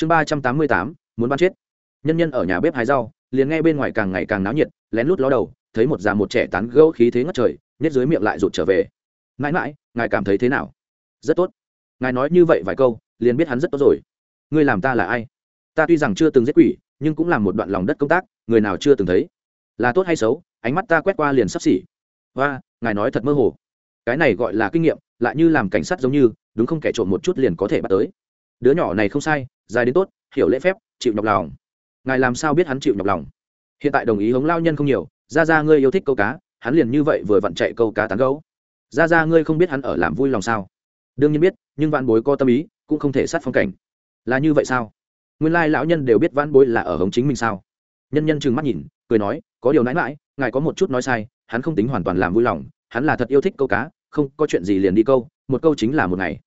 chương ba trăm tám mươi tám, muốn bắn chết. Nhân nhân ở nhà bếp hái rau, liền nghe bên ngoài càng ngày càng náo nhiệt, lén lút ló đầu, thấy một già một trẻ tán gẫu khí thế ngất trời nhét dưới miệng lại rụt trở về. Mãi mãi, ngài cảm thấy thế nào? Rất tốt. Ngài nói như vậy vài câu, liền biết hắn rất tốt rồi. Ngươi làm ta là ai? Ta tuy rằng chưa từng giết quỷ, nhưng cũng làm một đoạn lòng đất công tác, người nào chưa từng thấy. Là tốt hay xấu? Ánh mắt ta quét qua liền sắp xỉ. Và ngài nói thật mơ hồ. Cái này gọi là kinh nghiệm, lại như làm cảnh sát giống như, đúng không kẻ trộm một chút liền có thể bắt tới đứa nhỏ này không sai, dài đến tốt, hiểu lễ phép, chịu nhọc lòng. Ngài làm sao biết hắn chịu nhọc lòng? Hiện tại đồng ý hống lao nhân không nhiều ra ra ngươi yêu thích câu cá, hắn liền như vậy vừa vặn chạy câu cá tán gấu ra ra ngươi không biết hắn ở làm vui lòng sao? Đương nhiên biết, nhưng vạn bối có tâm ý, cũng không thể sát phong cảnh. Là như vậy sao? Nguyên lai lão nhân đều biết vãn bối là ở hống chính mình sao? Nhân nhân trừng mắt nhìn, cười nói, có điều nãi mãi ngài có một chút nói sai, hắn không tính hoàn toàn làm vui lòng, hắn là thật yêu thích câu cá, không có chuyện gì liền đi câu, một câu chính là một ngày.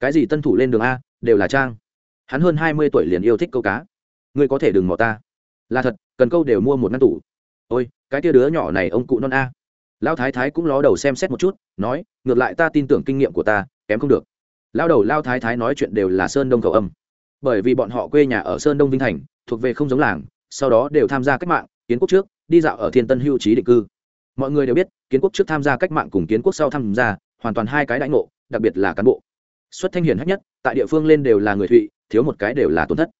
Cái gì tân thủ lên đường a? Đều là trang. Hắn hơn hai mươi tuổi liền yêu thích câu cá. Ngươi có thể đừng mò ta. Là thật, cần câu đều mua một ngăn tủ ôi, cái tia đứa nhỏ này ông cụ non a. Lão thái thái cũng ló đầu xem xét một chút, nói, ngược lại ta tin tưởng kinh nghiệm của ta, kém không được. Lao đầu lao thái thái nói chuyện đều là sơn đông cầu âm. Bởi vì bọn họ quê nhà ở sơn đông vinh thành, thuộc về không giống làng, sau đó đều tham gia cách mạng, kiến quốc trước, đi dạo ở thiên tân hưu trí định cư. Mọi người đều biết, kiến quốc trước tham gia cách mạng cùng kiến quốc sau tham gia, hoàn toàn hai cái đãi ngộ, đặc biệt là cán bộ xuất thanh hiển hách nhất, tại địa phương lên đều là người thụy, thiếu một cái đều là tổn thất.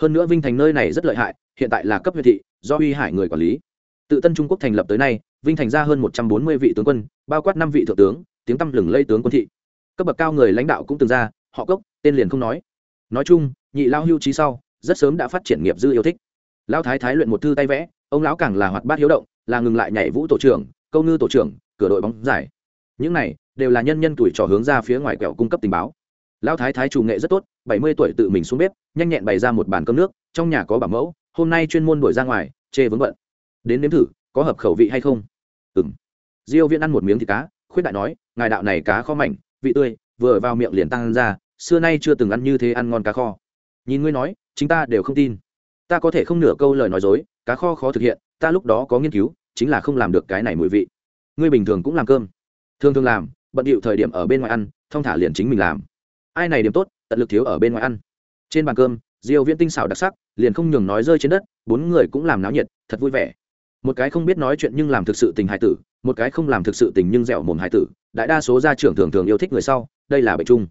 Hơn nữa vinh thành nơi này rất lợi hại, hiện tại là cấp huyện thị, do uy hải người quản lý. Tự tân trung quốc thành lập tới nay, vinh thành ra hơn một trăm bốn mươi vị tướng quân, bao quát năm vị thượng tướng, tiếng tăm lừng lây tướng quân thị. Cấp bậc cao người lãnh đạo cũng từng ra, họ cốc, tên liền không nói. Nói chung, nhị lao hưu trí sau, rất sớm đã phát triển nghiệp dư yêu thích. Lao thái thái luyện một thư tay vẽ, ông lão càng là hoạt bát hiếu động, là ngừng lại nhảy vũ tổ trưởng, câu ngư tổ trưởng, cửa đội bóng giải. Những này đều là nhân nhân tuổi trò hướng ra phía ngoài quẹo cung cấp tình báo. Lão thái thái chủ nghệ rất tốt, bảy mươi tuổi tự mình xuống bếp, nhanh nhẹn bày ra một bàn cơm nước, trong nhà có bảo mẫu, hôm nay chuyên môn đổi ra ngoài, chê vướng bận. Đến nếm thử, có hợp khẩu vị hay không? Ừng diêu viễn ăn một miếng thịt cá, khuyết đại nói, ngài đạo này cá kho mảnh, vị tươi, vừa vào miệng liền tăng ra, xưa nay chưa từng ăn như thế ăn ngon cá kho. Nhìn ngươi nói, chính ta đều không tin. Ta có thể không nửa câu lời nói dối, cá kho khó thực hiện, ta lúc đó có nghiên cứu, chính là không làm được cái này mùi vị. Ngươi bình thường cũng làm cơm. Thường thường làm, bận điệu thời điểm ở bên ngoài ăn, thong thả liền chính mình làm ai này điểm tốt, tận lực thiếu ở bên ngoài ăn. Trên bàn cơm, diêu viễn tinh xảo đặc sắc, liền không nhường nói rơi trên đất, bốn người cũng làm náo nhiệt, thật vui vẻ. Một cái không biết nói chuyện nhưng làm thực sự tình hài tử, một cái không làm thực sự tình nhưng dẻo mồm hài tử, đại đa số gia trưởng thường thường yêu thích người sau, đây là bệnh chung.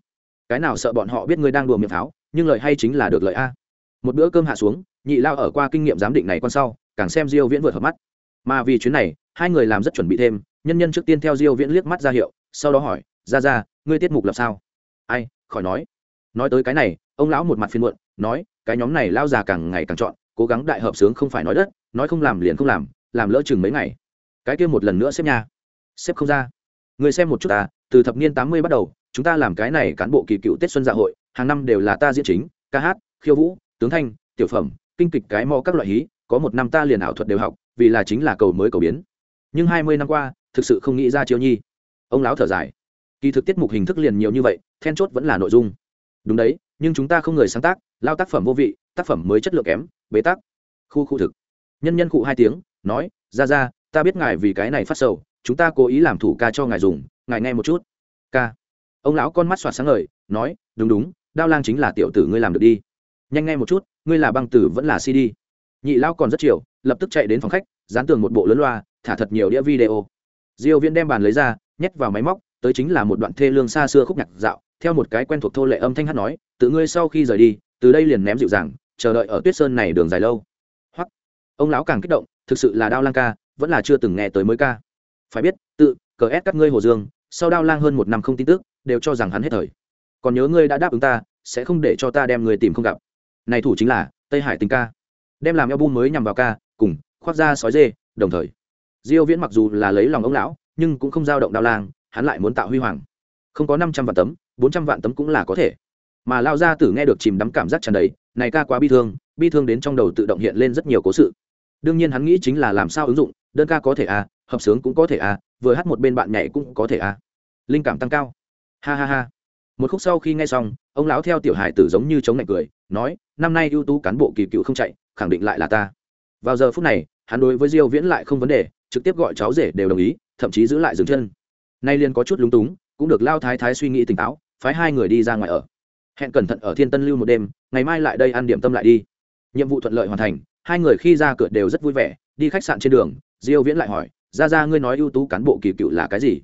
Cái nào sợ bọn họ biết ngươi đang đùa miệng tháo, nhưng lợi hay chính là được lợi a. Một bữa cơm hạ xuống, nhị lao ở qua kinh nghiệm giám định này con sau, càng xem diêu viễn vượt hợp mắt. Mà vì chuyến này, hai người làm rất chuẩn bị thêm, nhân nhân trước tiên theo diêu viễn liếc mắt ra hiệu, sau đó hỏi ra ra ngươi tiết mục làm sao? Ai khỏi nói. Nói tới cái này ông lão một mặt phiền muộn nói cái nhóm này lao già càng ngày càng chọn cố gắng đại hợp sướng không phải nói đất nói không làm liền không làm làm lỡ chừng mấy ngày. Cái kia một lần nữa xếp nhà, xếp không ra. Người xem một chút ta từ thập niên tám mươi bắt đầu chúng ta làm cái này cán bộ kỳ cựu tết xuân dạ hội hàng năm đều là ta diễn chính ca hát khiêu vũ tướng thanh tiểu phẩm kinh kịch cái mò các loại hí có một năm ta liền ảo thuật đều học vì là chính là cầu mới cầu biến. Nhưng hai mươi năm qua thực sự không nghĩ ra chiêu nhi. Ông lão thở dài kỳ thực tiết mục hình thức liền nhiều như vậy, then chốt vẫn là nội dung. Đúng đấy, nhưng chúng ta không người sáng tác, lao tác phẩm vô vị, tác phẩm mới chất lượng kém, bế tắc. Khu khu thực. Nhân nhân cụ hai tiếng, nói, ra ra, ta biết ngài vì cái này phát sầu, chúng ta cố ý làm thủ ca cho ngài dùng, ngài nghe một chút. Ca. Ông lão con mắt xoạt sáng ngời, nói, đúng đúng, đao lang chính là tiểu tử ngươi làm được đi. Nhanh nghe một chút, ngươi là băng tử vẫn là cd nhị lão còn rất chiều, lập tức chạy đến phòng khách, dán tường một bộ lớn loa, thả thật nhiều đĩa video. Diêu viễn đem bàn lấy ra, nhét vào máy móc tới chính là một đoạn thê lương xa xưa khúc nhạc dạo, theo một cái quen thuộc thô lệ âm thanh hát nói, tự ngươi sau khi rời đi, từ đây liền ném dịu dàng, chờ đợi ở tuyết sơn này đường dài lâu. Hoặc, ông lão càng kích động, thực sự là đao lang ca, vẫn là chưa từng nghe tới mới ca. Phải biết, tự, cờ ép các ngươi hồ dương, sau đao lang hơn một năm không tin tức, đều cho rằng hắn hết thời. Còn nhớ ngươi đã đáp ứng ta, sẽ không để cho ta đem người tìm không gặp. Này thủ chính là tây hải tình ca. Đem làm album mới nhằm vào ca, cùng, khoác ra sói dê, đồng thời. Diêu viễn mặc dù là lấy lòng ông lão, nhưng cũng không dao động đao lang hắn lại muốn tạo huy hoàng. Không có 500 vạn tấm 400 vạn tấm cũng là có thể. Mà lao gia tử nghe được chìm đắm cảm giác tràn đầy, này ca quá bi thương bi thương đến trong đầu tự động hiện lên rất nhiều cố sự. Đương nhiên hắn nghĩ chính là làm sao ứng dụng, đơn ca có thể à hợp sướng cũng có thể à vừa hát một bên bạn nhảy cũng có thể à. Linh cảm tăng cao. Ha ha ha. Một khúc sau khi nghe xong, ông lão theo tiểu hải tử giống như chống lạnh cười, nói, năm nay ưu tú cán bộ kỳ cựu không chạy, khẳng định lại là ta. Vào giờ phút này, hắn đối với diêu viễn lại không vấn đề, trực tiếp gọi cháu rể đều đồng ý, thậm chí giữ lại dừng chân nay liền có chút lúng túng, cũng được lao thái thái suy nghĩ tỉnh táo, phái hai người đi ra ngoài ở. Hẹn cẩn thận ở thiên tân lưu một đêm, ngày mai lại đây ăn điểm tâm lại đi. Nhiệm vụ thuận lợi hoàn thành, hai người khi ra cửa đều rất vui vẻ, đi khách sạn trên đường, diêu viễn lại hỏi ra ra ngươi nói ưu tú cán bộ kỳ cựu là cái gì?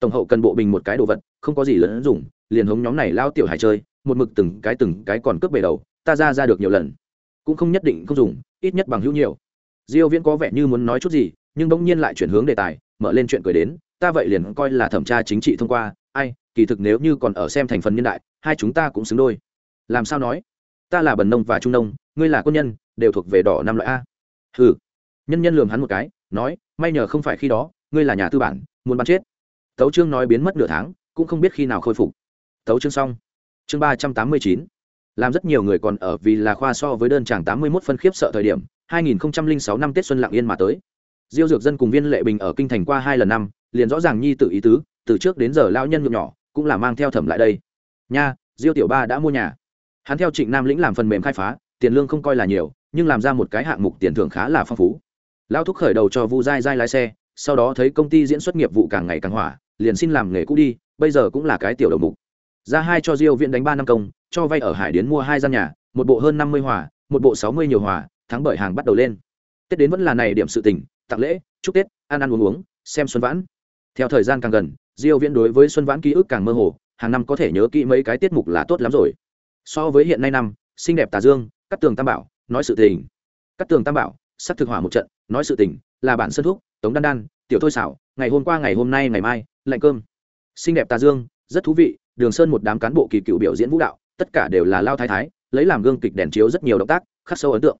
Tổng hậu cần bộ bình một cái đồ vật, không có gì lớn dùng, liền hống nhóm này lao tiểu hải chơi, một mực từng cái từng cái còn cướp bể đầu, ta ra ra được nhiều lần. Cũng không nhất định không dùng, ít nhất bằng hữu nhiều. Diêu viễn có vẻ như muốn nói chút gì, nhưng bỗng nhiên lại chuyển hướng đề tài, mở lên chuyện cười đến ta vậy liền coi là thẩm tra chính trị thông qua, ai, kỳ thực nếu như còn ở xem thành phần nhân đại, hai chúng ta cũng xứng đôi. Làm sao nói? Ta là bần nông và trung nông, ngươi là quân nhân, đều thuộc về đỏ năm loại a. Hừ. Nhân nhân lườm hắn một cái, nói, may nhờ không phải khi đó, ngươi là nhà tư bản, muốn bắn chết. Tấu trương nói biến mất nửa tháng, cũng không biết khi nào khôi phục. Tấu chương xong. Chương ba trăm tám mươi chín. Làm rất nhiều người còn ở vì là khoa so với đơn chàng tám mươi mốt phân khiếp sợ thời điểm, hai nghìn sáu năm tết xuân lạng yên mà tới diêu dược dân cùng viên lệ bình ở kinh thành qua hai lần năm, liền rõ ràng nhi tự ý tứ, từ trước đến giờ lao nhân nhượng nhỏ, cũng là mang theo thẩm lại đây. Nha, diêu tiểu ba đã mua nhà. Hắn theo trịnh nam lĩnh làm phần mềm khai phá, tiền lương không coi là nhiều, nhưng làm ra một cái hạng mục tiền thưởng khá là phong phú. Lao thúc khởi đầu cho vu dai dai lái xe, sau đó thấy công ty diễn xuất nghiệp vụ càng ngày càng hỏa, liền xin làm nghề cũ đi, bây giờ cũng là cái tiểu đầu mục. Ra hai cho diêu viện đánh ba năm công, cho vay ở hải điến mua hai gian nhà, một bộ hơn năm mươi hòa, một bộ sáu mươi nhiều hòa tháng bởi hàng bắt đầu lên. Tết đến vẫn là này điểm sự tình tặng lễ, chúc tết, ăn ăn uống uống, xem xuân vãn. Theo thời gian càng gần, diêu viễn đối với xuân vãn ký ức càng mơ hồ, hàng năm có thể nhớ kỹ mấy cái tiết mục là tốt lắm rồi. So với hiện nay năm, xinh đẹp tà dương cắt tường tam bảo, nói sự tình. Cắt tường tam bảo, sắp thực hỏa một trận, nói sự tình, là bản sân thuốc tống đan đan, tiểu thôi xảo, ngày hôm qua ngày hôm nay ngày mai, lạnh cơm. Xinh đẹp tà dương, rất thú vị, đường sơn một đám cán bộ kỳ cựu biểu diễn vũ đạo, tất cả đều là lao thái thái, lấy làm gương kịch đèn chiếu rất nhiều động tác, khắc sâu ấn tượng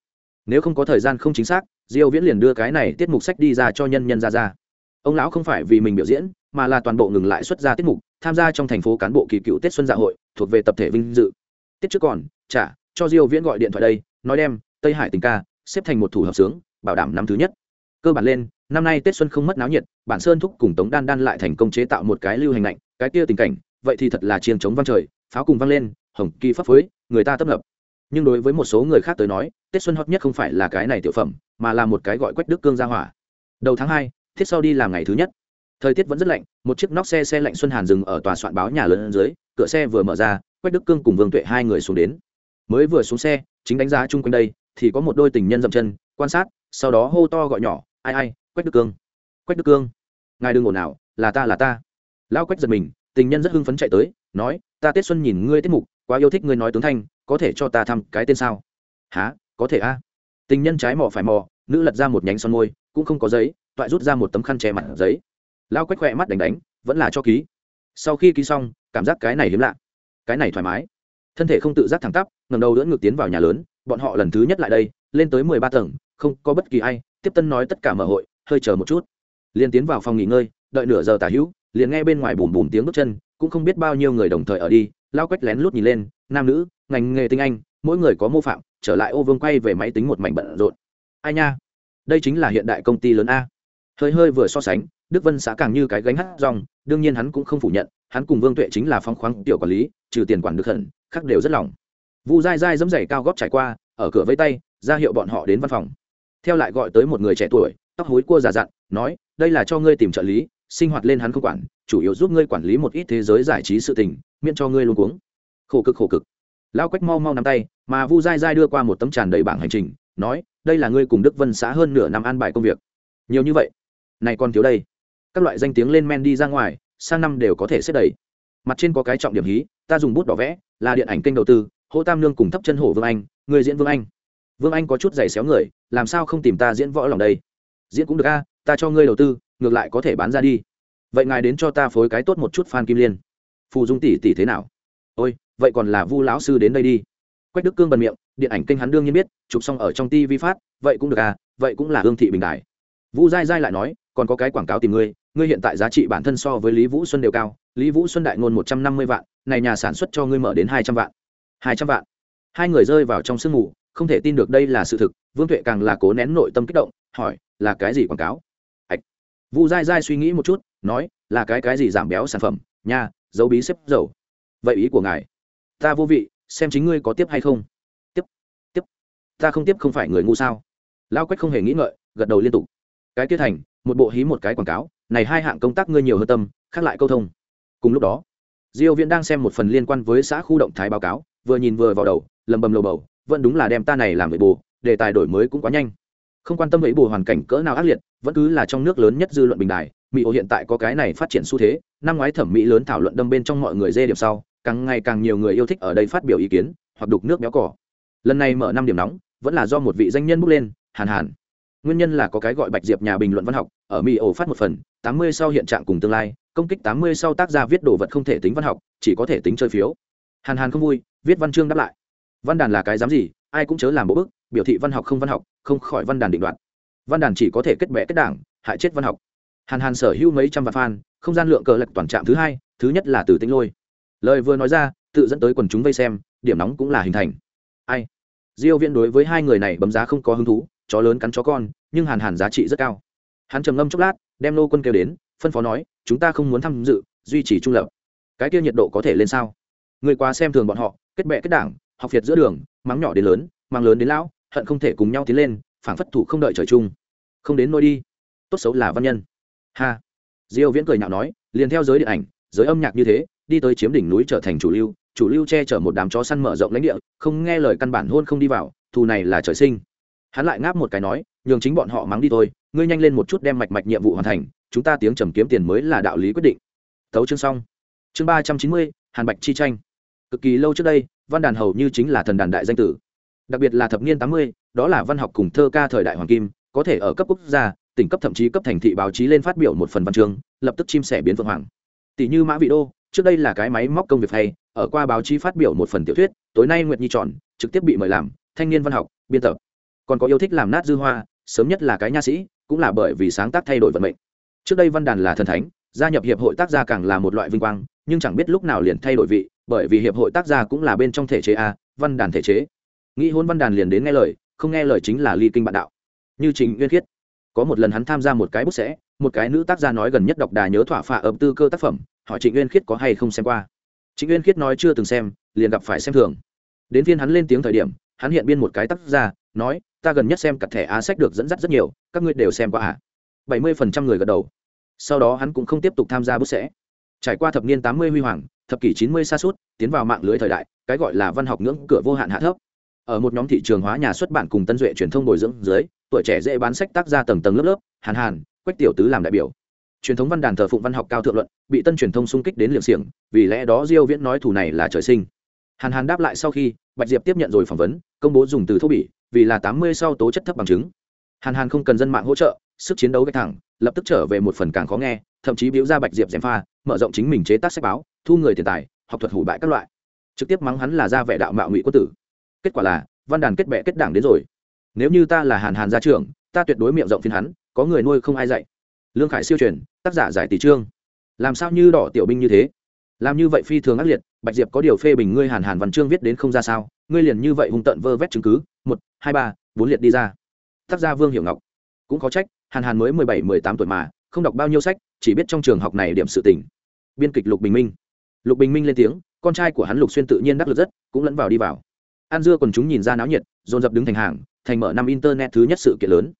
nếu không có thời gian không chính xác, diêu viễn liền đưa cái này tiết mục sách đi ra cho nhân nhân ra ra. Ông lão không phải vì mình biểu diễn, mà là toàn bộ ngừng lại xuất ra tiết mục, tham gia trong thành phố cán bộ kỳ cựu tết xuân dạ hội, thuộc về tập thể vinh dự. Tiết trước còn trả cho diêu viễn gọi điện thoại đây, nói đem, tây hải tình ca, xếp thành một thủ hợp sướng, bảo đảm năm thứ nhất. Cơ bản lên, năm nay tết xuân không mất náo nhiệt, bản sơn thúc cùng tống đan đan lại thành công chế tạo một cái lưu hành lạnh, cái kia tình cảnh, vậy thì thật là chiêng chống vang trời, pháo cùng vang lên, hồng kỳ pháp phối, người ta tấp nập nhưng đối với một số người khác tới nói, tết xuân hot nhất không phải là cái này tiểu phẩm, mà là một cái gọi quách đức cương ra hỏa. Đầu tháng hai, thiết sau đi làm ngày thứ nhất. Thời tiết vẫn rất lạnh, một chiếc nóc xe xe lạnh xuân hàn dừng ở tòa soạn báo nhà lớn dưới, cửa xe vừa mở ra, quách đức cương cùng vương tuệ hai người xuống đến. Mới vừa xuống xe, chính đánh giá chung quanh đây, thì có một đôi tình nhân dậm chân, quan sát, sau đó hô to gọi nhỏ, ai ai, quách đức cương. Quách đức cương, ngài đừng ồn nào là ta là ta. Lao quách giật mình, tình nhân rất hưng phấn chạy tới, nói, ta tết xuân nhìn ngươi tiết mục quá yêu thích ngươi nói tướng thanh, có thể cho ta thăm cái tên sao? Há có thể a. Tình nhân trái mò phải mò, nữ lật ra một nhánh son môi, cũng không có giấy, toại rút ra một tấm khăn che mặt giấy. Lao quét khoe mắt đánh đánh, vẫn là cho ký. Sau khi ký xong, cảm giác cái này hiếm lạ. Cái này thoải mái. Thân thể không tự giác thẳng tắp ngầm đầu đỡ ngược tiến vào nhà lớn, bọn họ lần thứ nhất lại đây, lên tới mười ba tầng, không có bất kỳ ai. Tiếp tân nói tất cả mở hội, hơi chờ một chút. Liền tiến vào phòng nghỉ ngơi, đợi nửa giờ tả hữu, liền nghe bên ngoài bùm bùm tiếng bước chân cũng không biết bao nhiêu người đồng thời ở đi, lao quách lén lút nhìn lên, nam nữ, ngành nghề tinh anh, mỗi người có mô phạm, trở lại ô vương quay về máy tính một mảnh bận rộn. Ai nha? Đây chính là hiện đại công ty lớn a. Hơi hơi vừa so sánh, đức vân xã càng như cái gánh hát rong, đương nhiên hắn cũng không phủ nhận, hắn cùng vương tuệ chính là phong khoáng tiểu quản lý, trừ tiền quản được hận, khác đều rất lòng. Vu dai dai dẫm dày cao góp trải qua, ở cửa vây tay, ra hiệu bọn họ đến văn phòng. Theo lại gọi tới một người trẻ tuổi, tóc hối cua già dặn, nói, đây là cho ngươi tìm trợ lý, sinh hoạt lên hắn không quản chủ yếu giúp ngươi quản lý một ít thế giới giải trí sự tình, miễn cho ngươi luôn cuống. Khổ cực khổ cực. Lao quách mau mau nắm tay, mà vu dai dai đưa qua một tấm tràn đầy bảng hành trình, nói, đây là ngươi cùng đức vân xã hơn nửa năm an bài công việc. Nhiều như vậy? Này còn thiếu đây. Các loại danh tiếng lên men đi ra ngoài, sang năm đều có thể xếp đầy. Mặt trên có cái trọng điểm hí, ta dùng bút đỏ vẽ, là điện ảnh kênh đầu tư hỗ tam lương cùng thấp chân hổ vương anh, người diễn vương anh. Vương anh có chút giày xéo người, làm sao không tìm ta diễn võ lòng đây? Diễn cũng được a, ta cho ngươi đầu tư, ngược lại có thể bán ra đi vậy ngài đến cho ta phối cái tốt một chút phan kim liên. Phù dung tỷ tỷ thế nào? Ôi, vậy còn là vu lão sư đến đây đi. Quách đức cương bần miệng, điện ảnh kênh hắn đương nhiên biết, chụp xong ở trong ti vi phát, vậy cũng được à vậy cũng là hương thị bình đại. Vu dai dai lại nói, còn có cái quảng cáo tìm ngươi ngươi hiện tại giá trị bản thân so với lý vũ xuân đều cao, lý vũ xuân đại ngôn một trăm năm mươi vạn, này nhà sản xuất cho ngươi mở đến hai trăm vạn. hai trăm vạn. Hai người rơi vào trong sương mù, không thể tin được đây là sự thực, vương tuệ càng là cố nén nội tâm kích động, hỏi, là cái gì quảng cáo? Ạch. Vu dai dai suy nghĩ một chút nói, là cái cái gì giảm béo sản phẩm? Nha, dấu bí xếp dầu. Vậy ý của ngài? Ta vô vị, xem chính ngươi có tiếp hay không. Tiếp tiếp, ta không tiếp không phải người ngu sao? Lao quách không hề nghĩ ngợi, gật đầu liên tục. Cái tiết thành, một bộ hí một cái quảng cáo, này hai hạng công tác ngươi nhiều hơn tâm, khác lại câu thông. Cùng lúc đó, diêu viễn đang xem một phần liên quan với xã khu động thái báo cáo, vừa nhìn vừa vào đầu, lầm bầm lầu bầu, vẫn đúng là đem ta này làm người bù đề tài đổi mới cũng quá nhanh. Không quan tâm ấy bù hoàn cảnh cỡ nào ác liệt, vẫn cứ là trong nước lớn nhất dư luận bình đài mỹ ô hiện tại có cái này phát triển xu thế, năm ngoái thẩm mỹ lớn thảo luận đâm bên trong mọi người dê điểm sau, càng ngày càng nhiều người yêu thích ở đây phát biểu ý kiến, hoặc đục nước béo cỏ. Lần này mở năm điểm nóng, vẫn là do một vị danh nhân bước lên, hàn hàn. Nguyên nhân là có cái gọi bạch diệp nhà bình luận văn học, ở mỹ ổ phát một phần, tám mươi sau hiện trạng cùng tương lai, công kích tám mươi sau tác gia viết đồ vật không thể tính văn học, chỉ có thể tính chơi phiếu. Hàn hàn không vui, viết văn chương đáp lại. Văn đàn là cái dám gì, ai cũng chớ làm bộ bức, biểu thị văn học không văn học, không khỏi văn đàn định đoạt. Văn đàn chỉ có thể kết bệ kết đảng, hại chết văn học hàn hàn sở hữu mấy trăm vạn fan, không gian lượng cờ lật toàn trạm thứ hai, thứ nhất là từ tinh lôi. Lời vừa nói ra, tự dẫn tới quần chúng vây xem, điểm nóng cũng là hình thành. Ai? Diêu viễn đối với hai người này bấm giá không có hứng thú, chó lớn cắn chó con, nhưng hàn hàn giá trị rất cao. Hắn trầm ngâm chốc lát, đem nô quân kêu đến, phân phó nói, chúng ta không muốn tham dự, duy trì trung lập. Cái kia nhiệt độ có thể lên sao? Người quá xem thường bọn họ, kết bè kết đảng, học việt giữa đường, mắng nhỏ đến lớn mang lớn đến lão, hận không thể cùng nhau tiến lên, phảng phất thủ không đợi trời chung. Không đến nôi đi. Tốt xấu là văn nhân ha. Diêu viễn cười nhạo nói, liền theo giới điện ảnh, giới âm nhạc như thế, đi tới chiếm đỉnh núi trở thành chủ lưu chủ lưu che chở một đám chó săn mở rộng lãnh địa, không nghe lời căn bản hôn không đi vào, thù này là trời sinh. Hắn lại ngáp một cái nói, nhường chính bọn họ mắng đi thôi, ngươi nhanh lên một chút đem mạch mạch nhiệm vụ hoàn thành, chúng ta tiếng trầm kiếm tiền mới là đạo lý quyết định. Thấu chương xong. Chương ba trăm chín mươi, hàn bạch chi tranh. Cực kỳ lâu trước đây, văn đàn hầu như chính là thần đàn đại danh tử. Đặc biệt là thập niên tám mươi, đó là văn học cùng thơ ca thời đại hoàng kim, có thể ở cấp quốc gia tỉnh cấp thậm chí cấp thành thị báo chí lên phát biểu một phần văn chương, lập tức chim sẻ biến vượng hoàng. Tỷ như mã vị đô, trước đây là cái máy móc công việc hay, ở qua báo chí phát biểu một phần tiểu thuyết, tối nay nguyệt nhi chọn, trực tiếp bị mời làm, thanh niên văn học, biên tập. Còn có yêu thích làm nát dư hoa, sớm nhất là cái nha sĩ, cũng là bởi vì sáng tác thay đổi vận mệnh. Trước đây văn đàn là thần thánh, gia nhập hiệp hội tác gia càng là một loại vinh quang, nhưng chẳng biết lúc nào liền thay đổi vị, bởi vì hiệp hội tác gia cũng là bên trong thể chế a, văn đàn thể chế. Nghĩ hôn văn đàn liền đến nghe lời, không nghe lời chính là ly kinh bạn đạo. Như trình nguyên khiết có một lần hắn tham gia một cái bút sẽ, một cái nữ tác gia nói gần nhất đọc đà nhớ thỏa phạ ập tư cơ tác phẩm, hỏi trịnh Uyên khiết có hay không xem qua. Trịnh Uyên khiết nói chưa từng xem, liền gặp phải xem thường. Đến phiên hắn lên tiếng thời điểm, hắn hiện biên một cái tác gia, nói, ta gần nhất xem cặt thẻ á sách được dẫn dắt rất nhiều, các ngươi đều xem qua ạ bảy mươi phần trăm người gật đầu. Sau đó hắn cũng không tiếp tục tham gia bút sẽ. Trải qua thập niên tám mươi huy hoàng, thập kỷ chín mươi xa suốt tiến vào mạng lưới thời đại, cái gọi là văn học ngưỡng cửa vô hạn hạ thấp ở một nhóm thị trường hóa nhà xuất bản cùng tân duệ truyền thông bồi dưỡng dưới, tuổi trẻ dễ bán sách tác ra tầng tầng lớp lớp, hàn hàn, quách tiểu tứ làm đại biểu. Truyền thống văn đàn thờ phụng văn học cao thượng luận, bị tân truyền thông xung kích đến liệm xiềng, vì lẽ đó diêu viễn nói thủ này là trời sinh. Hàn hàn đáp lại sau khi, bạch diệp tiếp nhận rồi phỏng vấn, công bố dùng từ thô bỉ, vì là 80 sau tố chất thấp bằng chứng. Hàn hàn không cần dân mạng hỗ trợ, sức chiến đấu gạch thẳng, lập tức trở về một phần càng khó nghe, thậm chí biểu ra bạch diệp gièm pha, mở rộng chính mình chế tác sách báo, thu người tiền tài, học thuật hủ bại các loại. Trực tiếp mắng hắn là ra vẻ đạo mạo ngụy quân tử kết quả là, văn đàn kết bệ kết đảng đến rồi. Nếu như ta là hàn hàn gia trưởng, ta tuyệt đối miệng rộng phiên hắn, có người nuôi không ai dạy. Lương khải siêu truyền, tác giả giải tỷ trương làm sao như đỏ tiểu binh như thế? Làm như vậy phi thường ác liệt, bạch diệp có điều phê bình ngươi hàn hàn văn chương viết đến không ra sao, ngươi liền như vậy hung tận vơ vét chứng cứ, một, hai, ba, bốn liệt đi ra. Tác gia vương hiểu ngọc. Cũng có trách, hàn hàn mới mười bảy, mười tám tuổi mà, không đọc bao nhiêu sách, chỉ biết trong trường học này điểm sự tình. Biên kịch lục bình minh. Lục bình minh lên tiếng, con trai của hắn lục xuyên tự nhiên đắc lực rất, cũng lẫn vào đi vào an dưa còn chúng nhìn ra náo nhiệt, dồn dập đứng thành hàng, thành mở năm internet thứ nhất sự kiện lớn.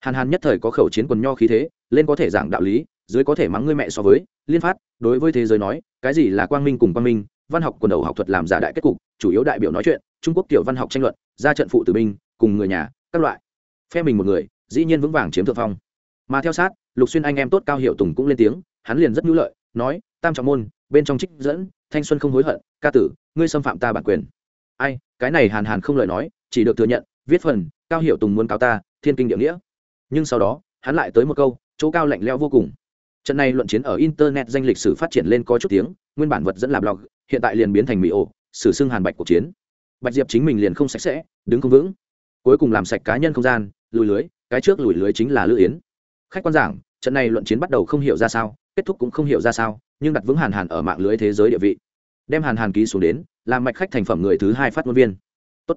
Hàn hàn nhất thời có khẩu chiến quần nho khí thế, lên có thể giảng đạo lý, dưới có thể mắng ngươi mẹ so với, liên phát, đối với thế giới nói, cái gì là quang minh cùng quang minh, văn học quần đầu học thuật làm giả đại kết cục, chủ yếu đại biểu nói chuyện, trung quốc tiểu văn học tranh luận, ra trận phụ tử binh, cùng người nhà, các loại. Phe mình một người, dĩ nhiên vững vàng chiếm thượng phong. Mà theo sát, lục xuyên anh em tốt cao hiệu tùng cũng lên tiếng, hắn liền rất nhu lợi, nói, tam trọng môn, bên trong trích dẫn, thanh xuân không hối hận, ca tử, ngươi xâm phạm ta bản quyền ai, cái này hàn hàn không lời nói, chỉ được thừa nhận, viết phần, cao Hiểu tùng muốn cáo ta, thiên kinh địa nghĩa. Nhưng sau đó, hắn lại tới một câu, chỗ cao lạnh leo vô cùng. Trận này luận chiến ở internet danh lịch sử phát triển lên có chút tiếng, nguyên bản vật dẫn là blog, hiện tại liền biến thành mỹ ổ, sử xưng hàn bạch cuộc chiến. Bạch diệp chính mình liền không sạch sẽ, đứng không vững. Cuối cùng làm sạch cá nhân không gian, lùi lưới, cái trước lùi lưới chính là lữ yến. Khách quan giảng, trận này luận chiến bắt đầu không hiểu ra sao, kết thúc cũng không hiểu ra sao, nhưng đặt vững hàn hàn ở mạng lưới thế giới địa vị đem hàn hàn ký xuống đến, làm mạch khách thành phẩm người thứ hai phát ngôn viên. Tốt.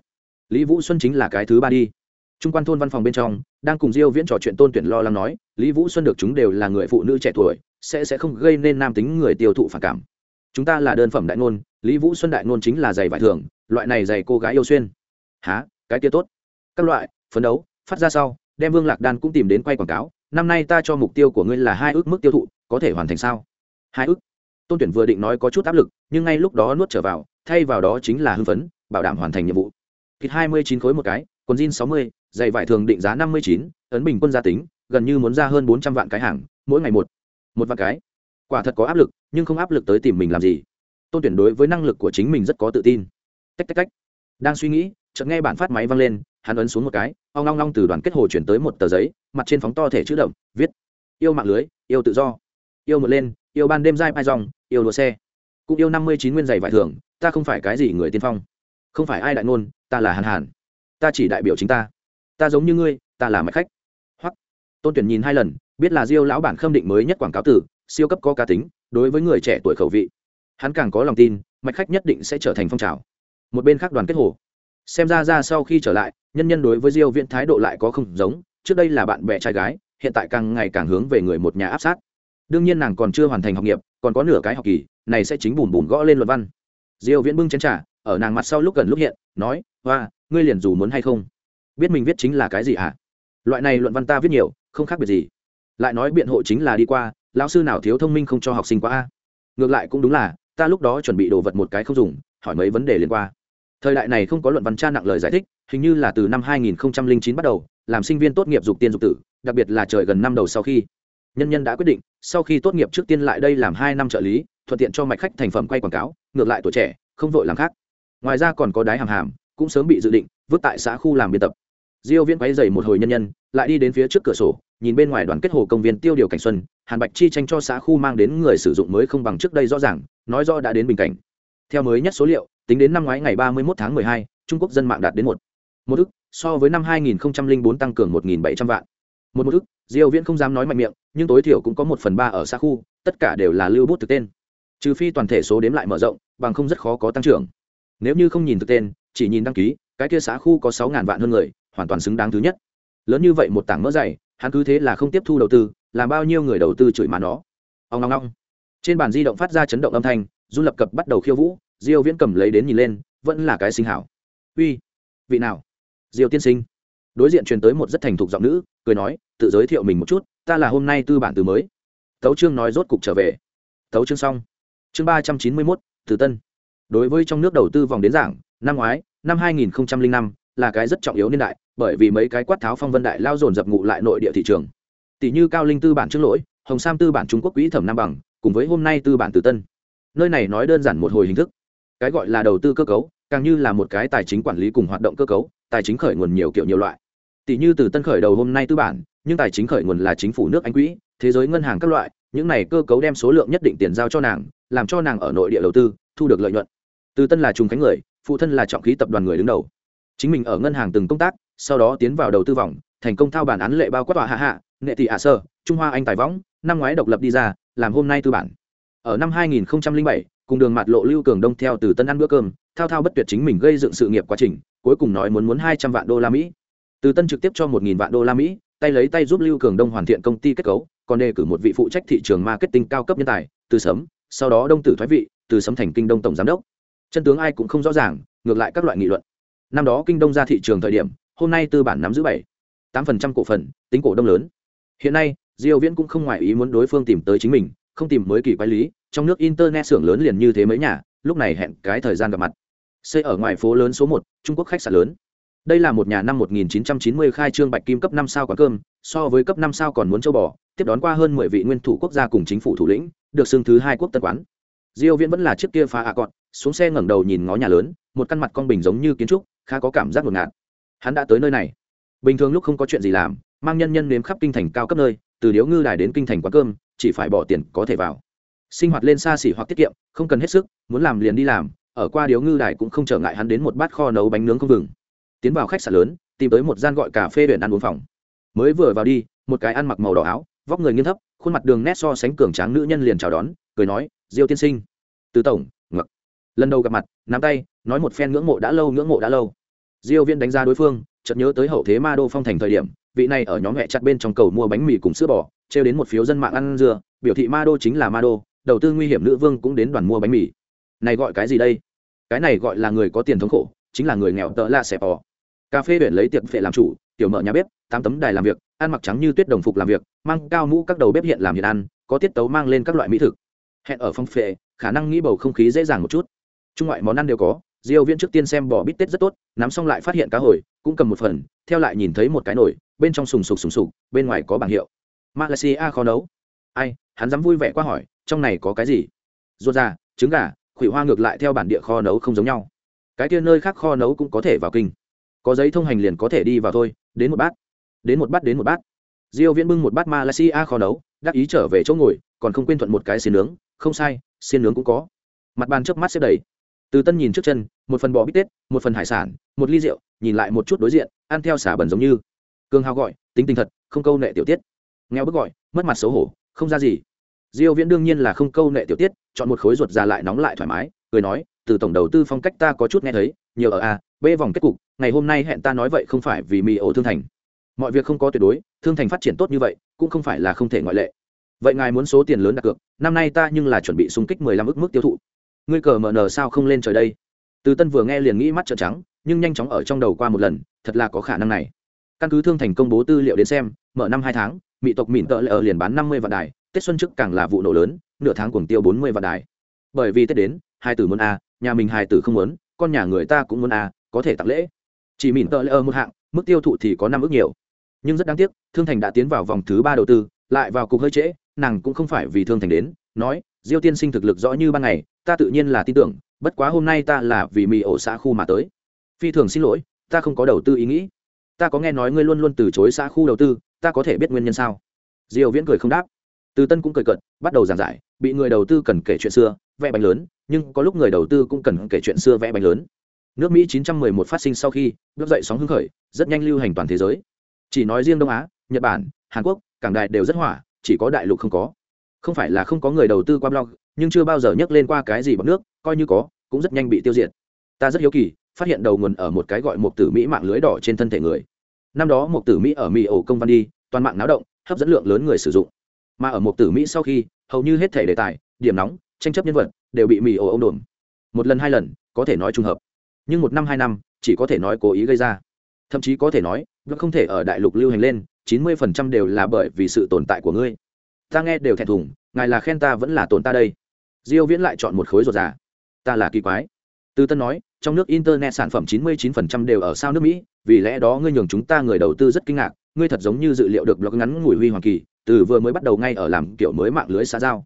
lý vũ xuân chính là cái thứ ba đi. Trung quan thôn văn phòng bên trong, đang cùng diêu viễn trò chuyện tôn tuyển lo lắng nói, lý vũ xuân được chúng đều là người phụ nữ trẻ tuổi, sẽ sẽ không gây nên nam tính người tiêu thụ phản cảm. Chúng ta là đơn phẩm đại ngôn, lý vũ xuân đại ngôn chính là giày vải thường, loại này giày cô gái yêu xuyên. Há cái kia tốt. Các loại, phấn đấu, phát ra sau, đem vương lạc đan cũng tìm đến quay quảng cáo, năm nay ta cho mục tiêu của ngươi là hai ước mức tiêu thụ, có thể hoàn thành sao? Hai ước? Tôn tuyển vừa định nói có chút áp lực, nhưng ngay lúc đó nuốt trở vào, thay vào đó chính là hưng phấn, bảo đảm hoàn thành nhiệm vụ. Kịch hai mươi chín khối một cái, quần jean sáu mươi, giày vải thường định giá năm mươi chín, ấn bình quân gia tính, gần như muốn ra hơn bốn trăm vạn cái hàng, mỗi ngày một một vạn cái. Quả thật có áp lực, nhưng không áp lực tới tìm mình làm gì. Tôn tuyển đối với năng lực của chính mình rất có tự tin. Tách tách tách. Đang suy nghĩ, chợt nghe bản phát máy vang lên, hắn ấn xuống một cái ông long long từ đoàn kết hồ chuyển tới một tờ giấy, mặt trên phóng to thể chữ động viết, yêu mạng lưới, yêu tự do, yêu một lên yêu ban đêm dai pai dòng yêu đua xe. Cũng yêu năm mươi chín nguyên giày vải thường, ta không phải cái gì người tiên phong. Không phải ai đại ngôn, ta là hàn hàn. Ta chỉ đại biểu chính ta. Ta giống như ngươi, ta là mạch khách. Hoặc tôn tuyển nhìn hai lần, biết là diêu lão bản khâm định mới nhất quảng cáo tử siêu cấp có cá tính, đối với người trẻ tuổi khẩu vị. Hắn càng có lòng tin, mạch khách nhất định sẽ trở thành phong trào. Một bên khác đoàn kết hồ. Xem ra ra sau khi trở lại, nhân nhân đối với diêu viễn thái độ lại có không giống, trước đây là bạn bè trai gái, hiện tại càng ngày càng hướng về người một nhà áp sát đương nhiên nàng còn chưa hoàn thành học nghiệp, còn có nửa cái học kỳ, này sẽ chính bùn bùn gõ lên luận văn. Diêu viễn bưng chén trà, ở nàng mặt sau lúc gần lúc hiện, nói, hoa, ngươi liền dù muốn hay không? Biết mình viết chính là cái gì ạ à? loại này luận văn ta viết nhiều, không khác biệt gì. Lại nói biện hộ chính là đi qua, lão sư nào thiếu thông minh không cho học sinh qua a? Ngược lại cũng đúng là, ta lúc đó chuẩn bị đồ vật một cái không dùng, hỏi mấy vấn đề liên quan thời đại này không có luận văn tra nặng lời giải thích, hình như là từ năm 2009 bắt đầu, làm sinh viên tốt nghiệp dục tiên dục tử, đặc biệt là trời gần năm đầu sau khi nhân nhân đã quyết định sau khi tốt nghiệp trước tiên lại đây làm hai năm trợ lý thuận tiện cho mạch khách thành phẩm quay quảng cáo ngược lại tuổi trẻ không vội làm khác. Ngoài ra còn có đái hàm hàm cũng sớm bị dự định vứt tại xã khu làm biên tập. Diêu viễn quay dày một hồi nhân nhân lại đi đến phía trước cửa sổ nhìn bên ngoài đoàn kết hồ công viên tiêu điều cảnh xuân hàn bạch chi tranh cho xã khu mang đến người sử dụng mới không bằng trước đây rõ ràng nói rõ đã đến bình cảnh. Theo mới nhất số liệu tính đến năm ngoái ngày 31 tháng 12, trung quốc dân mạng đạt đến một. Một ức so với năm 2004 tăng cường 1.700 vạn. Một một ức diêu viễn không dám nói mạnh miệng, nhưng tối thiểu cũng có một phần ba ở xã khu, tất cả đều là lưu bút thực tên. Trừ phi toàn thể số đếm lại mở rộng, bằng không rất khó có tăng trưởng. Nếu như không nhìn thực tên, chỉ nhìn đăng ký, cái kia xã khu có sáu ngàn vạn hơn người, hoàn toàn xứng đáng thứ nhất. Lớn như vậy một tảng mỡ dày, hắn cứ thế là không tiếp thu đầu tư, làm bao nhiêu người đầu tư chửi mà nó. Ông ngong ngong trên bàn di động phát ra chấn động âm thanh du lập cập bắt đầu khiêu vũ, diêu viễn cầm lấy đến nhìn lên, vẫn là cái sinh hảo. Uy, vị nào? Diêu tiên sinh đối diện truyền tới một rất thành thục giọng nữ, cười nói, tự giới thiệu mình một chút, ta là hôm nay tư bản từ mới. Tấu trương nói rốt cục trở về. Tấu trương xong. Chương ba trăm chín mươi mốt từ tân. Đối với trong nước đầu tư vòng đến giảng, năm ngoái, năm hai nghìn năm, là cái rất trọng yếu niên đại, bởi vì mấy cái quát tháo phong vân đại lao dồn dập ngụ lại nội địa thị trường. Tỷ như cao linh tư bản trước lỗi, hồng sam tư bản trung quốc quỹ thẩm nam bằng, cùng với hôm nay tư bản từ tân. Nơi này nói đơn giản một hồi hình thức. Cái gọi là đầu tư cơ cấu, càng như là một cái tài chính quản lý cùng hoạt động cơ cấu, tài chính khởi nguồn nhiều kiểu nhiều loại tỷ như từ tân khởi đầu hôm nay tư bản nhưng tài chính khởi nguồn là chính phủ nước anh quỹ thế giới ngân hàng các loại những này cơ cấu đem số lượng nhất định tiền giao cho nàng làm cho nàng ở nội địa đầu tư thu được lợi nhuận. Từ tân là trùng khánh người phụ thân là trọng khí tập đoàn người đứng đầu. Chính mình ở ngân hàng từng công tác sau đó tiến vào đầu tư vòng thành công thao bản án lệ bao quát tòa hạ hạ nghệ thị hạ sơ trung hoa anh tài võng năm ngoái độc lập đi ra làm hôm nay tư bản. Ở năm 2007, cùng đường mặt lộ lưu cường đông theo từ tân ăn bữa cơm thao thao bất tuyệt chính mình gây dựng sự nghiệp quá trình cuối cùng nói muốn muốn hai trăm vạn đô la mỹ từ tân trực tiếp cho một nghìn vạn đô la mỹ tay lấy tay giúp lưu cường đông hoàn thiện công ty kết cấu còn đề cử một vị phụ trách thị trường marketing cao cấp nhân tài từ sớm sau đó đông tử thoái vị từ sớm thành kinh đông tổng giám đốc. Chân tướng ai cũng không rõ ràng ngược lại các loại nghị luận. Năm đó kinh đông ra thị trường thời điểm hôm nay tư bản nắm giữ bảy tám phần trăm cổ phần tính cổ đông lớn. Hiện nay diêu viễn cũng không ngoại ý muốn đối phương tìm tới chính mình không tìm mới kỳ quái lý trong nước internet xưởng lớn liền như thế mấy nhà lúc này hẹn cái thời gian gặp mặt. Xây ở ngoài phố lớn số 1, trung quốc khách sạn lớn đây là một nhà năm 1990 khai trương bạch kim cấp năm sao quán cơm, so với cấp năm sao còn muốn châu bò, tiếp đón qua hơn 10 vị nguyên thủ quốc gia cùng chính phủ thủ lĩnh, được xưng thứ hai quốc tân quán. Diêu viễn vẫn là chiếc kia phá ạ à cọt, xuống xe ngẩng đầu nhìn ngó nhà lớn, một căn mặt con bình giống như kiến trúc, khá có cảm giác ngột ngạt. Hắn đã tới nơi này. Bình thường lúc không có chuyện gì làm, mang nhân nhân nếm khắp kinh thành cao cấp nơi, từ điếu ngư đài đến kinh thành quán cơm, chỉ phải bỏ tiền có thể vào. Sinh hoạt lên xa xỉ hoặc tiết kiệm, không cần hết sức, muốn làm liền đi làm, ở qua điếu ngư đài cũng không trở ngại hắn đến một bát kho nấu bánh nướng không vừng tiến vào khách sạn lớn tìm tới một gian gọi cà phê huyện ăn uống phòng. Mới vừa vào đi một cái ăn mặc màu đỏ áo vóc người nghiêng thấp khuôn mặt đường nét so sánh cường tráng nữ nhân liền chào đón cười nói diêu tiên sinh. Từ tổng ngực lần đầu gặp mặt nắm tay nói một phen ngưỡng mộ đã lâu ngưỡng mộ đã lâu. Diêu viên đánh giá đối phương chợt nhớ tới hậu thế ma đô phong thành thời điểm vị này ở nhóm mẹ chặt bên trong cầu mua bánh mì cùng sữa bò treo đến một phiếu dân mạng ăn dừa, biểu thị ma đô chính là ma đô đầu tư nguy hiểm nữ vương cũng đến đoàn mua bánh mì. Này gọi cái gì đây? Cái này gọi là người có tiền thống khổ chính là người nghèo tợ la xẹp bò cà phê huyện lấy tiệc phệ làm chủ, tiểu mở nhà bếp, tám tấm đài làm việc, ăn mặc trắng như tuyết đồng phục làm việc, mang cao mũ các đầu bếp hiện làm hiện ăn, có tiết tấu mang lên các loại mỹ thực. Hẹn ở phong phệ, khả năng nghĩ bầu không khí dễ dàng một chút. Trung ngoại món ăn đều có, diêu viễn trước tiên xem bò bít tết rất tốt, nắm xong lại phát hiện cá hồi, cũng cầm một phần, theo lại nhìn thấy một cái nồi, bên trong sùng sục sùng sục, bên ngoài có bảng hiệu. Malaysia khó nấu. Ai, hắn dám vui vẻ qua hỏi, trong này có cái gì? Ruột già, trứng gà, khủy hoa ngược lại theo bản địa kho nấu không giống nhau. Cái kia nơi khác kho nấu cũng có thể vào kinh có giấy thông hành liền có thể đi vào thôi, đến một bát. Đến một bát, đến một bát. Diêu viễn bưng một bát malaysia kho nấu, đắc ý trở về chỗ ngồi, còn không quên thuận một cái xiên nướng. Không sai, xiên nướng cũng có. Mặt bàn chớp mắt xếp đầy. Từ tân nhìn trước chân, một phần bò bít tết, một phần hải sản, một ly rượu, nhìn lại một chút đối diện, ăn theo xả bẩn giống như. Cương hào gọi, tính tình thật, không câu nệ tiểu tiết. Nghèo bức gọi, mất mặt xấu hổ, không ra gì. Diêu viễn đương nhiên là không câu nệ tiểu tiết, chọn một khối ruột ra lại nóng lại thoải mái, cười nói, từ tổng đầu tư phong cách ta có chút nghe thấy nhiều ở a b vòng kết cục, ngày hôm nay hẹn ta nói vậy không phải vì mì ổ thương thành. Mọi việc không có tuyệt đối, thương thành phát triển tốt như vậy, cũng không phải là không thể ngoại lệ. Vậy ngài muốn số tiền lớn đặt cược, năm nay ta nhưng là chuẩn bị xung kích mười lăm ước mức tiêu thụ. Ngươi cờ mở nờ sao không lên trời đây? Từ tân vừa nghe liền nghĩ mắt trợn trắng, nhưng nhanh chóng ở trong đầu qua một lần, thật là có khả năng này. Căn cứ thương thành công bố tư liệu đến xem, mở năm hai tháng mỹ tộc mịn tợ lệ ở liền bán năm mươi vạn đài, tết xuân trước càng là vụ nổ lớn, nửa tháng cuồng tiêu bốn mươi vạn đài. Bởi vì tết đến, hai tử muốn a, nhà mình hai tử không muốn con nhà người ta cũng muốn à có thể tặng lễ. Chỉ mỉn tợ lễ ở một hạng, mức tiêu thụ thì có năm ước nhiều. Nhưng rất đáng tiếc, thương thành đã tiến vào vòng thứ ba đầu tư, lại vào cục hơi trễ, nàng cũng không phải vì thương thành đến, nói, diêu tiên sinh thực lực rõ như ban ngày, ta tự nhiên là tin tưởng, bất quá hôm nay ta là vì mì ổ xã khu mà tới. Phi thường xin lỗi, ta không có đầu tư ý nghĩ. Ta có nghe nói ngươi luôn luôn từ chối xã khu đầu tư, ta có thể biết nguyên nhân sao? Diêu viễn cười không đáp. Từ tân cũng cười cợt, bắt đầu giảng giải, bị người đầu tư cần kể chuyện xưa, vẽ bánh lớn nhưng có lúc người đầu tư cũng cần kể chuyện xưa vẽ bánh lớn. Nước mỹ 911 phát sinh sau khi, bước dậy sóng hưng khởi, rất nhanh lưu hành toàn thế giới. Chỉ nói riêng đông á, nhật bản, hàn quốc, cảng đại đều rất hỏa, chỉ có đại lục không có. Không phải là không có người đầu tư qua blog, nhưng chưa bao giờ nhắc lên qua cái gì bằng nước, coi như có, cũng rất nhanh bị tiêu diệt. Ta rất hiếu kỳ, phát hiện đầu nguồn ở một cái gọi một tử mỹ mạng lưới đỏ trên thân thể người. Năm đó một tử mỹ ở mỹ ổ công văn đi, toàn mạng náo động, hấp dẫn lượng lớn người sử dụng. Mà ở một tử mỹ sau khi, hầu như hết thể đề tài, điểm nóng, tranh chấp nhân vật đều bị mì ổ ông đồn. Một lần hai lần, có thể nói trùng hợp. Nhưng một năm hai năm, chỉ có thể nói cố ý gây ra. Thậm chí có thể nói vẫn không thể ở đại lục lưu hành lên, chín mươi phần trăm đều là bởi vì sự tồn tại của ngươi. Ta nghe đều thẹn thùng, ngài là khen ta vẫn là tồn ta đây. Diêu viễn lại chọn một khối ruột già. Ta là kỳ quái. Tư tân nói, trong nước internet sản phẩm 99% đều ở sao nước mỹ, vì lẽ đó ngươi nhường chúng ta người đầu tư rất kinh ngạc. Ngươi thật giống như dự liệu được blog ngắn ngủi huy hoàng kỳ, từ vừa mới bắt đầu ngay ở làm kiểu mới mạng lưới xã giao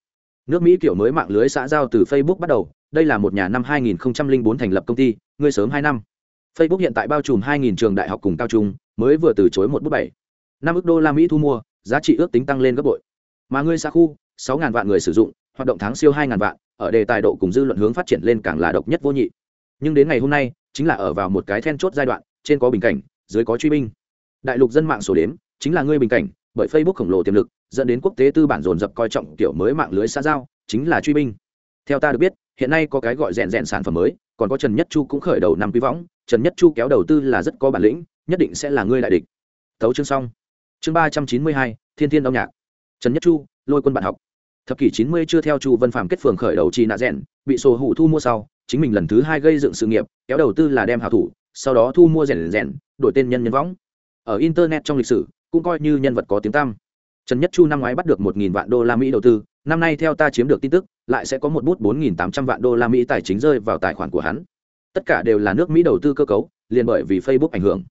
nước mỹ kiểu mới mạng lưới xã giao từ facebook bắt đầu, đây là một nhà năm 2004 thành lập công ty, ngươi sớm hai năm. Facebook hiện tại bao trùm 2.000 trường đại học cùng cao trung, mới vừa từ chối một bút bảy. Năm ước đô la mỹ thu mua, giá trị ước tính tăng lên gấp bội. Mà ngươi xa khu 6.000 vạn người sử dụng, hoạt động tháng siêu 2.000 vạn, ở đề tài độ cùng dư luận hướng phát triển lên càng là độc nhất vô nhị. Nhưng đến ngày hôm nay, chính là ở vào một cái then chốt giai đoạn, trên có bình cảnh, dưới có truy binh. Đại lục dân mạng sổ đếm, chính là ngươi bình cảnh, bởi facebook khổng lồ tiềm lực dẫn đến quốc tế tư bản dồn dập coi trọng kiểu mới mạng lưới xã giao, chính là truy binh. Theo ta được biết, hiện nay có cái gọi rèn rèn sản phẩm mới, còn có trần nhất chu cũng khởi đầu năm quý võng, trần nhất chu kéo đầu tư là rất có bản lĩnh, nhất định sẽ là ngươi đại địch. Thấu chương xong. Chương ba trăm chín mươi hai, thiên thiên đau nhạc. Trần nhất chu, lôi quân bạn học. Thập kỷ chín mươi chưa theo chu Văn phạm kết phường khởi đầu chi nạ rèn, bị sổ hủ thu mua sau, chính mình lần thứ hai gây dựng sự nghiệp, kéo đầu tư là đem hảo thủ, sau đó thu mua rèn rèn, đổi tên nhân nhân võng. Ở internet trong lịch sử, cũng coi như nhân vật có tiếng tăm trần nhất chu năm ngoái bắt được một nghìn vạn đô la mỹ đầu tư, năm nay theo ta chiếm được tin tức, lại sẽ có một bút bốn nghìn tám trăm vạn đô la mỹ tài chính rơi vào tài khoản của hắn. Tất cả đều là nước mỹ đầu tư cơ cấu, liền bởi vì facebook ảnh hưởng.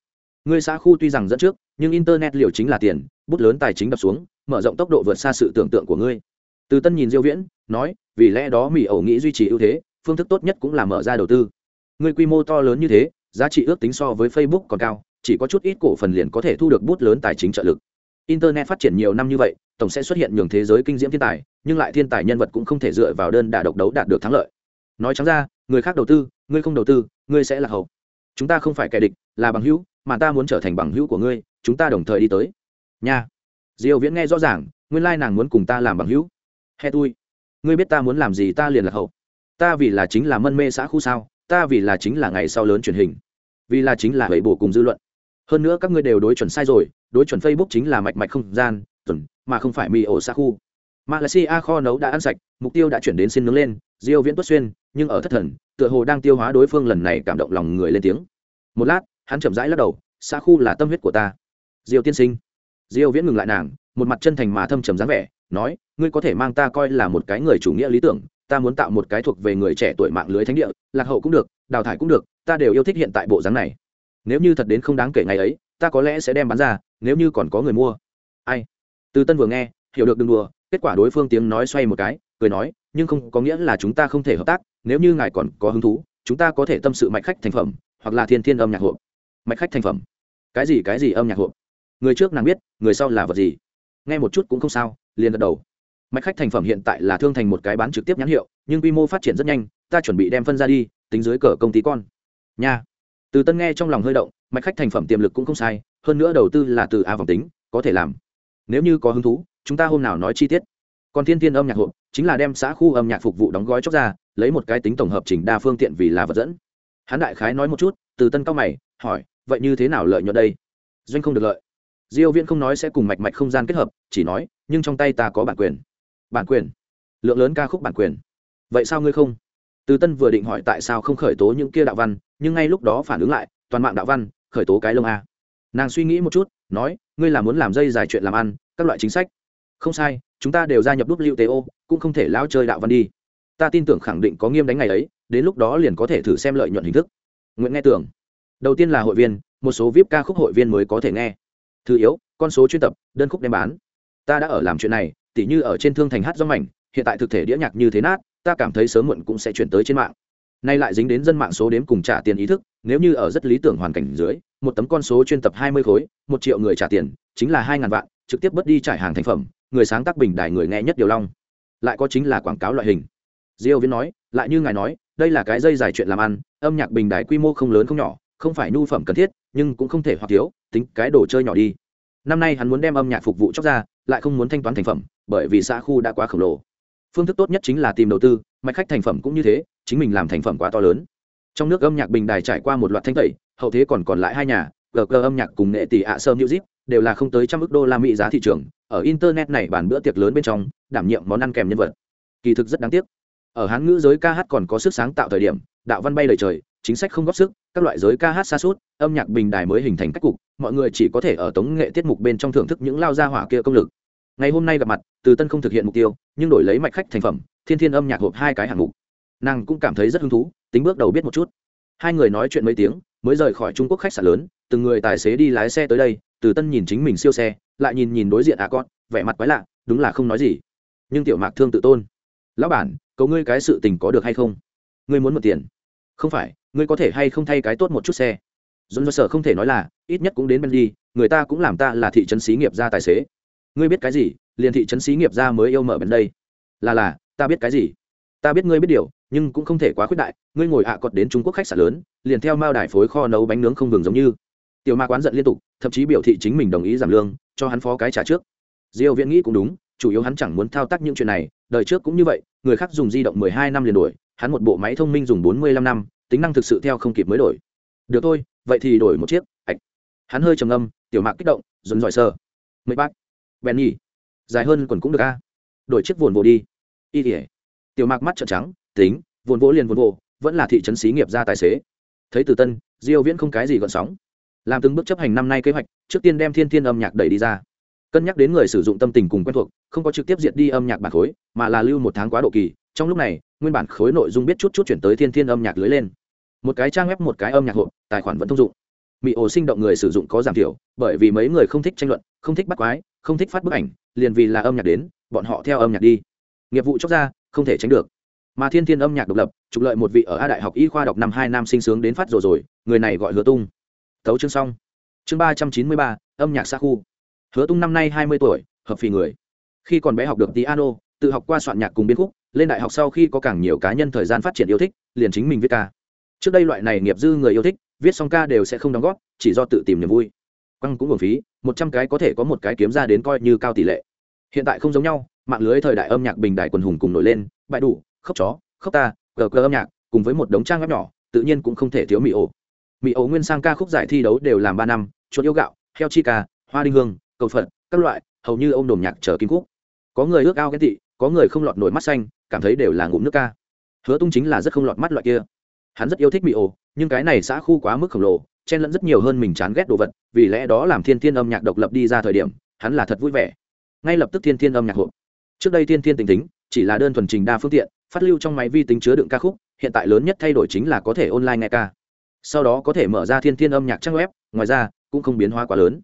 Người xã khu tuy rằng dẫn trước, nhưng internet liều chính là tiền, bút lớn tài chính đập xuống, mở rộng tốc độ vượt xa sự tưởng tượng của ngươi. Từ tân nhìn diêu viễn, nói, vì lẽ đó mỹ ẩu nghĩ duy trì ưu thế, phương thức tốt nhất cũng là mở ra đầu tư. Ngươi quy mô to lớn như thế, giá trị ước tính so với facebook còn cao, chỉ có chút ít cổ phần liền có thể thu được bút lớn tài chính trợ lực internet phát triển nhiều năm như vậy, tổng sẽ xuất hiện nhường thế giới kinh diễm thiên tài, nhưng lại thiên tài nhân vật cũng không thể dựa vào đơn đả độc đấu đạt được thắng lợi. Nói trắng ra, người khác đầu tư, ngươi không đầu tư, ngươi sẽ là hậu. Chúng ta không phải kẻ địch, là bằng hữu, mà ta muốn trở thành bằng hữu của ngươi, chúng ta đồng thời đi tới. Nha. Diêu viễn nghe rõ ràng, nguyên lai nàng muốn cùng ta làm bằng hữu. He tui. Ngươi biết ta muốn làm gì ta liền là hậu. Ta vì là chính là mân mê xã khu sao, ta vì là chính là ngày sau lớn truyền hình. Vì là chính là bảy bổ cùng dư luận hơn nữa các ngươi đều đối chuẩn sai rồi, đối chuẩn facebook chính là mạch mạch không gian tuần mà không phải mì ổ xã khu malaysia kho nấu đã ăn sạch, mục tiêu đã chuyển đến xin nướng lên, diêu viễn tuất xuyên, nhưng ở thất thần, tựa hồ đang tiêu hóa đối phương lần này cảm động lòng người lên tiếng. Một lát, hắn chậm rãi lắc đầu xã khu là tâm huyết của ta. Diêu tiên sinh. Diêu viễn ngừng lại nàng, một mặt chân thành mà thâm trầm dáng vẻ, nói, ngươi có thể mang ta coi là một cái người chủ nghĩa lý tưởng, ta muốn tạo một cái thuộc về người trẻ tuổi mạng lưới thánh địa, lạc hậu cũng được, đào thải cũng được, ta đều yêu thích hiện tại bộ dáng này nếu như thật đến không đáng kể ngày ấy, ta có lẽ sẽ đem bán ra, nếu như còn có người mua. Ai? Từ tân vừa nghe, hiểu được đừng đùa, kết quả đối phương tiếng nói xoay một cái, cười nói, nhưng không có nghĩa là chúng ta không thể hợp tác, nếu như ngài còn có hứng thú, chúng ta có thể tâm sự mạch khách thành phẩm, hoặc là thiên thiên âm nhạc hộp. Mạch khách thành phẩm? Cái gì cái gì âm nhạc hộp? Người trước nàng biết, người sau là vật gì? Nghe một chút cũng không sao, liền gật đầu. Mạch khách thành phẩm hiện tại là thương thành một cái bán trực tiếp nhãn hiệu, nhưng quy mô phát triển rất nhanh, ta chuẩn bị đem phân ra đi, tính dưới cờ công ty con. Nha từ tân nghe trong lòng hơi động, mạch khách thành phẩm tiềm lực cũng không sai, hơn nữa đầu tư là từ a vòng tính, có thể làm. Nếu như có hứng thú, chúng ta hôm nào nói chi tiết. Còn thiên thiên âm nhạc hộp, chính là đem xã khu âm nhạc phục vụ đóng gói chóc ra, lấy một cái tính tổng hợp chỉnh đa phương tiện vì là vật dẫn. Hắn đại khái nói một chút, từ tân cao mày, hỏi, vậy như thế nào lợi nhuận đây? Doanh không được lợi. Diêu viễn không nói sẽ cùng mạch mạch không gian kết hợp, chỉ nói, nhưng trong tay ta có bản quyền. Bản quyền? Lượng lớn ca khúc bản quyền. Vậy sao ngươi không? Từ tân vừa định hỏi tại sao không khởi tố những kia đạo văn, nhưng ngay lúc đó phản ứng lại, toàn mạng đạo văn, khởi tố cái lông a. Nàng suy nghĩ một chút, nói, ngươi là muốn làm dây dài chuyện làm ăn, các loại chính sách. Không sai, chúng ta đều gia nhập wto cũng không thể lao chơi đạo văn đi. Ta tin tưởng khẳng định có nghiêm đánh ngày ấy, đến lúc đó liền có thể thử xem lợi nhuận hình thức. Nguyện nghe tưởng. Đầu tiên là hội viên, một số vip ca khúc hội viên mới có thể nghe. Thứ yếu, con số chuyên tập, đơn khúc đem bán. Ta đã ở làm chuyện này, tỉ như ở trên thương thành hát do mảnh, hiện tại thực thể đĩa nhạc như thế nát ta cảm thấy sớm muộn cũng sẽ chuyển tới trên mạng. Nay lại dính đến dân mạng số đếm cùng trả tiền ý thức, nếu như ở rất lý tưởng hoàn cảnh dưới, một tấm con số chuyên tập hai mươi khối, một triệu người trả tiền, chính là hai ngàn vạn, trực tiếp bớt đi trải hàng thành phẩm, người sáng tác bình đài người nghe nhất điều long. Lại có chính là quảng cáo loại hình. Diêu viễn nói, lại như ngài nói, đây là cái dây dài chuyện làm ăn, âm nhạc bình đài quy mô không lớn không nhỏ, không phải nhu phẩm cần thiết, nhưng cũng không thể hoặc thiếu, tính cái đồ chơi nhỏ đi. Năm nay hắn muốn đem âm nhạc phục vụ chóc ra, lại không muốn thanh toán thành phẩm, bởi vì xã khu đã quá khổng lồ phương thức tốt nhất chính là tìm đầu tư, mạch khách thành phẩm cũng như thế, chính mình làm thành phẩm quá to lớn. Trong nước âm nhạc bình đài trải qua một loạt thanh tẩy, hậu thế còn còn lại hai nhà, gg âm nhạc cùng nghệ tỷ ạ sơ music, đều là không tới trăm ước đô la mỹ giá thị trường, ở internet này bàn bữa tiệc lớn bên trong, đảm nhiệm món ăn kèm nhân vật. Kỳ thực rất đáng tiếc. Ở hán ngữ giới ca hát còn có sức sáng tạo thời điểm, đạo văn bay lời trời, chính sách không góp sức, các loại giới ca hát xa suốt, âm nhạc bình đài mới hình thành cách cục, mọi người chỉ có thể ở tống nghệ tiết mục bên trong thưởng thức những lao gia hỏa kia công lực ngày hôm nay gặp mặt, từ tân không thực hiện mục tiêu, nhưng đổi lấy mạch khách thành phẩm, thiên thiên âm nhạc hộp hai cái hạng mục. Nàng cũng cảm thấy rất hứng thú, tính bước đầu biết một chút. Hai người nói chuyện mấy tiếng, mới rời khỏi trung quốc khách sạn lớn, từng người tài xế đi lái xe tới đây, từ tân nhìn chính mình siêu xe, lại nhìn nhìn đối diện à con vẻ mặt quái lạ, đúng là không nói gì. Nhưng tiểu mạc thương tự tôn. Lão bản, cầu ngươi cái sự tình có được hay không? Ngươi muốn một tiền? Không phải, ngươi có thể hay không thay cái tốt một chút xe? Dồn dơ sở không thể nói là, ít nhất cũng đến bên đi, người ta cũng làm ta là thị trấn xí nghiệp ra tài xế ngươi biết cái gì, liền thị trấn xí nghiệp gia mới yêu mở bên đây. Là là, ta biết cái gì? Ta biết ngươi biết điều, nhưng cũng không thể quá khuyết đại, ngươi ngồi ạ à cọt đến trung quốc khách sạn lớn, liền theo mao đài phối kho nấu bánh nướng không vừng giống như. Tiểu ma quán giận liên tục, thậm chí biểu thị chính mình đồng ý giảm lương, cho hắn phó cái trả trước. Diêu viễn nghĩ cũng đúng, chủ yếu hắn chẳng muốn thao tác những chuyện này, đời trước cũng như vậy, người khác dùng di động 12 năm liền đổi, hắn một bộ máy thông minh dùng 45 năm, tính năng thực sự theo không kịp mới đổi. Được thôi, vậy thì đổi một chiếc. Ạch hắn hơi trầm ngâm, tiểu mạc kích động, dồn dòi sơ mấy bác bèn nhỉ dài hơn quần cũng được a. Đổi chiếc vồn vồ đi. Y tỉa tiểu mạc mắt trợn trắng, tính, vồn vỗ liền vồn vồ, vẫn là thị trấn xí nghiệp ra tài xế. Thấy từ tân, diêu viễn không cái gì gọn sóng. Làm từng bước chấp hành năm nay kế hoạch, trước tiên đem thiên thiên âm nhạc đẩy đi ra. Cân nhắc đến người sử dụng tâm tình cùng quen thuộc, không có trực tiếp diệt đi âm nhạc bản khối, mà là lưu một tháng quá độ kỳ. Trong lúc này, nguyên bản khối nội dung biết chút chút chuyển tới thiên thiên âm nhạc lưới lên. Một cái trang web, một cái âm nhạc hộp, tài khoản vẫn thông dụng mỹ ổ sinh động người sử dụng có giảm thiểu, bởi vì mấy người không thích tranh luận, không thích bắt quái, không thích phát bức ảnh, liền vì là âm nhạc đến, bọn họ theo âm nhạc đi. Nghiệp vụ chóc ra, không thể tránh được. Mà thiên thiên âm nhạc độc lập, trục lợi một vị ở a đại học y khoa đọc năm hai năm sinh sướng đến phát rồi rồi, người này gọi hứa tung. Tấu chương xong. Chương ba trăm chín mươi ba, âm nhạc xa khu. Hứa tung năm nay hai mươi tuổi, hợp phì người. Khi còn bé học được piano, tự học qua soạn nhạc cùng biên khúc, lên đại học sau khi có càng nhiều cá nhân thời gian phát triển yêu thích, liền chính mình viết ca. Trước đây loại này nghiệp dư người yêu thích viết xong ca đều sẽ không đóng góp, chỉ do tự tìm niềm vui. Quăng cũng hưởng phí, một trăm cái có thể có một cái kiếm ra đến coi như cao tỷ lệ. Hiện tại không giống nhau, mạng lưới thời đại âm nhạc bình đại quần hùng cùng nổi lên, bại đủ khóc chó khóc ta, cờ cờ âm nhạc, cùng với một đống trang web nhỏ, tự nhiên cũng không thể thiếu mỹ ổ. Mỹ ổ nguyên sang ca khúc giải thi đấu đều làm ba năm, chuột yêu gạo, heo chi ca, hoa đinh hương, cầu phật, các loại, hầu như ông đồm nhạc chờ kim cúc. có người ước ao ghen tị, có người không lọt nổi mắt xanh, cảm thấy đều là ngụm nước ca. Hứa tung chính là rất không lọt mắt loại kia. Hắn rất yêu thích mỹ ổ nhưng cái này xã khu quá mức khổng lồ, chen lẫn rất nhiều hơn mình chán ghét đồ vật, vì lẽ đó làm thiên thiên âm nhạc độc lập đi ra thời điểm, hắn là thật vui vẻ. Ngay lập tức thiên thiên âm nhạc hộp. Trước đây thiên thiên tình tính, chỉ là đơn thuần trình đa phương tiện, phát lưu trong máy vi tính chứa đựng ca khúc, hiện tại lớn nhất thay đổi chính là có thể online nghe ca. Sau đó có thể mở ra thiên thiên âm nhạc trang web, ngoài ra, cũng không biến hóa quá lớn.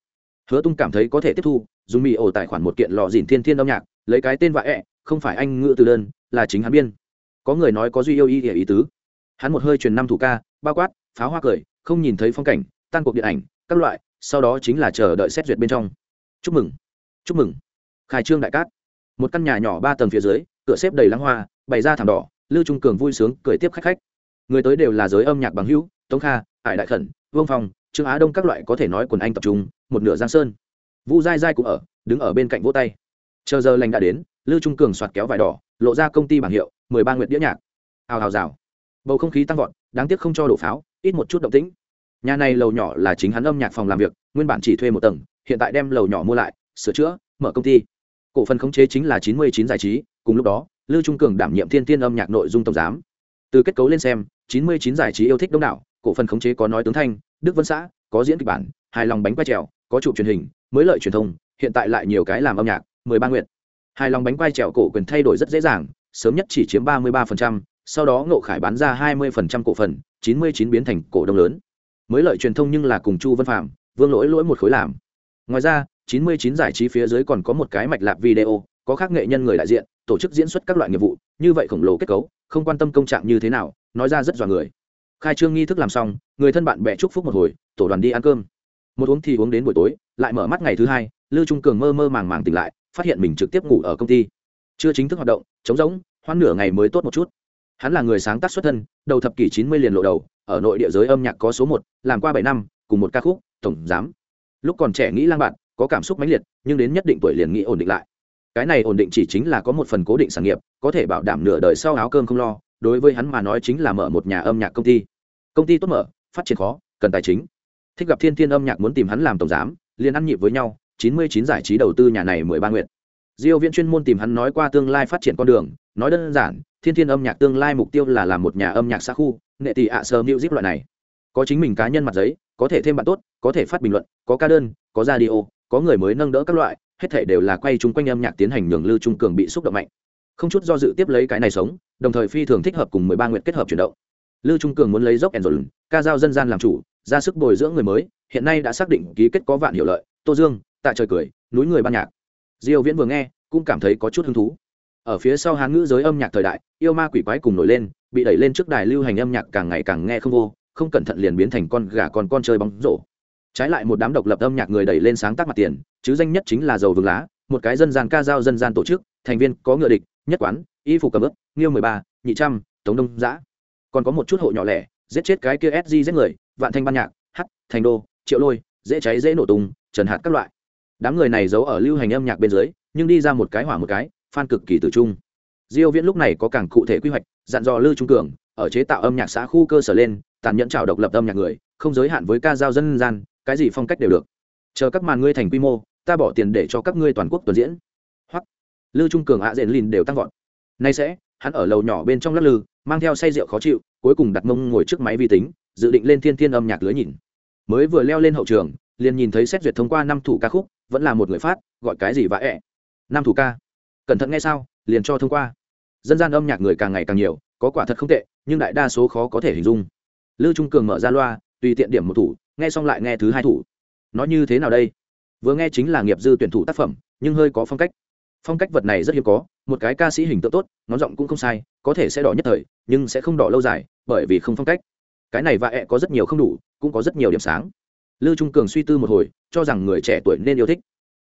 Hứa tung cảm thấy có thể tiếp thu, dùng mỹ ổ tài khoản một kiện lò dìn thiên thiên âm nhạc, lấy cái tên vạ ẹ, không phải anh ngự từ đơn, là chính hắn biên. Có người nói có duy yêu ý ỉa ý tứ. Hắn một hơi truyền năm thủ ca bao quát, pháo hoa cười, không nhìn thấy phong cảnh, tan cuộc điện ảnh, các loại, sau đó chính là chờ đợi xét duyệt bên trong. Chúc mừng chúc mừng. Khai trương đại cát. Một căn nhà nhỏ ba tầng phía dưới, cửa xếp đầy lắng hoa, bày ra thảm đỏ, lưu trung cường vui sướng, cười tiếp khách khách. Người tới đều là giới âm nhạc bằng hữu, tống kha, hải đại khẩn, vương phong, trương á đông các loại có thể nói quần anh tập trung, một nửa giang sơn. Vu dai dai cũng ở, đứng ở bên cạnh vỗ tay. Chờ giờ lành đã đến, lưu trung cường soạt kéo vải đỏ, lộ ra công ty bảng hiệu, mười ba nguyện đĩa nhạc. Hào hào rào. Bầu không khí tăng vọt đáng tiếc không cho đổ pháo, ít một chút động tĩnh. Nhà này lầu nhỏ là chính hắn âm nhạc phòng làm việc, nguyên bản chỉ thuê một tầng, hiện tại đem lầu nhỏ mua lại, sửa chữa, mở công ty. Cổ phần khống chế chính là chín mươi chín giải trí, cùng lúc đó, lưu trung cường đảm nhiệm thiên tiên âm nhạc nội dung tổng giám. Từ kết cấu lên xem, chín mươi chín giải trí yêu thích đông đảo, cổ phần khống chế có nói tướng thanh, đức vân xã, có diễn kịch bản, hài lòng bánh quay trèo, có trụ truyền hình, mới lợi truyền thông, hiện tại lại nhiều cái làm âm nhạc, mười ba nguyện. Hài lòng bánh quay trèo cổ quyền thay đổi rất dễ dàng, sớm nhất chỉ chiếm ba mươi ba sau đó ngộ khải bán ra hai mươi cổ phần, chín mươi chín biến thành cổ đông lớn. Mới lợi truyền thông nhưng là cùng chu văn phạm, vương lỗi lỗi một khối làm. Ngoài ra 99 giải trí phía dưới còn có một cái mạch lạc video, có khác nghệ nhân người đại diện, tổ chức diễn xuất các loại nghiệp vụ, như vậy khổng lồ kết cấu, không quan tâm công trạng như thế nào, nói ra rất dọa người. Khai trương nghi thức làm xong, người thân bạn bè chúc phúc một hồi, tổ đoàn đi ăn cơm. Một uống thì uống đến buổi tối, lại mở mắt ngày thứ hai, lưu trung cường mơ mơ màng màng tỉnh lại, phát hiện mình trực tiếp ngủ ở công ty. Chưa chính thức hoạt động, trống rỗng hoan nửa ngày mới tốt một chút hắn là người sáng tác xuất thân, đầu thập kỷ 90 liền lộ đầu, ở nội địa giới âm nhạc có số một, làm qua bảy năm, cùng một ca khúc, tổng giám. Lúc còn trẻ nghĩ lang bạn, có cảm xúc mãnh liệt, nhưng đến nhất định tuổi liền nghĩ ổn định lại. Cái này ổn định chỉ chính là có một phần cố định sản nghiệp, có thể bảo đảm nửa đời sau áo cơm không lo, đối với hắn mà nói chính là mở một nhà âm nhạc công ty. Công ty tốt mở, phát triển khó, cần tài chính. Thích gặp thiên thiên âm nhạc muốn tìm hắn làm tổng giám, liền ăn nhịp với nhau, chín mươi chín giải trí đầu tư nhà này mười ba nguyện. Diêu viễn chuyên môn tìm hắn nói qua tương lai phát triển con đường, nói đơn giản thiên thiên âm nhạc tương lai mục tiêu là làm một nhà âm nhạc xã khu, nghệ tỷ ạ sơ music loại này. Có chính mình cá nhân mặt giấy, có thể thêm bạn tốt, có thể phát bình luận, có ca đơn, có radio, có người mới nâng đỡ các loại, hết thể đều là quay chung quanh âm nhạc tiến hành nhường lưu trung cường bị xúc động mạnh. Không chút do dự tiếp lấy cái này sống, đồng thời phi thường thích hợp cùng mười ba nguyện kết hợp chuyển động. Lưu trung cường muốn lấy dốc ẩn ca giao dân gian làm chủ, ra sức bồi dưỡng người mới, hiện nay đã xác định ký kết có vạn hiệu lợi, tô dương tại trời cười, núi người ban nhạc. Diêu viễn vừa nghe, cũng cảm thấy có chút hứng thú ở phía sau hán ngữ giới âm nhạc thời đại, yêu ma quỷ quái cùng nổi lên, bị đẩy lên trước đài lưu hành âm nhạc càng ngày càng nghe không vô, không cẩn thận liền biến thành con gà con con chơi bóng rổ. Trái lại một đám độc lập âm nhạc người đẩy lên sáng tác mặt tiền, chứ danh nhất chính là dầu vương lá, một cái dân gian ca dao dân gian tổ chức, thành viên có ngựa địch, nhất quán, y phục cầm ướp nghiêu mười ba, nhị trăm, tống đông giã. Còn có một chút hộ nhỏ lẻ, giết chết cái kia sg giết người, vạn thanh ban nhạc, h, thành đô, triệu lôi, dễ cháy dễ nổ tung, trần hạt các loại. Đám người này giấu ở lưu hành âm nhạc bên dưới, nhưng đi ra một cái hỏa một cái phan cực kỳ tử trung. Diêu viễn lúc này có càng cụ thể quy hoạch, dặn dò lưu trung cường, ở chế tạo âm nhạc xã khu cơ sở lên, tàn nhẫn trào độc lập âm nhạc người, không giới hạn với ca giao dân gian, cái gì phong cách đều được. Chờ các màn ngươi thành quy mô, ta bỏ tiền để cho các ngươi toàn quốc tuần diễn. Hoặc lưu trung cường hạ diện lìn đều tăng vọt. Nay sẽ, hắn ở lầu nhỏ bên trong lắc lư, mang theo say rượu khó chịu, cuối cùng đặt mông ngồi trước máy vi tính, dự định lên thiên thiên âm nhạc lưới nhìn. Mới vừa leo lên hậu trường, liền nhìn thấy xét duyệt thông qua năm thủ ca khúc, vẫn là một người phát, gọi cái gì vã ẹ? Năm thủ ca cẩn thận nghe sao, liền cho thông qua. Dân gian âm nhạc người càng ngày càng nhiều, có quả thật không tệ, nhưng đại đa số khó có thể hình dung. Lưu trung cường mở ra loa, tùy tiện điểm một thủ, nghe xong lại nghe thứ hai thủ. Nó như thế nào đây? Vừa nghe chính là nghiệp dư tuyển thủ tác phẩm, nhưng hơi có phong cách. Phong cách vật này rất hiếm có, một cái ca sĩ hình tượng tốt, ngón giọng cũng không sai, có thể sẽ đỏ nhất thời, nhưng sẽ không đỏ lâu dài, bởi vì không phong cách. Cái này và ẹ có rất nhiều không đủ, cũng có rất nhiều điểm sáng. Lưu trung cường suy tư một hồi, cho rằng người trẻ tuổi nên yêu thích.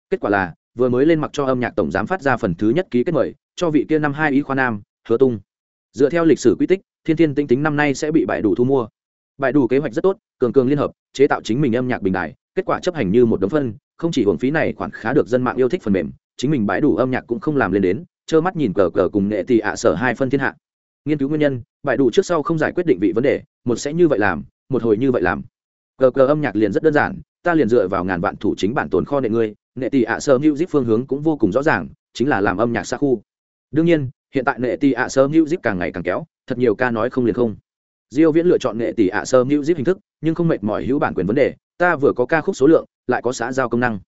Kết quả là vừa mới lên mặc cho âm nhạc tổng giám phát ra phần thứ nhất ký kết mời, cho vị kia năm hai ý khoa nam, hứa tung. Dựa theo lịch sử quy tích, thiên thiên tinh tính năm nay sẽ bị bại đủ thu mua. Bại đủ kế hoạch rất tốt, cường cường liên hợp, chế tạo chính mình âm nhạc bình đại kết quả chấp hành như một đống phân, không chỉ hưởng phí này khoản khá được dân mạng yêu thích phần mềm, chính mình bãi đủ âm nhạc cũng không làm lên đến, trơ mắt nhìn cờ cờ cùng nghệ tỷ ạ sở hai phân thiên hạ. Nghiên cứu nguyên nhân bãi đủ trước sau không giải quyết định vị vấn đề, một sẽ như vậy làm, một hồi như vậy làm. Cờ cờ âm nhạc liền rất đơn giản, ta liền dựa vào ngàn vạn thủ chính bản tồn kho nệ ngươi nghệ tỷ ạ sở music phương hướng cũng vô cùng rõ ràng, chính là làm âm nhạc xa khu. Đương nhiên, hiện tại nghệ tỷ ạ sở music càng ngày càng kéo, thật nhiều ca nói không liền không. Diêu viễn lựa chọn nghệ tỷ ạ sơ music hình thức, nhưng không mệt mỏi hữu bản quyền vấn đề, ta vừa có ca khúc số lượng, lại có xã giao công năng.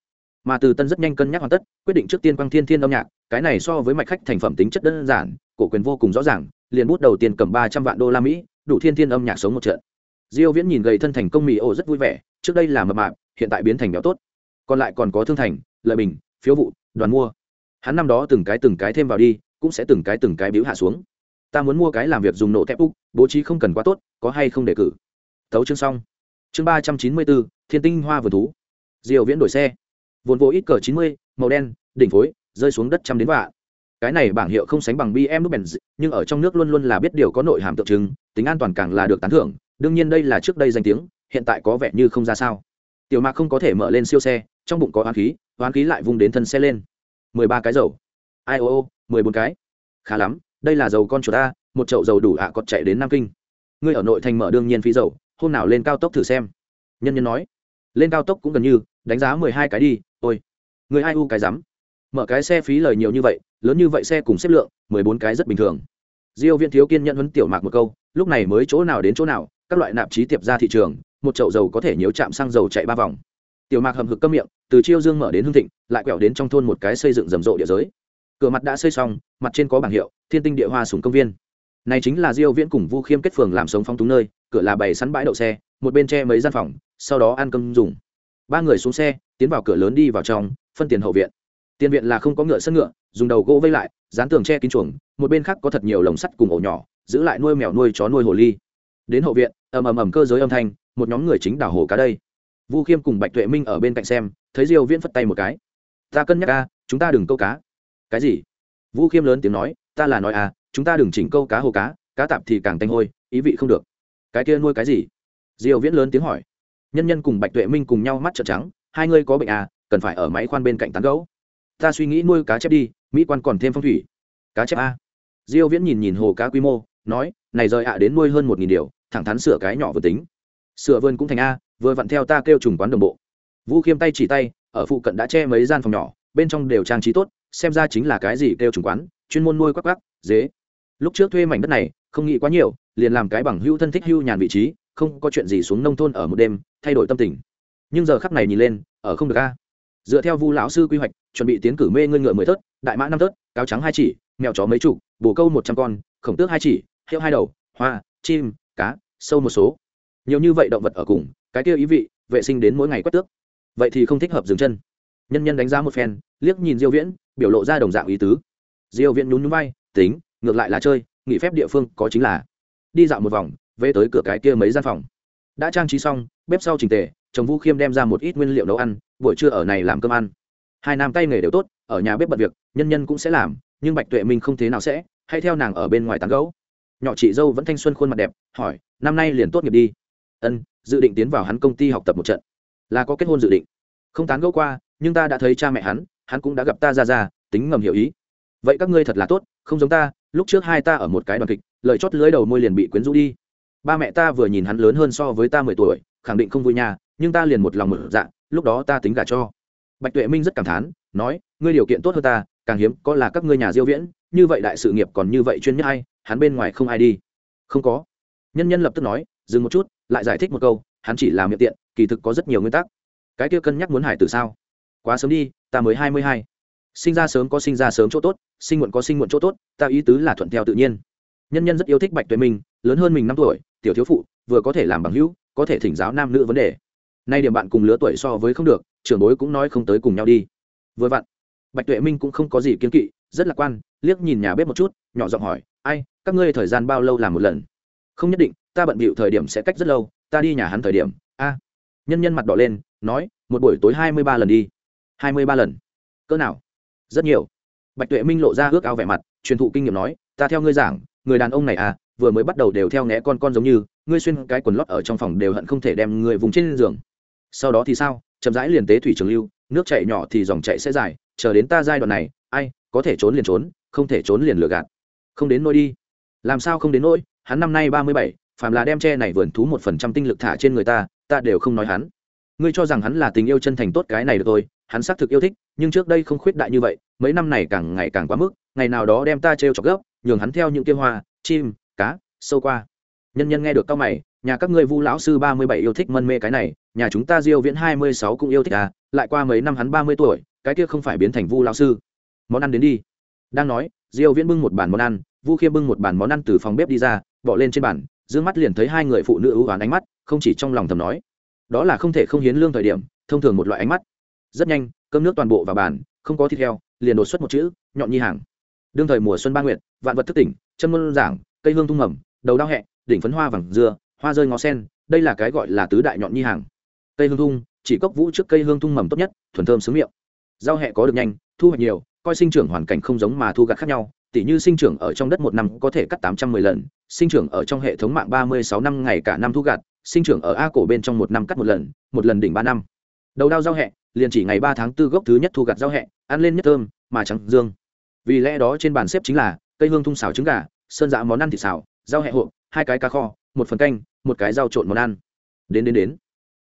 Mà từ tân rất nhanh cân nhắc hoàn tất, quyết định trước tiên quang thiên thiên âm nhạc, cái này so với mạch khách thành phẩm tính chất đơn giản, cổ quyền vô cùng rõ ràng, liền bút đầu tiền cầm ba trăm vạn đô la mỹ, đủ thiên thiên âm nhạc sống một trận. Diêu viễn nhìn gầy thân thành công mì ổ rất vui vẻ, trước đây là mập mạp, hiện tại biến thành béo tốt còn lại còn có thương thành, lợi bình, phiếu vụ, đoàn mua. Hắn năm đó từng cái từng cái thêm vào đi, cũng sẽ từng cái từng cái biếu hạ xuống. Ta muốn mua cái làm việc dùng nổ tép úc, bố trí không cần quá tốt, có hay không đề cử. Tấu chương xong. Chương ba trăm chín mươi bốn, thiên tinh hoa vườn thú. Diều viễn đổi xe. Vốn vô ít cờ chín mươi, màu đen, đỉnh phối, rơi xuống đất trăm đến vạ cái này bảng hiệu không sánh bằng bm benz, nhưng ở trong nước luôn luôn là biết điều có nội hàm tượng trưng, tính an toàn càng là được tán thưởng. Đương nhiên đây là trước đây danh tiếng, hiện tại có vẻ như không ra sao. Tiểu mạc không có thể mở lên siêu xe trong bụng có oán khí oán khí lại vung đến thân xe lên. Mười ba cái dầu. Ai ô ô, mười bốn cái. Khá lắm, đây là dầu con chuột ta một chậu dầu đủ ạ à chạy đến nam kinh. Ngươi ở nội thành mở đương nhiên phí dầu, hôm nào lên cao tốc thử xem. Nhân nhân nói. Lên cao tốc cũng gần như, đánh giá mười hai cái đi, ôi. Người ai u cái rắm. Mở cái xe phí lời nhiều như vậy, lớn như vậy xe cùng xếp lượng, mười bốn cái rất bình thường. Diêu viên thiếu kiên nhận huấn tiểu mạc một câu, lúc này mới chỗ nào đến chỗ nào, các loại nạp trí tiệp ra thị trường, một chậu dầu có thể nhiễu chạm xăng dầu chạy ba vòng tiểu mạc hầm hực câm miệng, từ chiêu dương mở đến hương thịnh, lại quẹo đến trong thôn một cái xây dựng rầm rộ địa giới. Cửa mặt đã xây xong, mặt trên có bảng hiệu, thiên tinh địa hoa sùng công viên. Này chính là diêu viễn cùng vu khiêm kết phường làm sống phong túng nơi, cửa là bày sẵn bãi đậu xe, một bên che mấy gian phòng, sau đó ăn cơm dùng. Ba người xuống xe, tiến vào cửa lớn đi vào trong, phân tiền hậu viện. Tiền viện là không có ngựa sân ngựa, dùng đầu gỗ vây lại, dán tường che kín chuồng, một bên khác có thật nhiều lồng sắt cùng ổ nhỏ, giữ lại nuôi mèo nuôi chó nuôi hồ ly. Đến hậu viện, ầm ầm ầm cơ giới âm thanh, một nhóm người chính đảo hồ cá đây vu khiêm cùng bạch tuệ minh ở bên cạnh xem, thấy diêu viễn phất tay một cái. Ta cân nhắc a, chúng ta đừng câu cá. Cái gì? Vu khiêm lớn tiếng nói, ta là nói à chúng ta đừng chỉnh câu cá hồ cá cá tạp thì càng tanh hôi, ý vị không được. Cái kia nuôi cái gì? Diêu viễn lớn tiếng hỏi. Nhân nhân cùng bạch tuệ minh cùng nhau mắt trợn trắng, hai người có bệnh à cần phải ở máy khoan bên cạnh tán gấu ta suy nghĩ nuôi cá chép đi, mỹ quan còn thêm phong thủy. Cá chép a? Diêu viễn nhìn nhìn hồ cá quy mô, nói, này rời ạ đến nuôi hơn một nghìn điều, thẳng thắn sửa cái nhỏ vừa tính. Sửa vườn cũng thành a vừa vặn theo ta kêu trùng quán đồng bộ. Vũ khiêm tay chỉ tay, ở phụ cận đã che mấy gian phòng nhỏ, bên trong đều trang trí tốt, xem ra chính là cái gì kêu trùng quán, chuyên môn nuôi quắc quắc, dế. Lúc trước thuê mảnh đất này, không nghĩ quá nhiều, liền làm cái bằng hưu thân thích hưu nhàn vị trí, không có chuyện gì xuống nông thôn ở một đêm, thay đổi tâm tình. Nhưng giờ khắc này nhìn lên, ở không được a. Dựa theo vu lão sư quy hoạch, chuẩn bị tiến cử mê ngươi ngựa mười thớt, đại mã năm thớt, cáo trắng hai chỉ, mèo chó mấy chục bồ câu một trăm con, khổng tước hai chỉ hiệu hai đầu, hoa, chim, cá, sâu một số. Nhiều như vậy động vật ở cùng cái kia ý vị, vệ sinh đến mỗi ngày quét tước. Vậy thì không thích hợp dừng chân. Nhân nhân đánh giá một phen, liếc nhìn diêu viễn, biểu lộ ra đồng dạng ý tứ. Diêu viễn nhún nhún vai, tính, ngược lại là chơi, nghỉ phép địa phương có chính là. Đi dạo một vòng, về tới cửa cái kia mấy gian phòng. Đã trang trí xong, bếp sau trình tề, chồng vũ khiêm đem ra một ít nguyên liệu nấu ăn, buổi trưa ở này làm cơm ăn. Hai nam tay nghề đều tốt, ở nhà bếp bật việc, nhân nhân cũng sẽ làm, nhưng bạch tuệ minh không thế nào sẽ hay theo nàng ở bên ngoài tán gấu nhỏ chị dâu vẫn thanh xuân khuôn mặt đẹp, hỏi, năm nay liền tốt nghiệp đi? Ân, dự định tiến vào hắn công ty học tập một trận. Là có kết hôn dự định. Không tán gẫu qua, nhưng ta đã thấy cha mẹ hắn hắn cũng đã gặp ta ra ra, tính ngầm hiểu ý. Vậy các ngươi thật là tốt, không giống ta, lúc trước hai ta ở một cái đoàn kịch lợi chót lưới đầu môi liền bị quyến rũ đi. Ba mẹ ta vừa nhìn hắn lớn hơn so với ta mười tuổi, khẳng định không vui nhà nhưng ta liền một lòng một dạ lúc đó ta tính gả cho. Bạch tuệ minh rất cảm thán, nói, ngươi điều kiện tốt hơn ta, càng hiếm có là các ngươi nhà diêu viễn, như vậy đại sự nghiệp còn như vậy chuyên nhất hay hắn bên ngoài không ai đi. Không có. Nhân nhân lập tức nói dừng một chút, lại giải thích một câu, hắn chỉ làm miệng tiện, kỳ thực có rất nhiều nguyên tắc. Cái kia cân nhắc muốn hải tử sao? Quá sớm đi, ta mới hai mươi hai. Sinh ra sớm có sinh ra sớm chỗ tốt, sinh muộn có sinh muộn chỗ tốt, ta ý tứ là thuận theo tự nhiên. Nhân nhân rất yêu thích bạch tuệ minh, lớn hơn mình năm tuổi, tiểu thiếu phụ, vừa có thể làm bằng hữu, có thể thỉnh giáo nam nữ vấn đề. Nay điểm bạn cùng lứa tuổi so với không được, trưởng bối cũng nói không tới cùng nhau đi. Vừa vặn, bạch tuệ minh cũng không có gì kiên kỵ, rất lạc quan, liếc nhìn nhà bếp một chút, nhỏ giọng hỏi, ai, các ngươi thời gian bao lâu làm một lần? Không nhất định ta bận bịu thời điểm sẽ cách rất lâu, ta đi nhà hắn thời điểm. A. Nhân nhân mặt đỏ lên, nói, một buổi tối hai mươi ba lần đi. Hai mươi ba lần? Cỡ nào? Rất nhiều. Bạch tuệ minh lộ ra ước ao vẻ mặt, truyền thụ kinh nghiệm nói, ta theo ngươi giảng, người đàn ông này à vừa mới bắt đầu đều theo nghé con con giống như, ngươi xuyên cái quần lót ở trong phòng đều hận không thể đem người vùng trên giường. Sau đó thì sao? Chậm rãi liền tế thủy trường lưu, nước chảy nhỏ thì dòng chảy sẽ dài, chờ đến ta giai đoạn này, ai, có thể trốn liền trốn, không thể trốn liền lừa gạt. Không đến nỗi đi. Làm sao không đến nỗi? hắn năm nay ba mươi bảy phàm là đem tre này vườn thú một phần trăm tinh lực thả trên người ta ta đều không nói hắn. Ngươi cho rằng hắn là tình yêu chân thành tốt cái này được thôi, hắn xác thực yêu thích, nhưng trước đây không khuyết đại như vậy, mấy năm này càng ngày càng quá mức, ngày nào đó đem ta t r e o chọc gốc nhường hắn theo những kia hoa, chim, cá, sâu qua. Nhân nhân nghe được cao mày, nhà các ngươi vu lão sư ba mươi bảy yêu thích mân mê cái này, nhà chúng ta diêu viễn hai mươi sáu cũng yêu thích à lại qua mấy năm hắn ba mươi tuổi, cái kia không phải biến thành vu lão sư. Món ăn đến đi. Đang nói, diêu viễn bưng một bàn món ăn, vu khiêm bưng một bàn món ăn từ phòng bếp đi ra, bỏ lên trên bàn dương mắt liền thấy hai người phụ nữ ưu oán ánh mắt, không chỉ trong lòng thầm nói. Đó là không thể không hiến lương thời điểm, thông thường một loại ánh mắt. Rất nhanh, cơm nước toàn bộ vào bàn, không có thịt heo, liền đột xuất một chữ, nhọn nhi hàng. Đương thời mùa xuân ba nguyệt, vạn vật thức tỉnh, chân môn giảng, cây hương thung mầm đầu đao hẹ, đỉnh phấn hoa vàng dưa, hoa rơi ngó sen, đây là cái gọi là tứ đại nhọn nhi hàng. Cây hương thung chỉ cốc vũ trước cây hương thung mầm tốt nhất, thuần thơm sướng miệng. Giao hẹ có được nhanh, thu hoạch nhiều, coi sinh trưởng hoàn cảnh không giống mà thu gặt khác nhau tỉ như sinh trưởng ở trong đất một năm có thể cắt tám trăm mười lần, sinh trưởng ở trong hệ thống mạng ba mươi sáu năm ngày cả năm thu gặt sinh trưởng ở a cổ bên trong một năm cắt một lần một lần đỉnh ba năm. Đầu đao rau hẹ, liền chỉ ngày ba tháng tư gốc thứ nhất thu gặt rau hẹ, ăn lên nhất thơm, mà trắng dương. Vì lẽ đó trên bàn xếp chính là cây hương thung xào trứng gà, sơn dạ món ăn thịt xào rau hẹ hộp, hai cái cá kho, một phần canh, một cái rau trộn món ăn. Đến đến đến.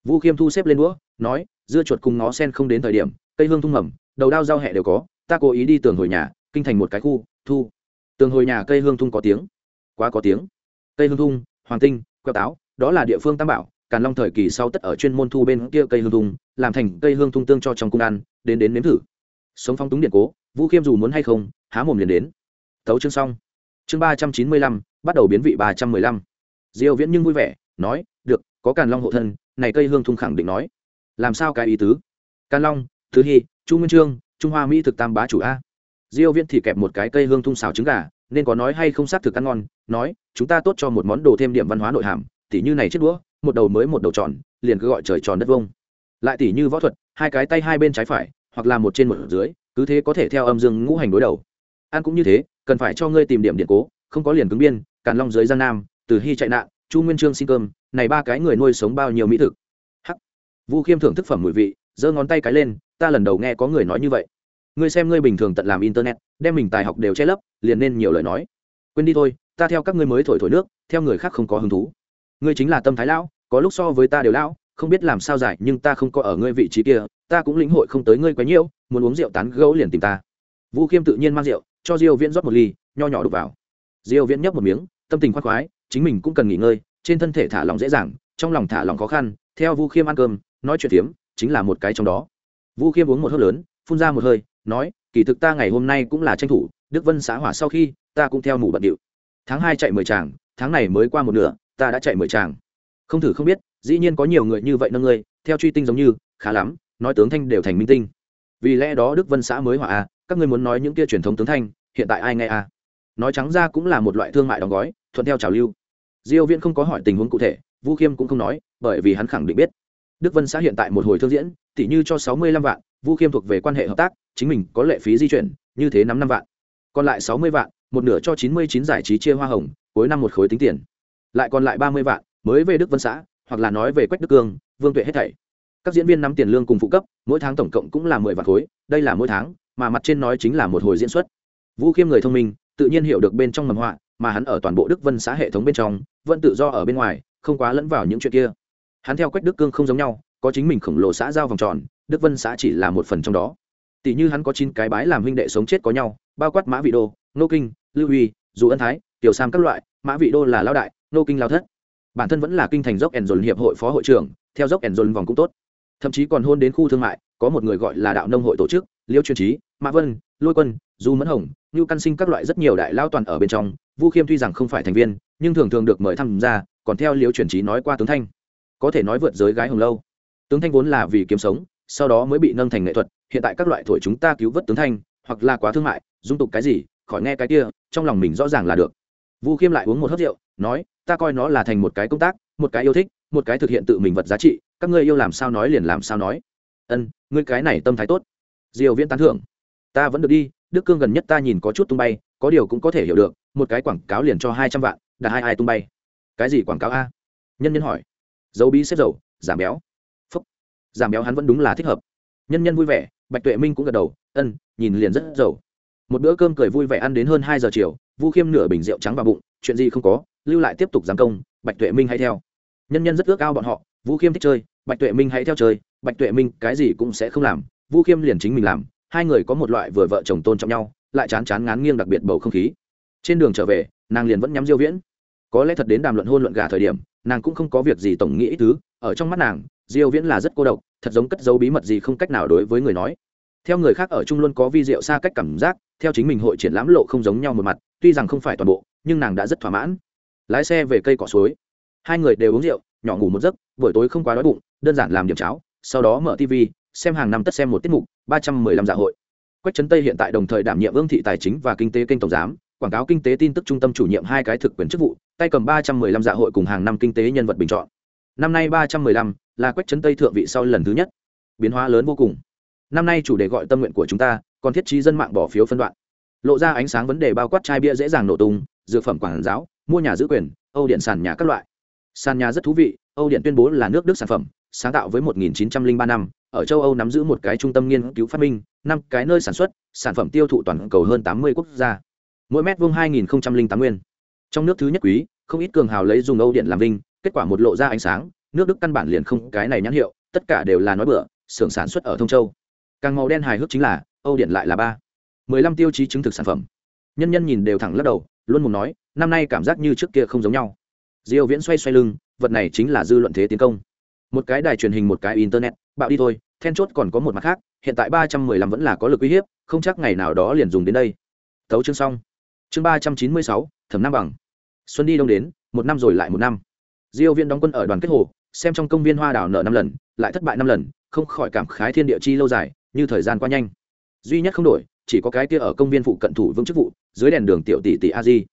Vu khiêm thu xếp lên đũa, nói, dưa chuột cùng ngó sen không đến thời điểm, cây hương thung mầm, đầu đao rau hẹ đều có, ta cố ý đi tường hồi nhà, kinh thành một cái khu thu. Tường hồi nhà cây hương thung có tiếng. Quá có tiếng. Cây hương thung, hoàng tinh, quẹo táo, đó là địa phương tam bảo, càn long thời kỳ sau tất ở chuyên môn thu bên kia cây hương thung, làm thành cây hương thung tương cho trong cung ăn, đến đến nếm thử. Sống phong túng điện cố, vũ khiêm dù muốn hay không, há mồm liền đến. Tấu chương xong. Chương ba trăm chín mươi lăm, bắt đầu biến vị ba trăm mười lăm. Diêu viễn nhưng vui vẻ, nói, được, có càn long hộ thân, này cây hương thung khẳng định nói. Làm sao cái ý tứ? Càn long, thứ hy, chu nguyên trương, trung hoa mỹ thực tam bá chủ a diêu viễn thì kẹp một cái cây hương thung xào trứng gà, nên có nói hay không xác thực ăn ngon, nói, chúng ta tốt cho một món đồ thêm điểm văn hóa nội hàm, tỉ như này chết đũa, một đầu mới một đầu tròn, liền cứ gọi trời tròn đất vông lại tỉ như võ thuật, hai cái tay hai bên trái phải, hoặc là một trên một dưới, cứ thế có thể theo âm dương ngũ hành đối đầu. Ăn cũng như thế, cần phải cho ngươi tìm điểm điện cố, không có liền cứng biên, càn long dưới giang nam, từ hy chạy nạn, chu nguyên trương xin cơm, này ba cái người nuôi sống bao nhiêu mỹ thực. Hắc. Vu khiêm thưởng thức phẩm mùi vị, giơ ngón tay cái lên, ta lần đầu nghe có người nói như vậy ngươi xem ngươi bình thường tận làm internet đem mình tài học đều che lấp liền nên nhiều lời nói. Quên đi thôi ta theo các ngươi mới thổi thổi nước theo người khác không có hứng thú. Ngươi chính là tâm thái lão có lúc so với ta đều lão không biết làm sao giải nhưng ta không có ở ngươi vị trí kia ta cũng lĩnh hội không tới ngươi quá nhiều, muốn uống rượu tán gấu liền tìm ta. Vũ khiêm tự nhiên mang rượu cho diêu viễn rót một ly nho nhỏ đục vào. Diêu viễn nhấp một miếng tâm tình khoái khoái chính mình cũng cần nghỉ ngơi trên thân thể thả lỏng dễ dàng trong lòng thả lỏng khó khăn theo vu khiêm ăn cơm nói chuyện phiếm chính là một cái trong đó. Vu khiêm uống một hớp lớn phun ra một hơi nói, kỳ thực ta ngày hôm nay cũng là tranh thủ, đức vân xã hỏa sau khi, ta cũng theo mù bận điệu. Tháng hai chạy mười tràng, tháng này mới qua một nửa, ta đã chạy mười tràng. Không thử không biết, dĩ nhiên có nhiều người như vậy nâng ngươi, theo truy tinh giống như, khá lắm, nói tướng thanh đều thành minh tinh. Vì lẽ đó đức vân xã mới hỏa a các ngươi muốn nói những kia truyền thống tướng thanh, hiện tại ai nghe a nói trắng ra cũng là một loại thương mại đóng gói, thuận theo trào lưu. Diêu viễn không có hỏi tình huống cụ thể vu khiêm cũng không nói, bởi vì hắn khẳng định biết. Đức vân xã hiện tại một hồi thương diễn tỷ như cho 65 vạn vu khiêm thuộc về quan hệ hợp tác, chính mình có lệ phí di chuyển, như thế năm năm vạn. Còn lại 60 vạn, một nửa cho 99 giải trí chia hoa hồng, cuối năm một khối tính tiền. Lại còn lại 30 vạn, mới về đức vân xã, hoặc là nói về quách đức cương, vương tuệ hết thảy. Các diễn viên nắm tiền lương cùng phụ cấp, mỗi tháng tổng cộng cũng là mười vạn khối, đây là mỗi tháng, mà mặt trên nói chính là một hồi diễn xuất. Vũ khiêm người thông minh, tự nhiên hiểu được bên trong mầm họa, mà hắn ở toàn bộ đức vân xã hệ thống bên trong, vẫn tự do ở bên ngoài, không quá lẫn vào những chuyện kia. Hắn theo quách đức cương không giống nhau, có chính mình khổng lồ xã giao vòng tròn đức vân xã chỉ là một phần trong đó. Tỷ như hắn có chín cái bái làm huynh đệ sống chết có nhau, bao quát mã vị đô nô kinh, lưu huy dù ân thái, tiểu sam các loại, mã vị đô là lao đại nô kinh lao thất. Bản thân vẫn là kinh thành dốc ẩn dồn hiệp hội phó hội trưởng, theo dốc ẩn dồn vòng cũng tốt. Thậm chí còn hôn đến khu thương mại, có một người gọi là đạo nông hội tổ chức, liêu truyền trí, mã vân, lôi quân du mẫn hồng như căn sinh các loại rất nhiều đại lao toàn ở bên trong, vu khiêm tuy rằng không phải thành viên, nhưng thường thường được mời tham gia, còn theo liêu truyền trí nói qua tướng thanh. Có thể nói vượt giới gái hồng lâu. Tướng thanh vốn là vì kiếm sống sau đó mới bị nâng thành nghệ thuật, hiện tại các loại thổi chúng ta cứu vớt tướng thanh, hoặc là quá thương mại, dung tục cái gì, khỏi nghe cái kia, trong lòng mình rõ ràng là được. Vu khiêm lại uống một hớt rượu, nói, ta coi nó là thành một cái công tác, một cái yêu thích, một cái thực hiện tự mình vật giá trị, các ngươi yêu làm sao nói liền làm sao nói. Ân, ngươi cái này tâm thái tốt. Diều viễn tán thưởng, ta vẫn được đi, đức cương gần nhất ta nhìn có chút tung bay, có điều cũng có thể hiểu được, một cái quảng cáo liền cho hai trăm vạn, đặt hai ai tung bay. Cái gì quảng cáo a? Nhân nhân hỏi. Dấu bí xếp dầu, giảm béo giảm béo hắn vẫn đúng là thích hợp. Nhân nhân vui vẻ, bạch tuệ minh cũng gật đầu, ân, nhìn liền rất giàu. Một bữa cơm cười vui vẻ ăn đến hơn hai giờ chiều, vu khiêm nửa bình rượu trắng vào bụng, chuyện gì không có, lưu lại tiếp tục giáng công, bạch tuệ minh hay theo. Nhân nhân rất ước ao bọn họ, Vu khiêm thích chơi, bạch tuệ minh hãy theo chơi, bạch tuệ minh cái gì cũng sẽ không làm, Vu khiêm liền chính mình làm, hai người có một loại vừa vợ chồng tôn trọng nhau, lại chán chán ngán nghiêng đặc biệt bầu không khí. Trên đường trở về, nàng liền vẫn nhắm diêu viễn. Có lẽ thật đến đàm luận hôn luận gà thời điểm, nàng cũng không có việc gì tổng nghĩ thứ, ở trong mắt nàng diêu viễn là rất cô độc, thật giống cất giấu bí mật gì không cách nào đối với người nói. Theo người khác ở chung luôn có vi diệu xa cách cảm giác, theo chính mình hội triển lãm lộ không giống nhau một mặt, tuy rằng không phải toàn bộ, nhưng nàng đã rất thỏa mãn. Lái xe về cây cỏ suối. Hai người đều uống rượu, nhỏ ngủ một giấc, buổi tối không quá đói bụng, đơn giản làm điểm cháo, sau đó mở tv xem hàng năm tất xem một tiết mục, ba trăm mười lăm dạ hội. Quách trấn tây hiện tại đồng thời đảm nhiệm ương thị tài chính và kinh tế kênh tổng giám, quảng cáo kinh tế tin tức trung tâm chủ nhiệm hai cái thực quyền chức vụ, tay cầm ba trăm mười lăm dạ hội cùng hàng năm kinh tế nhân vật bình chọn năm nay ba trăm mười lăm, là quách trấn tây thượng vị sau lần thứ nhất. Biến hóa lớn vô cùng. Năm nay chủ đề gọi tâm nguyện của chúng ta, còn thiết trí dân mạng bỏ phiếu phân đoạn. Lộ ra ánh sáng vấn đề bao quát chai bia dễ dàng nổ tung, dược phẩm quảng giáo, mua nhà giữ quyền, âu điện sàn nhà các loại. Sàn nhà rất thú vị, âu điện tuyên bố là nước đức sản phẩm, sáng tạo với 1903 năm, ở châu âu nắm giữ một cái trung tâm nghiên cứu phát minh, năm cái nơi sản xuất, sản phẩm tiêu thụ toàn cầu hơn 80 quốc gia. Mỗi mét vuông 2008 nguyên. Trong nước thứ nhất quý, không ít cường hào lấy dùng âu điện làm vinh kết quả một lộ ra ánh sáng, nước đức căn bản liền không cái này nhãn hiệu, tất cả đều là nói bừa, xưởng sản xuất ở thông châu. Càng màu đen hài hước chính là, âu điện lại là ba. mười lăm tiêu chí chứng thực sản phẩm. Nhân nhân nhìn đều thẳng lắc đầu, luôn muốn nói, năm nay cảm giác như trước kia không giống nhau. Diêu viễn xoay xoay lưng, vật này chính là dư luận thế tiến công. Một cái đài truyền hình, một cái internet, bạo đi thôi, then chốt còn có một mặt khác, hiện tại ba trăm mười lăm vẫn là có lực uy hiếp, không chắc ngày nào đó liền dùng đến đây. Thấu chương xong. Chương ba trăm chín mươi sáu, thẩm nam bằng. Xuân đi đông đến, một năm rồi lại một năm diêu viễn đóng quân ở đoàn kết hồ, xem trong công viên hoa đảo nợ năm lần, lại thất bại năm lần, không khỏi cảm khái thiên địa chi lâu dài, như thời gian qua nhanh. Duy nhất không đổi, chỉ có cái kia ở công viên phụ cận thủ vương chức vụ, dưới đèn đường tiểu tỷ tỷ a di.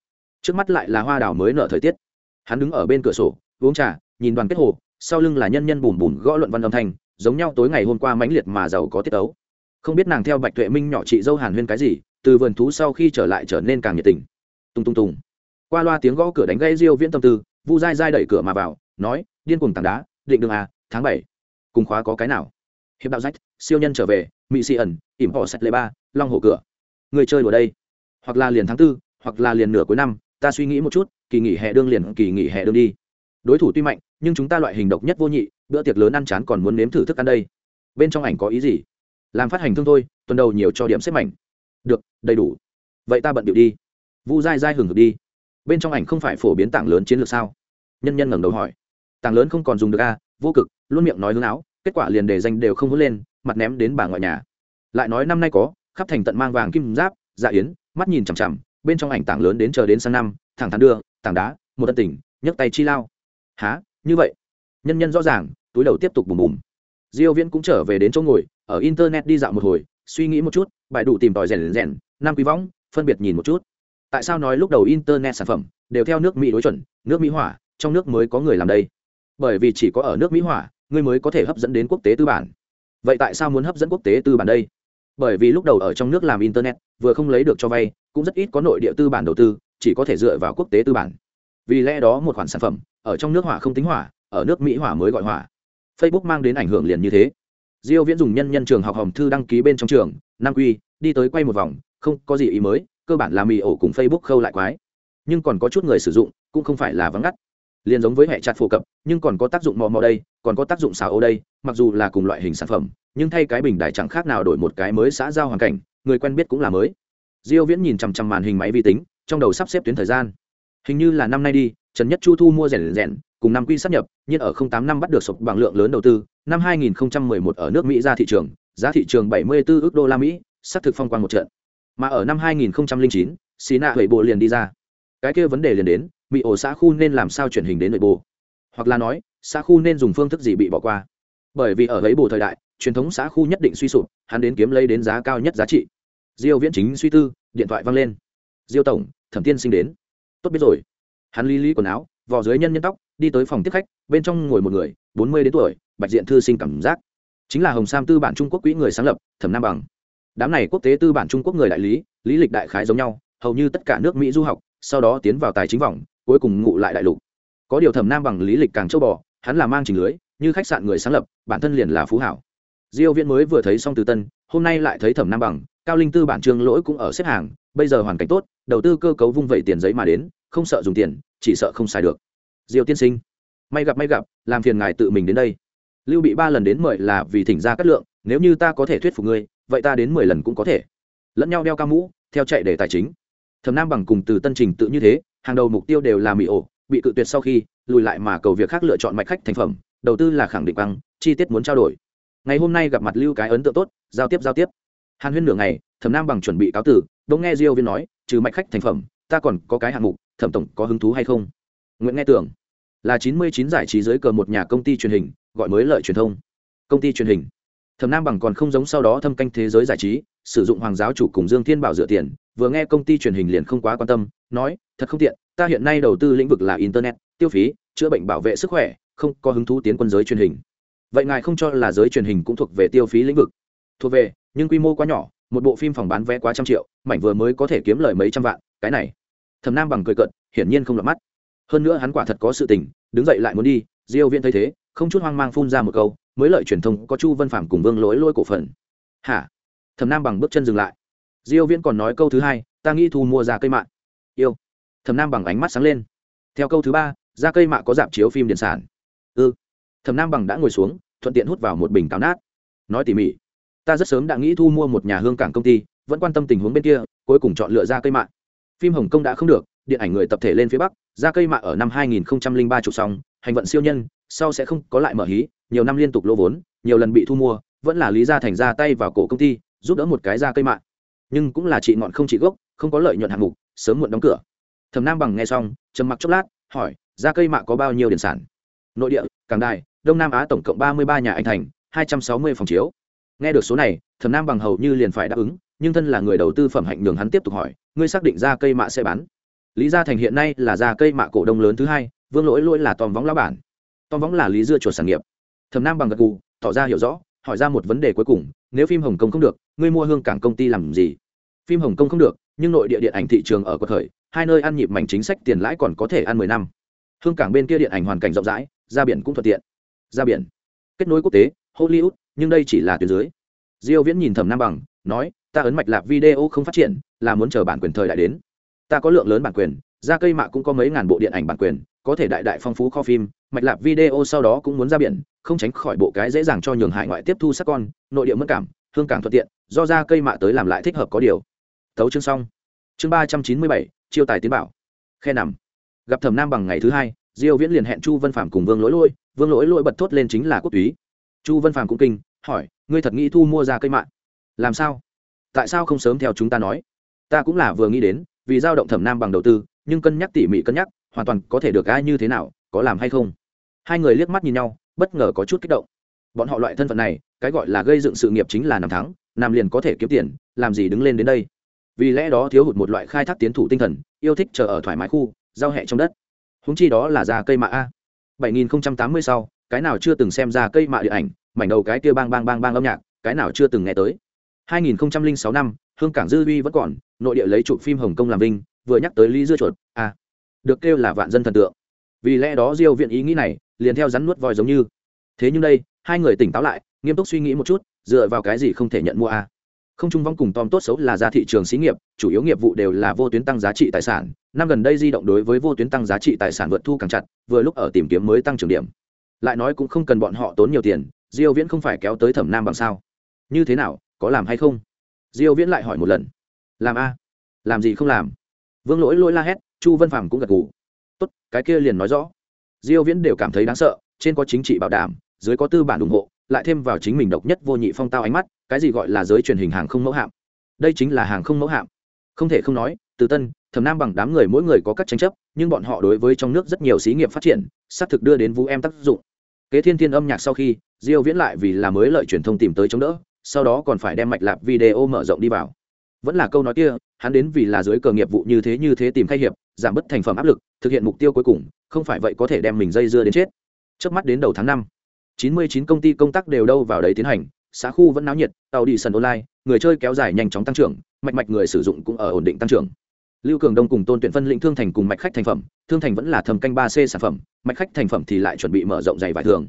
Trước mắt lại là hoa đào mới nở thời tiết. Hắn đứng ở bên cửa sổ, uống trà, nhìn đoàn kết hồ, sau lưng là nhân nhân bùn bùn gõ luận văn âm thanh, giống nhau tối ngày hôm qua mãnh liệt mà giàu có tiết tấu. Không biết nàng theo bạch tuệ minh nhỏ chị dâu hàn huyên cái gì, từ vườn thú sau khi trở lại trở nên càng nhiệt tình. Tung tung tung qua loa tiếng gõ cửa đánh gây diêu viễn tâm tư vu dai dai đẩy cửa mà vào, nói, điên cuồng tảng đá, định đường à tháng bảy. Cùng khóa có cái nào? Hiệp đạo rách siêu nhân trở về mỹ sĩ ẩn, ỉm họ sạch lệ ba, long hồ cửa. Người chơi ở đây. Hoặc là liền tháng tư, hoặc là liền nửa cuối năm, ta suy nghĩ một chút, kỳ nghỉ hè đương liền, kỳ nghỉ hè đương đi. Đối thủ tuy mạnh, nhưng chúng ta loại hình độc nhất vô nhị, bữa tiệc lớn ăn chán còn muốn nếm thử thức ăn đây. Bên trong ảnh có ý gì? Làm phát hành thương thôi, tuần đầu nhiều cho điểm xếp mảnh. Được, đầy đủ. Vậy ta bận điệu đi. Vu dai dai hừng hực đi. Bên trong ảnh không phải phổ biến tảng lớn chiến lược sao? Nhân nhân ngẩng đầu hỏi. Tàng lớn không còn dùng được a à, vô cực luôn miệng nói hướng áo kết quả liền đề danh đều không hút lên mặt ném đến bà ngoại nhà. Lại nói năm nay có khắp thành tận mang vàng kim giáp dạ yến mắt nhìn chằm chằm bên trong ảnh tảng lớn đến chờ đến sang năm thẳng thắn đưa tảng đá một tân tỉnh nhấc tay chi lao. Há như vậy? Nhân nhân rõ ràng túi đầu tiếp tục bùm bùm. Diêu viễn cũng trở về đến chỗ ngồi ở internet đi dạo một hồi suy nghĩ một chút bài đủ tìm tòi rèn rèn năm quý võng phân biệt nhìn một chút. Tại sao nói lúc đầu internet sản phẩm đều theo nước mỹ đối chuẩn nước mỹ hỏa trong nước mới có người làm đây. Bởi vì chỉ có ở nước mỹ hỏa người mới có thể hấp dẫn đến quốc tế tư bản. Vậy tại sao muốn hấp dẫn quốc tế tư bản đây? Bởi vì lúc đầu ở trong nước làm internet, vừa không lấy được cho vay, cũng rất ít có nội địa tư bản đầu tư, chỉ có thể dựa vào quốc tế tư bản. Vì lẽ đó một khoản sản phẩm, ở trong nước hỏa không tính hỏa, ở nước mỹ hỏa mới gọi hỏa. Facebook mang đến ảnh hưởng liền như thế. Diêu viễn dùng nhân nhân trường học hồng thư đăng ký bên trong trường, nam quy, đi tới quay một vòng, không có gì ý mới, cơ bản là mì ổ cùng facebook khâu lại quái. Nhưng còn có chút người sử dụng, cũng không phải là vắng ngắt liền giống với hệ chặt phổ cập, nhưng còn có tác dụng mò mò đây, còn có tác dụng xào ô đây, mặc dù là cùng loại hình sản phẩm, nhưng thay cái bình đại chẳng khác nào đổi một cái mới xã giao hoàn cảnh, người quen biết cũng là mới. Diêu viễn nhìn chằm chằm màn hình máy vi tính, trong đầu sắp xếp tuyến thời gian. Hình như là năm nay đi, trần nhất chu thu mua rẻ rèn, cùng năm quy sắp nhập, nhưng ở 08 năm bắt được sụp bằng lượng lớn đầu tư, năm 2011 ở nước mỹ ra thị trường, giá thị trường 74 ước đô la mỹ sắp thực phong quang một trận. Mà ở năm 2009 xí nạ huệ bộ liền đi ra. Cái kia vấn đề liền đến bị ổ xã khu nên làm sao chuyển hình đến nội bộ? Hoặc là nói, xã khu nên dùng phương thức gì bị bỏ qua? Bởi vì ở ấy bộ thời đại, truyền thống xã khu nhất định suy sụp, hắn đến kiếm lấy đến giá cao nhất giá trị. Diêu viễn chính suy tư, điện thoại vang lên. Diêu tổng, thẩm tiên sinh đến. Tốt biết rồi. Hắn lý lý quần áo, vò dưới nhân nhân tóc, đi tới phòng tiếp khách, bên trong ngồi một người, bốn mươi đến tuổi, bạch diện thư sinh cảm giác. Chính là hồng sam tư bản trung quốc quỹ người sáng lập, thẩm nam bằng. Đám này quốc tế tư bản trung quốc người đại lý lý lịch đại khái giống nhau, hầu như tất cả nước mỹ du học, sau đó tiến vào tài chính vòng cuối cùng ngụ lại đại lục. Có điều thẩm nam bằng lý lịch càng châu bò, hắn là mang trình lưới, như khách sạn người sáng lập, bản thân liền là phú hảo. Diêu viễn mới vừa thấy xong từ tân, hôm nay lại thấy thẩm nam bằng, cao linh tư bản trương lỗi cũng ở xếp hàng, bây giờ hoàn cảnh tốt, đầu tư cơ cấu vung vẩy tiền giấy mà đến, không sợ dùng tiền, chỉ sợ không xài được. Diêu tiên sinh, may gặp may gặp, làm phiền ngài tự mình đến đây. Lưu bị ba lần đến mời là vì thỉnh ra cát lượng, nếu như ta có thể thuyết phục ngươi, vậy ta đến mười lần cũng có thể. Lẫn nhau đeo ca mũ, theo chạy để tài chính. Thẩm nam bằng cùng từ tân trình tự như thế hàng đầu mục tiêu đều là mỹ ổ, bị cự tuyệt sau khi, lùi lại mà cầu việc khác lựa chọn mạch khách thành phẩm, đầu tư là khẳng định bằng chi tiết muốn trao đổi. Ngày hôm nay gặp mặt lưu cái ấn tượng tốt, giao tiếp giao tiếp. Hàn huyên nửa ngày, thẩm nam bằng chuẩn bị cáo tử bỗng nghe diêu viên nói, trừ mạch khách thành phẩm, ta còn có cái hạng mục, thẩm tổng có hứng thú hay không? Nguyện nghe tưởng. Là chín mươi chín giải trí dưới cờ một nhà công ty truyền hình, gọi mới lợi truyền thông. Công ty truyền hình thẩm nam bằng còn không giống sau đó thâm canh thế giới giải trí, sử dụng hoàng giáo chủ cùng dương thiên bảo dựa tiền, vừa nghe công ty truyền hình liền không quá quan tâm, nói, thật không tiện, ta hiện nay đầu tư lĩnh vực là internet, tiêu phí, chữa bệnh bảo vệ sức khỏe, không có hứng thú tiến quân giới truyền hình. Vậy ngài không cho là giới truyền hình cũng thuộc về tiêu phí lĩnh vực? Thuộc về, nhưng quy mô quá nhỏ, một bộ phim phòng bán vé quá trăm triệu, mảnh vừa mới có thể kiếm lời mấy trăm vạn, cái này. Thầm nam bằng cười cận hiển nhiên không lọt mắt. Hơn nữa hắn quả thật có sự tình, đứng dậy lại muốn đi, diêu viễn thấy thế, không chút hoang mang phun ra một câu mới lợi truyền thông có chu văn phạm cùng vương lỗi lôi cổ phần. Hả? Thầm nam bằng bước chân dừng lại. Diêu viễn còn nói câu thứ hai, ta nghĩ thu mua ra cây mạ. Yêu. Thầm nam bằng ánh mắt sáng lên. Theo câu thứ ba, ra cây mạ có dạp chiếu phim điện sản. Ư ừ. thầm nam bằng đã ngồi xuống, thuận tiện hút vào một bình táo nát. Nói tỉ mỉ, ta rất sớm đã nghĩ thu mua một nhà hương cảng công ty, vẫn quan tâm tình huống bên kia, cuối cùng chọn lựa ra cây mạ. Phim hồng kông đã không được, điện ảnh người tập thể lên phía bắc, ra cây mạ ở năm 2003 chụp xong, hành vận siêu nhân, sau sẽ không có lại mở hí nhiều năm liên tục lỗ vốn, nhiều lần bị thu mua, vẫn là lý gia thành ra tay vào cổ công ty, giúp đỡ một cái ra cây mạ nhưng cũng là chị ngọn không chị gốc, không có lợi nhuận hạng mục, sớm muộn đóng cửa. Thẩm nam bằng nghe xong, trầm mặc chốc lát, hỏi, ra cây mạ có bao nhiêu điện sản? Nội địa, cảng đài, đông nam á tổng cộng ba mươi ba nhà anh thành, hai trăm sáu mươi phòng chiếu. Nghe được số này, thẩm nam bằng hầu như liền phải đáp ứng, nhưng thân là người đầu tư phẩm hạnh nhường hắn tiếp tục hỏi, ngươi xác định ra cây mạ sẽ bán? Lý gia thành hiện nay là ra cây mạ cổ đông lớn thứ hai, vương lỗi lỗi là tòm võng lão bản. Tòm võng là lý dưa chuột sản nghiệp thầm nam bằng gật gù, tỏ ra hiểu rõ, hỏi ra một vấn đề cuối cùng, nếu phim hồng kông không được, ngươi mua hương cảng công ty làm gì? Phim hồng kông không được, nhưng nội địa điện ảnh thị trường ở quật khởi, hai nơi ăn nhịp mảnh chính sách tiền lãi còn có thể ăn mười năm. Hương cảng bên kia điện ảnh hoàn cảnh rộng rãi, ra biển cũng thuận tiện. Ra biển. Kết nối quốc tế, hollywood, nhưng đây chỉ là tuyến dưới. Diêu viễn nhìn thẩm nam bằng, nói, ta ấn mạch lạc video không phát triển, là muốn chờ bản quyền thời đại đến. Ta có lượng lớn bản quyền, ra cây mạ cũng có mấy ngàn bộ điện ảnh bản quyền có thể đại đại phong phú kho phim, mạch lạc video sau đó cũng muốn ra biển, không tránh khỏi bộ cái dễ dàng cho nhường hải ngoại tiếp thu sắc con, nội địa mất cảm, hương càng thuận tiện, do ra cây mạ tới làm lại thích hợp có điều. Thấu chương xong. Chương ba trăm chín mươi bảy, chiêu tài tiến bảo. Khe nằm. Gặp thẩm nam bằng ngày thứ hai, diêu viễn liền hẹn chu vân phạm cùng vương lỗi lôi vương lỗi lôi bật thốt lên chính là quốc túy. Chu vân phạm cũng kinh, hỏi, ngươi thật nghĩ thu mua ra cây mạ? Làm sao? Tại sao không sớm theo chúng ta nói? Ta cũng là vừa nghĩ đến, vì giao động thẩm nam bằng đầu tư, nhưng cân nhắc tỉ mỉ cân nhắc hoàn toàn có thể được ai như thế nào, có làm hay không? Hai người liếc mắt nhìn nhau, bất ngờ có chút kích động. Bọn họ loại thân phận này, cái gọi là gây dựng sự nghiệp chính là nằm thắng, nằm liền có thể kiếm tiền, làm gì đứng lên đến đây? Vì lẽ đó thiếu hụt một loại khai thác tiến thủ tinh thần, yêu thích chờ ở thoải mái khu, giao hẹ trong đất. Húng chi đó là ra cây mạ a. Bảy nghìn tám mươi sau cái nào chưa từng xem ra cây mạ điện ảnh, mảnh đầu cái kia bang bang bang bang âm nhạc, cái nào chưa từng nghe tới. Hai nghìn sáu năm, hương cảng dư uy vẫn còn, nội địa lấy chụp phim hồng kông làm vinh, vừa nhắc tới lý dưa chuột a được kêu là vạn dân thần tượng. Vì lẽ đó diêu viện ý nghĩ này, liền theo rắn nuốt voi giống như. Thế nhưng đây, hai người tỉnh táo lại, nghiêm túc suy nghĩ một chút, dựa vào cái gì không thể nhận mua a? Không trung vong cùng tom tốt xấu là ra thị trường xí nghiệp, chủ yếu nghiệp vụ đều là vô tuyến tăng giá trị tài sản. Năm gần đây di động đối với vô tuyến tăng giá trị tài sản vượt thu càng chặt, vừa lúc ở tìm kiếm mới tăng trưởng điểm. Lại nói cũng không cần bọn họ tốn nhiều tiền, diêu viễn không phải kéo tới thẩm nam bằng sao? Như thế nào, có làm hay không? Diêu viễn lại hỏi một lần. Làm a? Làm gì không làm? Vương lỗi lỗi la hét chu vân phàm cũng gật gù. Tốt, cái kia liền nói rõ. Diêu viễn đều cảm thấy đáng sợ, trên có chính trị bảo đảm, dưới có tư bản ủng hộ, lại thêm vào chính mình độc nhất vô nhị phong tao ánh mắt, cái gì gọi là giới truyền hình hàng không mẫu hạm? Đây chính là hàng không mẫu hạm. Không thể không nói, từ tân, thẩm nam bằng đám người mỗi người có các tranh chấp, nhưng bọn họ đối với trong nước rất nhiều xí nghiệp phát triển, xác thực đưa đến vũ em tác dụng. Kế thiên thiên âm nhạc sau khi, diêu viễn lại vì là mới lợi truyền thông tìm tới chống đỡ, sau đó còn phải đem mạch lạp video mở rộng đi vào vẫn là câu nói kia, hắn đến vì là dưới cờ nghiệp vụ như thế như thế tìm khai hiệp, giảm bớt thành phẩm áp lực, thực hiện mục tiêu cuối cùng, không phải vậy có thể đem mình dây dưa đến chết. Trước mắt đến đầu tháng năm 99 công ty công tác đều đâu vào đấy tiến hành, xã khu vẫn náo nhiệt tàu đi sân online, người chơi kéo dài nhanh chóng tăng trưởng, mạch mạch người sử dụng cũng ở ổn định tăng trưởng. Lưu cường đông cùng tôn tuyển phân lĩnh thương thành cùng mạch khách thành phẩm, thương thành vẫn là thầm canh ba c sản phẩm, mạch khách thành phẩm thì lại chuẩn bị mở rộng dày vải thường.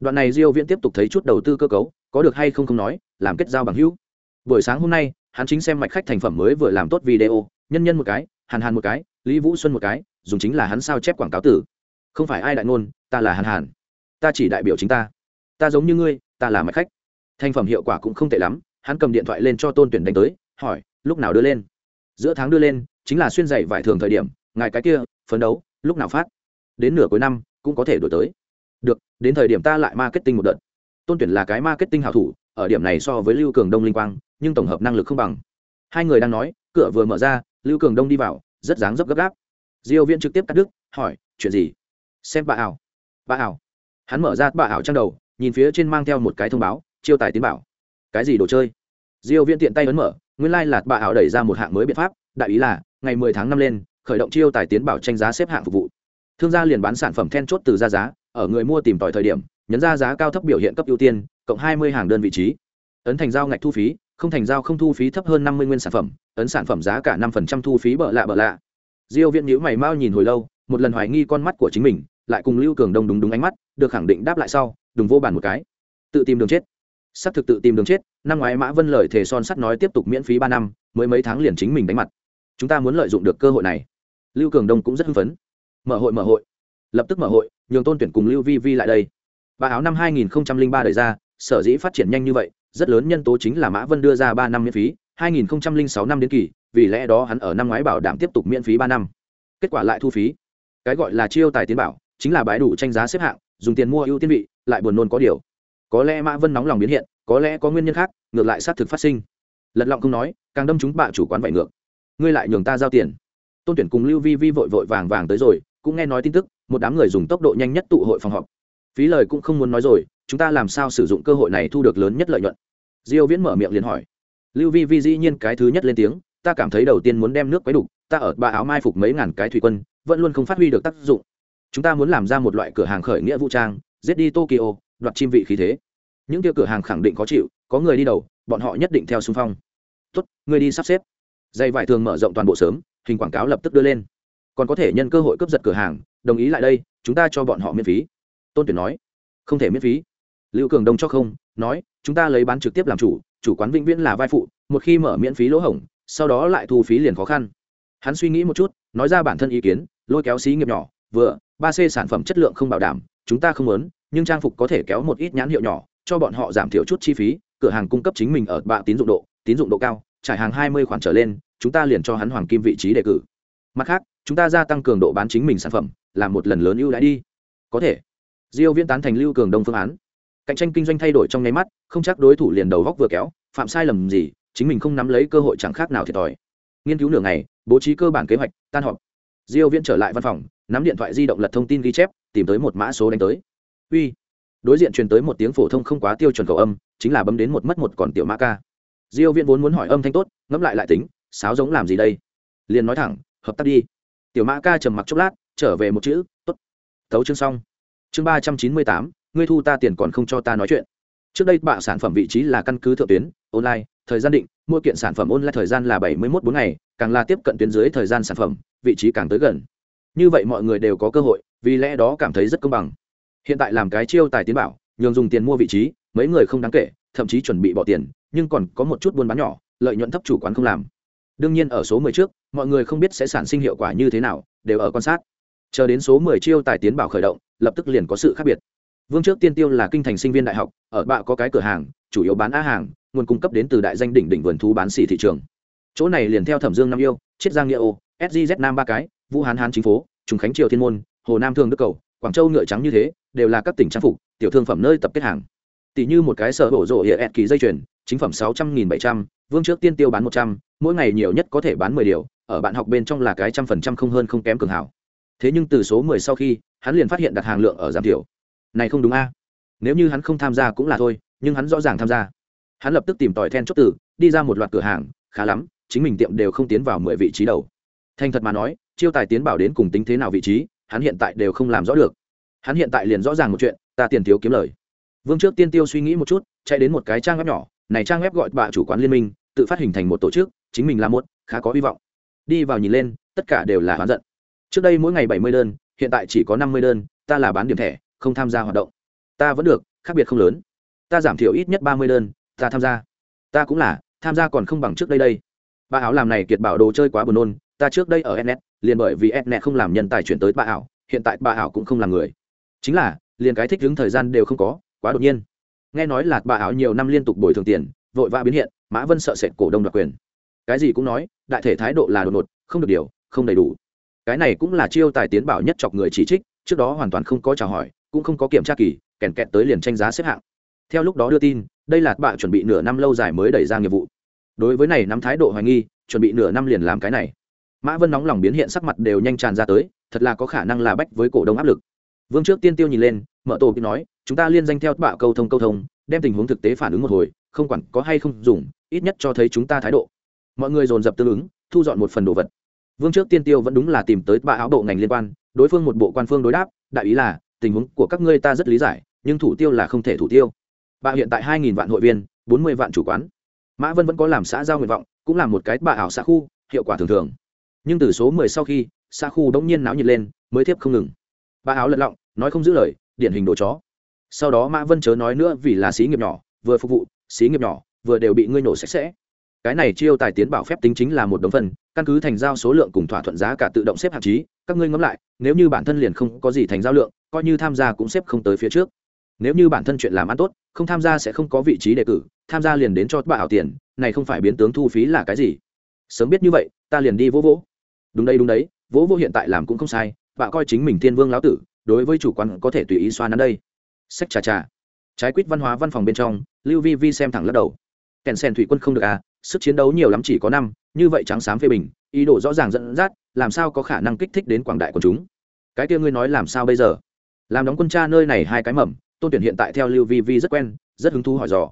Đoạn này diêu viễn tiếp tục thấy chút đầu tư cơ cấu, có được hay không không nói, làm kết giao bằng hữu. Buổi sáng hôm nay hắn chính xem mạch khách thành phẩm mới vừa làm tốt video, nhân nhân một cái, hàn hàn một cái, lý vũ xuân một cái, dùng chính là hắn sao chép quảng cáo tử. Không phải ai đại ngôn, ta là hàn hàn. Ta chỉ đại biểu chính ta. Ta giống như ngươi, ta là mạch khách. Thành phẩm hiệu quả cũng không tệ lắm, hắn cầm điện thoại lên cho tôn tuyển đánh tới, hỏi, lúc nào đưa lên? Giữa tháng đưa lên, chính là xuyên dạy vải thường thời điểm, ngài cái kia, phấn đấu, lúc nào phát? Đến nửa cuối năm, cũng có thể đổi tới. Được, đến thời điểm ta lại marketing một đợt. Tôn tuyển là cái marketing hảo thủ ở điểm này so với lưu cường đông linh quang, nhưng tổng hợp năng lực không bằng. Hai người đang nói, cửa vừa mở ra, lưu cường đông đi vào, rất dáng dấp gấp gáp. Diêu viễn trực tiếp cắt đứt, hỏi, chuyện gì? Xem bà ảo. Bà ảo? Hắn mở ra bà ảo trang đầu, nhìn phía trên mang theo một cái thông báo, chiêu tài tiến bảo. Cái gì đồ chơi? Diêu viễn tiện tay ấn mở, nguyên lai like là bà ảo đẩy ra một hạng mới biện pháp, đại ý là, ngày 10 tháng năm lên, khởi động chiêu tài tiến bảo tranh giá xếp hạng phục vụ. Thương gia liền bán sản phẩm then chốt từ ra giá, ở người mua tìm tòi thời điểm nhấn ra giá cao thấp biểu hiện cấp ưu tiên, cộng 20 hàng đơn vị trí. Ấn thành giao ngạch thu phí, không thành giao không thu phí thấp hơn 50 nguyên sản phẩm, ấn sản phẩm giá cả năm phần trăm thu phí bợ lạ bợ lạ. Diêu viễn nhíu mày mau nhìn hồi lâu, một lần hoài nghi con mắt của chính mình, lại cùng lưu cường đông đúng đúng ánh mắt, được khẳng định đáp lại sau, đừng vô bàn một cái. Tự tìm đường chết. Sắp thực tự tìm đường chết, năm ngoái mã vân lời thề son sắt nói tiếp tục miễn phí ba năm, mới mấy tháng liền chính mình đánh mặt. Chúng ta muốn lợi dụng được cơ hội này. Lưu cường đông cũng rất hưng phấn. Mở hội mở hội. Lập tức mở hội, nhường tôn tuyển cùng lưu vi vi lại đây bà áo năm 2003 đời ra, sở dĩ phát triển nhanh như vậy, rất lớn nhân tố chính là mã vân đưa ra ba năm miễn phí 2006 năm đến kỳ, vì lẽ đó hắn ở năm ngoái bảo đảm tiếp tục miễn phí ba năm. Kết quả lại thu phí. Cái gọi là chiêu tài tiến bảo, chính là bãi đủ tranh giá xếp hạng, dùng tiền mua ưu tiên vị, lại buồn nôn có điều. Có lẽ mã vân nóng lòng biến hiện, có lẽ có nguyên nhân khác, ngược lại sát thực phát sinh. Lật lọng không nói, càng đâm chúng bạ chủ quán vậy ngược. Ngươi lại nhường ta giao tiền. Tôn tuyển cùng lưu vi vi vội vội vàng vàng tới rồi, cũng nghe nói tin tức, một đám người dùng tốc độ nhanh nhất tụ hội phòng họp phí lời cũng không muốn nói rồi, chúng ta làm sao sử dụng cơ hội này thu được lớn nhất lợi nhuận? Diêu viễn mở miệng liền hỏi. Lưu vi vi dĩ nhiên cái thứ nhất lên tiếng, ta cảm thấy đầu tiên muốn đem nước quấy đục, ta ở ba áo mai phục mấy ngàn cái thủy quân, vẫn luôn không phát huy được tác dụng. Chúng ta muốn làm ra một loại cửa hàng khởi nghĩa vũ trang, giết đi tokyo, đoạt chim vị khí thế. Những kia cửa hàng khẳng định khó chịu, có người đi đầu, bọn họ nhất định theo xung phong. Tốt, người đi sắp xếp. Dây vải thường mở rộng toàn bộ sớm, hình quảng cáo lập tức đưa lên. Còn có thể nhân cơ hội cướp giật cửa hàng, đồng ý lại đây, chúng ta cho bọn họ miễn phí tôn tuyển nói, không thể miễn phí. Lưu cường đông cho không, nói, chúng ta lấy bán trực tiếp làm chủ chủ quán vĩnh viễn là vai phụ, một khi mở miễn phí lỗ hổng, sau đó lại thu phí liền khó khăn. Hắn suy nghĩ một chút, nói ra bản thân ý kiến, lôi kéo xí nghiệp nhỏ, vừa, ba c sản phẩm chất lượng không bảo đảm, chúng ta không muốn, nhưng trang phục có thể kéo một ít nhãn hiệu nhỏ, cho bọn họ giảm thiểu chút chi phí, cửa hàng cung cấp chính mình ở bạ tín dụng độ, tín dụng độ cao, trải hàng hai mươi khoản trở lên, chúng ta liền cho hắn hoàng kim vị trí đề cử. Mặt khác, chúng ta gia tăng cường độ bán chính mình sản phẩm, làm một lần lớn ưu đãi đi. Có thể diêu viễn tán thành lưu cường đông phương án. Cạnh tranh kinh doanh thay đổi trong nháy mắt, không chắc đối thủ liền đầu góc vừa kéo, phạm sai lầm gì, chính mình không nắm lấy cơ hội chẳng khác nào thiệt thòi. Nghiên cứu nửa ngày, bố trí cơ bản kế hoạch, tan họp. Diêu viễn trở lại văn phòng, nắm điện thoại di động lật thông tin ghi chép, tìm tới một mã số đánh tới. Uy. Đối diện truyền tới một tiếng phổ thông không quá tiêu chuẩn cầu âm, chính là bấm đến một mất một còn tiểu mã ca. Diêu viễn vốn muốn hỏi âm thanh tốt, ngẫm lại lại tính, sáo giống làm gì đây? Liền nói thẳng, hợp tác đi. Tiểu mã ca trầm mặc chốc lát, trở về một chữ, tốt. Tấu chương xong chương ba trăm chín mươi tám, ngươi thu ta tiền còn không cho ta nói chuyện. Trước đây bạ sản phẩm vị trí là căn cứ thượng tuyến, online, thời gian định mua kiện sản phẩm online thời gian là bảy mươi một bốn ngày, càng là tiếp cận tuyến dưới thời gian sản phẩm, vị trí càng tới gần. Như vậy mọi người đều có cơ hội, vì lẽ đó cảm thấy rất công bằng. Hiện tại làm cái chiêu tài tiến bảo, nhường dùng tiền mua vị trí, mấy người không đáng kể, thậm chí chuẩn bị bỏ tiền, nhưng còn có một chút buôn bán nhỏ, lợi nhuận thấp chủ quán không làm. Đương nhiên ở số mười trước, mọi người không biết sẽ sản sinh hiệu quả như thế nào, đều ở quan sát. Chờ đến số mười chiêu tài tiến bảo khởi động lập tức liền có sự khác biệt. Vương trước tiên tiêu là kinh thành sinh viên đại học, ở bạ có cái cửa hàng, chủ yếu bán á hàng, nguồn cung cấp đến từ đại danh đỉnh đỉnh vườn thú bán xỉ thị trường. Chỗ này liền theo thẩm dương nam yêu, chiết giang nghĩa ô sgz nam ba cái, vũ hán hán chính phố, trùng khánh triều thiên môn, hồ nam thương đức cầu, quảng châu ngựa trắng như thế, đều là các tỉnh trang phục, tiểu thương phẩm nơi tập kết hàng. Tỷ như một cái sở hổ rộ hiện kỳ dây chuyền, chính phẩm sáu trăm nghìn bảy trăm, vương trước tiên tiêu bán một trăm, mỗi ngày nhiều nhất có thể bán mười điều, ở bạn học bên trong là cái trăm phần trăm không hơn không kém cường hảo thế nhưng từ số mười sau khi, hắn liền phát hiện đặt hàng lượng ở giảm thiểu. Này không đúng a. Nếu như hắn không tham gia cũng là thôi, nhưng hắn rõ ràng tham gia. Hắn lập tức tìm tòi then chốt tử đi ra một loạt cửa hàng, khá lắm, chính mình tiệm đều không tiến vào mười vị trí đầu. Thành thật mà nói, chiêu tài tiến bảo đến cùng tính thế nào vị trí, hắn hiện tại đều không làm rõ được. Hắn hiện tại liền rõ ràng một chuyện, ta tiền thiếu kiếm lời. Vương trước tiên tiêu suy nghĩ một chút, chạy đến một cái trang web nhỏ, này trang web gọi bạ chủ quán liên minh, tự phát hình thành một tổ chức, chính mình là một, khá có hy vọng. Đi vào nhìn lên, tất cả đều là hoán giận trước đây mỗi ngày bảy mươi đơn hiện tại chỉ có năm mươi đơn ta là bán điểm thẻ không tham gia hoạt động ta vẫn được khác biệt không lớn ta giảm thiểu ít nhất ba mươi đơn ta tham gia ta cũng là tham gia còn không bằng trước đây đây bà ảo làm này kiệt bảo đồ chơi quá buồn nôn ta trước đây ở Ethernet, liền bởi vì Ethernet không làm nhân tài chuyển tới bà ảo, hiện tại bà ảo cũng không làm người. Chính là, liền cái thích ứng thời gian đều không có, quá đột nhiên. Nghe nói là bà ảo nhiều năm liên tục bồi thường tiền, vội vã biến hiện, Mã Vân sợ sệt cổ đông đoạt quyền. Cái gì cũng nói, đại thể thái độ là đột ngột, không được điều, không đầy đủ. Cái này cũng là chiêu tài tiến bảo nhất chọc người chỉ trích, trước đó hoàn toàn không có chào hỏi cũng không có kiểm tra kỳ kèn kẹt tới liền tranh giá xếp hạng. Theo lúc đó đưa tin đây là bạn chuẩn bị nửa năm lâu dài mới đẩy ra nghiệp vụ. Đối với này nắm thái độ hoài nghi chuẩn bị nửa năm liền làm cái này. Mã vân nóng lòng biến hiện sắc mặt đều nhanh tràn ra tới thật là có khả năng là bách với cổ đông áp lực. Vương trước tiên tiêu nhìn lên mở tổ nói chúng ta liên danh theo bạo câu thông câu thông đem tình huống thực tế phản ứng một hồi không quản có hay không dùng ít nhất cho thấy chúng ta thái độ. Mọi người dồn dập tương ứng thu dọn một phần đồ vật vương trước tiên tiêu vẫn đúng là tìm tới ba áo bộ ngành liên quan, đối phương một bộ quan phương đối đáp, đại ý là, tình huống của các ngươi ta rất lý giải, nhưng thủ tiêu là không thể thủ tiêu. Bà hiện tại hai nghìn vạn hội viên, bốn mươi vạn chủ quán. Mã vân vẫn có làm xã giao nguyện vọng, cũng là một cái bà ảo xã khu, hiệu quả thường thường. Nhưng từ số mười sau khi, xã khu đống nhiên náo nhiệt lên, mới tiếp không ngừng. Bà áo lật lọng, nói không giữ lời, điển hình đồ chó. Sau đó mã vân chớ nói nữa vì là xí nghiệp nhỏ, vừa phục vụ, xí nghiệp nhỏ, vừa đều bị ngươi nổ sạch sẽ cái này chiêu tài tiến bảo phép tính chính là một đồng phần, căn cứ thành giao số lượng cùng thỏa thuận giá cả tự động xếp hạng trí, các ngươi ngẫm lại, nếu như bản thân liền không có gì thành giao lượng, coi như tham gia cũng xếp không tới phía trước. Nếu như bản thân chuyện làm ăn tốt, không tham gia sẽ không có vị trí đề cử, tham gia liền đến cho bà ảo tiền, này không phải biến tướng thu phí là cái gì? Sớm biết như vậy, ta liền đi vỗ vỗ. Đúng đây đúng đấy, vỗ vỗ hiện tại làm cũng không sai, bà coi chính mình thiên vương lão tử, đối với chủ quan có thể tùy ý xoa nắn đây. Sách trà trà trái quýt văn hóa văn phòng bên trong, lưu vi vi xem thẳng lắc đầu. Kèn sen thủy quân không được à sức chiến đấu nhiều lắm chỉ có năm, như vậy trắng xám phê bình, ý đồ rõ ràng dẫn dắt, làm sao có khả năng kích thích đến quảng đại của chúng? Cái kia ngươi nói làm sao bây giờ? Làm đóng quân cha nơi này hai cái mầm, tôn tuyển hiện tại theo lưu vi vi rất quen, rất hứng thú hỏi dò.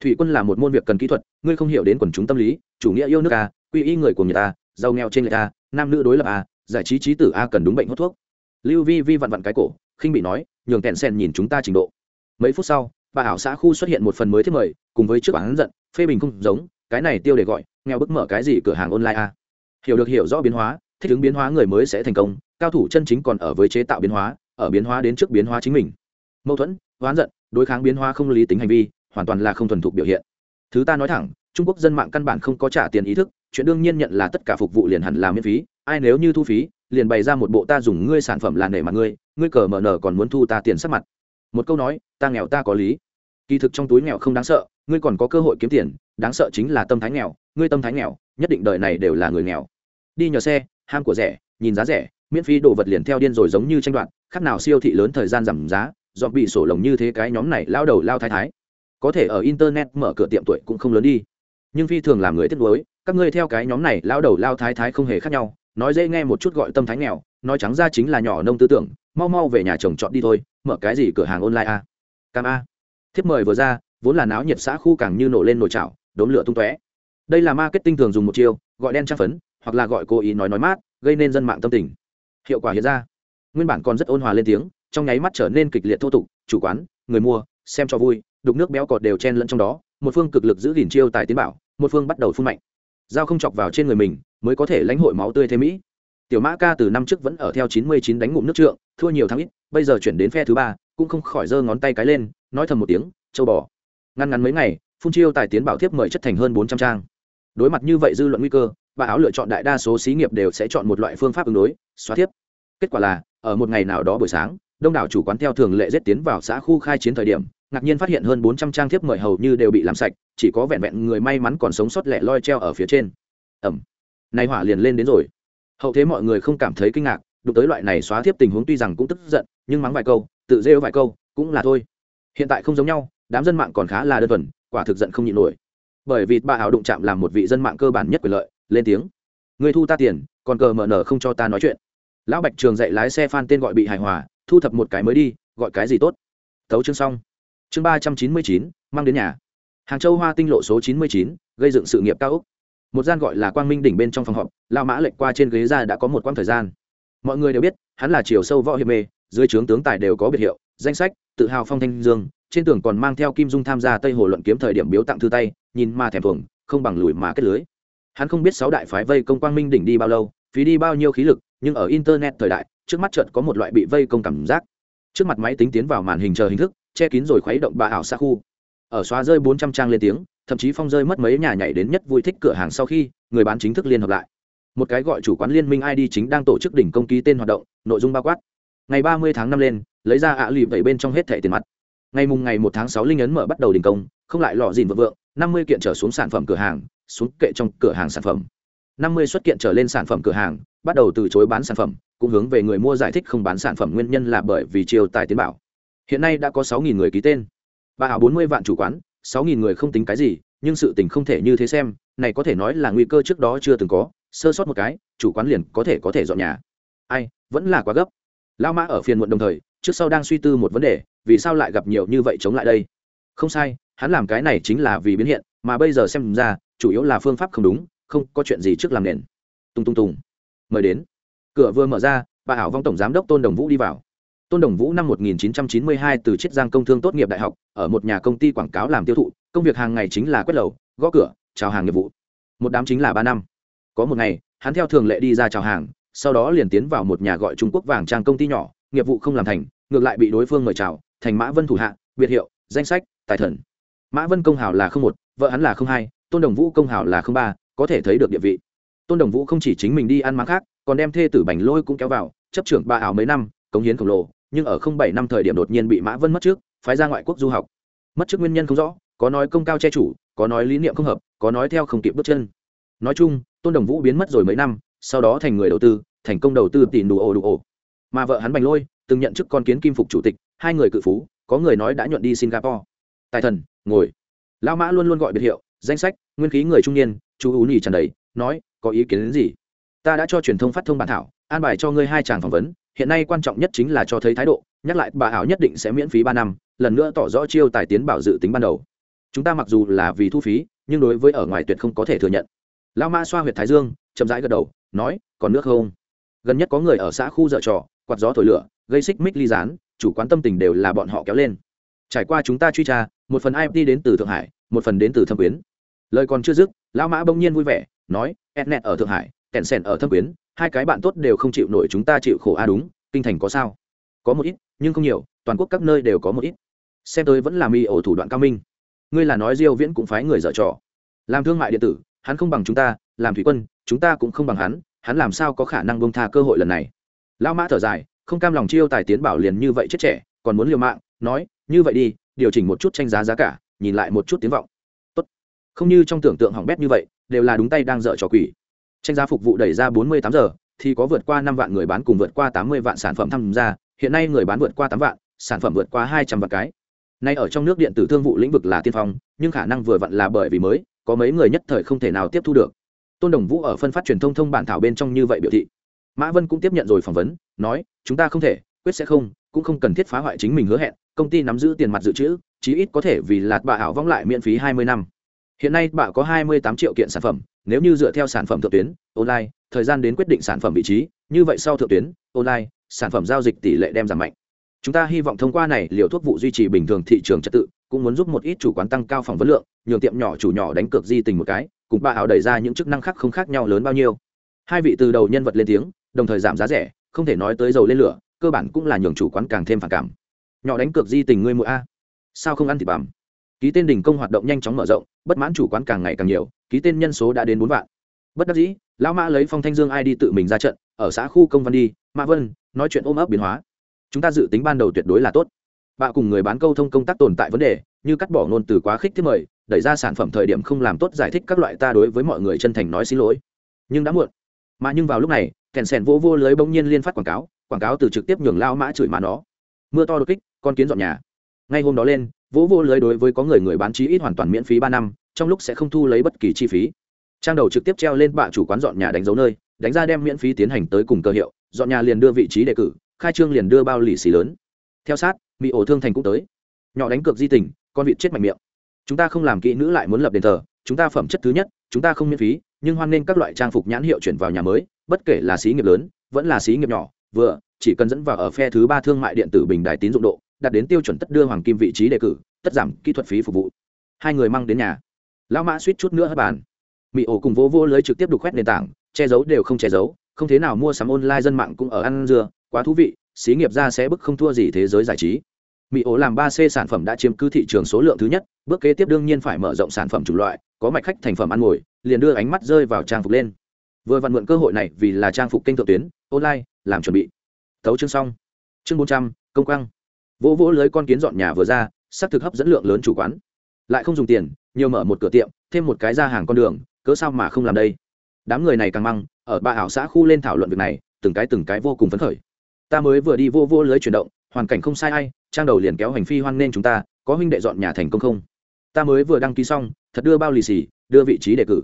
Thủy quân là một môn việc cần kỹ thuật, ngươi không hiểu đến quần chúng tâm lý, chủ nghĩa yêu nước a quy y người của người ta, giàu nghèo trên người ta, nam nữ đối lập a giải trí trí tử a cần đúng bệnh hút thuốc. Lưu vi vi vặn vặn cái cổ, khinh bị nói, nhường kẹn sen nhìn chúng ta trình độ. Mấy phút sau, bà ảo xã khu xuất hiện một phần mới thiết mời, cùng với trước bản giận, phê bình không giống cái này tiêu để gọi, nghèo bức mở cái gì cửa hàng online a hiểu được hiểu rõ biến hóa, thích ứng biến hóa người mới sẽ thành công, cao thủ chân chính còn ở với chế tạo biến hóa, ở biến hóa đến trước biến hóa chính mình. Mâu thuẫn, oán giận, đối kháng biến hóa không lý tính hành vi, hoàn toàn là không thuần thục biểu hiện. Thứ ta nói thẳng, trung quốc dân mạng căn bản không có trả tiền ý thức, chuyện đương nhiên nhận là tất cả phục vụ liền hẳn là miễn phí, ai nếu như thu phí, liền bày ra một bộ ta dùng ngươi sản phẩm là nể mặt ngươi ngươi cờ mở nở còn muốn thu ta tiền sắc mặt. Một câu nói, ta nghèo ta có lý. Kỳ thực trong túi nghèo không đáng sợ ngươi còn có cơ hội kiếm tiền, đáng sợ chính là tâm thái nghèo, ngươi tâm thái nghèo, nhất định đời này đều là người nghèo. Đi nhờ xe, ham của rẻ, nhìn giá rẻ, miễn phí đồ vật liền theo điên rồi giống như tranh đoạt, khác nào siêu thị lớn thời gian giảm giá dọn bị sổ lồng như thế cái nhóm này lao đầu lao thái thái. Có thể ở internet mở cửa tiệm tuổi cũng không lớn đi. Nhưng phi thường làm người tiếc nuối, các ngươi theo cái nhóm này lao đầu lao thái thái không hề khác nhau, nói dễ nghe một chút gọi tâm thái nghèo, nói trắng ra chính là nhỏ nông tư tưởng, mau mau về nhà chồng chọn đi thôi, mở cái gì cửa hàng online a? Cam a. Thiếp mời vừa ra vốn là náo nhiệt xã khu càng như nổ lên nồi chảo, đốm lửa tung tóe. Đây là marketing thường dùng một chiêu, gọi đen trang phấn, hoặc là gọi cố ý nói nói mát, gây nên dân mạng tâm tình. Hiệu quả hiện ra. Nguyên bản còn rất ôn hòa lên tiếng, trong nháy mắt trở nên kịch liệt thô tục, chủ quán, người mua, xem cho vui, đục nước béo cọt đều chen lẫn trong đó, một phương cực lực giữ gìn chiêu tài tiến bảo, một phương bắt đầu phun mạnh. Dao không chọc vào trên người mình, mới có thể lãnh hội máu tươi thế mỹ. Tiểu mã ca từ năm trước vẫn ở theo chín mươi chín đánh ngụm nước trượng, thua nhiều tháng ít, bây giờ chuyển đến phe thứ ba, cũng không khỏi giơ ngón tay cái lên, nói thầm một tiếng, châu bò ngăn ngắn mấy ngày, phun chiêu tài tiến bảo thiếp mời chất thành hơn bốn trăm trang. Đối mặt như vậy dư luận nguy cơ, bà áo lựa chọn đại đa số xí nghiệp đều sẽ chọn một loại phương pháp ứng đối, xóa thiếp. Kết quả là, ở một ngày nào đó buổi sáng, đông đảo chủ quán theo thường lệ giết tiến vào xã khu khai chiến thời điểm, ngạc nhiên phát hiện hơn bốn trăm trang thiếp mời hầu như đều bị làm sạch, chỉ có vẹn vẹn người may mắn còn sống sót lẹ loi treo ở phía trên. Ẩm. Nay hỏa liền lên đến rồi. Hậu thế mọi người không cảm thấy kinh ngạc, đụng tới loại này xóa thiếp tình huống tuy rằng cũng tức giận, nhưng mắng vài câu, tự rêu vài câu, cũng là thôi. Hiện tại không giống nhau đám dân mạng còn khá là đơn thuần, quả thực giận không nhịn nổi. Bởi vì bà hảo đụng chạm làm một vị dân mạng cơ bản nhất quyền lợi, lên tiếng. Người thu ta tiền, còn cờ mở nở không cho ta nói chuyện. Lão bạch trường dạy lái xe phan tên gọi bị hài hòa, thu thập một cái mới đi, gọi cái gì tốt. Tấu chương xong. Chương ba trăm chín mươi chín, mang đến nhà. Hàng châu hoa tinh lộ số chín mươi chín, gây dựng sự nghiệp cao úc. Một gian gọi là quang minh đỉnh bên trong phòng họp lao mã lệnh qua trên ghế ra đã có một quãng thời gian. Mọi người đều biết, hắn là chiều sâu võ hiệp mê, dưới trướng tướng tài đều có biệt hiệu, danh sách, tự hào phong thanh dương trên tường còn mang theo kim dung tham gia tây hồ luận kiếm thời điểm biếu tặng thư tay, nhìn mà thèm thuồng, không bằng lùi mà kết lưới. Hắn không biết sáu đại phái vây công quang minh đỉnh đi bao lâu, phí đi bao nhiêu khí lực, nhưng ở internet thời đại, trước mắt trận có một loại bị vây công cảm giác. Trước mặt máy tính tiến vào màn hình chờ hình thức, che kín rồi khuấy động bà ảo xa khu. Ở xóa rơi bốn trăm trang lên tiếng, thậm chí phong rơi mất mấy nhà nhảy đến nhất vui thích cửa hàng sau khi, người bán chính thức liên hợp lại. Một cái gọi chủ quán liên minh id chính đang tổ chức đỉnh công ký tên hoạt động, nội dung bao quát. Ngày ba mươi tháng năm lên, lấy ra ạ lụy vẩy bên trong hết thẻ tiền mặt ngày mùng ngày một tháng sáu linh ấn mở bắt đầu đình công, không lại lọ dìn vợ vượng, năm mươi kiện trở xuống sản phẩm cửa hàng, xuống kệ trong cửa hàng sản phẩm. Năm mươi xuất kiện trở lên sản phẩm cửa hàng, bắt đầu từ chối bán sản phẩm, cũng hướng về người mua giải thích không bán sản phẩm nguyên nhân là bởi vì chiều tài tiến bảo. Hiện nay đã có sáu nghìn người ký tên. Bà ảo bốn mươi vạn chủ quán, sáu nghìn người không tính cái gì, nhưng sự tình không thể như thế xem, này có thể nói là nguy cơ trước đó chưa từng có, sơ sót một cái, chủ quán liền có thể có thể dọn nhà. Ai, vẫn là quá gấp. Lao mã ở phiền muộn đồng thời, trước sau đang suy tư một vấn đề vì sao lại gặp nhiều như vậy chống lại đây? Không sai, hắn làm cái này chính là vì biến hiện, mà bây giờ xem ra, chủ yếu là phương pháp không đúng, không có chuyện gì trước làm nền. Tung tung tùng mời đến. Cửa vừa mở ra, bà hảo vong tổng giám đốc tôn đồng vũ đi vào. Tôn đồng vũ năm 1992 từ chiết giang công thương tốt nghiệp đại học, ở một nhà công ty quảng cáo làm tiêu thụ, công việc hàng ngày chính là quét lầu, gõ cửa, chào hàng nghiệp vụ. Một đám chính là ba năm. Có một ngày, hắn theo thường lệ đi ra chào hàng, sau đó liền tiến vào một nhà gọi trung quốc vàng trang công ty nhỏ, nghiệp vụ không làm thành, ngược lại bị đối phương mời chào thành mã vân thủ hạ, biệt hiệu, danh sách, tài thần. Mã vân công hào là không một, vợ hắn là không hai, tôn đồng vũ công hào là không ba, có thể thấy được địa vị. Tôn đồng vũ không chỉ chính mình đi ăn mắng khác, còn đem thê tử bành lôi cũng kéo vào, chấp trưởng ba ảo mấy năm, cống hiến khổng lồ, nhưng ở không bảy năm thời điểm đột nhiên bị mã vân mất trước, phái ra ngoại quốc du học. Mất trước nguyên nhân không rõ, có nói công cao che chủ, có nói lý niệm không hợp, có nói theo không kịp bước chân. Nói chung, tôn đồng vũ biến mất rồi mấy năm, sau đó thành người đầu tư, thành công đầu tư tỷ đủ ổ đủ ổ. Mà vợ hắn bành lôi từng nhận chức con kiến kim phục chủ tịch, hai người cự phú, có người nói đã nhuận đi singapore. Tài thần, ngồi. Lão mã luôn luôn gọi biệt hiệu, danh sách, nguyên khí người trung niên, chú ú nhì trần đầy, nói, có ý kiến đến gì? Ta đã cho truyền thông phát thông bản thảo, an bài cho ngươi hai chàng phỏng vấn, hiện nay quan trọng nhất chính là cho thấy thái độ, nhắc lại bà ảo nhất định sẽ miễn phí ba năm, lần nữa tỏ rõ chiêu tài tiến bảo dự tính ban đầu. Chúng ta mặc dù là vì thu phí, nhưng đối với ở ngoài tuyệt không có thể thừa nhận. Lao mã xoa huyệt thái dương, chậm rãi gật đầu, nói, còn nước không? Gần nhất có người ở xã khu dợ trò, quạt gió thổi lửa gây xích mích ly gián, chủ quán tâm tình đều là bọn họ kéo lên. Trải qua chúng ta truy tra một phần ip đến từ thượng hải một phần đến từ thâm quyến. Lời còn chưa dứt lão mã bỗng nhiên vui vẻ nói etnet ở thượng hải kẹn sẻn ở thâm quyến hai cái bạn tốt đều không chịu nổi chúng ta chịu khổ a đúng kinh thành có sao? Có một ít nhưng không nhiều toàn quốc các nơi đều có một ít. Xem tới vẫn là mi ổ thủ đoạn cao minh. Ngươi là nói diêu viễn cũng phái người dở trò. Làm thương mại điện tử hắn không bằng chúng ta làm thủy quân chúng ta cũng không bằng hắn hắn làm sao có khả năng bông tha cơ hội lần này? Lão mã thở dài không cam lòng chiêu tài tiến bảo liền như vậy chết trẻ, còn muốn liều mạng, nói, như vậy đi, điều chỉnh một chút tranh giá giá cả, nhìn lại một chút tiếng vọng. Tốt. Không như trong tưởng tượng hỏng bét như vậy, đều là đúng tay đang dở trò quỷ. Tranh giá phục vụ đẩy ra 48 giờ, thì có vượt qua 5 vạn người bán cùng vượt qua 80 vạn sản phẩm tham gia, hiện nay người bán vượt qua 8 vạn, sản phẩm vượt qua 200 vạn cái. Nay ở trong nước điện tử thương vụ lĩnh vực là tiên phong, nhưng khả năng vừa vặn là bởi vì mới, có mấy người nhất thời không thể nào tiếp thu được. Tôn đồng vũ ở phân phát truyền thông thông bản thảo bên trong như vậy biểu thị mã vân cũng tiếp nhận rồi phỏng vấn, nói, chúng ta không thể, quyết sẽ không, cũng không cần thiết phá hoại chính mình hứa hẹn, công ty nắm giữ tiền mặt dự trữ, chí ít có thể vì lạt bà ảo vong lại miễn phí hai mươi năm. Hiện nay bà có hai mươi tám triệu kiện sản phẩm, nếu như dựa theo sản phẩm thượng tuyến, online, thời gian đến quyết định sản phẩm vị trí, như vậy sau thượng tuyến, online, sản phẩm giao dịch tỷ lệ đem giảm mạnh. Chúng ta hy vọng thông qua này, liều thuốc vụ duy trì bình thường thị trường trật tự, cũng muốn giúp một ít chủ quán tăng cao phòng vấn lượng, nhường tiệm nhỏ chủ nhỏ đánh cược di tình một cái, cùng bà ảo đẩy ra những chức năng khác không khác nhau lớn bao nhiêu. Hai vị từ đầu nhân vật lên tiếng đồng thời giảm giá rẻ, không thể nói tới dầu lên lửa, cơ bản cũng là nhường chủ quán càng thêm phản cảm. Nhỏ đánh cược di tình ngươi mũi a. Sao không ăn thịt bằm? Ký tên đình công hoạt động nhanh chóng mở rộng, bất mãn chủ quán càng ngày càng nhiều, ký tên nhân số đã đến bốn vạn. Bất đắc dĩ, lão mã lấy phong thanh dương ai đi tự mình ra trận, ở xã khu công văn đi, mã vân, nói chuyện ôm ấp biến hóa. Chúng ta dự tính ban đầu tuyệt đối là tốt. Bạ cùng người bán câu thông công tác tồn tại vấn đề, như cắt bỏ ngôn từ quá khích thiết mời, đẩy ra sản phẩm thời điểm không làm tốt giải thích các loại ta đối với mọi người chân thành nói xin lỗi. Nhưng đã muộn. Mà nhưng vào lúc này kèn sèn vô vô lưới bỗng nhiên liên phát quảng cáo quảng cáo từ trực tiếp nhường lao mã chửi mà nó. Mưa to đột kích, con kiến dọn nhà. Ngay hôm đó lên, vỗ vô lưới đối với có người người bán chí ít hoàn toàn miễn phí ba năm, trong lúc sẽ không thu lấy bất kỳ chi phí. Trang đầu trực tiếp treo lên bạ chủ quán dọn nhà đánh dấu nơi, đánh ra đem miễn phí tiến hành tới cùng cơ hiệu, dọn nhà liền đưa vị trí đề cử, khai trương liền đưa bao lì xì lớn. Theo sát mỹ ổ thương thành cũng tới. Nhỏ đánh cược di tình, con vịt chết mạnh miệng. Chúng ta không làm kỹ nữ lại muốn lập đền thờ, chúng ta phẩm chất thứ nhất, chúng ta không miễn phí, nhưng hoan nghênh các loại trang phục nhãn hiệu chuyển vào nhà mới bất kể là xí nghiệp lớn, vẫn là xí nghiệp nhỏ, vừa, chỉ cần dẫn vào ở phe thứ ba thương mại điện tử bình đài tín dụng độ, đạt đến tiêu chuẩn tất đưa hoàng kim vị trí đề cử, tất giảm kỹ thuật phí phục vụ. Hai người mang đến nhà. Lão mã suýt chút nữa hất bàn. Mỹ ổ cùng vô vô lưới trực tiếp đục khoét nền tảng, che giấu đều không che giấu, không thế nào mua sắm online dân mạng cũng ở ăn dưa, quá thú vị, xí nghiệp ra sẽ bức không thua gì thế giới giải trí. Mỹ ổ làm ba c sản phẩm đã chiếm cứ thị trường số lượng thứ nhất, bước kế tiếp đương nhiên phải mở rộng sản phẩm chủng loại, có mạch khách thành phẩm ăn ngồi, liền đưa ánh mắt rơi vào trang phục lên vừa vặn mượn cơ hội này vì là trang phục kênh thượng tuyến, online, làm chuẩn bị. Thấu chương xong. Chương bốn trăm, công quăng vỗ vỗ lưới con kiến dọn nhà vừa ra, xác thực hấp dẫn lượng lớn chủ quán. Lại không dùng tiền, nhiều mở một cửa tiệm, thêm một cái ra hàng con đường, cớ sao mà không làm đây? Đám người này càng măng, ở ba ảo xã khu lên thảo luận việc này, từng cái từng cái vô cùng phấn khởi. Ta mới vừa đi vô vô lưới chuyển động, hoàn cảnh không sai ai, trang đầu liền kéo hành phi hoan nên chúng ta, có huynh đệ dọn nhà thành công không? Ta mới vừa đăng ký xong, thật đưa bao lì xì, đưa vị trí đề cử.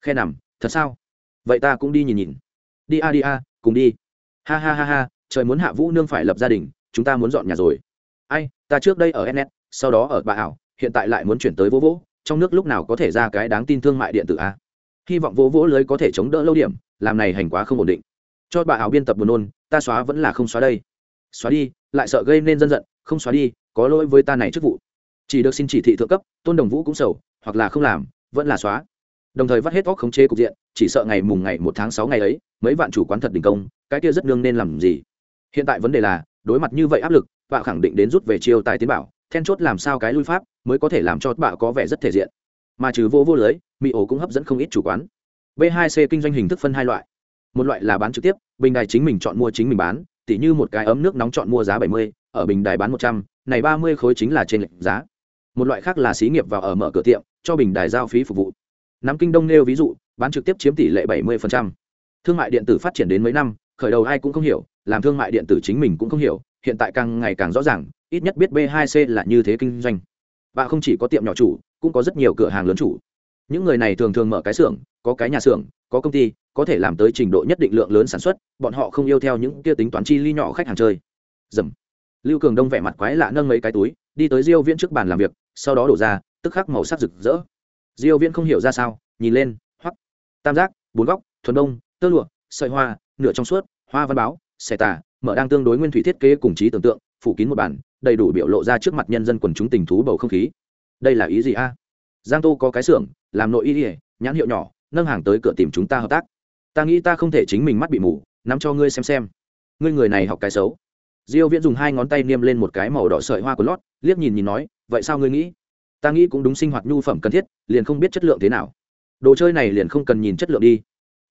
Khe nằm, thật sao? Vậy ta cũng đi nhìn nhìn. Đi a đi a, cùng đi. Ha ha ha ha, trời muốn hạ vũ nương phải lập gia đình, chúng ta muốn dọn nhà rồi. Ai, ta trước đây ở ns sau đó ở bà ảo, hiện tại lại muốn chuyển tới vô vỗ trong nước lúc nào có thể ra cái đáng tin thương mại điện tử a? Hy vọng vô vỗ lưới có thể chống đỡ lâu điểm, làm này hành quá không ổn định. Cho bà ảo biên tập buồn nôn, ta xóa vẫn là không xóa đây. Xóa đi, lại sợ gây nên dân giận, không xóa đi, có lỗi với ta này chức vụ. Chỉ được xin chỉ thị thượng cấp, tôn đồng vũ cũng sầu, hoặc là không làm, vẫn là xóa. Đồng thời vắt hết óc khống chế cục diện chỉ sợ ngày mùng ngày một tháng sáu ngày ấy mấy vạn chủ quán thật đình công cái kia rất nương nên làm gì? Hiện tại vấn đề là đối mặt như vậy áp lực bạo khẳng định đến rút về chiêu tài tiến bảo then chốt làm sao cái lui pháp mới có thể làm cho bạo có vẻ rất thể diện. Mà trừ vô vô lưới mỹ ổ cũng hấp dẫn không ít chủ quán. B 2 c kinh doanh hình thức phân hai loại. Một loại là bán trực tiếp bình đài chính mình chọn mua chính mình bán tỉ như một cái ấm nước nóng chọn mua giá 70, ở bình đài bán 100, này 30 khối chính là trên lệnh giá. Một loại khác là xí nghiệp vào ở mở cửa tiệm cho bình đài giao phí phục vụ nắm kinh đông nêu ví dụ, bán trực tiếp chiếm tỷ lệ 70%. thương mại điện tử phát triển đến mấy năm, khởi đầu ai cũng không hiểu, làm thương mại điện tử chính mình cũng không hiểu, hiện tại càng ngày càng rõ ràng, ít nhất biết b 2 c là như thế kinh doanh. Và không chỉ có tiệm nhỏ chủ, cũng có rất nhiều cửa hàng lớn chủ. Những người này thường thường mở cái xưởng, có cái nhà xưởng, có công ty, có thể làm tới trình độ nhất định lượng lớn sản xuất, bọn họ không yêu theo những kia tính toán chi ly nhỏ khách hàng chơi. Dầm. Lưu cường đông vẻ mặt quái lạ nâng mấy cái túi, đi tới diêu viễn trước bàn làm việc, sau đó đổ ra, tức khắc màu sắc rực rỡ diêu viễn không hiểu ra sao, nhìn lên, hoắc, tam giác, bốn góc, thuần đông, tơ lụa, sợi hoa, nửa trong suốt, hoa văn báo, xẻ tà, mở đang tương đối nguyên thủy thiết kế cùng trí tưởng tượng, phủ kín một bản, đầy đủ biểu lộ ra trước mặt nhân dân quần chúng tình thú bầu không khí. Đây là ý gì a? Giang tô có cái xưởng, làm nội y ỉa nhãn hiệu nhỏ, nâng hàng tới cửa tìm chúng ta hợp tác. Ta nghĩ ta không thể chính mình mắt bị mù, nắm cho ngươi xem xem. Ngươi người này học cái xấu. Diêu viễn dùng hai ngón tay niêm lên một cái màu đỏ sợi hoa của lót, liếc nhìn nhìn nói, vậy sao ngươi nghĩ? Ta nghĩ cũng đúng sinh hoạt nhu phẩm cần thiết, liền không biết chất lượng thế nào. Đồ chơi này liền không cần nhìn chất lượng đi.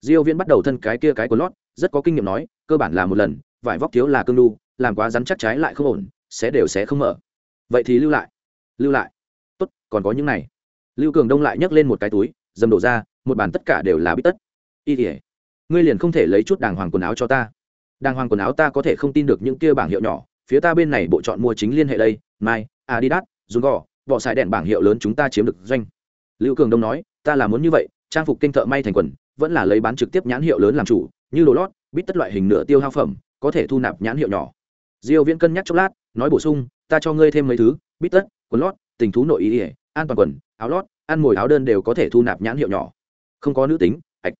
Diêu viễn bắt đầu thân cái kia cái của lót, rất có kinh nghiệm nói, cơ bản là một lần, vải vóc thiếu là cương lưu làm quá rắn chắc trái lại không ổn, sẽ đều sẽ không mở. Vậy thì lưu lại. Lưu lại. Tốt, còn có những này. Lưu cường đông lại nhấc lên một cái túi, dầm đổ ra, một bàn tất cả đều là bít tất. Y tỉa ngươi liền không thể lấy chút đàng hoàng quần áo cho ta. Đàng hoàng quần áo ta có thể không tin được những kia bảng hiệu nhỏ, phía ta bên này bộ chọn mua chính liên hệ đây mai adidas dùng gò bỏ xài đèn bảng hiệu lớn chúng ta chiếm được doanh. Lưu cường đông nói, ta là muốn như vậy, trang phục kinh thợ may thành quần, vẫn là lấy bán trực tiếp nhãn hiệu lớn làm chủ, như đồ lót, bít tất loại hình nửa tiêu hao phẩm, có thể thu nạp nhãn hiệu nhỏ. Diêu viễn cân nhắc chốc lát, nói bổ sung, ta cho ngươi thêm mấy thứ, bít tất, quần lót, tình thú nội ý ỉa an toàn quần, áo lót, ăn mồi áo đơn đều có thể thu nạp nhãn hiệu nhỏ. Không có nữ tính, ạch.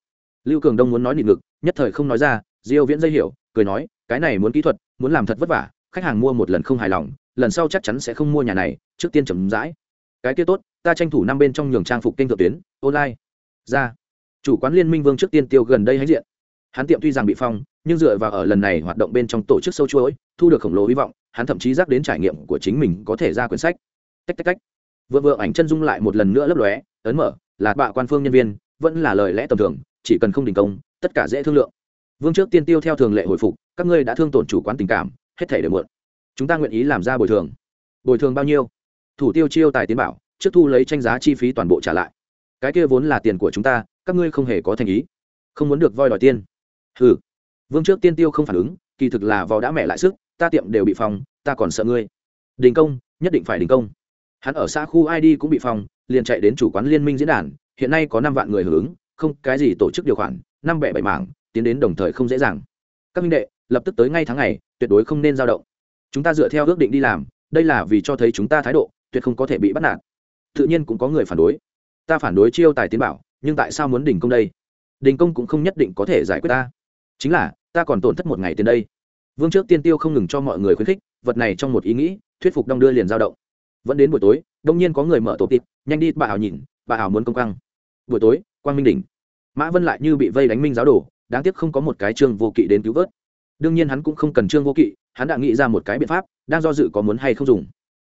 Lưu cường đông muốn nói nịt ngực, nhất thời không nói ra, diêu viễn dây hiểu, cười nói, cái này muốn kỹ thuật, muốn làm thật vất vả khách hàng mua một lần không hài lòng, lần sau chắc chắn sẽ không mua nhà này, trước tiên chậm rãi. Cái kia tốt, ta tranh thủ năm bên trong nhường trang phục kênh thượng tuyến, online. Ra. Chủ quán liên minh vương trước tiên tiêu gần đây hãnh diện. Hắn tiệm tuy rằng bị phong, nhưng dựa vào ở lần này hoạt động bên trong tổ chức sâu chuỗi, thu được khổng lồ hy vọng, hắn thậm chí dắt đến trải nghiệm của chính mình có thể ra quyển sách. Tách tách tách. Vừa vừa ảnh chân dung lại một lần nữa lấp lóe, ấn mở, là bạ quan phương nhân viên, vẫn là lời lẽ tầm thường, chỉ cần không đình công, tất cả dễ thương lượng. Vương trước tiên tiêu theo thường lệ hồi phục, các ngươi đã thương tổn chủ quán tình cảm hết thể đều mượn chúng ta nguyện ý làm ra bồi thường. Bồi thường bao nhiêu? Thủ tiêu chiêu tài tiến bảo, trước thu lấy tranh giá chi phí toàn bộ trả lại. Cái kia vốn là tiền của chúng ta, các ngươi không hề có thành ý. Không muốn được voi đòi tiên. hừ. Vương trước tiên tiêu không phản ứng, kỳ thực là vò đã mẹ lại sức, ta tiệm đều bị phòng, ta còn sợ ngươi. Đình công, nhất định phải đình công. Hắn ở xã khu id cũng bị phòng, liền chạy đến chủ quán liên minh diễn đàn, hiện nay có năm vạn người hưởng ứng, không, cái gì tổ chức điều khoản, năm bẻ bảy mảng, tiến đến đồng thời không dễ dàng. Các minh đệ lập tức tới ngay tháng này tuyệt đối không nên dao động. Chúng ta dựa theo ước định đi làm, đây là vì cho thấy chúng ta thái độ, tuyệt không có thể bị bắt nạt. Tự nhiên cũng có người phản đối. Ta phản đối chiêu tài tiến bảo, nhưng tại sao muốn đình công đây? Đình công cũng không nhất định có thể giải quyết ta. Chính là, ta còn tổn thất một ngày tiền đây. Vương trước tiên tiêu không ngừng cho mọi người khuyến khích, vật này trong một ý nghĩ, thuyết phục đong đưa liền dao động. Vẫn đến buổi tối, đông nhiên có người mở tổ tịp, nhanh đi, bà ảo nhìn, bà ảo muốn công căng buổi tối, quang minh đỉnh. Mã vân lại như bị vây đánh minh giáo đồ, đáng tiếc không có một cái trương vô kỵ đến cứu vớt đương nhiên hắn cũng không cần trương vô kỵ, hắn đã nghĩ ra một cái biện pháp, đang do dự có muốn hay không dùng.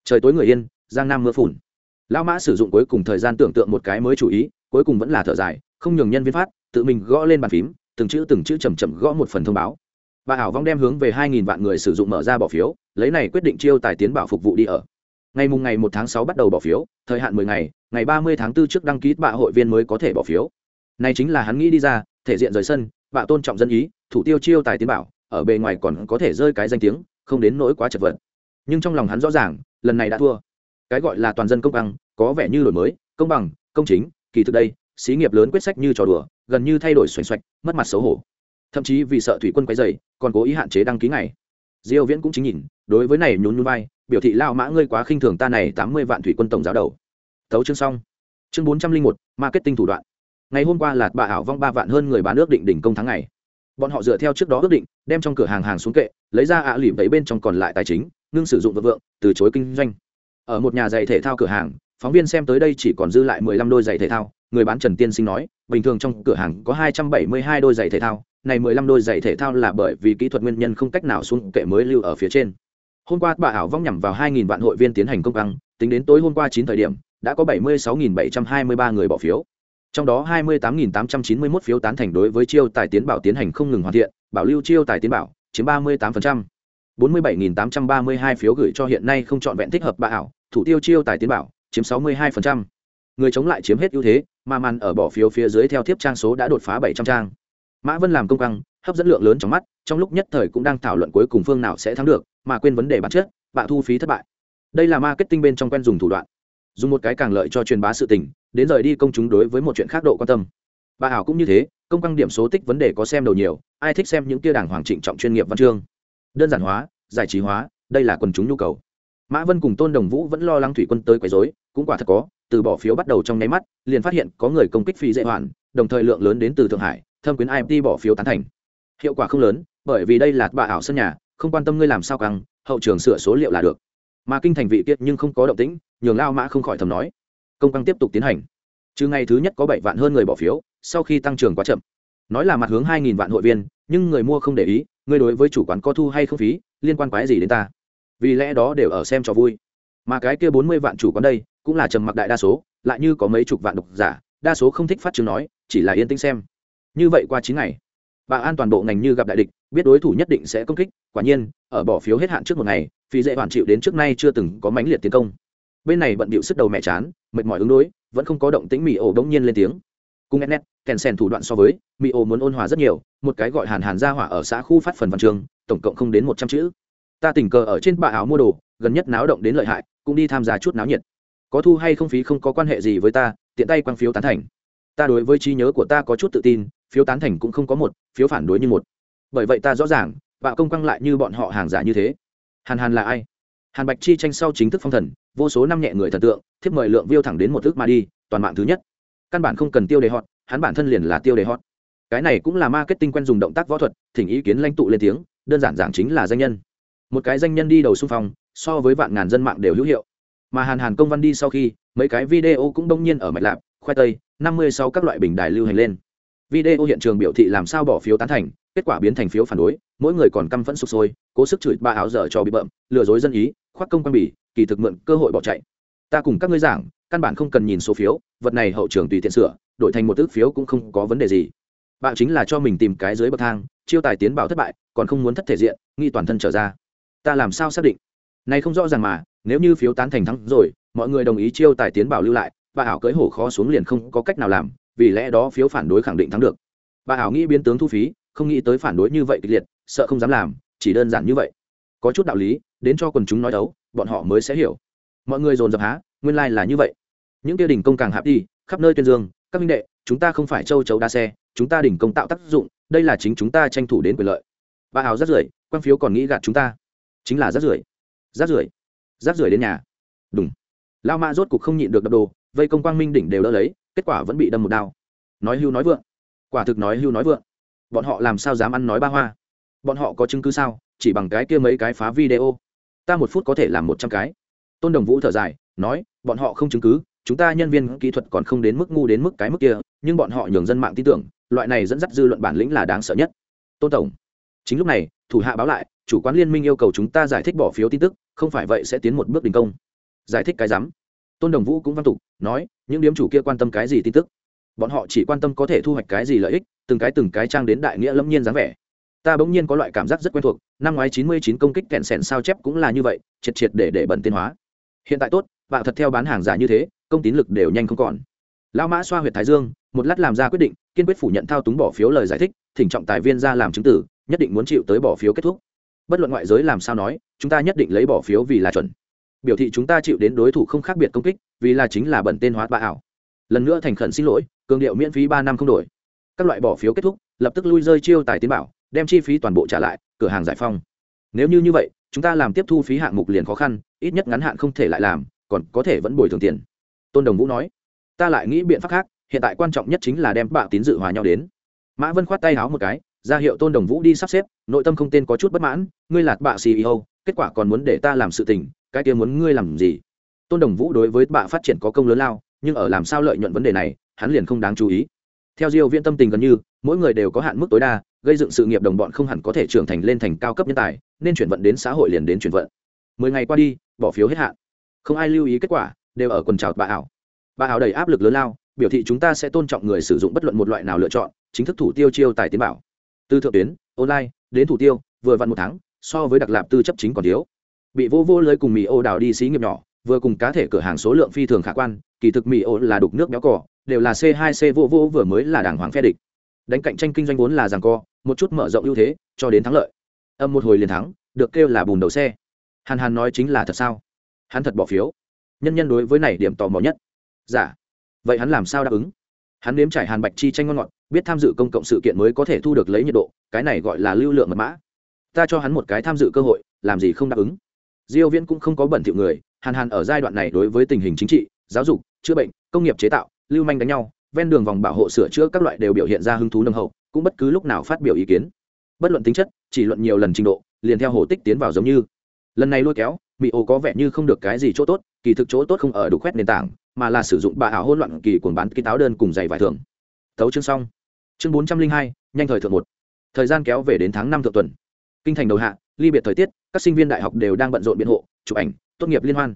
Trời tối người yên, giang nam mưa phùn. Lão mã sử dụng cuối cùng thời gian tưởng tượng một cái mới chủ ý, cuối cùng vẫn là thở dài, không nhường nhân viên phát, tự mình gõ lên bàn phím, từng chữ từng chữ chầm chậm gõ một phần thông báo. Bà ảo vong đem hướng về hai nghìn vạn người sử dụng mở ra bỏ phiếu, lấy này quyết định chiêu tài tiến bảo phục vụ đi ở. Ngày mùng ngày một tháng sáu bắt đầu bỏ phiếu, thời hạn mười ngày ngày ba mươi tháng 4 trước đăng ký bạ hội viên mới có thể bỏ phiếu. Này chính là hắn nghĩ đi ra, thể diện rời sân bạ tôn trọng dân ý, thủ tiêu chiêu tài tiến bảo ở bề ngoài còn có thể rơi cái danh tiếng không đến nỗi quá chật vật. Nhưng trong lòng hắn rõ ràng lần này đã thua. Cái gọi là toàn dân công bằng có vẻ như đổi mới công bằng công chính kỳ thực đây xí nghiệp lớn quyết sách như trò đùa gần như thay đổi xoành xoạch mất mặt xấu hổ. Thậm chí vì sợ thủy quân quấy dày còn cố ý hạn chế đăng ký ngày. Diêu viễn cũng chính nhìn đối với này nhún nhún vai biểu thị lao mã ngươi quá khinh thường ta này 80 vạn thủy quân tổng giáo đầu. Thấu chương xong. Chương 401, marketing thủ đoạn. Ngày hôm qua là bà ảo vong ba vạn hơn người bán nước định đỉnh công tháng ngày bọn họ dựa theo trước đó ước định, đem trong cửa hàng hàng xuống kệ, lấy ra ạ à lỉm bên trong còn lại tài chính, ngưng sử dụng vật vượng, từ chối kinh doanh. Ở một nhà giày thể thao cửa hàng, phóng viên xem tới đây chỉ còn dư lại 15 đôi giày thể thao, người bán trần tiên sinh nói, bình thường trong cửa hàng có 272 đôi giày thể thao, này 15 đôi giày thể thao là bởi vì kỹ thuật nguyên nhân không cách nào xuống kệ mới lưu ở phía trên. Hôm qua bà ảo vong nhằm vào 2.000 vạn hội viên tiến hành công căng tính đến tối hôm qua chín thời điểm, đã có 76.723 người bỏ phiếu trong đó 28.891 phiếu tán thành đối với chiêu tài tiến bảo tiến hành không ngừng hoàn thiện, bảo lưu chiêu tài tiến bảo, chiếm 38%. 47.832 phiếu gửi cho hiện nay không chọn vẹn thích hợp bà ảo, thủ tiêu chiêu tài tiến bảo, chiếm 62%. người chống lại chiếm hết ưu thế, mà màn ở bỏ phiếu phía dưới theo tiếp trang số đã đột phá 700 trang mã vân làm công căng, hấp dẫn lượng lớn trong mắt, trong lúc nhất thời cũng đang thảo luận cuối cùng phương nào sẽ thắng được, mà quên vấn đề bản chất, bạ thu phí thất bại đây là marketing bên trong quen dùng thủ đoạn dùng một cái càng lợi cho truyền bá sự tình, đến rời đi công chúng đối với một chuyện khác độ quan tâm. Bà ảo cũng như thế, công căng điểm số tích vấn đề có xem đầu nhiều, ai thích xem những tia đảng hoàng trịnh trọng chuyên nghiệp văn chương. Đơn giản hóa, giải trí hóa, đây là quần chúng nhu cầu. Mã vân cùng tôn đồng vũ vẫn lo lắng thủy quân tới quấy dối cũng quả thật có, từ bỏ phiếu bắt đầu trong nháy mắt, liền phát hiện có người công kích phi dễ hoàn đồng thời lượng lớn đến từ thượng hải, thâm quyến imt bỏ phiếu tán thành. Hiệu quả không lớn, bởi vì đây là bà ảo sân nhà, không quan tâm ngươi làm sao căng, hậu trường sửa số liệu là được mà kinh thành vị kiệt nhưng không có động tĩnh, nhường lao mã không khỏi thầm nói. Công căng tiếp tục tiến hành. Trừ ngày thứ nhất có bảy vạn hơn người bỏ phiếu, sau khi tăng trưởng quá chậm. Nói là mặt hướng hai nghìn vạn hội viên, nhưng người mua không để ý, người đối với chủ quán có thu hay không phí, liên quan quái gì đến ta? Vì lẽ đó đều ở xem cho vui. Mà cái kia bốn mươi vạn chủ quán đây, cũng là trầm mặc đại đa số, lại như có mấy chục vạn độc giả, đa số không thích phát chứng nói, chỉ là yên tĩnh xem. Như vậy qua chín ngày, bà an toàn bộ ngành như gặp đại địch, biết đối thủ nhất định sẽ công kích, quả nhiên, ở bỏ phiếu hết hạn trước một ngày phi dễ hoàn chịu đến trước nay chưa từng có mãnh liệt tiến công. Bên này bận bịu sức đầu mẹ chán, mệt mỏi ứng đối, vẫn không có động tĩnh mỹ ổ bỗng nhiên lên tiếng. Cùng net kèn sen thủ đoạn so với mỹ ổ muốn ôn hòa rất nhiều, một cái gọi hàn hàn ra hỏa ở xã khu phát phần văn trường tổng cộng không đến một trăm chữ. Ta tình cờ ở trên bạ áo mua đồ, gần nhất náo động đến lợi hại, cũng đi tham gia chút náo nhiệt. Có thu hay không phí không có quan hệ gì với ta, tiện tay quăng phiếu tán thành. Ta đối với trí nhớ của ta có chút tự tin, phiếu tán thành cũng không có một, phiếu phản đối như một. Bởi vậy ta rõ ràng, bạo công quăng lại như bọn họ hàng giả như thế hàn hàn là ai? Hàn bạch chi tranh sau chính thức phong thần, vô số năm nhẹ người thần tượng, thiếp mời lượng viêu thẳng đến một thước mà đi, toàn mạng thứ nhất. Căn bản không cần tiêu đề hot, hắn bản thân liền là tiêu đề hot. Cái này cũng là marketing quen dùng động tác võ thuật, thỉnh ý kiến lãnh tụ lên tiếng, đơn giản giảng chính là danh nhân. Một cái danh nhân đi đầu xung phong, so với vạn ngàn dân mạng đều hữu hiệu. Mà hàn hàn công văn đi sau khi, mấy cái video cũng đông nhiên ở mạch lạp, khoai tây, năm mươi sáu các loại bình đài lưu hành lên. Video hiện trường biểu thị làm sao bỏ phiếu tán thành, kết quả biến thành phiếu phản đối mỗi người còn căm phẫn sụp sôi, cố sức chửi ba áo dở cho bị bợm, lừa dối dân ý, khoác công quan bỉ kỳ thực mượn cơ hội bỏ chạy. Ta cùng các ngươi giảng, căn bản không cần nhìn số phiếu, vật này hậu trường tùy tiện sửa, đổi thành một ước phiếu cũng không có vấn đề gì. Bạn chính là cho mình tìm cái dưới bậc thang, chiêu tài tiến bảo thất bại, còn không muốn thất thể diện, nghi toàn thân trở ra. Ta làm sao xác định? Này không rõ ràng mà, nếu như phiếu tán thành thắng rồi, mọi người đồng ý chiêu tài tiến bảo lưu lại, bà ảo cưỡi hổ khó xuống liền không có cách nào làm, vì lẽ đó phiếu phản đối khẳng định thắng được. Bà ảo nghĩ biến tướng thu phí, không nghĩ tới phản đối như vậy kịch liệt sợ không dám làm, chỉ đơn giản như vậy. Có chút đạo lý, đến cho quần chúng nói đấu, bọn họ mới sẽ hiểu. Mọi người dồn dập há, nguyên lai、like、là như vậy. Những kia đình công càng hạp đi, khắp nơi tuyên dương, các minh đệ, chúng ta không phải châu chấu đa xe, chúng ta đình công tạo tác dụng, đây là chính chúng ta tranh thủ đến quyền lợi. Bà hào rát rưởi, quan phiếu còn nghĩ gạt chúng ta. Chính là rát rưởi. Rát rưởi. Rát rưởi đến nhà. Đúng lao mạ rốt cục không nhịn được đập đồ, vây công quang minh đỉnh đều đỡ lấy, kết quả vẫn bị đâm một đao. Nói hưu nói vượng. Quả thực nói hưu nói vượng. Bọn họ làm sao dám ăn nói ba hoa? Bọn họ có chứng cứ sao? Chỉ bằng cái kia mấy cái phá video. Ta một phút có thể làm một trăm cái. Tôn đồng vũ thở dài, nói, bọn họ không chứng cứ, chúng ta nhân viên kỹ thuật còn không đến mức ngu đến mức cái mức kia, nhưng bọn họ nhường dân mạng tin tưởng, loại này dẫn dắt dư luận bản lĩnh là đáng sợ nhất. Tôn tổng, chính lúc này, thủ hạ báo lại, chủ quán liên minh yêu cầu chúng ta giải thích bỏ phiếu tin tức, không phải vậy sẽ tiến một bước đình công. Giải thích cái rắm. Tôn đồng vũ cũng văn tục, nói, những điếm chủ kia quan tâm cái gì tin tức? Bọn họ chỉ quan tâm có thể thu hoạch cái gì lợi ích, từng cái từng cái trang đến đại nghĩa lâm nhiên dáng vẻ ta bỗng nhiên có loại cảm giác rất quen thuộc, năm ngoái chín mươi chín công kích kẹn sẻn sao chép cũng là như vậy, triệt triệt để để bẩn tiên hóa. Hiện tại tốt bạo thật theo bán hàng giả như thế, công tín lực đều nhanh không còn. Lão mã xoa huyệt thái dương, một lát làm ra quyết định, kiên quyết phủ nhận thao túng bỏ phiếu lời giải thích, thỉnh trọng tài viên ra làm chứng tử, nhất định muốn chịu tới bỏ phiếu kết thúc. Bất luận ngoại giới làm sao nói, chúng ta nhất định lấy bỏ phiếu vì là chuẩn. Biểu thị chúng ta chịu đến đối thủ không khác biệt công kích, vì là chính là bẩn tên hóa bạ ảo. Lần nữa thành khẩn xin lỗi, cường điệu miễn phí ba năm không đổi. Các loại bỏ phiếu kết thúc, lập tức lui rơi chiêu tài tiến bảo đem chi phí toàn bộ trả lại, cửa hàng giải phong. Nếu như như vậy, chúng ta làm tiếp thu phí hạng mục liền khó khăn, ít nhất ngắn hạn không thể lại làm, còn có thể vẫn bồi thường tiền. Tôn đồng vũ nói. Ta lại nghĩ biện pháp khác, hiện tại quan trọng nhất chính là đem bạ tín dự hòa nhau đến. Mã vân khoát tay háo một cái, ra hiệu tôn đồng vũ đi sắp xếp, nội tâm không tên có chút bất mãn, ngươi là bạ ceo kết quả còn muốn để ta làm sự tình, cái kia muốn ngươi làm gì? Tôn đồng vũ đối với bạ phát triển có công lớn lao, nhưng ở làm sao lợi nhuận vấn đề này, hắn liền không đáng chú ý. Theo diêu viên tâm tình gần như, mỗi người đều có hạn mức tối đa gây dựng sự nghiệp đồng bọn không hẳn có thể trưởng thành lên thành cao cấp nhân tài, nên chuyển vận đến xã hội liền đến chuyển vận. Mười ngày qua đi, bỏ phiếu hết hạn. Không ai lưu ý kết quả, đều ở quần chào bà ảo. Bà ảo đầy áp lực lớn lao, biểu thị chúng ta sẽ tôn trọng người sử dụng bất luận một loại nào lựa chọn, chính thức thủ tiêu chiêu tài tiến bảo. Từ thượng tuyến, online, đến thủ tiêu, vừa vặn một tháng, so với đặc lạp tư chấp chính còn thiếu. Bị vô vô lưới cùng mì ô đào đi xí nghiệp nhỏ, vừa cùng cá thể cửa hàng số lượng phi thường khả quan, kỳ thực mì ô là đục nước béo cỏ đều là c 2 c vô vô vừa mới là đảng hoàng phe địch. Đánh cạnh tranh kinh doanh vốn là rằng co một chút mở rộng ưu thế, cho đến thắng lợi. Âm một hồi liền thắng, được kêu là bùn đầu xe. Hàn hàn nói chính là thật sao? Hắn thật bỏ phiếu. Nhân nhân đối với này điểm tò mò nhất. Giả dạ. vậy hắn làm sao đáp ứng? Hắn nếm trải hàn bạch chi tranh ngon ngọt, biết tham dự công cộng sự kiện mới có thể thu được lấy nhiệt độ, cái này gọi là lưu lượng mật mã. Ta cho hắn một cái tham dự cơ hội, làm gì không đáp ứng? Diêu viễn cũng không có bẩn thiệu người, hàn hàn ở giai đoạn này đối với tình hình chính trị, giáo dục, chữa bệnh, công nghiệp chế tạo, lưu manh đánh nhau, ven đường vòng bảo hộ sửa chữa các loại đều biểu hiện ra hứng thú nâng hậu cũng bất cứ lúc nào phát biểu ý kiến. Bất luận tính chất, chỉ luận nhiều lần trình độ, liền theo hồ tích tiến vào giống như. Lần này lôi kéo mỹ ô có vẻ như không được cái gì chỗ tốt, kỳ thực chỗ tốt không ở đủ khoét nền tảng, mà là sử dụng bà ảo hôn loạn kỳ cuồng bán ký táo đơn cùng giày vải thường. Tấu chương xong. Chương bốn trăm linh hai, nhanh thời thượng một. Thời gian kéo về đến tháng năm thượng tuần. Kinh thành đầu hạ, ly biệt thời tiết, các sinh viên đại học đều đang bận rộn biện hộ, chụp ảnh, tốt nghiệp liên hoan.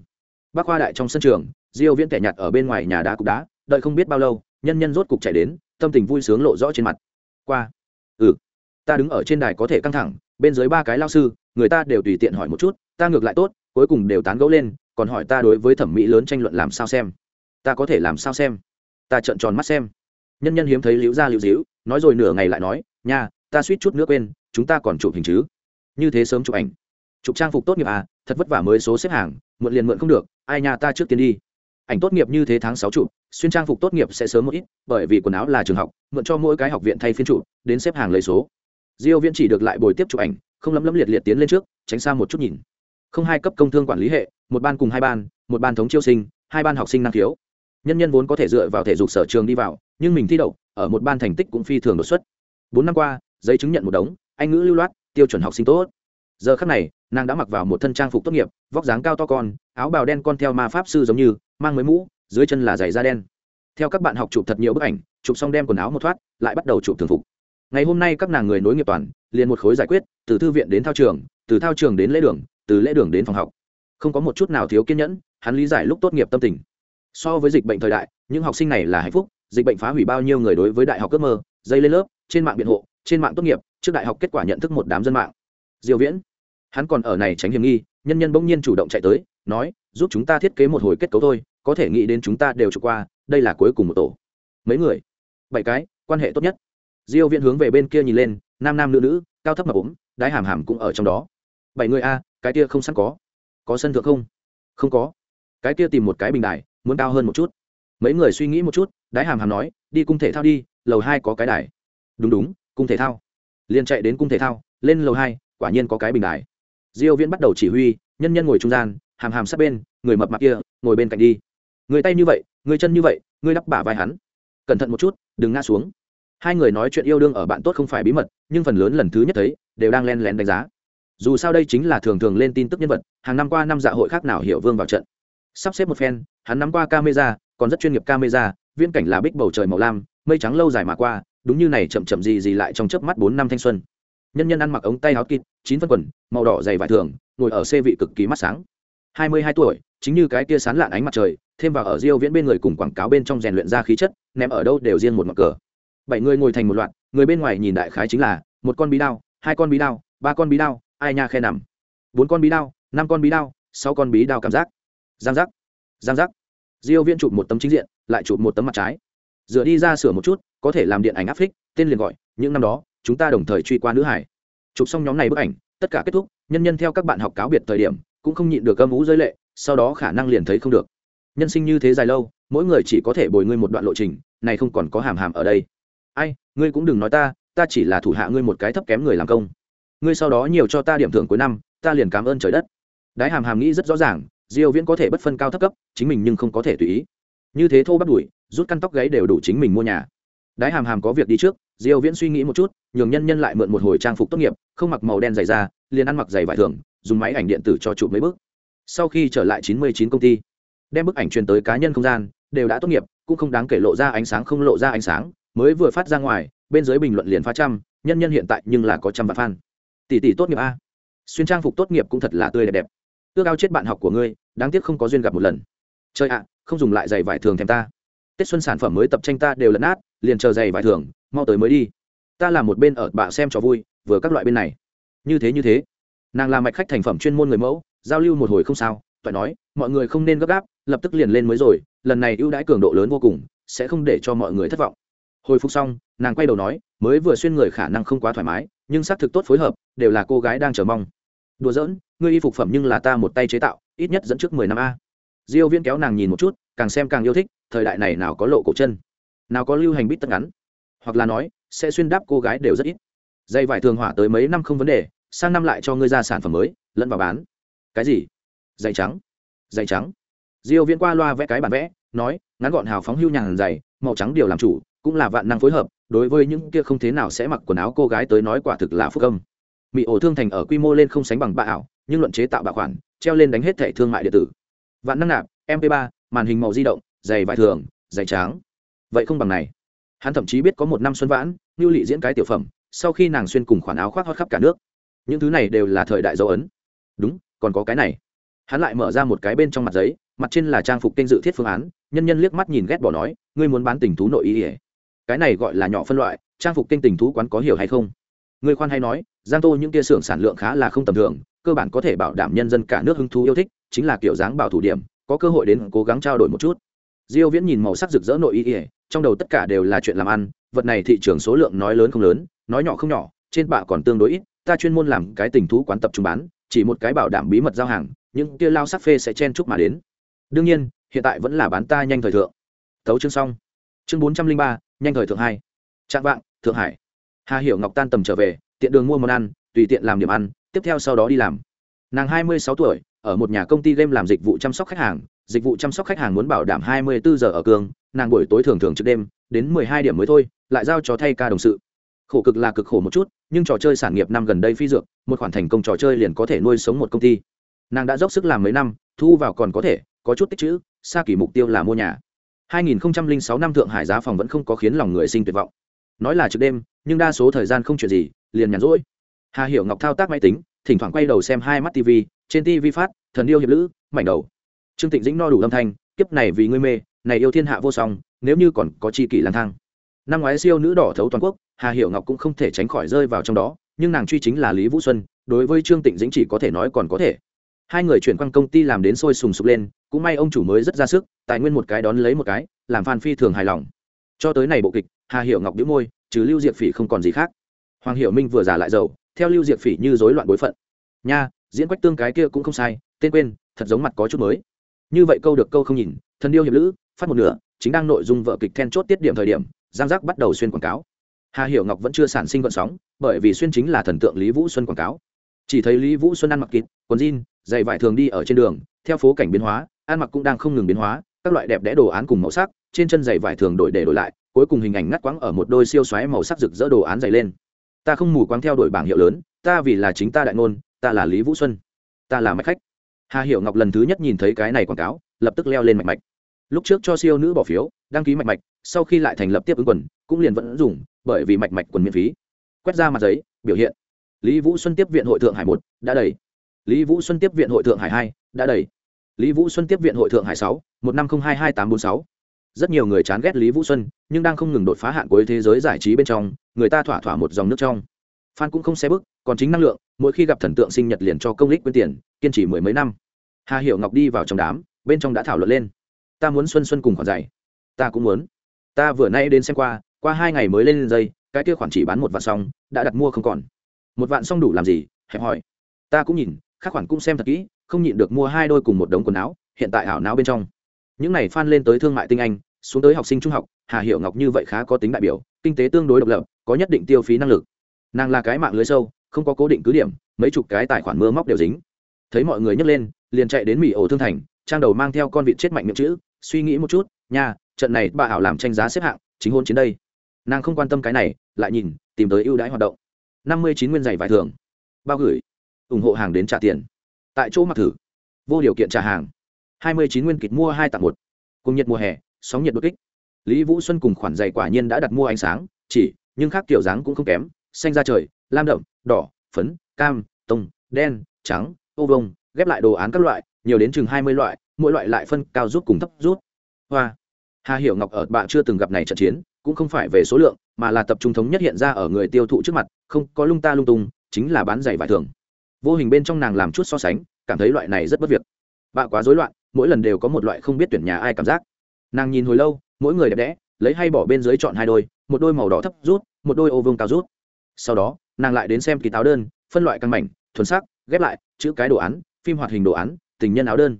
Bác khoa đại trong sân trường, diêu viễn tẻ nhạt ở bên ngoài nhà đá cục đá, đợi không biết bao lâu, nhân nhân rốt cục chạy đến, tâm tình vui sướng lộ rõ trên mặt qua. Ừ. Ta đứng ở trên đài có thể căng thẳng, bên dưới ba cái lao sư, người ta đều tùy tiện hỏi một chút, ta ngược lại tốt, cuối cùng đều tán gẫu lên, còn hỏi ta đối với thẩm mỹ lớn tranh luận làm sao xem. Ta có thể làm sao xem? Ta trợn tròn mắt xem. Nhân nhân hiếm thấy liễu ra liễu dĩu, nói rồi nửa ngày lại nói, nha, ta suýt chút nữa quên, chúng ta còn chụp hình chứ? Như thế sớm chụp ảnh. Chụp trang phục tốt nghiệp à thật vất vả mới số xếp hàng mượn liền mượn không được, ai nhà ta trước tiên đi ảnh tốt nghiệp như thế tháng sáu trụ xuyên trang phục tốt nghiệp sẽ sớm một ít, bởi vì quần áo là trường học, mượn cho mỗi cái học viện thay phiên trụ đến xếp hàng lấy số. Diêu viễn chỉ được lại bồi tiếp chụp ảnh, không lấm lấm liệt liệt tiến lên trước, tránh xa một chút nhìn. Không hai cấp công thương quản lý hệ, một ban cùng hai ban, một ban thống chiêu sinh, hai ban học sinh năng khiếu. Nhân nhân vốn có thể dựa vào thể dục sở trường đi vào, nhưng mình thi đậu, ở một ban thành tích cũng phi thường đột xuất. Bốn năm qua, giấy chứng nhận một đống, anh ngữ lưu loát, tiêu chuẩn học sinh tốt. Giờ khắc này, nàng đã mặc vào một thân trang phục tốt nghiệp, vóc dáng cao to con, áo bào đen con theo ma pháp sư giống như mang mới mũ, dưới chân là giày da đen. Theo các bạn học chụp thật nhiều bức ảnh, chụp xong đem quần áo một thoát, lại bắt đầu chụp thường phục. Ngày hôm nay các nàng người nối nghiệp toàn, liền một khối giải quyết, từ thư viện đến thao trường, từ thao trường đến lễ đường, từ lễ đường đến phòng học. Không có một chút nào thiếu kiên nhẫn, hắn lý giải lúc tốt nghiệp tâm tình. So với dịch bệnh thời đại, những học sinh này là hạnh phúc, dịch bệnh phá hủy bao nhiêu người đối với đại học ước mơ, dây lên lớp, trên mạng biện hộ, trên mạng tốt nghiệp, trước đại học kết quả nhận thức một đám dân mạng. Diệu viễn, hắn còn ở này tránh hiểm nghi, nhân nhân bỗng nhiên chủ động chạy tới nói, giúp chúng ta thiết kế một hồi kết cấu thôi, có thể nghĩ đến chúng ta đều trục qua, đây là cuối cùng một tổ. Mấy người? Bảy cái, quan hệ tốt nhất. Diêu viễn hướng về bên kia nhìn lên, nam nam nữ nữ, cao thấp mà ốm đái hàm hàm cũng ở trong đó. Bảy người a, cái kia không sẵn có. Có sân thượng không? Không có. Cái kia tìm một cái bình đài, muốn cao hơn một chút. Mấy người suy nghĩ một chút, đái hàm hàm nói, đi cung thể thao đi, lầu hai có cái đài. Đúng đúng, cung thể thao. Liền chạy đến cung thể thao, lên lầu hai, quả nhiên có cái bình đài. Diêu viễn bắt đầu chỉ huy, nhân nhân ngồi trung gian hàm hàm sát bên, người mập mạp kia, ngồi bên cạnh đi. Người tay như vậy, người chân như vậy, người đắp bả vai hắn. Cẩn thận một chút, đừng ngã xuống. Hai người nói chuyện yêu đương ở bạn tốt không phải bí mật, nhưng phần lớn lần thứ nhất thấy, đều đang len lén đánh giá. Dù sao đây chính là thường thường lên tin tức nhân vật, hàng năm qua năm dạ hội khác nào hiểu vương vào trận. Sắp xếp một phen, hắn nắm qua camera, còn rất chuyên nghiệp camera, viễn cảnh là bích bầu trời màu lam, mây trắng lâu dài mà qua, đúng như này chậm chậm gì gì lại trong chớp mắt bốn năm thanh xuân. Nhân nhân ăn mặc ống tay áo kịt, chín phân quần, màu đỏ dày vải thường, ngồi ở xe vị cực kỳ mắt sáng hai mươi hai tuổi, chính như cái kia sán lạn ánh mặt trời, thêm vào ở diêu viễn bên người cùng quảng cáo bên trong rèn luyện ra khí chất, ném ở đâu đều riêng một mặt cờ. Bảy người ngồi thành một loạt, người bên ngoài nhìn đại khái chính là một con bí đao, hai con bí đao, ba con bí đao, ai nha khe nằm. Bốn con bí đao, năm con bí đao, sáu con bí đao cảm giác. Giang giác giang giác. Diêu viễn chụp một tấm chính diện, lại chụp một tấm mặt trái. Dựa đi ra sửa một chút, có thể làm điện ảnh áp phích, tên liền gọi, những năm đó, chúng ta đồng thời truy qua nữ hải. Chụp xong nhóm này bức ảnh, tất cả kết thúc, nhân nhân theo các bạn học cáo biệt thời điểm cũng không nhịn được âm ú giới lệ, sau đó khả năng liền thấy không được. Nhân sinh như thế dài lâu, mỗi người chỉ có thể bồi ngươi một đoạn lộ trình, này không còn có hàm hàm ở đây. Ai, ngươi cũng đừng nói ta ta chỉ là thủ hạ ngươi một cái thấp kém người làm công. Ngươi sau đó nhiều cho ta điểm thưởng cuối năm, ta liền cảm ơn trời đất. Đái hàm hàm nghĩ rất rõ ràng, diêu viễn có thể bất phân cao thấp cấp, chính mình nhưng không có thể tùy ý. Như thế thô bắt đuổi, rút căn tóc gáy đều đủ chính mình mua nhà. Đái hàm hàm có việc đi trước, diêu viễn suy nghĩ một chút, nhường nhân nhân lại mượn một hồi trang phục tốt nghiệp, không mặc màu đen dày da, liền ăn mặc giày vải thường dùng máy ảnh điện tử cho chụp mấy bức. sau khi trở lại 99 công ty, đem bức ảnh truyền tới cá nhân không gian, đều đã tốt nghiệp, cũng không đáng kể lộ ra ánh sáng không lộ ra ánh sáng, mới vừa phát ra ngoài, bên dưới bình luận liền phá trăm, nhân nhân hiện tại nhưng là có trăm vạn fan. Tỷ tỷ tốt nghiệp a. Xuyên trang phục tốt nghiệp cũng thật là tươi đẹp đẹp. Ước ao chết bạn học của ngươi, đáng tiếc không có duyên gặp một lần. Chơi ạ, không dùng lại giày vải thường thèm ta. Tết xuân sản phẩm mới tập tranh ta đều lấn át liền chờ giày vải thường, mau tới mới đi. Ta làm một bên ở bạ xem cho vui, vừa các loại bên này. Như thế như thế nàng là mạch khách thành phẩm chuyên môn người mẫu, giao lưu một hồi không sao, toại nói, mọi người không nên gấp gáp, lập tức liền lên mới rồi, lần này ưu đãi cường độ lớn vô cùng, sẽ không để cho mọi người thất vọng. Hồi phục xong, nàng quay đầu nói, mới vừa xuyên người khả năng không quá thoải mái, nhưng xác thực tốt phối hợp, đều là cô gái đang chờ mong. Đùa giỡn, ngươi y phục phẩm nhưng là ta một tay chế tạo, ít nhất dẫn trước mười năm a. Diêu viên kéo nàng nhìn một chút, càng xem càng yêu thích, thời đại này nào có lộ cổ chân, nào có lưu hành bít tất ngắn. Hoặc là nói, sẽ xuyên đáp cô gái đều rất ít. Dây vải thường hỏa tới mấy năm không vấn đề sang năm lại cho ngươi ra sản phẩm mới, lẫn vào bán. Cái gì? Dây trắng. Dây trắng. Diêu viên qua loa vẽ cái bản vẽ, nói, ngắn gọn hào phóng hưu nhàn dày màu trắng điều làm chủ, cũng là vạn năng phối hợp, đối với những kia không thế nào sẽ mặc quần áo cô gái tới nói quả thực là phúc âm. Mỹ ổ thương thành ở quy mô lên không sánh bằng bạ ảo, nhưng luận chế tạo bạ khoản, treo lên đánh hết thẻ thương mại điện tử. Vạn năng nạp mp 3 màn hình màu di động dày vải thường dày trắng. Vậy không bằng này. Hắn thậm chí biết có một năm xuân vãn như lị diễn cái tiểu phẩm, sau khi nàng xuyên cùng khoản áo khoác hót khắp cả nước những thứ này đều là thời đại dấu ấn. Đúng, còn có cái này. Hắn lại mở ra một cái bên trong mặt giấy, mặt trên là trang phục kênh dự thiết phương án, nhân nhân liếc mắt nhìn ghét bỏ nói, ngươi muốn bán tình thú nội ý ỉa cái này gọi là nhỏ phân loại, trang phục kênh tình thú quán có hiểu hay không? Ngươi khoan hay nói, giang tô những kia xưởng sản lượng khá là không tầm thường, cơ bản có thể bảo đảm nhân dân cả nước hứng thú yêu thích, chính là kiểu dáng bảo thủ điểm, có cơ hội đến cố gắng trao đổi một chút. Diêu viễn nhìn màu sắc rực rỡ nội y ỉa trong đầu tất cả đều là chuyện làm ăn, vật này thị trường số lượng nói lớn không lớn, nói nhỏ không nhỏ, trên bạ còn tương đối ít ta chuyên môn làm cái tình thú quán tập trung bán, chỉ một cái bảo đảm bí mật giao hàng, những kia lao sắc phê sẽ chen chúc mà đến. Đương nhiên, hiện tại vẫn là bán ta nhanh thời thượng. Thấu chương xong. Chương bốn trăm linh ba, nhanh thời thượng hai. Trạng vạng, thượng hải. Hà hiểu ngọc tan tầm trở về, tiện đường mua món ăn, tùy tiện làm điểm ăn, tiếp theo sau đó đi làm. Nàng hai mươi sáu tuổi, ở một nhà công ty game làm dịch vụ chăm sóc khách hàng, dịch vụ chăm sóc khách hàng muốn bảo đảm hai mươi bốn giờ ở cường nàng buổi tối thường thường trước đêm, đến mười hai điểm mới thôi, lại giao cho thay ca đồng sự khổ cực là cực khổ một chút, nhưng trò chơi sản nghiệp năm gần đây phi dược, một khoản thành công trò chơi liền có thể nuôi sống một công ty. Nàng đã dốc sức làm mấy năm, thu vào còn có thể, có chút tích chữ, xa kỳ mục tiêu là mua nhà. 2006 năm thượng hải giá phòng vẫn không có khiến lòng người sinh tuyệt vọng. Nói là trước đêm, nhưng đa số thời gian không chuyện gì, liền nhàn rỗi. Hà hiểu ngọc thao tác máy tính, thỉnh thoảng quay đầu xem hai mắt tv trên tv phát, thần yêu hiệp lữ, mảnh đầu. Trương tịnh dĩnh no đủ âm thanh, kiếp này vì ngươi mê, này yêu thiên hạ vô song, nếu như còn có chi kỷ lang thang năm ngoái siêu nữ đỏ thấu toàn quốc, hà hiểu ngọc cũng không thể tránh khỏi rơi vào trong đó, nhưng nàng truy chính là lý vũ xuân, đối với trương tịnh dĩnh chỉ có thể nói còn có thể. Hai người chuyển quang công ty làm đến sôi sùng sục lên, cũng may ông chủ mới rất ra sức, tài nguyên một cái đón lấy một cái, làm phan phi thường hài lòng. Cho tới này bộ kịch, hà hiểu ngọc đĩu môi chứ lưu diệp phỉ không còn gì khác. Hoàng hiểu minh vừa giả lại giàu, theo lưu diệp phỉ như rối loạn bối phận. Nha, diễn quách tương cái kia cũng không sai, tên quên, thật giống mặt có chút mới. Như vậy câu được câu không nhìn thần điêu hiệp lữ, phát một nửa, chính đang nội dung vợ kịch then chốt tiết điểm thời điểm giang giác bắt đầu xuyên quảng cáo. Hà hiểu ngọc vẫn chưa sản sinh vận sóng, bởi vì xuyên chính là thần tượng lý vũ xuân quảng cáo. Chỉ thấy lý vũ xuân ăn mặc kín quần jean, giày vải thường đi ở trên đường, theo phố cảnh biến hóa, ăn mặc cũng đang không ngừng biến hóa, các loại đẹp đẽ đồ án cùng màu sắc, trên chân giày vải thường đổi để đổi lại, cuối cùng hình ảnh ngắt quãng ở một đôi siêu xoáy màu sắc rực rỡ đồ án dày lên. Ta không mù quáng theo đuổi bảng hiệu lớn, ta vì là chính ta đại ngôn, ta là lý vũ xuân, ta là mạch khách. Hà hiểu ngọc lần thứ nhất nhìn thấy cái này quảng cáo, lập tức leo lên mạch mạch. Lúc trước cho siêu nữ bỏ phiếu, đăng ký mạch mạch sau khi lại thành lập tiếp ứng quần, cũng liền vẫn dùng, bởi vì mạch mạch quần miễn phí. Quét ra mặt giấy, biểu hiện. Lý vũ xuân tiếp viện hội thượng hải một, đã đầy. Lý vũ xuân tiếp viện hội thượng hải hai, đã đầy. Lý vũ xuân tiếp viện hội thượng hải sáu, một năm không hai hai tám bốn sáu. Rất nhiều người chán ghét lý vũ xuân, nhưng đang không ngừng đột phá hạn cuối thế giới giải trí bên trong, người ta thỏa thỏa một dòng nước trong. Phan cũng không xe bức, còn chính năng lượng, mỗi khi gặp thần tượng sinh nhật liền cho công lích quyên tiền, kiên trì mười mấy năm. Hà hiểu ngọc đi vào trong đám, bên trong đã thảo luận lên. Ta muốn xuân xuân cùng khoản dạy. Ta cũng muốn ta vừa nay đến xem qua qua hai ngày mới lên dây, cái kia khoản chỉ bán một vạn xong, đã đặt mua không còn. Một vạn xong đủ làm gì? Hẹp hỏi. Ta cũng nhìn các khoản cũng xem thật kỹ, không nhịn được mua hai đôi cùng một đống quần áo, hiện tại ảo não bên trong. Những này phan lên tới thương mại tinh anh, xuống tới học sinh trung học, hà hiệu ngọc như vậy khá có tính đại biểu, kinh tế tương đối độc lập, có nhất định tiêu phí năng lực. Nàng là cái mạng lưới sâu, không có cố định cứ điểm, mấy chục cái tài khoản mưa móc đều dính. Thấy mọi người nhấc lên, liền chạy đến mỹ ổ thương thành, trang đầu mang theo con vịt chết mạnh miệng chữ, suy nghĩ một chút, nha trận này bà ảo làm tranh giá xếp hạng, chính hôn chiến đây. Nàng không quan tâm cái này, lại nhìn, tìm tới ưu đãi hoạt động. Năm mươi chín nguyên giày vải thường bao gửi. Ủng hộ hàng đến trả tiền. Tại chỗ mặc thử. Vô điều kiện trả hàng. Hai mươi chín nguyên kịch mua hai tặng một. Cùng nhiệt mùa hè, sóng nhiệt đột kích. Lý vũ xuân cùng khoản giày quả nhiên đã đặt mua ánh sáng, chỉ, nhưng khác kiểu dáng cũng không kém. Xanh ra trời, lam đậm, đỏ, phấn, cam, tông, đen, trắng, ô vông, ghép lại đồ án các loại, nhiều đến chừng hai mươi loại, mỗi loại lại phân cao rút cùng thấp rút. Hoa hà hiểu ngọc ở bạn chưa từng gặp này trận chiến, cũng không phải về số lượng, mà là tập trung thống nhất hiện ra ở người tiêu thụ trước mặt, không có lung ta lung tung, chính là bán giày vải thường. Vô hình bên trong nàng làm chút so sánh, cảm thấy loại này rất bất việc. Bạn quá rối loạn, mỗi lần đều có một loại không biết tuyển nhà ai cảm giác. Nàng nhìn hồi lâu, mỗi người đẹp đẽ, lấy hay bỏ bên dưới chọn hai đôi, một đôi màu đỏ thấp rút, một đôi ô vương cao rút. Sau đó, nàng lại đến xem kỳ táo đơn, phân loại căn mảnh, thuần sắc, ghép lại, chữ cái đồ án, phim hoạt hình đồ án, tình nhân áo đơn.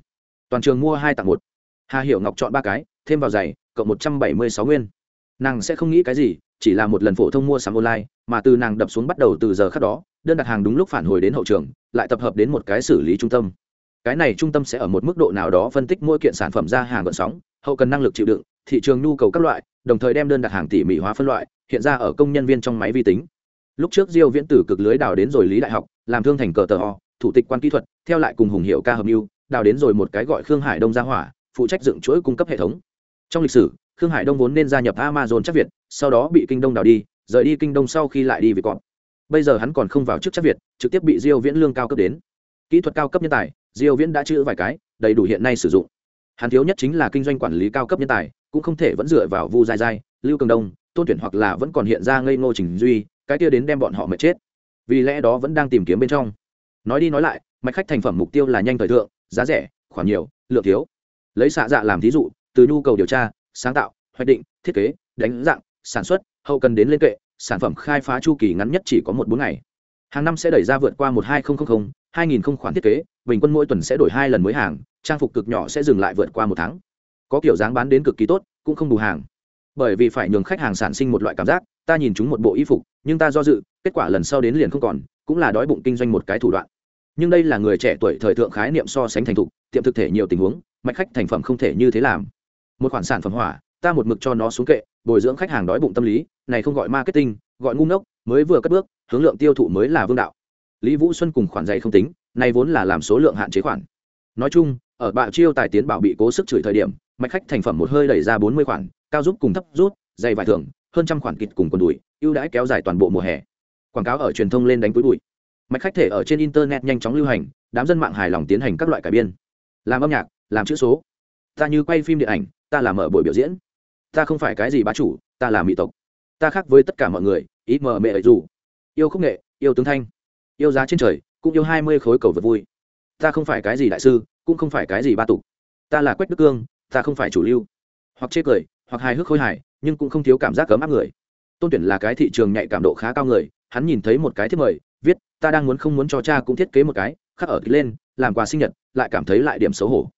Toàn trường mua hai tặng một. Hà hiểu ngọc chọn ba cái thêm vào giày, cộng một trăm bảy mươi sáu nguyên. Nàng sẽ không nghĩ cái gì, chỉ là một lần phổ thông mua sắm online, mà từ nàng đập xuống bắt đầu từ giờ khác đó, đơn đặt hàng đúng lúc phản hồi đến hậu trường, lại tập hợp đến một cái xử lý trung tâm. Cái này trung tâm sẽ ở một mức độ nào đó phân tích mỗi kiện sản phẩm ra hàng gợn sóng, hậu cần năng lực chịu đựng, thị trường nhu cầu các loại, đồng thời đem đơn đặt hàng tỉ mỉ hóa phân loại, hiện ra ở công nhân viên trong máy vi tính. Lúc trước diêu viễn tử cực lưới đào đến rồi lý đại học, làm thương thành cờ tờ o, thủ tịch quan kỹ thuật, theo lại cùng hùng hiệu ca hợp mưu đào đến rồi một cái gọi khương hải đông gia hỏa, phụ trách dựng chuỗi cung cấp hệ thống trong lịch sử, khương hải đông vốn nên gia nhập amazon chắc việt, sau đó bị kinh đông đào đi, rời đi kinh đông sau khi lại đi về cọp. Bây giờ hắn còn không vào chức chắc việt, trực tiếp bị diêu viễn lương cao cấp đến. Kỹ thuật cao cấp nhân tài, diêu viễn đã chữ vài cái, đầy đủ hiện nay sử dụng. Hắn thiếu nhất chính là kinh doanh quản lý cao cấp nhân tài, cũng không thể vẫn dựa vào vu dai dai lưu cường đông, tôn tuyển hoặc là vẫn còn hiện ra ngây ngô trình duy, cái kia đến đem bọn họ mệt chết. Vì lẽ đó vẫn đang tìm kiếm bên trong. Nói đi nói lại, mạch khách thành phẩm mục tiêu là nhanh thời thượng, giá rẻ, khoản nhiều, lượng thiếu. Lấy xạ dạ làm thí dụ từ nhu cầu điều tra, sáng tạo, hoạch định, thiết kế, đánh dạng, sản xuất, hậu cần đến lên kệ, sản phẩm khai phá chu kỳ ngắn nhất chỉ có một bốn ngày. Hàng năm sẽ đẩy ra vượt qua một hai nghìn hai nghìn không khoản thiết kế, bình quân mỗi tuần sẽ đổi hai lần mới hàng, trang phục cực nhỏ sẽ dừng lại vượt qua một tháng. Có kiểu dáng bán đến cực kỳ tốt, cũng không đủ hàng. Bởi vì phải nhường khách hàng sản sinh một loại cảm giác, ta nhìn chúng một bộ y phục, nhưng ta do dự, kết quả lần sau đến liền không còn, cũng là đói bụng kinh doanh một cái thủ đoạn. Nhưng đây là người trẻ tuổi thời thượng khái niệm so sánh thành thục, tiệm thực thể nhiều tình huống, mạch khách thành phẩm không thể như thế làm một khoản sản phẩm hỏa, ta một mực cho nó xuống kệ, bồi dưỡng khách hàng đói bụng tâm lý, này không gọi marketing, gọi ngu ngốc, mới vừa cất bước, hướng lượng tiêu thụ mới là vương đạo. Lý vũ xuân cùng khoản dày không tính, này vốn là làm số lượng hạn chế khoản. Nói chung, ở bạo chiêu tài tiến bảo bị cố sức chửi thời điểm, mạch khách thành phẩm một hơi đẩy ra bốn mươi khoản, cao giúp cùng thấp rút, dày vải thường hơn trăm khoản kịch cùng quần đùi, ưu đãi kéo dài toàn bộ mùa hè. Quảng cáo ở truyền thông lên đánh túi bụi. Mạch khách thể ở trên internet nhanh chóng lưu hành, đám dân mạng hài lòng tiến hành các loại cải biên. Làm âm nhạc, làm chữ số ta như quay phim điện ảnh, ta làm mở buổi biểu diễn. Ta không phải cái gì bá chủ, ta là mỹ tộc. Ta khác với tất cả mọi người, ý mờ mẹ ấy dù. Yêu khúc nghệ, yêu tướng thanh. Yêu giá trên trời, cũng yêu hai mươi khối cầu vật vui. Ta không phải cái gì đại sư, cũng không phải cái gì ba tục. Ta là quách đức cương, ta không phải chủ lưu. Hoặc chê cười, hoặc hài hước khôi hài, nhưng cũng không thiếu cảm giác cấm áp người. Tôn tuyển là cái thị trường nhạy cảm độ khá cao người, hắn nhìn thấy một cái thiết mời, viết, ta đang muốn không muốn cho cha cũng thiết kế một cái, khắc ở ký lên, làm quà sinh nhật, lại cảm thấy lại điểm xấu hổ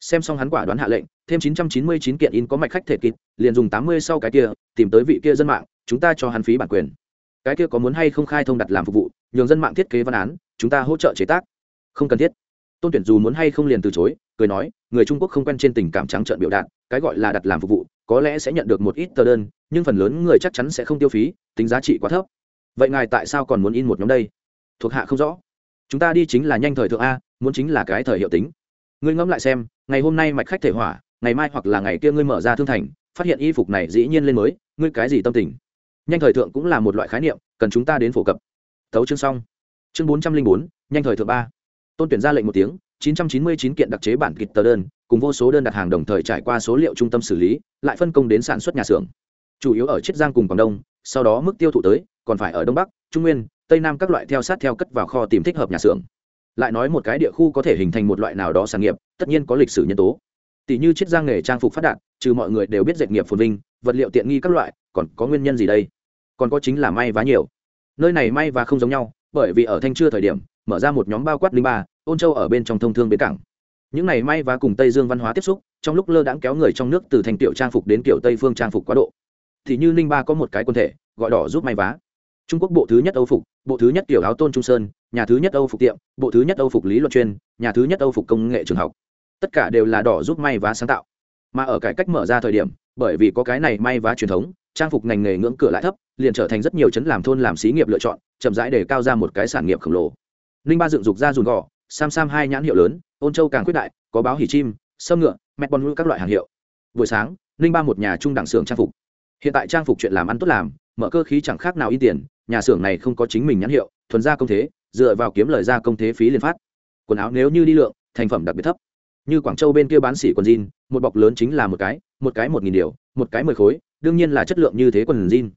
xem xong hắn quả đoán hạ lệnh, thêm 999 kiện in có mạch khách thể kịp, liền dùng 80 sau cái kia, tìm tới vị kia dân mạng, chúng ta cho hắn phí bản quyền. Cái kia có muốn hay không khai thông đặt làm phục vụ, nhường dân mạng thiết kế văn án, chúng ta hỗ trợ chế tác. Không cần thiết. Tôn tuyển dù muốn hay không liền từ chối, cười nói, người trung quốc không quen trên tình cảm trắng trợn biểu đạt, cái gọi là đặt làm phục vụ, có lẽ sẽ nhận được một ít tờ đơn, nhưng phần lớn người chắc chắn sẽ không tiêu phí, tính giá trị quá thấp. Vậy ngài tại sao còn muốn in một nhóm đây? Thuộc hạ không rõ. Chúng ta đi chính là nhanh thời thượng a, muốn chính là cái thời hiệu tính. Ngươi ngẫm lại xem ngày hôm nay mạch khách thể hỏa, ngày mai hoặc là ngày kia ngươi mở ra thương thành, phát hiện y phục này dĩ nhiên lên mới, ngươi cái gì tâm tình? Nhanh thời thượng cũng là một loại khái niệm, cần chúng ta đến phổ cập. Tấu chương xong. Chương bốn trăm linh bốn, nhanh thời thượng ba. Tôn tuyển ra lệnh một tiếng, chín trăm chín mươi chín kiện đặc chế bản kịch tờ đơn, cùng vô số đơn đặt hàng đồng thời trải qua số liệu trung tâm xử lý, lại phân công đến sản xuất nhà xưởng. Chủ yếu ở chiết giang cùng quảng đông, sau đó mức tiêu thụ tới, còn phải ở đông bắc, trung nguyên, tây nam các loại theo sát theo cất vào kho tìm thích hợp nhà xưởng lại nói một cái địa khu có thể hình thành một loại nào đó sản nghiệp, tất nhiên có lịch sử nhân tố. Tỷ như chiết giang nghề trang phục phát đạt, trừ mọi người đều biết dệt nghiệp phồn vinh, vật liệu tiện nghi các loại, còn có nguyên nhân gì đây? Còn có chính là may vá nhiều. Nơi này may và không giống nhau, bởi vì ở thanh trưa thời điểm, mở ra một nhóm bao quát linh ba, ôn châu ở bên trong thông thương bến cảng. Những này may và cùng tây dương văn hóa tiếp xúc, trong lúc lơ đãng kéo người trong nước từ thành tiểu trang phục đến tiểu tây phương trang phục quá độ. Thì như ninh ba có một cái quân thể, gọi đỏ giúp may vá trung quốc bộ thứ nhất âu phục, bộ thứ nhất kiểu áo tôn trung sơn, nhà thứ nhất âu phục tiệm, bộ thứ nhất âu phục lý luận chuyên, nhà thứ nhất âu phục công nghệ trường học. Tất cả đều là đỏ giúp may vá sáng tạo. Mà ở cải cách mở ra thời điểm, bởi vì có cái này may vá truyền thống, trang phục ngành nghề ngưỡng cửa lại thấp, liền trở thành rất nhiều chấn làm thôn làm xí nghiệp lựa chọn, chậm rãi để cao ra một cái sản nghiệp khổng lồ. Ninh ba dựng dục ra dùn gò, sam sam hai nhãn hiệu lớn, ôn châu càng quyết đại, có báo hỉ chim, sâm ngựa mẹ bon các loại hàng hiệu. Buổi sáng ninh ba một nhà trung đẳng xưởng trang phục. Hiện tại trang phục chuyện làm ăn tốt làm, mở cơ khí chẳng khác nào in tiền nhà xưởng này không có chính mình nhãn hiệu, thuần ra công thế, dựa vào kiếm lời ra công thế phí liên phát. Quần áo nếu như đi lượng, thành phẩm đặc biệt thấp. Như quảng châu bên kia bán xỉ quần jean, một bọc lớn chính là một cái một cái một nghìn điều, một cái mười khối, đương nhiên là chất lượng như thế quần jean.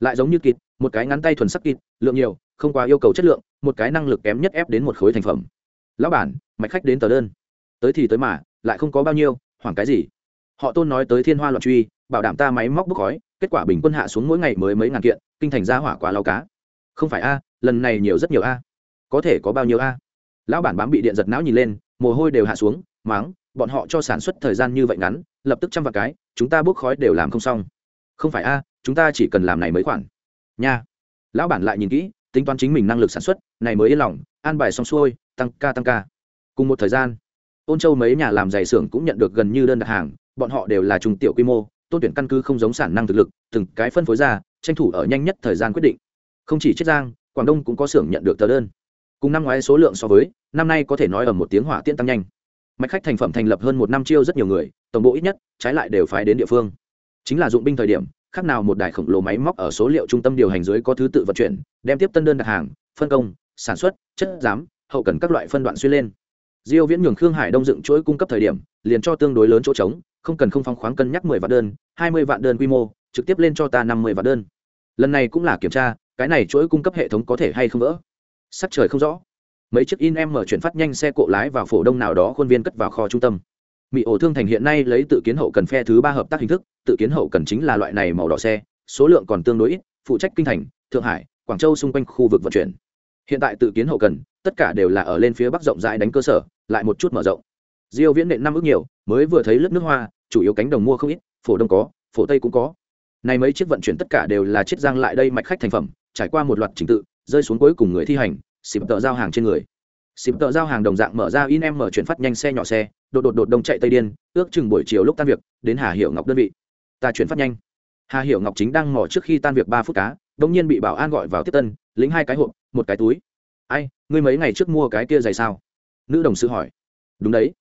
Lại giống như kịt, một cái ngắn tay thuần sắc kịt, lượng nhiều, không quá yêu cầu chất lượng, một cái năng lực kém nhất ép đến một khối thành phẩm. Lão bản, mạch khách đến tờ đơn. Tới thì tới mà, lại không có bao nhiêu, hoảng cái gì. Họ tôn nói tới thiên hoa loạn truy, bảo đảm ta máy móc bốc khói kết quả bình quân hạ xuống mỗi ngày mới mấy ngàn kiện, kinh thành ra hỏa quá lao cá. Không phải a, lần này nhiều rất nhiều a. Có thể có bao nhiêu a? Lão bản bám bị điện giật não nhìn lên, mồ hôi đều hạ xuống, máng, bọn họ cho sản xuất thời gian như vậy ngắn, lập tức trăm vạn cái, chúng ta bốc khói đều làm không xong. Không phải a, chúng ta chỉ cần làm này mới khoản. Nha. Lão bản lại nhìn kỹ, tính toán chính mình năng lực sản xuất, này mới yên lòng, an bài xong xuôi, tăng ca tăng ca. Cùng một thời gian, ôn châu mấy nhà làm giày xưởng cũng nhận được gần như đơn đặt hàng, bọn họ đều là trung tiểu quy mô tôn tuyển căn cứ không giống sản năng thực lực, từng cái phân phối ra, tranh thủ ở nhanh nhất thời gian quyết định. Không chỉ chiết giang, quảng đông cũng có xưởng nhận được tờ đơn. Cùng năm ngoái số lượng so với, năm nay có thể nói ở một tiếng hỏa tiễn tăng nhanh. Mạch khách thành phẩm thành lập hơn một năm chiêu rất nhiều người, tổng bộ ít nhất, trái lại đều phái đến địa phương. Chính là dụng binh thời điểm, khác nào một đài khổng lồ máy móc ở số liệu trung tâm điều hành dưới có thứ tự vận chuyển, đem tiếp tân đơn đặt hàng, phân công, sản xuất, chất giám, hậu cần các loại phân đoạn xuyên lên. Diêu viễn nhường khương hải đông dựng chuỗi cung cấp thời điểm, liền cho tương đối lớn chỗ trống, không cần không phong khoáng cân nhắc 10 vạn đơn 20 vạn đơn quy mô, trực tiếp lên cho ta 50 vạn đơn. Lần này cũng là kiểm tra, cái này chuỗi cung cấp hệ thống có thể hay không vỡ? Sắc trời không rõ. Mấy chiếc in em mở chuyển phát nhanh xe cộ lái vào phổ đông nào đó khuôn viên cất vào kho trung tâm. Mỹ ổ thương thành hiện nay lấy tự kiến hậu cần phe thứ ba hợp tác hình thức, tự kiến hậu cần chính là loại này màu đỏ xe, số lượng còn tương đối ít, phụ trách kinh thành, thượng hải, quảng châu xung quanh khu vực vận chuyển. Hiện tại tự kiến hậu cần, tất cả đều là ở lên phía bắc rộng rãi đánh cơ sở, lại một chút mở rộng. Diêu viễn nện năm ước nhiều, mới vừa thấy lớp nước hoa, chủ yếu cánh đồng mua không ít phổ đông có, phổ tây cũng có. Này mấy chiếc vận chuyển tất cả đều là chiết giang lại đây mạch khách thành phẩm, trải qua một loạt trình tự, rơi xuống cuối cùng người thi hành, xịp tợ giao hàng trên người. Xịp tợ giao hàng đồng dạng mở ra in em mở chuyển phát nhanh xe nhỏ xe, đột đột đột đông chạy tây điên, ước chừng buổi chiều lúc tan việc, đến hà hiệu ngọc đơn vị. Ta chuyển phát nhanh. Hà hiệu ngọc chính đang mỏ trước khi tan việc ba phút cá, đông nhiên bị bảo an gọi vào tiếp tân, lĩnh hai cái hộp, một cái túi. Ai, ngươi mấy ngày trước mua cái kia giày sao? Nữ đồng sự hỏi. Đúng đấy.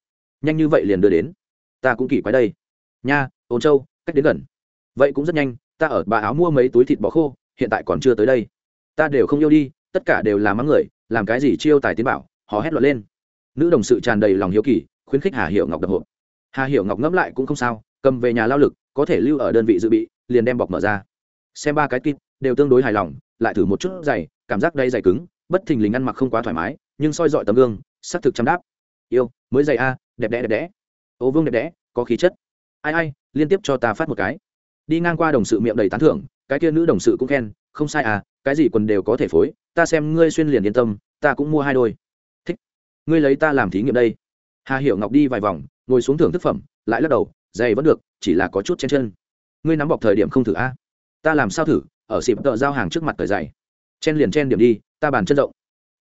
Nhanh như vậy liền đưa đến. Ta cũng kỳ quái đây. Nha ôn châu, cách đến gần. Vậy cũng rất nhanh, ta ở bà áo mua mấy túi thịt bò khô, hiện tại còn chưa tới đây. Ta đều không yêu đi, tất cả đều là mắng người, làm cái gì chiêu tài tiến bảo họ hét loạn lên. Nữ đồng sự tràn đầy lòng hiếu kỳ, khuyến khích hà hiệu ngọc đập hộp. Hà hiệu ngọc ngẫm lại cũng không sao, cầm về nhà lao lực, có thể lưu ở đơn vị dự bị, liền đem bọc mở ra. Xem ba cái kit, đều tương đối hài lòng, lại thử một chút dày cảm giác đây dày cứng, bất thình lình ăn mặc không quá thoải mái, nhưng soi dọi tấm gương, xác thực chăm đáp. Yêu, mới dày a, đẹp đẽ đẹp đẽ. Ô vương đẹp đẽ, có khí chất ai ai, liên tiếp cho ta phát một cái. Đi ngang qua đồng sự miệng đầy tán thưởng, cái kia nữ đồng sự cũng khen, không sai à cái gì quần đều có thể phối, ta xem ngươi xuyên liền yên tâm, ta cũng mua hai đôi. Thích. Ngươi lấy ta làm thí nghiệm đây. Hà hiểu ngọc đi vài vòng, ngồi xuống thưởng thức phẩm, lại lắc đầu dày vẫn được, chỉ là có chút chen chân. Ngươi nắm bọc thời điểm không thử a? Ta làm sao thử, ở xịp tợ giao hàng trước mặt thời dày chen liền chen điểm đi, ta bàn chân rộng.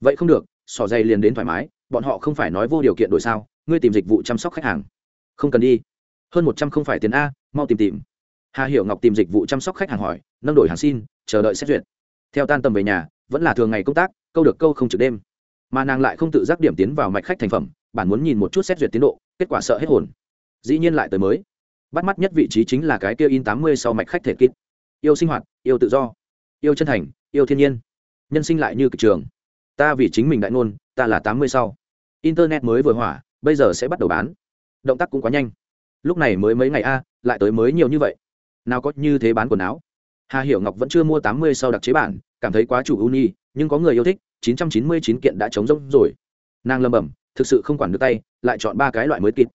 Vậy không được, sỏ dày liền đến thoải mái, bọn họ không phải nói vô điều kiện đổi sao, ngươi tìm dịch vụ chăm sóc khách hàng. Không cần đi hơn một trăm không phải tiền a, mau tìm tìm. Hà hiểu ngọc tìm dịch vụ chăm sóc khách hàng hỏi, nâng đổi hàng xin, chờ đợi xét duyệt. Theo tan tầm về nhà, vẫn là thường ngày công tác, câu được câu không trực đêm. Mà nàng lại không tự giác điểm tiến vào mạch khách thành phẩm, bản muốn nhìn một chút xét duyệt tiến độ, kết quả sợ hết hồn. Dĩ nhiên lại tới mới. Bắt mắt nhất vị trí chính là cái kia in tám mươi sau mạch khách thể kít yêu sinh hoạt, yêu tự do. Yêu chân thành, yêu thiên nhiên. Nhân sinh lại như cực trường. Ta vì chính mình đại ngôn, ta là tám mươi sau. Internet mới vừa hỏa, bây giờ sẽ bắt đầu bán. Động tác cũng quá nhanh lúc này mới mấy ngày a, lại tới mới nhiều như vậy. Nào có như thế bán quần áo. Hà hiểu ngọc vẫn chưa mua tám mươi sau đặc chế bản, cảm thấy quá chủ ưu nhi nhưng có người yêu thích, chín trăm chín mươi chín kiện đã trống rỗng rồi. Nàng lầm bẩm, thực sự không quản được tay, lại chọn ba cái loại mới kịp.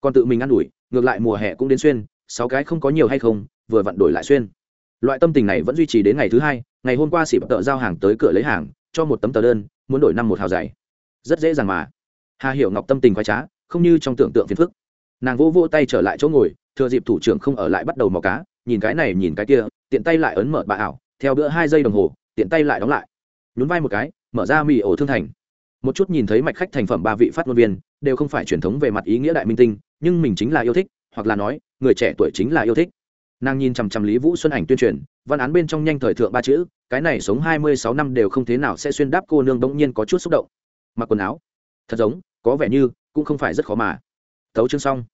Còn tự mình ă n ủi, ngược lại mùa hè cũng đến xuyên, sáu cái không có nhiều hay không, vừa vặn đổi lại xuyên. Loại tâm tình này vẫn duy trì đến ngày thứ hai, ngày hôm qua xịp tợ giao hàng tới cửa lấy hàng, cho một tấm tờ đơn, muốn đổi năm một hào giày. Rất dễ dàng mà. Hà hiểu ngọc tâm tình khoái trá, không như trong tưởng tượng phiền phức nàng vỗ vỗ tay trở lại chỗ ngồi, thừa dịp thủ trưởng không ở lại bắt đầu mò cá, nhìn cái này, nhìn cái kia, tiện tay lại ấn mở bà ảo, theo bữa hai giây đồng hồ, tiện tay lại đóng lại. Nhún vai một cái, mở ra mì ổ thương thành. Một chút nhìn thấy mạch khách thành phẩm ba vị phát ngôn viên, đều không phải truyền thống về mặt ý nghĩa đại minh tinh, nhưng mình chính là yêu thích, hoặc là nói, người trẻ tuổi chính là yêu thích. Nàng nhìn chằm chằm lý vũ xuân ảnh tuyên truyền, văn án bên trong nhanh thời thượng ba chữ, cái này sống hai mươi sáu năm đều không thế nào sẽ xuyên đáp cô nương bỗng nhiên có chút xúc động. Mặc quần áo, thật giống, có vẻ như, cũng không phải rất khó mà thấu chương xong.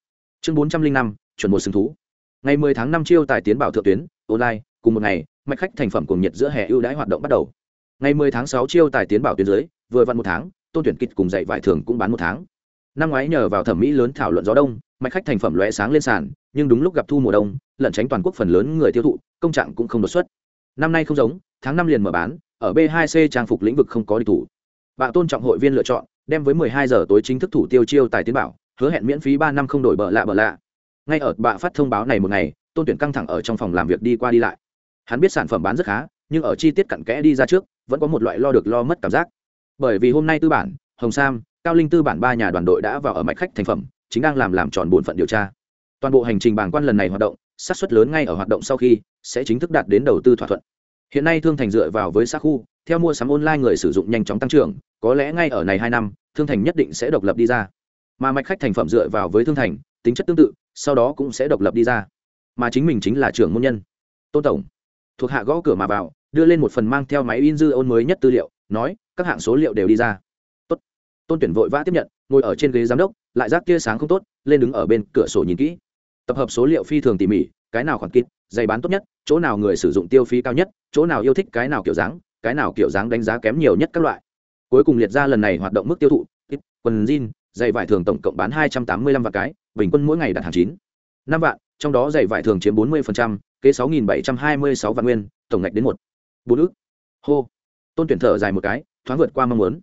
Chương bốn trăm linh năm, chuẩn một sừng thú. Ngày mười tháng năm chiêu tài tiến bảo thượng tuyến, online, cùng một ngày, mạch khách thành phẩm cùng nhiệt giữa hè ưu đãi hoạt động bắt đầu. Ngày mười tháng sáu chiêu tài tiến bảo tuyến dưới, vừa vặn một tháng, tôn tuyển kịch cùng dạy vải thường cũng bán một tháng. Năm ngoái nhờ vào thẩm mỹ lớn thảo luận gió đông, mạch khách thành phẩm lóe sáng lên sàn, nhưng đúng lúc gặp thu mùa đông, lẩn tránh toàn quốc phần lớn người tiêu thụ, công trạng cũng không đột xuất. Năm nay không giống, tháng năm liền mở bán, ở b 2 c trang phục lĩnh vực không có đi thủ. Bạn tôn trọng hội viên lựa chọn, đem với 12 giờ tối chính thức thủ tiêu chiêu tài tiến bảo hứa hẹn miễn phí ba năm không đổi bợ lạ bợ lạ. Ngay ở bạ phát thông báo này một ngày, tôn tuyển căng thẳng ở trong phòng làm việc đi qua đi lại. Hắn biết sản phẩm bán rất khá, nhưng ở chi tiết cặn kẽ đi ra trước, vẫn có một loại lo được lo mất cảm giác. Bởi vì hôm nay tư bản, hồng sam, cao linh tư bản ba nhà đoàn đội đã vào ở mạch khách thành phẩm, chính đang làm làm tròn bổn phận điều tra. Toàn bộ hành trình bảng quan lần này hoạt động sát xuất lớn ngay ở hoạt động sau khi sẽ chính thức đạt đến đầu tư thỏa thuận. Hiện nay thương thành dựa vào với xã khu, theo mua sắm online người sử dụng nhanh chóng tăng trưởng, có lẽ ngay ở này hai năm, thương thành nhất định sẽ độc lập đi ra mà mạch khách thành phẩm dựa vào với thương thành, tính chất tương tự, sau đó cũng sẽ độc lập đi ra. Mà chính mình chính là trưởng môn nhân. Tôn tổng, thuộc hạ gõ cửa mà vào, đưa lên một phần mang theo máy in dư ôn mới nhất tư liệu, nói, các hạng số liệu đều đi ra. Tốt. tôn tuyển vội vã tiếp nhận, ngồi ở trên ghế giám đốc, lại rác tia sáng không tốt, lên đứng ở bên cửa sổ nhìn kỹ. Tập hợp số liệu phi thường tỉ mỉ, cái nào khoản kịp giày bán tốt nhất, chỗ nào người sử dụng tiêu phí cao nhất, chỗ nào yêu thích cái nào kiểu dáng, cái nào kiểu dáng đánh giá kém nhiều nhất các loại. Cuối cùng liệt ra lần này hoạt động mức tiêu thụ quần jean giày vải thường tổng cộng bán hai trăm tám mươi lăm vạn cái, bình quân mỗi ngày đạt hàng chín, năm vạn, trong đó giày vải thường chiếm bốn mươi kế sáu nghìn bảy trăm hai mươi sáu vạn nguyên, tổng ngạch đến một. Bốn ước. Hô. Tôn tuyển thở dài một cái, thoáng vượt qua mong muốn.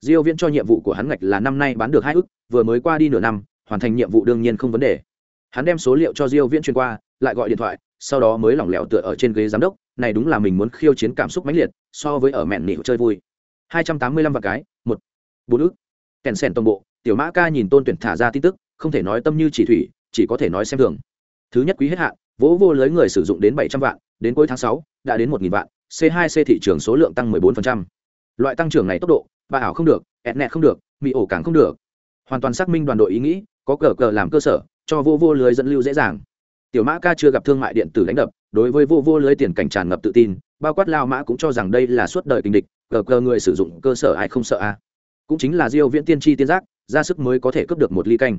Diêu viễn cho nhiệm vụ của hắn ngạch là năm nay bán được hai ước, vừa mới qua đi nửa năm, hoàn thành nhiệm vụ đương nhiên không vấn đề. Hắn đem số liệu cho diêu viễn truyền qua, lại gọi điện thoại, sau đó mới lỏng lẻo tựa ở trên ghế giám đốc, này đúng là mình muốn khiêu chiến cảm xúc mãnh liệt, so với ở mẹn nỉ chơi vui. 285 vạn cái, một. Bốn ước. Kèn sèn toàn bộ tiểu mã ca nhìn tôn tuyển thả ra tin tức không thể nói tâm như chỉ thủy chỉ có thể nói xem thường thứ nhất quý hết hạn vỗ vô lưới người sử dụng đến 700 vạn đến cuối tháng sáu đã đến 1.000 vạn C2C thị trường số lượng tăng 14%. Loại tăng trưởng này tốc độ, bà ảo không được, Ethernet không được, mỹ ổ càng không được. Hoàn toàn xác minh đoàn đội ý nghĩ, có cờ cờ làm cơ sở, cho vô vô lưới dẫn lưu dễ dàng. Tiểu Mã Ca chưa gặp thương mại điện tử đánh đập, đối với vô vô lưới tiền cảnh tràn ngập tự tin, bao quát lao mã cũng cho rằng đây là suốt đời tình địch, cờ cờ người sử dụng cơ sở ai không sợ a. À. Cũng chính là Diêu Viễn tiên tri tiên giác, ra sức mới có thể cướp được một ly canh.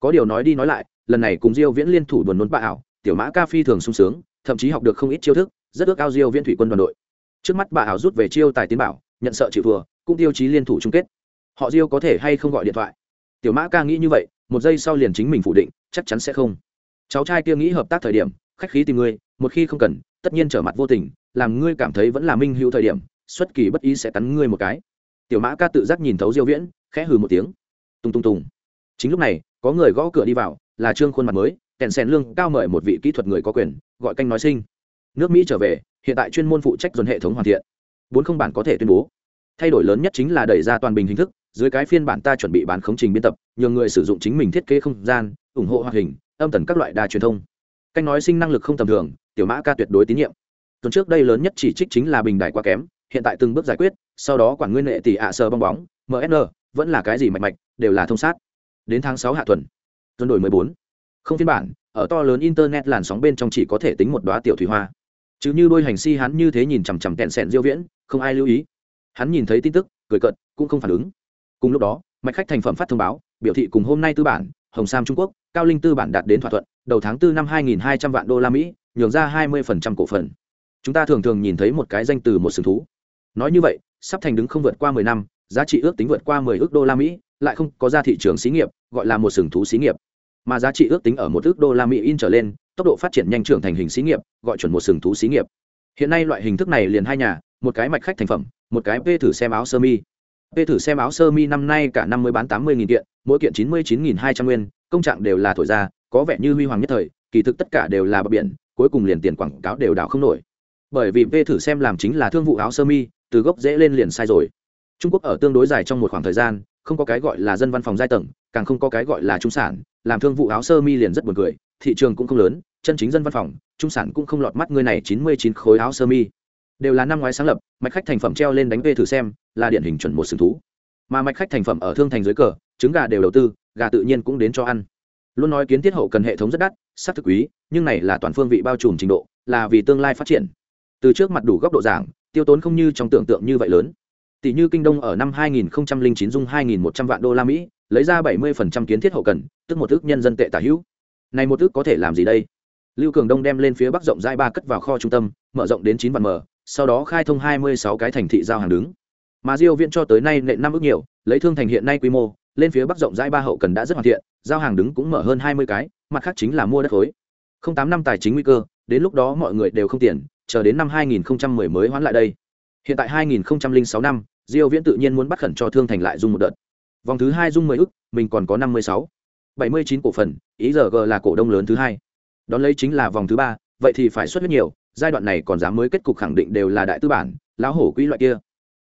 Có điều nói đi nói lại, lần này cùng Diêu Viễn liên thủ buồn nôn bạ ảo, Tiểu Mã Ca phi thường sung sướng, thậm chí học được không ít chiêu thức, rất ước ao diêu Viễn thủy quân đoàn đội. Trước mắt bà ảo rút về chiêu tài tiến bảo nhận sợ chịu vừa cũng tiêu chí liên thủ chung kết. Họ diêu có thể hay không gọi điện thoại? Tiểu mã ca nghĩ như vậy một giây sau liền chính mình phủ định chắc chắn sẽ không. Cháu trai kia nghĩ hợp tác thời điểm khách khí tìm ngươi một khi không cần tất nhiên trở mặt vô tình làm ngươi cảm thấy vẫn là minh hữu thời điểm xuất kỳ bất ý sẽ cắn ngươi một cái. Tiểu mã ca tự giác nhìn thấu diêu viễn khẽ hừ một tiếng tung tung tung. Chính lúc này, có người gõ cửa đi vào, là trương khuôn mặt mới kèn sen lương cao mời một vị kỹ thuật người có quyền, gọi canh nói sinh. Nước mỹ trở về, hiện tại chuyên môn phụ trách dồn hệ thống hoàn thiện. Bốn không bản có thể tuyên bố. Thay đổi lớn nhất chính là đẩy ra toàn bình hình thức, dưới cái phiên bản ta chuẩn bị bán khống trình biên tập, nhờ người sử dụng chính mình thiết kế không gian, ủng hộ hoạt hình, âm tần các loại đa truyền thông. Canh nói sinh năng lực không tầm thường, tiểu mã ca tuyệt đối tín nhiệm. Tuần trước đây lớn nhất chỉ trích chính là bình đại quá kém, hiện tại từng bước giải quyết, sau đó quản nguyên hệ tỷ ạ sờ bong bóng msn vẫn là cái gì mạch mạch, đều là thông sát. Đến tháng sáu hạ tuần tuần đổi mười bốn. Không phiên bản, ở to lớn internet làn sóng bên trong chỉ có thể tính một đoá tiểu thủy hoa. Chứ như đôi hành si hắn như thế nhìn chằm chằm kẹn sẹn diêu viễn, không ai lưu ý. Hắn nhìn thấy tin tức, cười cợt, cũng không phản ứng. Cùng lúc đó, mạch khách thành phẩm phát thông báo, biểu thị cùng hôm nay tư bản, hồng sam trung quốc, cao linh tư bản đạt đến thỏa thuận, đầu tháng 4 năm 2.200 vạn đô la mỹ, nhường ra 20% cổ phần. Chúng ta thường thường nhìn thấy một cái danh từ một sừng thú. Nói như vậy, sắp thành đứng không vượt qua 10 năm giá trị ước tính vượt qua 10 ước đô la mỹ, lại không có ra thị trường xí nghiệp, gọi là một sừng thú xí nghiệp. Mà giá trị ước tính ở một ước đô la mỹ in trở lên, tốc độ phát triển nhanh trưởng thành hình xí nghiệp, gọi chuẩn một sừng thú xí nghiệp. Hiện nay loại hình thức này liền hai nhà, một cái mạch khách thành phẩm, một cái p thử xem áo sơ mi. P thử xem áo sơ mi năm nay cả năm mới bán tám mươi nghìn kiện, mỗi kiện chín mươi chín nghìn hai trăm nguyên, công trạng đều là thổi ra, có vẻ như huy hoàng nhất thời, kỳ thực tất cả đều là bờ biển, cuối cùng liền tiền quảng cáo đều đảo không nổi. Bởi vì v thử xem làm chính là thương vụ áo sơ mi, từ gốc dễ lên liền sai rồi trung quốc ở tương đối dài trong một khoảng thời gian, không có cái gọi là dân văn phòng giai tầng, càng không có cái gọi là trung sản, làm thương vụ áo sơ mi liền rất buồn cười, thị trường cũng không lớn, chân chính dân văn phòng, trung sản cũng không lọt mắt người này chín mươi chín khối áo sơ mi. Đều là năm ngoái sáng lập, mạch khách thành phẩm treo lên đánh về thử xem, là điển hình chuẩn một sừng thú. Mà mạch khách thành phẩm ở thương thành dưới cờ, trứng gà đều đầu tư, gà tự nhiên cũng đến cho ăn. Luôn nói kiến thiết hậu cần hệ thống rất đắt sắc thực quý, nhưng này là toàn phương vị bao trùm trình độ, là vì tương lai phát triển. Từ trước mặt đủ góc độ giảng, tiêu tốn không như trong tưởng tượng như vậy lớn tỷ như kinh đông ở năm 2009 dung 2.100 vạn đô la mỹ, lấy ra 70% kiến thiết hậu cần, tức một ước nhân dân tệ tả hữu. Này một ước có thể làm gì đây? Lưu cường đông đem lên phía bắc rộng rãi ba cất vào kho trung tâm, mở rộng đến chín vạn mở, sau đó khai thông 26 cái thành thị giao hàng đứng. Mà diêu viện cho tới nay nện năm ước nhiều, lấy thương thành hiện nay quy mô, lên phía bắc rộng rãi ba hậu cần đã rất hoàn thiện, giao hàng đứng cũng mở hơn 20 cái, mặt khác chính là mua đất khối. không tám năm tài chính nguy cơ, đến lúc đó mọi người đều không tiền, chờ đến năm 2010 mới hoán lại đây. Hiện tại 2006 năm diêu viễn tự nhiên muốn bắt khẩn cho thương thành lại dung một đợt. Vòng thứ hai dung 10 ức, mình còn có 56. 79 cổ phần, ý giờ g là cổ đông lớn thứ hai. Đón lấy chính là vòng thứ ba, vậy thì phải xuất huyết nhiều, giai đoạn này còn dám mới kết cục khẳng định đều là đại tư bản, lão hổ quỹ loại kia.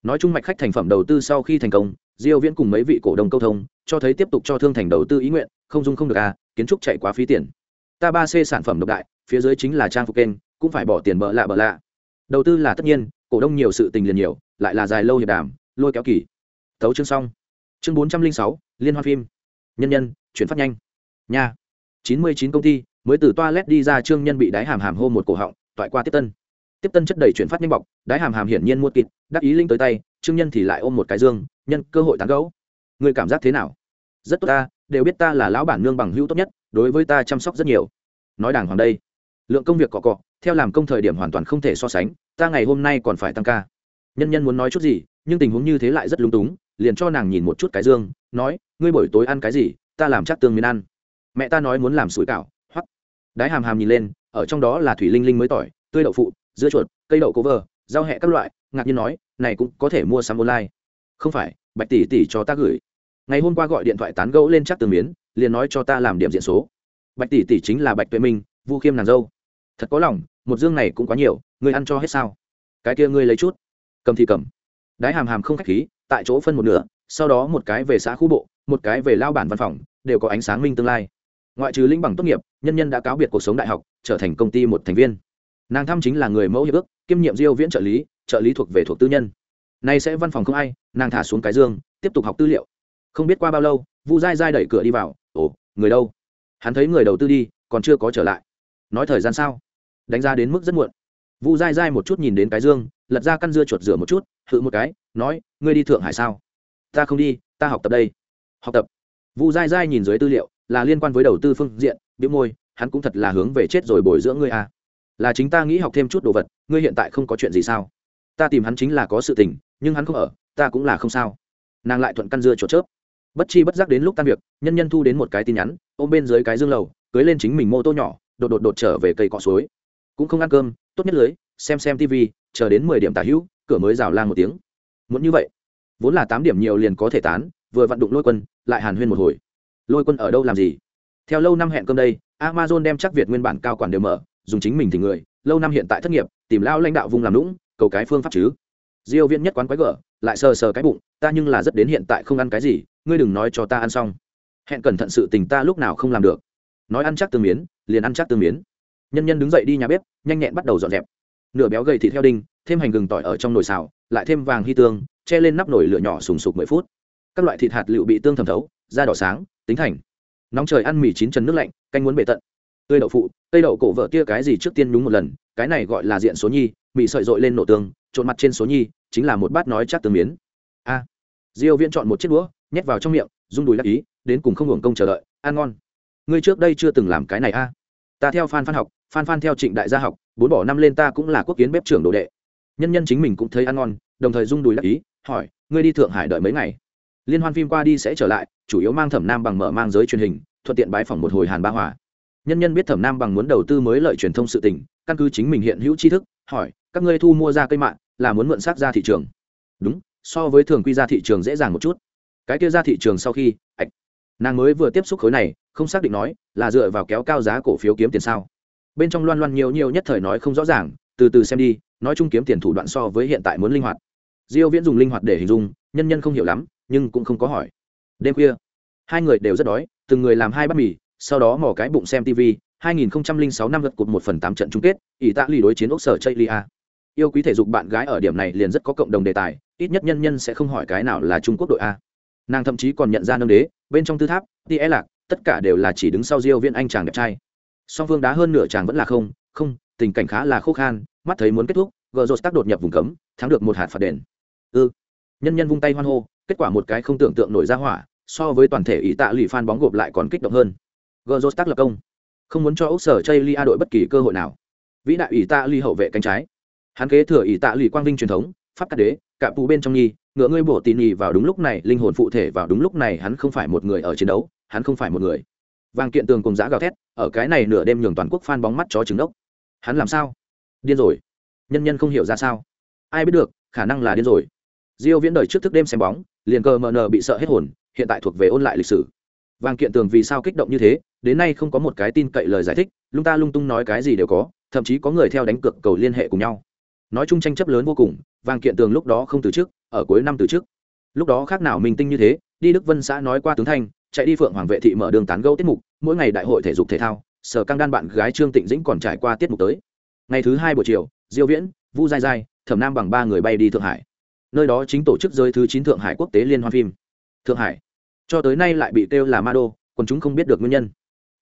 Nói chung mạch khách thành phẩm đầu tư sau khi thành công, diêu viễn cùng mấy vị cổ đông câu thông, cho thấy tiếp tục cho thương thành đầu tư ý nguyện, không dung không được à kiến trúc chạy quá phí tiền. Ta ba c sản phẩm độc đại, phía dưới chính là trang phục kênh, cũng phải bỏ tiền bợ lạ bợ lạ. Đầu tư là tất nhiên, cổ đông nhiều sự tình liền nhiều lại là dài lâu hiệp đàm, lôi kéo kỳ. Thấu chương xong. Chương bốn trăm linh sáu, liên hoan phim. Nhân nhân, chuyển phát nhanh. Nha. Chín mươi chín công ty, mới từ toilet đi ra trương nhân bị đái hàm hàm hô một cổ họng, toại qua tiếp tân. Tiếp tân chất đầy chuyển phát nhanh bọc, đái hàm hàm hiển nhiên mua kịt, đắc ý linh tới tay, trương nhân thì lại ôm một cái dương, nhân, cơ hội tán gấu người cảm giác thế nào? Rất tốt ta, đều biết ta là lão bản nương bằng hữu tốt nhất, đối với ta chăm sóc rất nhiều. Nói đàng hoàng đây. Lượng công việc cọ cọ, theo làm công thời điểm hoàn toàn không thể so sánh, ta ngày hôm nay còn phải tăng ca nhân nhân muốn nói chút gì, nhưng tình huống như thế lại rất lung túng, liền cho nàng nhìn một chút cái dương, nói, ngươi buổi tối ăn cái gì? Ta làm chắc tương miên ăn. Mẹ ta nói muốn làm sủi cảo, hoắc. Đái hàm hàm nhìn lên, ở trong đó là thủy linh linh mới tỏi, tươi đậu phụ, dưa chuột, cây đậu cố vờ, rau hẹ các loại, ngạc nhiên nói, này cũng có thể mua sắm online. Không phải, bạch tỷ tỷ cho ta gửi. Ngày hôm qua gọi điện thoại tán gẫu lên chắc tương miến, liền nói cho ta làm điểm diện số. Bạch tỷ tỷ chính là bạch tuệ minh, vu khiêm nàng dâu. Thật có lòng, một dương này cũng quá nhiều, ngươi ăn cho hết sao? Cái kia ngươi lấy chút cầm thì cầm. Đái hàm hàm không khách khí, tại chỗ phân một nửa, sau đó một cái về xã khu bộ, một cái về lao bản văn phòng, đều có ánh sáng minh tương lai. Ngoại trừ linh bằng tốt nghiệp, nhân nhân đã cáo biệt cuộc sống đại học, trở thành công ty một thành viên. Nàng thăm chính là người mẫu hiệp ước, kiêm nhiệm diêu viễn trợ lý trợ lý thuộc về thuộc tư nhân. Nay sẽ văn phòng không ai, nàng thả xuống cái dương, tiếp tục học tư liệu. Không biết qua bao lâu, vu dai dai đẩy cửa đi vào, ồ, người đâu? Hắn thấy người đầu tư đi, còn chưa có trở lại. Nói thời gian sao? Đánh ra đến mức rất muộn vu dai dai một chút nhìn đến cái dương, lật ra căn dưa chuột rửa một chút thử một cái, nói, ngươi đi thượng hải sao? Ta không đi, ta học tập đây. Học tập? Vu dai dai nhìn dưới tư liệu, là liên quan với đầu tư phương diện biếu môi, hắn cũng thật là hướng về chết rồi bồi dưỡng ngươi à. là chính ta nghĩ học thêm chút đồ vật, ngươi hiện tại không có chuyện gì sao? Ta tìm hắn chính là có sự tình, nhưng hắn không ở, ta cũng là không sao. Nàng lại thuận căn dưa chuột chớp. Bất chi bất giác đến lúc tan việc, nhân nhân thu đến một cái tin nhắn, ôm bên dưới cái dương lầu, cưới lên chính mình mô tô nhỏ, đột đột đột trở về cây cọ suối cũng không ăn cơm, tốt nhất lưới, xem xem tv chờ đến mười điểm tả hữu, cửa mới rào lang một tiếng. Muốn như vậy, vốn là tám điểm nhiều liền có thể tán, vừa vận đụng lôi quân, lại hàn huyên một hồi. Lôi quân ở đâu làm gì? Theo lâu năm hẹn cơm đây, amazon đem chắc việt nguyên bản cao quản đều mở, dùng chính mình thì người, lâu năm hiện tại thất nghiệp, tìm lao lãnh đạo vùng làm lũng cầu cái phương pháp chứ. Diêu viên nhất quán quái gở, lại sờ sờ cái bụng, ta nhưng là rất đến hiện tại không ăn cái gì, ngươi đừng nói cho ta ăn xong. Hẹn cẩn thận sự tình ta lúc nào không làm được. Nói ăn chắc tương miến, liền ăn chắc tương miến nhân nhân đứng dậy đi nhà bếp, nhanh nhẹn bắt đầu dọn dẹp. Nửa béo gầy thịt heo đinh, thêm hành gừng tỏi ở trong nồi xào, lại thêm vàng hy tương, che lên nắp nồi lửa nhỏ sùng sục mười phút. Các loại thịt hạt liệu bị tương thẩm thấu, da đỏ sáng, tính thành. Nóng trời ăn mì chín trần nước lạnh, canh muốn bể tận. Tươi đậu phụ tây đậu cổ vợ tia cái gì trước tiên nhúng một lần, cái này gọi là diện số nhi, mì sợi dội lên nổ tương, trộn mặt trên số nhi, chính là một bát nói chắc tương miến. A. Diêu viễn chọn một chiếc đũa, nhét vào trong miệng, rung đùi đắc ý, đến cùng không hưởng công chờ đợi, ăn ngon. Ngươi trước đây chưa từng làm cái này a ta theo phan phan học, phan phan theo trịnh đại gia học, bốn bỏ năm lên ta cũng là quốc kiến bếp trưởng đồ đệ. Nhân nhân chính mình cũng thấy ăn ngon, đồng thời rung đùi đắc ý, hỏi, ngươi đi thượng hải đợi mấy ngày? Liên hoan phim qua đi sẽ trở lại, chủ yếu mang thẩm nam bằng mở mang giới truyền hình, thuận tiện bái phỏng một hồi hàn ba hòa. Nhân nhân biết thẩm nam bằng muốn đầu tư mới lợi truyền thông sự tình, căn cứ chính mình hiện hữu tri thức, hỏi, các ngươi thu mua ra cây mạng là muốn mượn xác ra thị trường? Đúng, so với thường quy ra thị trường dễ dàng một chút. Cái kia ra thị trường sau khi, ạch, nàng mới vừa tiếp xúc khối này không xác định nói là dựa vào kéo cao giá cổ phiếu kiếm tiền sao. Bên trong loan loan nhiều nhiều nhất thời nói không rõ ràng, từ từ xem đi, nói chung kiếm tiền thủ đoạn so với hiện tại muốn linh hoạt. Diêu viễn dùng linh hoạt để hình dung, nhân nhân không hiểu lắm, nhưng cũng không có hỏi. Đêm khuya, hai người đều rất đói, từng người làm hai bát mì, sau đó mò cái bụng xem tv 2006 năm gật cột một phần tám trận chung kết, ỷ tạ lì đối chiến ốc sở chaylia yêu quý thể dục bạn gái ở điểm này liền rất có cộng đồng đề tài, ít nhất nhân nhân sẽ không hỏi cái nào là trung quốc đội a. Nàng thậm chí còn nhận ra nâng đế, bên trong tư tháp tia lạc tất cả đều là chỉ đứng sau diêu viên anh chàng đẹp trai. Song phương đá hơn nửa chàng vẫn là không không, tình cảnh khá là khô khan, mắt thấy muốn kết thúc, gờ rột tác đột nhập vùng cấm, thắng được một hạt phạt đền. Ư ừ. nhân nhân vung tay hoan hô, kết quả một cái không tưởng tượng nổi ra hỏa, so với toàn thể ý tạ lụy phan bóng gộp lại còn kích động hơn. Gờ rột tác lập công. Không muốn cho ốc sở chây lia đội bất kỳ cơ hội nào. Vĩ đại ý tạ ly hậu vệ cánh trái. Hắn kế thừa ý tạ lụy quang vinh truyền thống, pháp cát đế, cả bù bên trong nhi, ngựa ngươi bổ tỉ nhì vào đúng lúc này, linh hồn phụ thể vào đúng lúc này, hắn không phải một người ở chiến đấu hắn không phải một người. Vàng kiện tường cùng giá gào thét, ở cái này nửa đêm nhường toàn quốc phan bóng mắt chó trứng đốc hắn làm sao? Điên rồi. Nhân nhân không hiểu ra sao. Ai biết được, khả năng là điên rồi. Diêu viễn đời trước thức đêm xem bóng, liền cờ mờ nờ bị sợ hết hồn, hiện tại thuộc về ôn lại lịch sử. Vàng kiện tường vì sao kích động như thế, đến nay không có một cái tin cậy lời giải thích, lung ta lung tung nói cái gì đều có, thậm chí có người theo đánh cược cầu liên hệ cùng nhau. Nói chung tranh chấp lớn vô cùng, vàng kiện tường lúc đó không từ trước ở cuối năm từ trước lúc đó khác nào minh tinh như thế, đi đức vân xã nói qua tướng thanh chạy đi phượng hoàng vệ thị mở đường tán gẫu tiết mục, mỗi ngày đại hội thể dục thể thao, sở căng đan bạn gái trương tịnh dĩnh còn trải qua tiết mục tới. Ngày thứ hai buổi chiều, diêu viễn, vu dai dai thẩm nam bằng ba người bay đi thượng hải. Nơi đó chính tổ chức giới thứ chín thượng hải quốc tế liên hoan phim. Thượng hải. Cho tới nay lại bị kêu là ma đô, còn chúng không biết được nguyên nhân.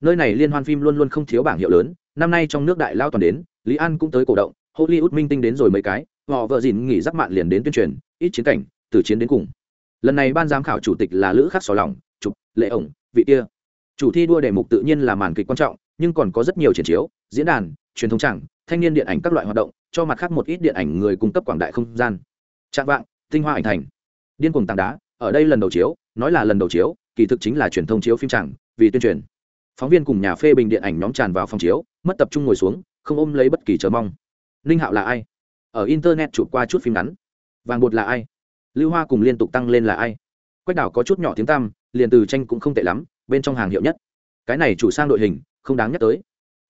Nơi này liên hoan phim luôn luôn không thiếu bảng hiệu lớn, năm nay trong nước đại lao toàn đến, lý an cũng tới cổ động, hollywood minh tinh đến rồi mấy cái, họ vợ dìn nghỉ giáp mạn liền đến tuyên truyền, ít chiến cảnh từ chiến đến cùng. Lần này ban giám khảo chủ tịch là lữ khắc sò lòng, chụp lệ ổng, vị kia. Chủ thi đua đề mục tự nhiên là màn kịch quan trọng, nhưng còn có rất nhiều triển chiếu, diễn đàn, truyền thống chẳng, thanh niên điện ảnh các loại hoạt động, cho mặt khác một ít điện ảnh người cung cấp quảng đại không gian. Trạng vạng, tinh hoa ảnh thành. Điên cuồng tảng đá, ở đây lần đầu chiếu, nói là lần đầu chiếu, kỳ thực chính là truyền thông chiếu phim chẳng, vì tuyên truyền. Phóng viên cùng nhà phê bình điện ảnh nhóm tràn vào phòng chiếu, mất tập trung ngồi xuống, không ôm lấy bất kỳ chờ mong. Ninh hạo là ai? Ở internet chụp qua chút phim ngắn. Vàng bột là ai? Lưu hoa cùng liên tục tăng lên là ai? Quách đảo có chút nhỏ tiếng tăm liền từ tranh cũng không tệ lắm, bên trong hàng hiệu nhất. Cái này chủ sang đội hình, không đáng nhắc tới.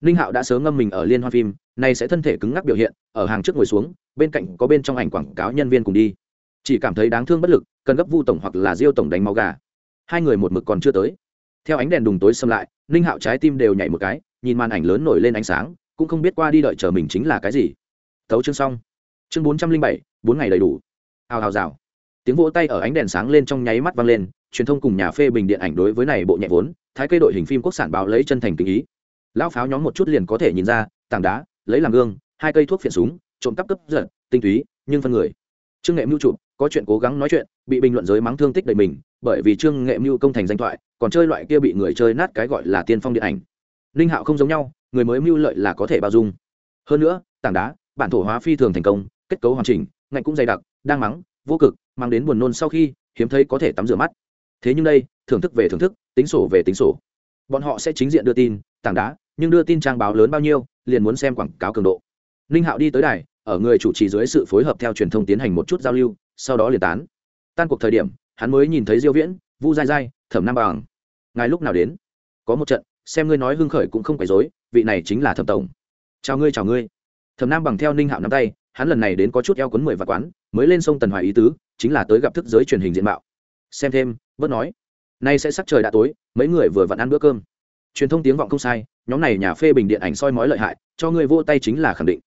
Ninh hạo đã sớm ngâm mình ở liên hoa phim, nay sẽ thân thể cứng ngắc biểu hiện, ở hàng trước ngồi xuống, bên cạnh có bên trong ảnh quảng cáo nhân viên cùng đi. Chỉ cảm thấy đáng thương bất lực, cần gấp vu tổng hoặc là diêu tổng đánh máu gà. Hai người một mực còn chưa tới. Theo ánh đèn đùng tối xâm lại, ninh hạo trái tim đều nhảy một cái, nhìn màn ảnh lớn nổi lên ánh sáng, cũng không biết qua đi đợi chờ mình chính là cái gì. Thấu chương xong. Chương bốn trăm linh bảy, bốn ngày đầy đủ. Hào hào rào tiếng vỗ tay ở ánh đèn sáng lên trong nháy mắt vang lên, truyền thông cùng nhà phê bình điện ảnh đối với này bộ nhẹ vốn, thái cây đội hình phim quốc sản báo lấy chân thành tình ý. Lão pháo nhóm một chút liền có thể nhìn ra, tảng đá, lấy làm gương, hai cây thuốc phiện súng, trộm cắp cấp giật, tinh túy, nhưng phân người. Trương nghệ mưu chụp, có chuyện cố gắng nói chuyện, bị bình luận giới mắng thương tích đầy mình, bởi vì trương nghệ mưu công thành danh thoại, còn chơi loại kia bị người chơi nát cái gọi là tiên phong điện ảnh. Linh hạo không giống nhau, người mới mưu lợi là có thể bao dung. Hơn nữa, tảng đá, bản thổ hóa phi thường thành công, kết cấu hoàn chỉnh, ngạnh cũng dày đặc, đang mắng vô cực, mang đến buồn nôn sau khi, hiếm thấy có thể tắm rửa mắt. Thế nhưng đây, thưởng thức về thưởng thức, tính sổ về tính sổ. Bọn họ sẽ chính diện đưa tin, tảng đá, nhưng đưa tin trang báo lớn bao nhiêu, liền muốn xem quảng cáo cường độ. Ninh hạo đi tới đài, ở người chủ trì dưới sự phối hợp theo truyền thông tiến hành một chút giao lưu, sau đó liền tán. Tan cuộc thời điểm, hắn mới nhìn thấy diêu viễn, vu dai dai thẩm nam bằng. Ngài lúc nào đến? Có một trận, xem ngươi nói hưng khởi cũng không phải dối vị này chính là thẩm tổng. Chào ngươi chào ngươi. Thẩm nam bằng theo ninh hạo nắm tay hắn lần này đến có chút eo quấn mười vạn quán, mới lên sông tần hoài ý tứ, chính là tới gặp thức giới truyền hình diện mạo. Xem thêm, bớt nói. Nay sẽ sắc trời đã tối, mấy người vừa vặn ăn bữa cơm. Truyền thông tiếng vọng không sai, nhóm này nhà phê bình điện ảnh soi mói lợi hại, cho người vô tay chính là khẳng định.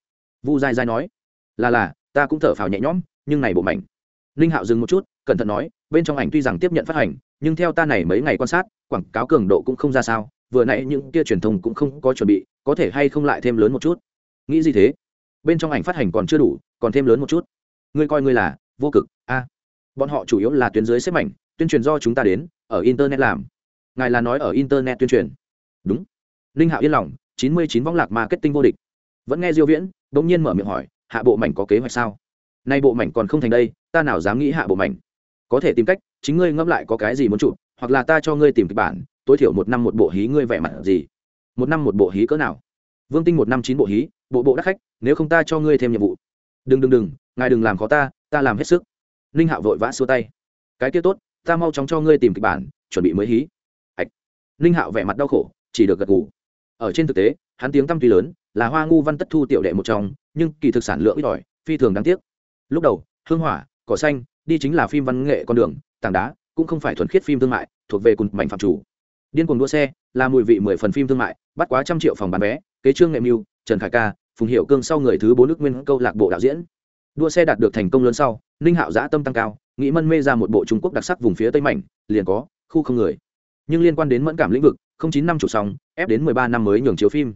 Vu dai dai nói, là là, ta cũng thở phào nhẹ nhõm, nhưng này bộ mảnh. Ninh hạo dừng một chút, cẩn thận nói, bên trong ảnh tuy rằng tiếp nhận phát hành, nhưng theo ta này mấy ngày quan sát, quảng cáo cường độ cũng không ra sao, vừa nãy những kia truyền thông cũng không có chuẩn bị, có thể hay không lại thêm lớn một chút? Nghĩ gì thế? Bên trong ảnh phát hành còn chưa đủ, còn thêm lớn một chút. Ngươi coi ngươi là vô cực, a. Bọn họ chủ yếu là tuyến dưới xếp mảnh, tuyên truyền do chúng ta đến, ở internet làm. Ngài là nói ở internet tuyên truyền. Đúng. Ninh hạo yên lòng, chín mươi chín võng lạc marketing vô địch. Vẫn nghe diêu viễn đ ỗ n g nhiên mở miệng hỏi, hạ bộ mảnh có kế hoạch sao? Nay bộ mảnh còn không thành đây, ta nào dám nghĩ hạ bộ mảnh? Có thể tìm cách, chính ngươi ngẫm lại có cái gì muốn chụp hoặc là ta cho ngươi tìm kịch bản, tối thiểu một năm một bộ hí ngươi vẻ mặt gì? Một năm một bộ hí cỡ nào? Vương tinh một năm chín bộ hí bộ bộ đắc khách nếu không ta cho ngươi thêm nhiệm vụ. Đừng đừng đừng ngài đừng làm khó ta ta làm hết sức. Ninh hạo vội vã xua tay. Cái kia tốt ta mau chóng cho ngươi tìm kịch bản chuẩn bị mới hí. Ạch, ninh hạo vẻ mặt đau khổ chỉ được gật gù. Ở trên thực tế hắn tiếng tăm tuy lớn là hoa ngu văn tất thu tiểu đệ một trong nhưng kỳ thực sản lượng ít ỏi phi thường đáng tiếc. Lúc đầu hương hỏa cỏ xanh đi chính là phim văn nghệ con đường tảng đá cũng không phải thuần khiết phim thương mại thuộc về cùng mảnh phạm chủ. Điên cuồng đua xe là mùi vị mười phần phim thương mại bắt quá trăm triệu phòng bán vé kế trương nghệ mưu trần khải ca phùng hiệu cương sau người thứ bốn nước nguyên câu lạc bộ đạo diễn. Đua xe đạt được thành công lớn sau, ninh hạo giã tâm tăng cao, nghĩ mân mê ra một bộ trung quốc đặc sắc vùng phía tây mảnh, liền có khu không người. Nhưng liên quan đến mẫn cảm lĩnh vực, không chín năm chủ sóng ép đến mười ba năm mới nhường chiếu phim.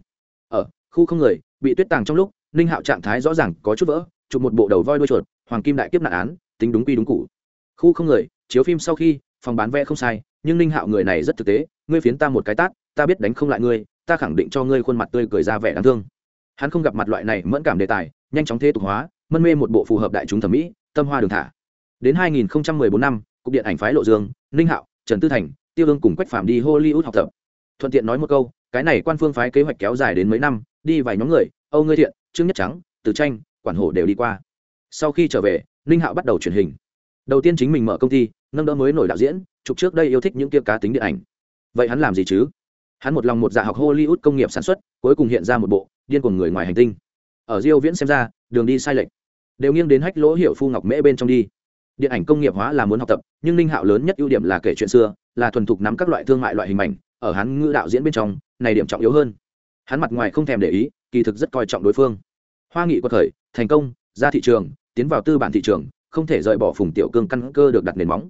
Ở khu không người, bị tuyết tàng trong lúc, ninh hạo trạng thái rõ ràng có chút vỡ, chụp một bộ đầu voi đuôi chuột, hoàng kim đại kiếp nạn án, tính đúng quy đúng cụ khu không người, chiếu phim sau khi, phòng bán vé không sai, nhưng ninh hạo người này rất thực tế, ngươi phiến ta một cái tát, ta biết đánh không lại ngươi, ta khẳng định cho ngươi khuôn mặt tươi cười ra vẻ đáng thương hắn không gặp mặt loại này mẫn cảm đề tài, nhanh chóng thế tục hóa, mân mê một bộ phù hợp đại chúng thẩm mỹ, tâm hoa đường thả. Đến 2014 năm, cục điện ảnh phái lộ dương, ninh hạo, trần tư thành, tiêu ương cùng quách phạm đi hollywood học tập. Thuận tiện nói một câu, cái này quan phương phái kế hoạch kéo dài đến mấy năm, đi vài nhóm người, âu ngươi thiện, trương nhất trắng, từ tranh, quản hổ đều đi qua. Sau khi trở về, ninh hạo bắt đầu truyền hình. Đầu tiên chính mình mở công ty, nâng đỡ mới nổi đạo diễn, chụp trước đây yêu thích những kia cá tính điện ảnh. Vậy hắn làm gì chứ? Hắn một lòng một dạ học hollywood công nghiệp sản xuất, cuối cùng hiện ra một bộ điên cuồng người ngoài hành tinh. Ở diêu viễn xem ra, đường đi sai lệch. Đều nghiêng đến hách lỗ hiệu phu ngọc mễ bên trong đi. Điện ảnh công nghiệp hóa là muốn học tập, nhưng ninh hạo lớn nhất ưu điểm là kể chuyện xưa, là thuần thục nắm các loại thương mại loại hình ảnh ở hắn ngữ đạo diễn bên trong, này điểm trọng yếu hơn. Hắn mặt ngoài không thèm để ý, kỳ thực rất coi trọng đối phương. Hoa nghị quật khởi, thành công, ra thị trường, tiến vào tư bản thị trường, không thể rời bỏ phùng tiểu cương căn cơ được đặt nền móng.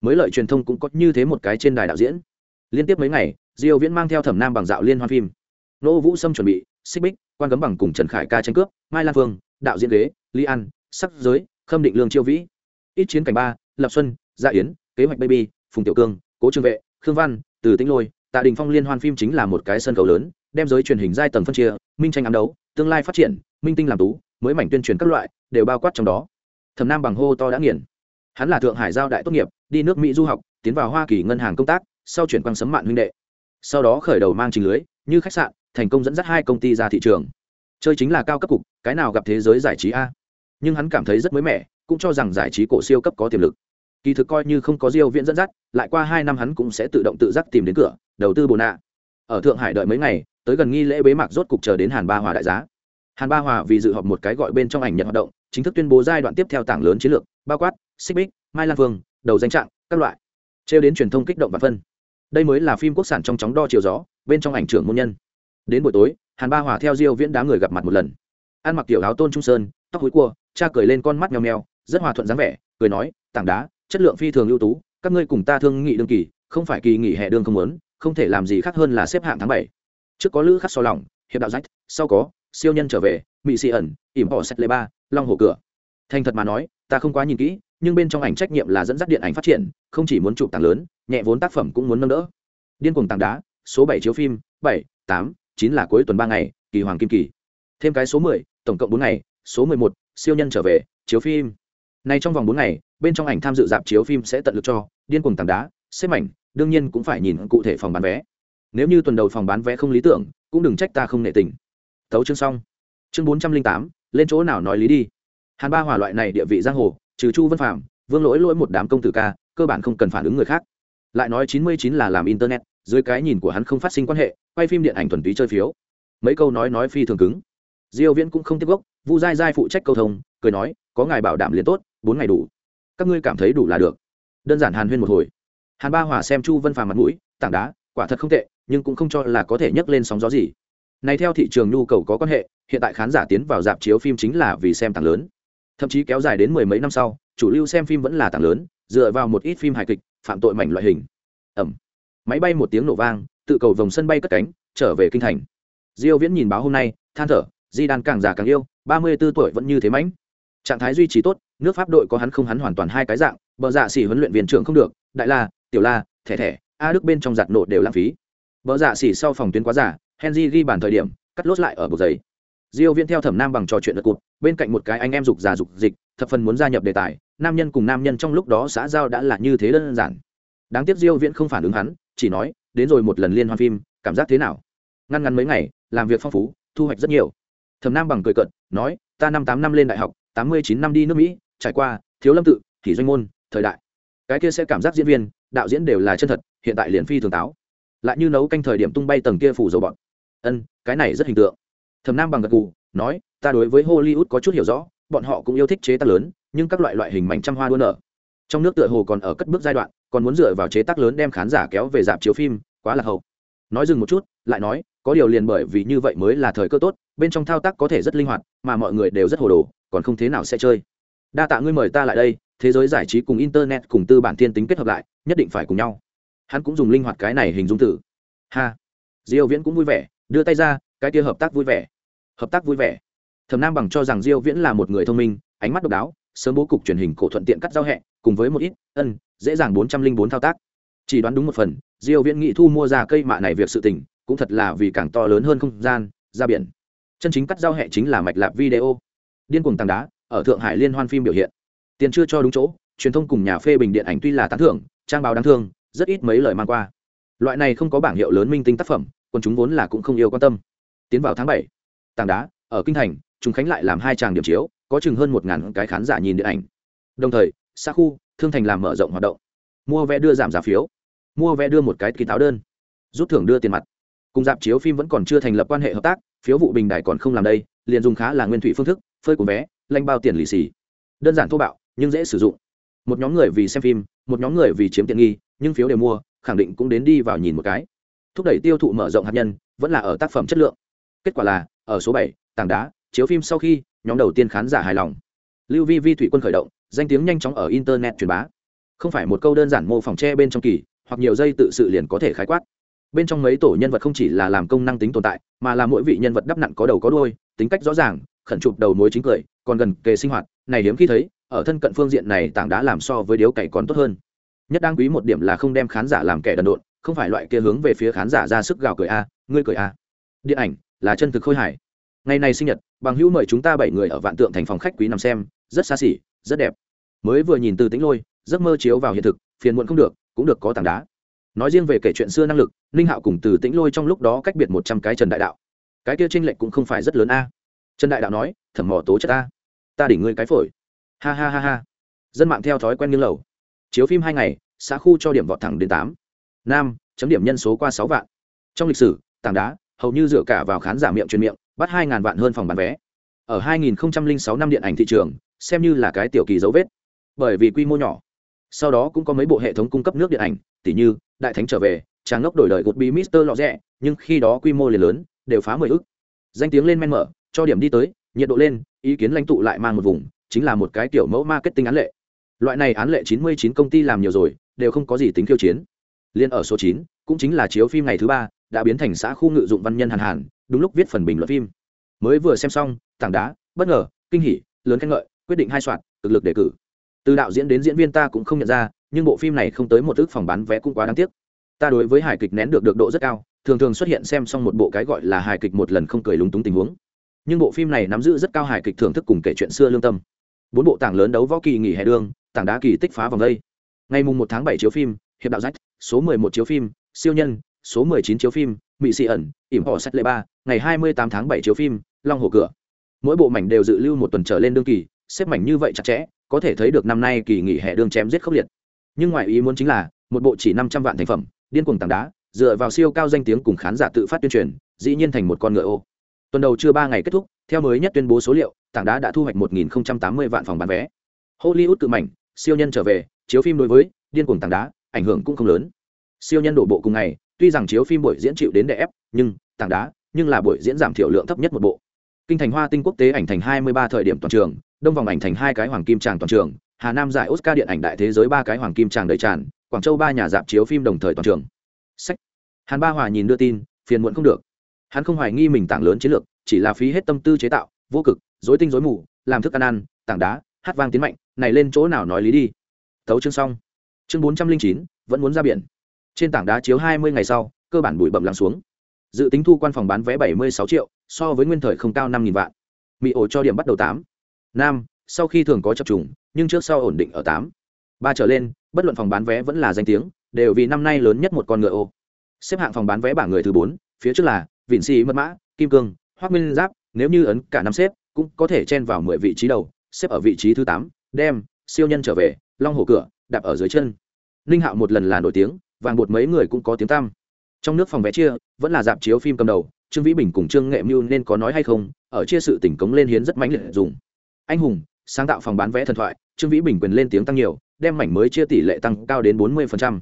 Mới lợi truyền thông cũng có như thế một cái trên đài đạo diễn. Liên tiếp mấy ngày, diêu viễn mang theo thẩm nam bằng dạo liên hoan phim. Nô vũ sâm chuẩn bị xích bích, quan cấm bằng cùng trần khải ca tranh cướp, mai lan phương, đạo diễn ghế, lý an, sắc giới, khâm định lương chiêu vĩ. Ít chiến cảnh ba, lập xuân, gia yến, kế hoạch baby, phùng tiểu cương, cố trương vệ, khương văn, từ tĩnh lôi, tạ đình phong liên hoan phim chính là một cái sân khấu lớn, đem giới truyền hình giai tầng phân chia, minh tranh ám đấu, tương lai phát triển, minh tinh làm tú, mới mảnh tuyên truyền các loại, đều bao quát trong đó. Thẩm nam bằng hô to đã nghiền. Hắn là thượng hải giao đại tốt nghiệp, đi nước mỹ du học, tiến vào hoa kỳ ngân hàng công tác, sau chuyển quang sấm mạn huynh đệ. Sau đó khởi đầu mang trình lưới, như khách sạn thành công dẫn dắt hai công ty ra thị trường. Chơi chính là cao cấp cục, cái nào gặp thế giới giải trí a. Nhưng hắn cảm thấy rất mới mẻ, cũng cho rằng giải trí cổ siêu cấp có tiềm lực. Kỳ thực coi như không có diêu viễn dẫn dắt, lại qua hai năm hắn cũng sẽ tự động tự giác tìm đến cửa, đầu tư bồ nạ. Ở thượng hải đợi mấy ngày, tới gần nghi lễ bế mạc rốt cục chờ đến hàn ba hòa đại giá. Hàn ba hòa vì dự họp một cái gọi bên trong ảnh nhận hoạt động, chính thức tuyên bố giai đoạn tiếp theo tảng lớn chiến lược, bao quát, xích bích, mai lan phương đầu danh trạng, các loại. Trêu đến truyền thông kích động và phân. Đây mới là phim quốc sản trong chóng đo chiều gió, bên trong ảnh trưởng môn nhân đến buổi tối, hàn ba hòa theo diêu viễn đám người gặp mặt một lần. Ăn mặc tiểu áo tôn trung sơn, tóc húi cua, cha cười lên con mắt mèo mèo rất hòa thuận dáng vẻ, cười nói, tảng đá, chất lượng phi thường ưu tú, các ngươi cùng ta thương nghị đương kỳ, không phải kỳ nghỉ hè đương không muốn, không thể làm gì khác hơn là xếp hạng tháng bảy. Trước có lữ khắc so lòng, hiệp đạo rách, sau có siêu nhân trở về mỹ sĩ ẩn, ỉm bỏ sét lê ba, long hồ cửa. Thành thật mà nói, ta không quá nhìn kỹ, nhưng bên trong ảnh trách nhiệm là dẫn dắt điện ảnh phát triển, không chỉ muốn chụp tảng lớn, nhẹ vốn tác phẩm cũng muốn nâng đỡ. Điên cuồng tảng đá, số bảy chiếu phim, bảy, tám chín là cuối tuần ba ngày, kỳ hoàng kim kỳ. Thêm cái số mười, tổng cộng bốn ngày, số mười một, siêu nhân trở về, chiếu phim. Nay trong vòng bốn ngày, bên trong ảnh tham dự dạp chiếu phim sẽ tận lực cho, điên cuồng tảng đá, xếp mảnh, đương nhiên cũng phải nhìn cụ thể phòng bán vé. Nếu như tuần đầu phòng bán vé không lý tưởng, cũng đừng trách ta không nệ tình. Thấu chương xong. Chương bốn trăm linh tám, lên chỗ nào nói lý đi. Hàn ba hỏa loại này địa vị giang hồ, trừ chu vân phạm vương lỗi lỗi một đám công tử ca, cơ bản không cần phản ứng người khác. Lại nói chín mươi chín là làm internet dưới cái nhìn của hắn không phát sinh quan hệ, quay phim điện ảnh thuần túy chơi phiếu. Mấy câu nói nói phi thường cứng. Diêu viễn cũng không tiếp gốc, vu dai dai phụ trách câu thông, cười nói, có ngài bảo đảm liền tốt, bốn ngày đủ. Các ngươi cảm thấy đủ là được. Đơn giản hàn huyên một hồi. Hàn ba hòa xem chu vân phàm mặt mũi, tảng đá, quả thật không tệ, nhưng cũng không cho là có thể nhấc lên sóng gió gì. Này theo thị trường nhu cầu có quan hệ, hiện tại khán giả tiến vào dạp chiếu phim chính là vì xem tảng lớn. Thậm chí kéo dài đến mười mấy năm sau, chủ lưu xem phim vẫn là tảng lớn, dựa vào một ít phim hài kịch, phạm tội mảnh loại hình. Ẩm máy bay một tiếng nổ vang, tự cầu vòng sân bay cất cánh, trở về kinh thành. Diêu viễn nhìn báo hôm nay, than thở, di đan càng già càng yêu, ba mươi 34 tuổi vẫn như thế mãnh. Trạng thái duy trì tốt, nước pháp đội có hắn không hắn hoàn toàn hai cái dạng, bờ dạ xỉ huấn luyện viên trưởng không được, đại la, tiểu la, thẻ thẻ, a đức bên trong giặt nổ đều lãng phí. Bờ dạ xỉ sau phòng tuyến quá giả henry ghi bàn thời điểm, cắt lốt lại ở bục giấy. Diêu viễn theo thẩm nam bằng trò chuyện lật cụt, bên cạnh một cái anh em dục già dục dịch, thập phần muốn gia nhập đề tài, nam nhân cùng nam nhân trong lúc đó xã giao đã là như thế đơn giản. Đáng tiếc diêu viễn không phản ứng hắn chỉ nói, đến rồi một lần liên hoan phim, cảm giác thế nào? Ngăn ngắn mấy ngày, làm việc phong phú, thu hoạch rất nhiều. Thẩm nam bằng cười cợt, nói, ta năm tám năm lên đại học, tám mươi chín năm đi nước mỹ, trải qua, thiếu lâm tự, thì doanh môn, thời đại. Cái kia sẽ cảm giác diễn viên, đạo diễn đều là chân thật, hiện tại liền phi thường táo. Lại như nấu canh thời điểm tung bay tầng kia phủ dầu bọn. Ân, cái này rất hình tượng. Thầm nam bằng gật cù nói, ta đối với hollywood có chút hiểu rõ, bọn họ cũng yêu thích chế tác lớn, nhưng các loại loại hình mảnh trăm hoa đua nở. Trong nước tựa hồ còn ở cất bước giai đoạn còn muốn dựa vào chế tác lớn đem khán giả kéo về dạp chiếu phim, quá là hậu. Nói dừng một chút, lại nói, có điều liền bởi vì như vậy mới là thời cơ tốt, bên trong thao tác có thể rất linh hoạt, mà mọi người đều rất hồ đồ, còn không thế nào sẽ chơi. Đa tạ ngươi mời ta lại đây, thế giới giải trí cùng internet cùng tư bản thiên tính kết hợp lại, nhất định phải cùng nhau. Hắn cũng dùng linh hoạt cái này hình dung tử ha. Diêu viễn cũng vui vẻ, đưa tay ra, cái kia hợp tác vui vẻ. Hợp tác vui vẻ. Thẩm nam bằng cho rằng diêu viễn là một người thông minh, ánh mắt độc đáo, sớm bố cục truyền hình cổ thuận tiện cắt giao hẹ, cùng với một ít, ân dễ dàng 404 thao tác. Chỉ đoán đúng một phần, diêu viễn nghị thu mua ra cây mạ này việc sự tình, cũng thật là vì càng to lớn hơn không gian, ra biển. Chân chính cắt giao hệ chính là mạch lạp video. Điên cuồng tàng đá, ở thượng hải liên hoan phim biểu hiện. Tiền chưa cho đúng chỗ, truyền thông cùng nhà phê bình điện ảnh tuy là tán thưởng, trang báo đáng thương, rất ít mấy lời mang qua. Loại này không có bảng hiệu lớn minh tinh tác phẩm còn chúng vốn là cũng không yêu quan tâm. Tiến vào tháng bảy tàng đá, ở kinh thành chúng khánh lại làm hai tràng điểm chiếu, có chừng hơn một ngàn cái khán giả nhìn điện ảnh. Đồng thời xa khu thương thành làm mở rộng hoạt động. Mua vé đưa giảm giá phiếu. Mua vé đưa một cái kỳ táo đơn. Rút thưởng đưa tiền mặt. Cùng dạp chiếu phim vẫn còn chưa thành lập quan hệ hợp tác, phiếu vụ bình đài còn không làm đây, liền dùng khá là nguyên thủy phương thức, phơi của vé, lanh bao tiền lì xì. Đơn giản thô bạo, nhưng dễ sử dụng. Một nhóm người vì xem phim, một nhóm người vì chiếm tiện nghi, nhưng phiếu đều mua, khẳng định cũng đến đi vào nhìn một cái. Thúc đẩy tiêu thụ mở rộng hạt nhân, vẫn là ở tác phẩm chất lượng. Kết quả là, ở số bảy, tảng đá, chiếu phim sau khi, nhóm đầu tiên khán giả hài lòng. Lưu vi vi thủy quân khởi động danh tiếng nhanh chóng ở internet truyền bá. Không phải một câu đơn giản mô phỏng tre bên trong kỳ, hoặc nhiều dây tự sự liền có thể khái quát. Bên trong mấy tổ nhân vật không chỉ là làm công năng tính tồn tại, mà là mỗi vị nhân vật đắp nặng có đầu có đôi tính cách rõ ràng, khẩn chụp đầu mối chính cười, còn gần kề sinh hoạt, này hiếm khi thấy, ở thân cận phương diện này tảng đã làm so với điếu cày còn tốt hơn. Nhất đáng quý một điểm là không đem khán giả làm kẻ đần độn, không phải loại kia hướng về phía khán giả ra sức gào cười a, ngươi cười a. Điện ảnh là chân thực khôi hài. Ngày này sinh nhật, bằng hữu mời chúng ta bảy người ở vạn tượng thành phòng khách quý nằm xem, rất xa xỉ rất đẹp. Mới vừa nhìn từ tính lôi, giấc mơ chiếu vào hiện thực, phiền muộn không được, cũng được có tảng đá. Nói riêng về kể chuyện xưa năng lực, ninh hạo cùng từ tĩnh lôi trong lúc đó cách biệt một trăm cái trần đại đạo. Cái kia tranh lệch cũng không phải rất lớn a. Trần đại đạo nói, thẩm mỏ tố chất ta. Ta đỉnh ngươi cái phổi. Ha ha ha ha. Dân mạng theo thói quen nghiêng lầu. Chiếu phim hai ngày, xã khu cho điểm vọt thẳng đến tám. Nam, chấm điểm nhân số qua sáu vạn. Trong lịch sử, tảng đá, hầu như dựa cả vào khán giả miệng truyền miệng, bắt hai ngàn vạn hơn phòng bán vé. Ở 2006 năm điện ảnh thị trường xem như là cái tiểu kỳ dấu vết. Bởi vì quy mô nhỏ. Sau đó cũng có mấy bộ hệ thống cung cấp nước điện ảnh tỷ như đại thánh trở về trang ngốc đổi đời gột bí mister lọ rẽ nhưng khi đó quy mô liền lớn đều phá mười ức. Danh tiếng lên men mở cho điểm đi tới nhiệt độ lên ý kiến lãnh tụ lại mang một vùng chính là một cái kiểu mẫu marketing án lệ. Loại này án lệ 99 công ty làm nhiều rồi đều không có gì tính khiêu chiến. Liên ở số 9, cũng chính là chiếu phim ngày thứ ba đã biến thành xã khu ngự dụng văn nhân hàn hàn đúng lúc viết phần bình luận phim. Mới vừa xem xong tảng đá bất ngờ kinh hỉ lớn khen ngợi quyết định hai soạn, cực lực đề cử. Từ đạo diễn đến diễn viên ta cũng không nhận ra, nhưng bộ phim này không tới một ước phòng bán vé cũng quá đáng tiếc. Ta đối với hài kịch nén được được độ rất cao, thường thường xuất hiện xem xong một bộ cái gọi là hài kịch một lần không cười lúng túng tình huống. Nhưng bộ phim này nắm giữ rất cao hài kịch thưởng thức cùng kể chuyện xưa lương tâm. Bốn bộ tảng lớn đấu võ kỳ nghỉ hè đương tảng đá kỳ tích phá vòng đây. Ngày mùng một tháng bảy chiếu phim, hiệp đạo rách, số mười một chiếu phim, siêu nhân, số mười chín chiếu phim mỹ sĩ ẩn, ỉm họ sách lệ ba, ngày hai mươi tám tháng bảy chiếu phim, long hồ cửa. Mỗi bộ mảnh đều dự lưu một tuần trở lên đương kỳ xếp mảnh như vậy chặt chẽ, có thể thấy được năm nay kỳ nghỉ hè đương chém giết khốc liệt. Nhưng ngoài ý muốn chính là, một bộ chỉ năm trăm vạn thành phẩm, điên cuồng tảng đá, dựa vào siêu cao danh tiếng cùng khán giả tự phát tuyên truyền, dĩ nhiên thành một con ngựa ô. Tuần đầu chưa ba ngày kết thúc, theo mới nhất tuyên bố số liệu, tảng đá đã thu hoạch một nghìn tám mươi vạn phòng bán vé. Hollywood cự mảnh, siêu nhân trở về, chiếu phim đối với, điên cuồng tảng đá, ảnh hưởng cũng không lớn. Siêu nhân đổ bộ cùng ngày, tuy rằng chiếu phim buổi diễn chịu đến đè ép, nhưng, tảng đá, nhưng là buổi diễn giảm thiểu lượng thấp nhất một bộ kinh thành hoa tinh quốc tế ảnh thành hai mươi ba thời điểm toàn trường, đông vòng ảnh thành hai cái hoàng kim tràng toàn trường, hà nam giải oscar điện ảnh đại thế giới ba cái hoàng kim tràng đầy tràn, quảng châu ba nhà dạp chiếu phim đồng thời toàn trường. Sách. Hàn ba hòa nhìn đưa tin, phiền muộn không được. Hắn không hoài nghi mình tảng lớn chiến lược, chỉ là phí hết tâm tư chế tạo, vô cực dối tinh dối mù, làm thức ăn ăn, tảng đá, hát vang tiến mạnh, này lên chỗ nào nói lý đi. Thấu chương xong. Chương bốn trăm linh chín, vẫn muốn ra biển. Trên tảng đá chiếu hai mươi ngày sau, cơ bản bụi bậm lắng xuống. Dự tính thu quan phòng bán vé bảy mươi sáu triệu so với nguyên thời không cao năm vạn. Mỹ ổ cho điểm bắt đầu tám. Nam, sau khi thường có chập trùng, nhưng trước sau ổn định ở tám. Ba trở lên, bất luận phòng bán vé vẫn là danh tiếng, đều vì năm nay lớn nhất một con ngựa ô. Xếp hạng phòng bán vé bảng người thứ bốn, phía trước là vịn xì, mật mã, kim cương, hoác minh giáp, nếu như ấn cả năm xếp, cũng có thể chen vào mười vị trí đầu, xếp ở vị trí thứ tám, đem siêu nhân trở về, long hồ cửa, đạp ở dưới chân. Ninh hạo một lần là nổi tiếng, vàng bột mấy người cũng có tiếng tăm. Trong nước phòng vé chia, vẫn là dạp chiếu phim cầm đầu trương vĩ bình cùng trương nghệ mưu nên có nói hay không ở chia sự tỉnh cống lên hiến rất mãnh liệt dùng anh hùng sáng tạo phòng bán vé thần thoại trương vĩ bình quyền lên tiếng tăng nhiều đem mảnh mới chia tỷ lệ tăng cao đến 40%.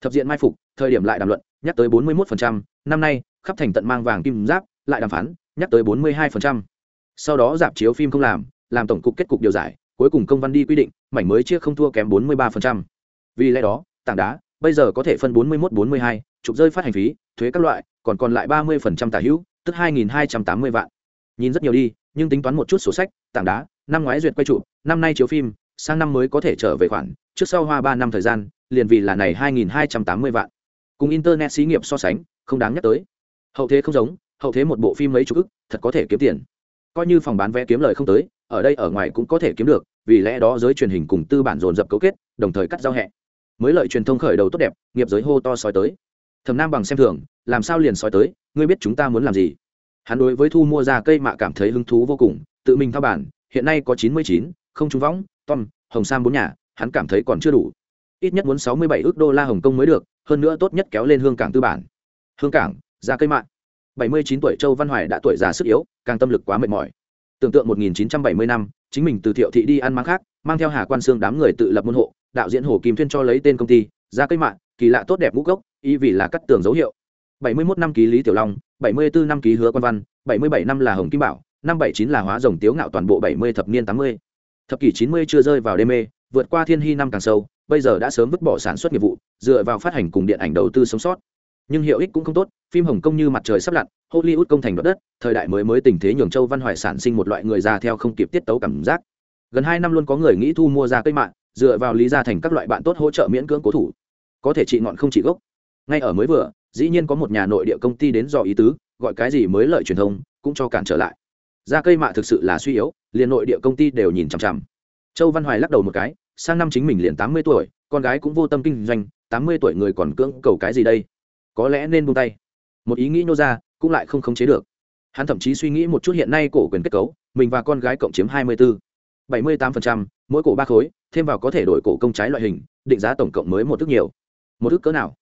thập diện mai phục thời điểm lại đàm luận nhắc tới 41%, năm nay khắp thành tận mang vàng kim giáp lại đàm phán nhắc tới 42%. sau đó dạp chiếu phim không làm làm tổng cục kết cục điều giải cuối cùng công văn đi quy định mảnh mới chia không thua kém 43%. vì lẽ đó tảng đá bây giờ có thể phân 41-42, chụp rơi phát hành phí thuế các loại còn còn lại 30% tả hữu, tức 2.280 vạn. Nhìn rất nhiều đi, nhưng tính toán một chút sổ sách, tảng đá, năm ngoái duyệt quay trụ, năm nay chiếu phim, sang năm mới có thể trở về khoản, trước sau hoa ba năm thời gian, liền vì là này 2.280 vạn. Cùng internet xí nghiệp so sánh, không đáng nhắc tới. Hậu thế không giống, hậu thế một bộ phim mấy chục ức, thật có thể kiếm tiền. Coi như phòng bán vé kiếm lời không tới, ở đây ở ngoài cũng có thể kiếm được, vì lẽ đó giới truyền hình cùng tư bản dồn dập cấu kết, đồng thời cắt giao hẹ. Mới lợi truyền thông khởi đầu tốt đẹp, nghiệp giới hô to sói tới. Thầm nam bằng xem thường làm sao liền sói tới, ngươi biết chúng ta muốn làm gì? Hắn đối với thu mua ra cây mạ cảm thấy hứng thú vô cùng, tự mình thao bản, hiện nay có chín mươi chín, không trúng võng, tom, hồng sam bốn nhà, hắn cảm thấy còn chưa đủ. Ít nhất muốn sáu mươi bảy ước đô la hồng kông mới được, hơn nữa tốt nhất kéo lên hương cảng tư bản. Hương cảng, ra cây mạ. Bảy mươi chín tuổi châu văn hoài đã tuổi già sức yếu, càng tâm lực quá mệt mỏi. Tưởng tượng một nghìn chín trăm bảy mươi năm, chính mình từ thiệu thị đi ăn máng khác, mang theo hà quan xương đám người tự lập môn hộ, đạo diễn hồ kim thuyên cho lấy tên công ty, ra cây mạ, kỳ lạ tốt đẹp ngũ gốc, ý vì là cắt tường dấu hiệu bảy mươi 71 năm ký lý tiểu long, bảy mươi 74 năm ký hứa quan văn, bảy mươi bảy năm là hồng kim bảo, năm bảy chín là hóa rồng tiếu ngạo toàn bộ bảy mươi thập niên tám mươi. Thập kỷ chín mươi chưa rơi vào đê mê, vượt qua thiên hy năm càng sâu, bây giờ đã sớm vứt bỏ sản xuất nghiệp vụ, dựa vào phát hành cùng điện ảnh đầu tư sống sót. Nhưng hiệu ích cũng không tốt, phim hồng kông như mặt trời sắp lặn, hollywood công thành đoạt đất, thời đại mới mới tình thế nhường châu văn hoài sản sinh một loại người già theo không kịp tiết tấu cảm giác. Gần hai năm luôn có người nghĩ thu mua ra cây mạng, dựa vào lý gia thành các loại bạn tốt hỗ trợ miễn cưỡng cố thủ. Có thể trị ngọn không trị gốc. Ngay ở mới vừa dĩ nhiên có một nhà nội địa công ty đến dò ý tứ, gọi cái gì mới lợi truyền thông, cũng cho cản trở lại. Ra cây mạ thực sự là suy yếu, liền nội địa công ty đều nhìn chằm chằm. Châu văn hoài lắc đầu một cái, sang năm chính mình liền tám mươi tuổi, con gái cũng vô tâm kinh doanh, tám mươi tuổi người còn cưỡng cầu cái gì đây? Có lẽ nên buông tay. Một ý nghĩ nô ra, cũng lại không khống chế được. Hắn thậm chí suy nghĩ một chút hiện nay cổ quyền kết cấu, mình và con gái cộng chiếm hai mươi bốn bảy mươi tám mỗi cổ ba khối, thêm vào có thể đổi cổ công trái loại hình, định giá tổng cộng mới một thức nhiều. Một thức cỡ nào?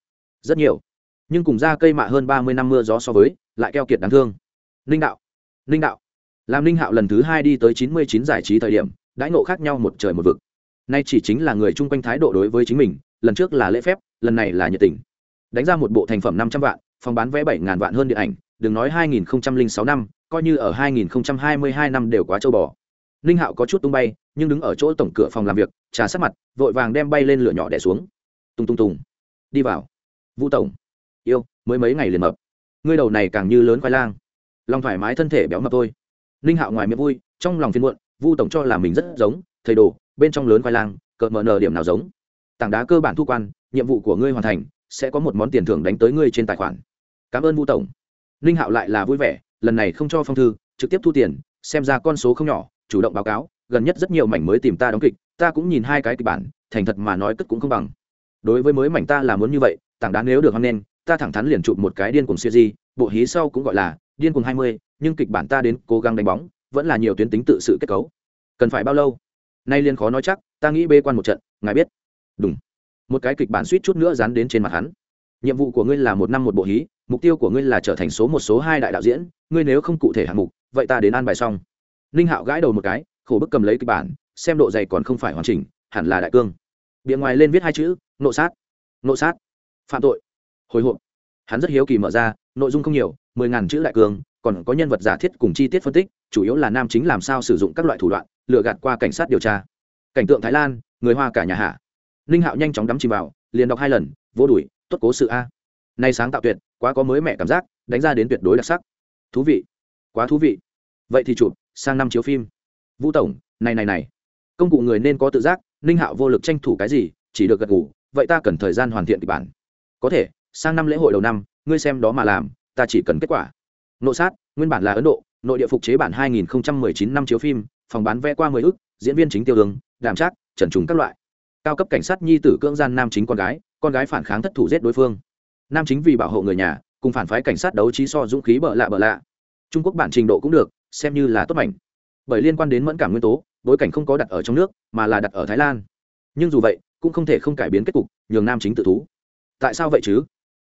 Rất nhiều nhưng cùng ra cây mạ hơn ba mươi năm mưa gió so với, lại keo kiệt đáng thương. Ninh đạo ninh đạo. Làm ninh hạo lần thứ hai đi tới chín mươi chín giải trí thời điểm, đãi ngộ khác nhau một trời một vực. Nay chỉ chính là người chung quanh thái độ đối với chính mình, lần trước là lễ phép, lần này là nhiệt tình. Đánh ra một bộ thành phẩm năm trăm vạn, phòng bán vé bảy ngàn vạn hơn điện ảnh, đừng nói hai nghìn sáu năm, coi như ở hai nghìn hai mươi hai năm đều quá châu bò. Ninh hạo có chút tung bay, nhưng đứng ở chỗ tổng cửa phòng làm việc, trà sát mặt, vội vàng đem bay lên lửa nhỏ đẻ xuống. Tung tung tùng. Đi vào. Vũ tổng yêu, mới mấy ngày liền mập. Ngươi đầu này càng như lớn khoai lang. Lòng thoải mái thân thể béo mập thôi. Ninh hạo ngoài miệng vui, trong lòng phiên muộn, vu tổng cho là mình rất giống, thầy đồ, bên trong lớn khoai lang, cợt mờ nờ điểm nào giống. Tảng đá cơ bản thu quan, nhiệm vụ của ngươi hoàn thành, sẽ có một món tiền thưởng đánh tới ngươi trên tài khoản. Cảm ơn vu tổng. Ninh hạo lại là vui vẻ, lần này không cho phong thư, trực tiếp thu tiền, xem ra con số không nhỏ, chủ động báo cáo, gần nhất rất nhiều mảnh mới tìm ta đóng kịch, ta cũng nhìn hai cái kịch bản, thành thật mà nói cất cũng không bằng. Đối với mới mảnh ta là muốn như vậy, tảng đá nếu được hăng nên ta thẳng thắn liền chụp một cái điên cuồng siêu di bộ hí sau cũng gọi là điên cuồng hai mươi, nhưng kịch bản ta đến cố gắng đánh bóng, vẫn là nhiều tuyến tính tự sự kết cấu. Cần phải bao lâu? Nay liên khó nói chắc, ta nghĩ bê quan một trận, ngài biết. Đúng một cái kịch bản suýt chút nữa dán đến trên mặt hắn. Nhiệm vụ của ngươi là một năm một bộ hí, mục tiêu của ngươi là trở thành số một, số hai đại đạo diễn, ngươi nếu không cụ thể hạng mục, vậy ta đến an bài xong. Ninh hạo gãi đầu một cái, khổ bức cầm lấy kịch bản, xem độ dày còn không phải hoàn chỉnh, hẳn là đại cương. Bìa ngoài lên viết hai chữ, nộ sát. Nộ sát. Phạm tội hồi hộp. Hắn rất hiếu kỳ mở ra, nội dung không nhiều, mười ngàn chữ đại cường, còn có nhân vật giả thiết cùng chi tiết phân tích, chủ yếu là nam chính làm sao sử dụng các loại thủ đoạn, lừa gạt qua cảnh sát điều tra. Cảnh tượng thái lan, người hoa cả nhà hạ. Ninh hạo nhanh chóng đắm chìm vào, liền đọc hai lần, vô đuổi, tốt cố sự a. Nay sáng tạo tuyệt, quá có mới mẹ cảm giác, đánh ra đến tuyệt đối đặc sắc. Thú vị, quá thú vị. Vậy thì chụp, sang năm chiếu phim. Vũ tổng, này này này. Công cụ người nên có tự giác, ninh hạo vô lực tranh thủ cái gì, chỉ được gật ngủ vậy ta cần thời gian hoàn thiện kịch bản. Có thể sang năm lễ hội đầu năm, ngươi xem đó mà làm, ta chỉ cần kết quả. Nộ sát, nguyên bản là ấn độ, nội địa phục chế bản 2019 năm chiếu phim, phòng bán vé qua 10 ức, diễn viên chính tiêu đường đảm trác, trần trùng các loại. Cao cấp cảnh sát nhi tử cưỡng gian nam chính con gái con gái phản kháng thất thủ giết đối phương. Nam chính vì bảo hộ người nhà, cùng phản phái cảnh sát đấu trí so dũng khí bợ lạ bợ lạ. Trung quốc bản trình độ cũng được, xem như là tốt mảnh. Bởi liên quan đến mẫn cảm nguyên tố, bối cảnh không có đặt ở trong nước, mà là đặt ở thái lan. Nhưng dù vậy, cũng không thể không cải biến kết cục, nhường nam chính tự thú. Tại sao vậy chứ?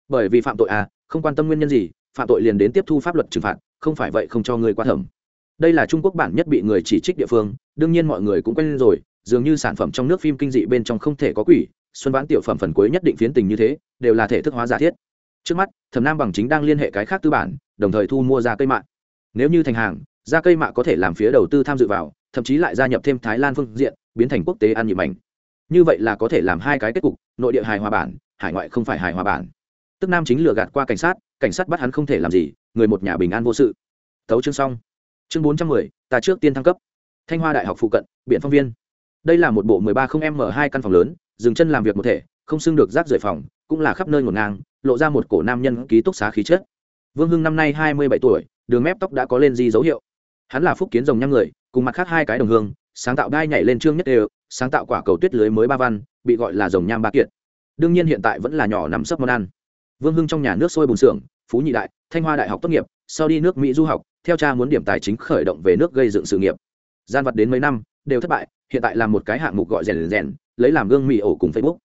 Bởi vì phạm tội à không quan tâm nguyên nhân gì, phạm tội liền đến tiếp thu pháp luật trừng phạt, không phải vậy không cho người qua thẩm. Đây là trung quốc bản nhất bị người chỉ trích địa phương, đương nhiên mọi người cũng quen rồi, dường như sản phẩm trong nước phim kinh dị bên trong không thể có quỷ, xuân vãn tiểu phẩm phần cuối nhất định phiến tình như thế, đều là thể thức hóa giả thiết. Trước mắt, thẩm nam bằng chính đang liên hệ cái khác tư bản, đồng thời thu mua ra cây mạ. Nếu như thành hàng, ra cây mạ có thể làm phía đầu tư tham dự vào, thậm chí lại gia nhập thêm thái lan phương diện, biến thành quốc tế ăn nhịp mảnh. Như vậy là có thể làm hai cái kết cục, nội địa hài hòa bản, hải ngoại không phải hài hòa bản tức nam chính lừa gạt qua cảnh sát cảnh sát bắt hắn không thể làm gì, người một nhà bình an vô sự. Thấu chương xong. Chương bốn trăm mười, ta trước tiên thăng cấp. Thanh hoa đại học phụ cận, biện phong viên. Đây là một bộ mười ba không m hai căn phòng lớn, dừng chân làm việc một thể, không xưng được rác rời phòng, cũng là khắp nơi ngổn ngang, lộ ra một cổ nam nhân ký túc xá khí chất. Vương hưng năm nay hai mươi bảy tuổi, đường mép tóc đã có lên di dấu hiệu. Hắn là phúc kiến rồng nhăm người, cùng mặt khác hai cái đồng hương, sáng tạo đai nhảy lên trương nhất đều, sáng tạo quả cầu tuyết lưới mới ba văn, bị gọi là rồng nham ba kiệt. Đương nhiên hiện tại vẫn là nhỏ nằm sấp món ăn vương hưng trong nhà nước sôi bùn xưởng, phú nhị đại, thanh hoa đại học tốt nghiệp, sau đi nước mỹ du học, theo cha muốn điểm tài chính khởi động về nước gây dựng sự nghiệp. Gian vật đến mấy năm, đều thất bại, hiện tại làm một cái hạng mục gọi rèn rèn, lấy làm gương mỹ ổ cùng facebook.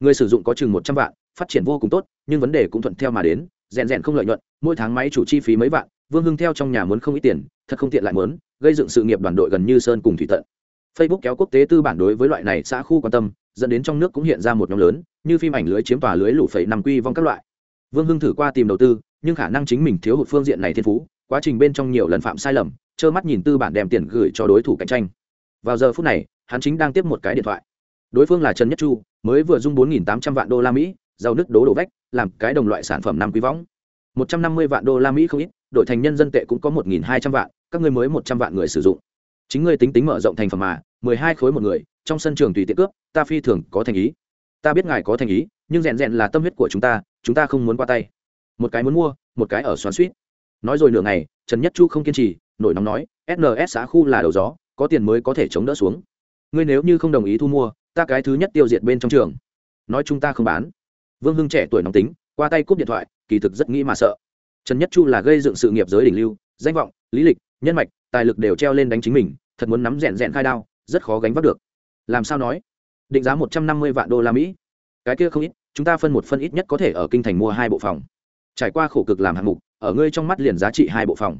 Người sử dụng có chừng một trăm vạn, phát triển vô cùng tốt, nhưng vấn đề cũng thuận theo mà đến, rèn rèn không lợi nhuận, mỗi tháng máy chủ chi phí mấy vạn, vương hưng theo trong nhà muốn không ít tiền, thật không tiện lại muốn, gây dựng sự nghiệp đoàn đội gần như sơn cùng thủy tận. Facebook kéo quốc tế tư bản đối với loại này xã khu quan tâm, dẫn đến trong nước cũng hiện ra một nhóm lớn, như phim ảnh lưới chiếm tòa lưới lũ phẩy năm quy vong các loại vương hưng thử qua tìm đầu tư, nhưng khả năng chính mình thiếu hụt phương diện này thiên phú, quá trình bên trong nhiều lần phạm sai lầm, trơ mắt nhìn tư bản đem tiền gửi cho đối thủ cạnh tranh. Vào giờ phút này, hắn chính đang tiếp một cái điện thoại. Đối phương là trần nhất chu, mới vừa dung bốn tám trăm vạn đô la mỹ, giàu nước đố đổ vách, làm cái đồng loại sản phẩm năm quý võng. một trăm năm mươi vạn đô la mỹ không ít, đổi thành nhân dân tệ cũng có một hai trăm vạn, các ngươi mới một trăm vạn người sử dụng. Chính ngươi tính tính mở rộng thành phẩm mà, mười hai khối một người, trong sân trường tùy tiện cướp, ta phi thường có thành ý. Ta biết ngài có thành ý nhưng rèn rèn là tâm huyết của chúng ta chúng ta không muốn qua tay. Một cái muốn mua, một cái ở xoắn suýt. Nói rồi nửa ngày, trần nhất chu không kiên trì, nổi nóng nói sns xã khu là đầu gió, có tiền mới có thể chống đỡ xuống. Ngươi nếu như không đồng ý thu mua, ta cái thứ nhất tiêu diệt bên trong trường. Nói chúng ta không bán. Vương hưng trẻ tuổi nóng tính, qua tay cúp điện thoại, kỳ thực rất nghĩ mà sợ. Trần nhất chu là gây dựng sự nghiệp giới đỉnh lưu, danh vọng, lý lịch, nhân mạch, tài lực đều treo lên đánh chính mình, thật muốn nắm rẽn rẽn khai đao, rất khó gánh vác được. Làm sao nói? Định giá một trăm năm mươi vạn đô la mỹ. Cái kia không ít chúng ta phân một phân ít nhất có thể ở kinh thành mua hai bộ phòng. Trải qua khổ cực làm hạng mục, ở ngươi trong mắt liền giá trị hai bộ phòng.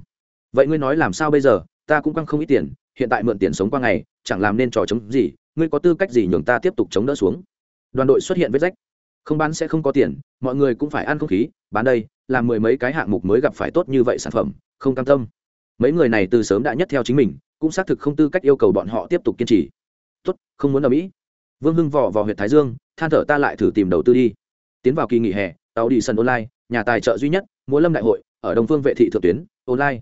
Vậy ngươi nói làm sao bây giờ? Ta cũng căng không ít tiền, hiện tại mượn tiền sống qua ngày, chẳng làm nên trò chống gì, ngươi có tư cách gì nhường ta tiếp tục chống đỡ xuống? Đoàn đội xuất hiện vết rách. Không bán sẽ không có tiền, mọi người cũng phải ăn không khí, bán đây, làm mười mấy cái hạng mục mới gặp phải tốt như vậy sản phẩm, không cam tâm. Mấy người này từ sớm đã nhất theo chính mình, cũng xác thực không tư cách yêu cầu bọn họ tiếp tục kiên trì. Tốt, không muốn ở mỹ. Vương hưng vò vào huyện thái dương than thở ta lại thử tìm đầu tư đi. Tiến vào kỳ nghỉ hè tàu đi sân online nhà tài trợ duy nhất múa lâm đại hội ở đồng phương vệ thị thượng tuyến online.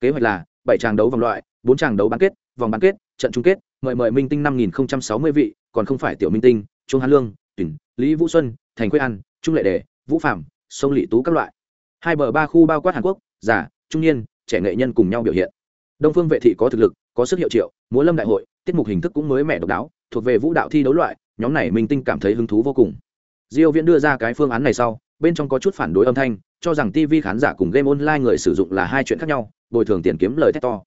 Kế hoạch là bảy tràng đấu vòng loại bốn tràng đấu bán kết vòng bán kết trận chung kết mời mời minh tinh năm nghìn sáu mươi vị còn không phải tiểu minh tinh trung hán lương tuyển lý vũ xuân thành quế an trung lệ đề vũ phạm sông lị tú các loại. Hai bờ ba khu bao quát hàn quốc giả, trung niên trẻ nghệ nhân cùng nhau biểu hiện. Đông phương vệ thị có thực lực có sức hiệu triệu múa lâm đại hội tiết mục hình thức cũng mới mẻ độc đáo thuộc về vũ đạo thi đấu loại nhóm này minh tinh cảm thấy hứng thú vô cùng. Diêu viễn đưa ra cái phương án này sau, bên trong có chút phản đối âm thanh, cho rằng tv khán giả cùng game online người sử dụng là hai chuyện khác nhau, bồi thường tiền kiếm lời thét to.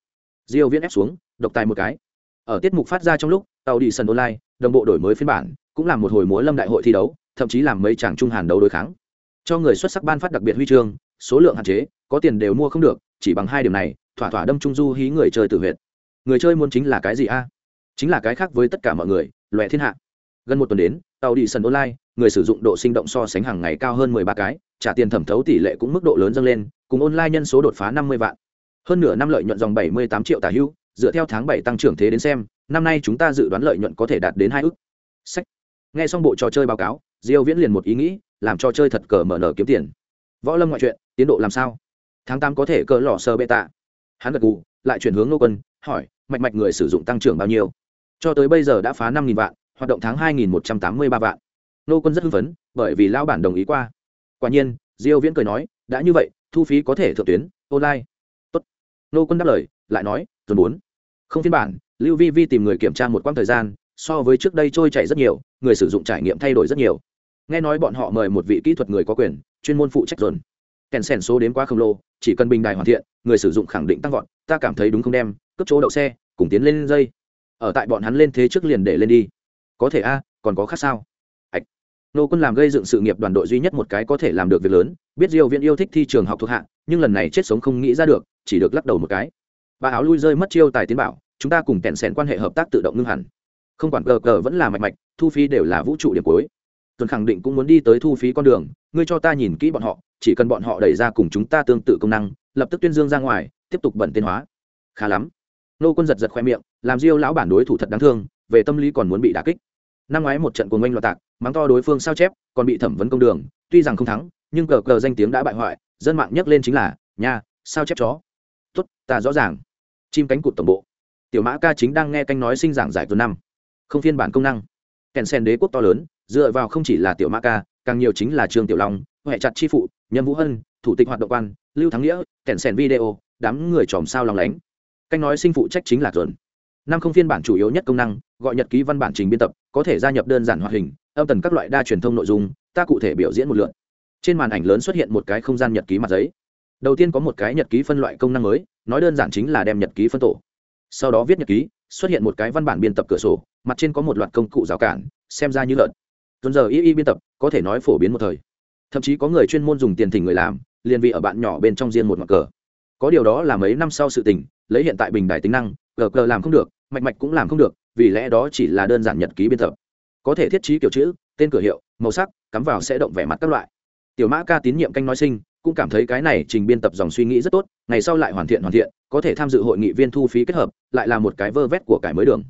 Diêu viễn ép xuống, độc tài một cái. Ở tiết mục phát ra trong lúc, tàu đi sân online, đồng bộ đổi mới phiên bản, cũng làm một hồi múa lâm đại hội thi đấu, thậm chí làm mấy chàng trung hàn đấu đối kháng. Cho người xuất sắc ban phát đặc biệt huy chương, số lượng hạn chế, có tiền đều mua không được, chỉ bằng hai điểm này, thỏa thỏa đâm trung du hí người chơi tự huyệt. người chơi muốn chính là cái gì a? Chính là cái khác với tất cả mọi người loẹ thiên hạ gần một tuần đến, tàu đi sân online, người sử dụng độ sinh động so sánh hàng ngày cao hơn mười ba cái, trả tiền thẩm thấu tỷ lệ cũng mức độ lớn dâng lên, cùng online nhân số đột phá năm mươi vạn. Hơn nửa năm lợi nhuận dòng bảy mươi tám triệu tả hữu dựa theo tháng bảy tăng trưởng thế đến xem, năm nay chúng ta dự đoán lợi nhuận có thể đạt đến hai ước. Sách. Nghe xong bộ trò chơi báo cáo, diêu viễn liền một ý nghĩ, làm trò chơi thật cờ mở nở kiếm tiền. Võ lâm ngoại truyện, tiến độ làm sao? Tháng tám có thể cỡ lò sơ bê tạ. Hắn gật gù, lại chuyển hướng nô quân, hỏi, mạch mạch người sử dụng tăng trưởng bao nhiêu? Cho tới bây giờ đã phá năm vạn hoạt động tháng hai một trăm tám mươi ba vạn. Nô quân rất hưng phấn, bởi vì lão bản đồng ý qua. Quả nhiên, diêu viễn cười nói, đã như vậy, thu phí có thể thượng tuyến, online. Tốt. Nô quân đáp lời, lại nói, tuần bốn. Không phiên bản, lưu vi vi tìm người kiểm tra một quãng thời gian, so với trước đây trôi chảy rất nhiều, người sử dụng trải nghiệm thay đổi rất nhiều. Nghe nói bọn họ mời một vị kỹ thuật người có quyền, chuyên môn phụ trách dồn. Kèn sèn số đến quá khổng lồ, chỉ cần bình đài hoàn thiện, người sử dụng khẳng định tăng vọt, ta cảm thấy đúng không đem cấp chỗ đậu xe, cùng tiến lên dây. Ở tại bọn hắn lên thế trước liền để lên đi có thể a, còn có khác sao? Ạch. Nô quân làm gây dựng sự nghiệp đoàn đội duy nhất một cái có thể làm được việc lớn, biết diêu viễn yêu thích thi trường học thuộc hạ, nhưng lần này chết sống không nghĩ ra được, chỉ được lắc đầu một cái. Bà áo lui rơi mất chiêu tài tiến bảo, chúng ta cùng kẹn sẹn quan hệ hợp tác tự động ngưng hẳn. Không quản cờ cờ vẫn là mạch mạch, thu phí đều là vũ trụ điểm cuối. Tuần khẳng định cũng muốn đi tới thu phí con đường, ngươi cho ta nhìn kỹ bọn họ, chỉ cần bọn họ đẩy ra cùng chúng ta tương tự công năng, lập tức tuyên dương ra ngoài, tiếp tục bẩn tên hóa. Khá lắm. Nô quân giật giật khoe miệng, làm diêu lão bản đối thủ thật đáng thương về tâm lý còn muốn bị đả kích. Năm ngoái một trận cuồng oanh loạt tạc, mắng to đối phương sao chép, còn bị thẩm vấn công đường, tuy rằng không thắng, nhưng cờ cờ danh tiếng đã bại hoại, dân mạng nhắc lên chính là nhà sao chép chó? Tốt, ta rõ ràng. Chim cánh cụt tổng bộ. Tiểu mã ca chính đang nghe canh nói sinh giảng giải tuần năm. Không phiên bản công năng. Kèn sen đế quốc to lớn, dựa vào không chỉ là tiểu mã ca, càng nhiều chính là trương tiểu long, huệ chặt chi phụ, nhâm vũ hân, thủ tịch hoạt động quan, lưu thắng nghĩa, kèn sen video, đám người tròm sao lòng lánh. Canh nói sinh phụ trách chính là tuần năm không phiên bản chủ yếu nhất công năng, gọi nhật ký văn bản trình biên tập, có thể gia nhập đơn giản hoạt hình, âm tần các loại đa truyền thông nội dung, ta cụ thể biểu diễn một lượt. Trên màn ảnh lớn xuất hiện một cái không gian nhật ký mặt giấy. Đầu tiên có một cái nhật ký phân loại công năng mới, nói đơn giản chính là đem nhật ký phân tổ. Sau đó viết nhật ký, xuất hiện một cái văn bản biên tập cửa sổ, mặt trên có một loạt công cụ rào cản, xem ra như lợn. Tuần giờ y y biên tập, có thể nói phổ biến một thời. Thậm chí có người chuyên môn dùng tiền thỉnh người làm, liền vị ở bạn nhỏ bên trong riêng một mặt cờ. Có điều đó là mấy năm sau sự tình, lấy hiện tại bình đại tính năng gờ cờ làm không được mạch mạch cũng làm không được, vì lẽ đó chỉ là đơn giản nhật ký biên tập. Có thể thiết trí kiểu chữ, tên cửa hiệu, màu sắc, cắm vào sẽ động vẻ mặt các loại. Tiểu mã ca tín nhiệm canh nói sinh, cũng cảm thấy cái này trình biên tập dòng suy nghĩ rất tốt, ngày sau lại hoàn thiện hoàn thiện, có thể tham dự hội nghị viên thu phí kết hợp, lại là một cái vơ vét của cải mới đường.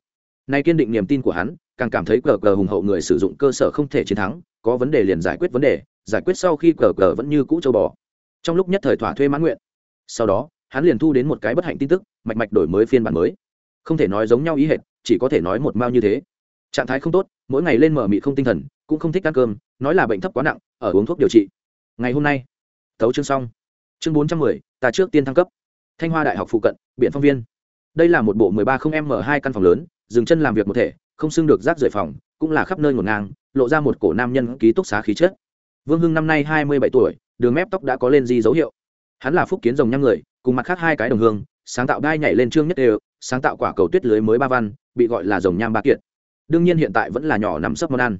Nay kiên định niềm tin của hắn, càng cảm thấy cờ cờ hùng hậu người sử dụng cơ sở không thể chiến thắng, có vấn đề liền giải quyết vấn đề, giải quyết sau khi cờ cờ vẫn như cũ châu bò. Trong lúc nhất thời thỏa thuê mãn nguyện. Sau đó, hắn liền thu đến một cái bất hạnh tin tức, mạch mạch đổi mới phiên bản mới không thể nói giống nhau ý hệt, chỉ có thể nói một mao như thế. Trạng thái không tốt, mỗi ngày lên mở mị không tinh thần, cũng không thích ăn cơm, nói là bệnh thấp quá nặng, ở uống thuốc điều trị. Ngày hôm nay tấu chương xong. Chương bốn trăm mười, ta trước tiên thăng cấp. Thanh hoa đại học phụ cận biện phong viên. Đây là một bộ mười ba không m hai căn phòng lớn, dừng chân làm việc một thể, không xưng được rác rời phòng, cũng là khắp nơi ngổn ngang, lộ ra một cổ nam nhân ký túc xá khí chất. Vương hưng năm nay hai mươi bảy tuổi, đường mép tóc đã có lên di dấu hiệu. Hắn là phúc kiến rồng nhăm người, cùng mặt khác hai cái đồng hương sáng tạo đai nhảy lên trương nhất đều, sáng tạo quả cầu tuyết lưới mới ba văn, bị gọi là rồng nham ba kiện đương nhiên hiện tại vẫn là nhỏ nằm sấp món ăn.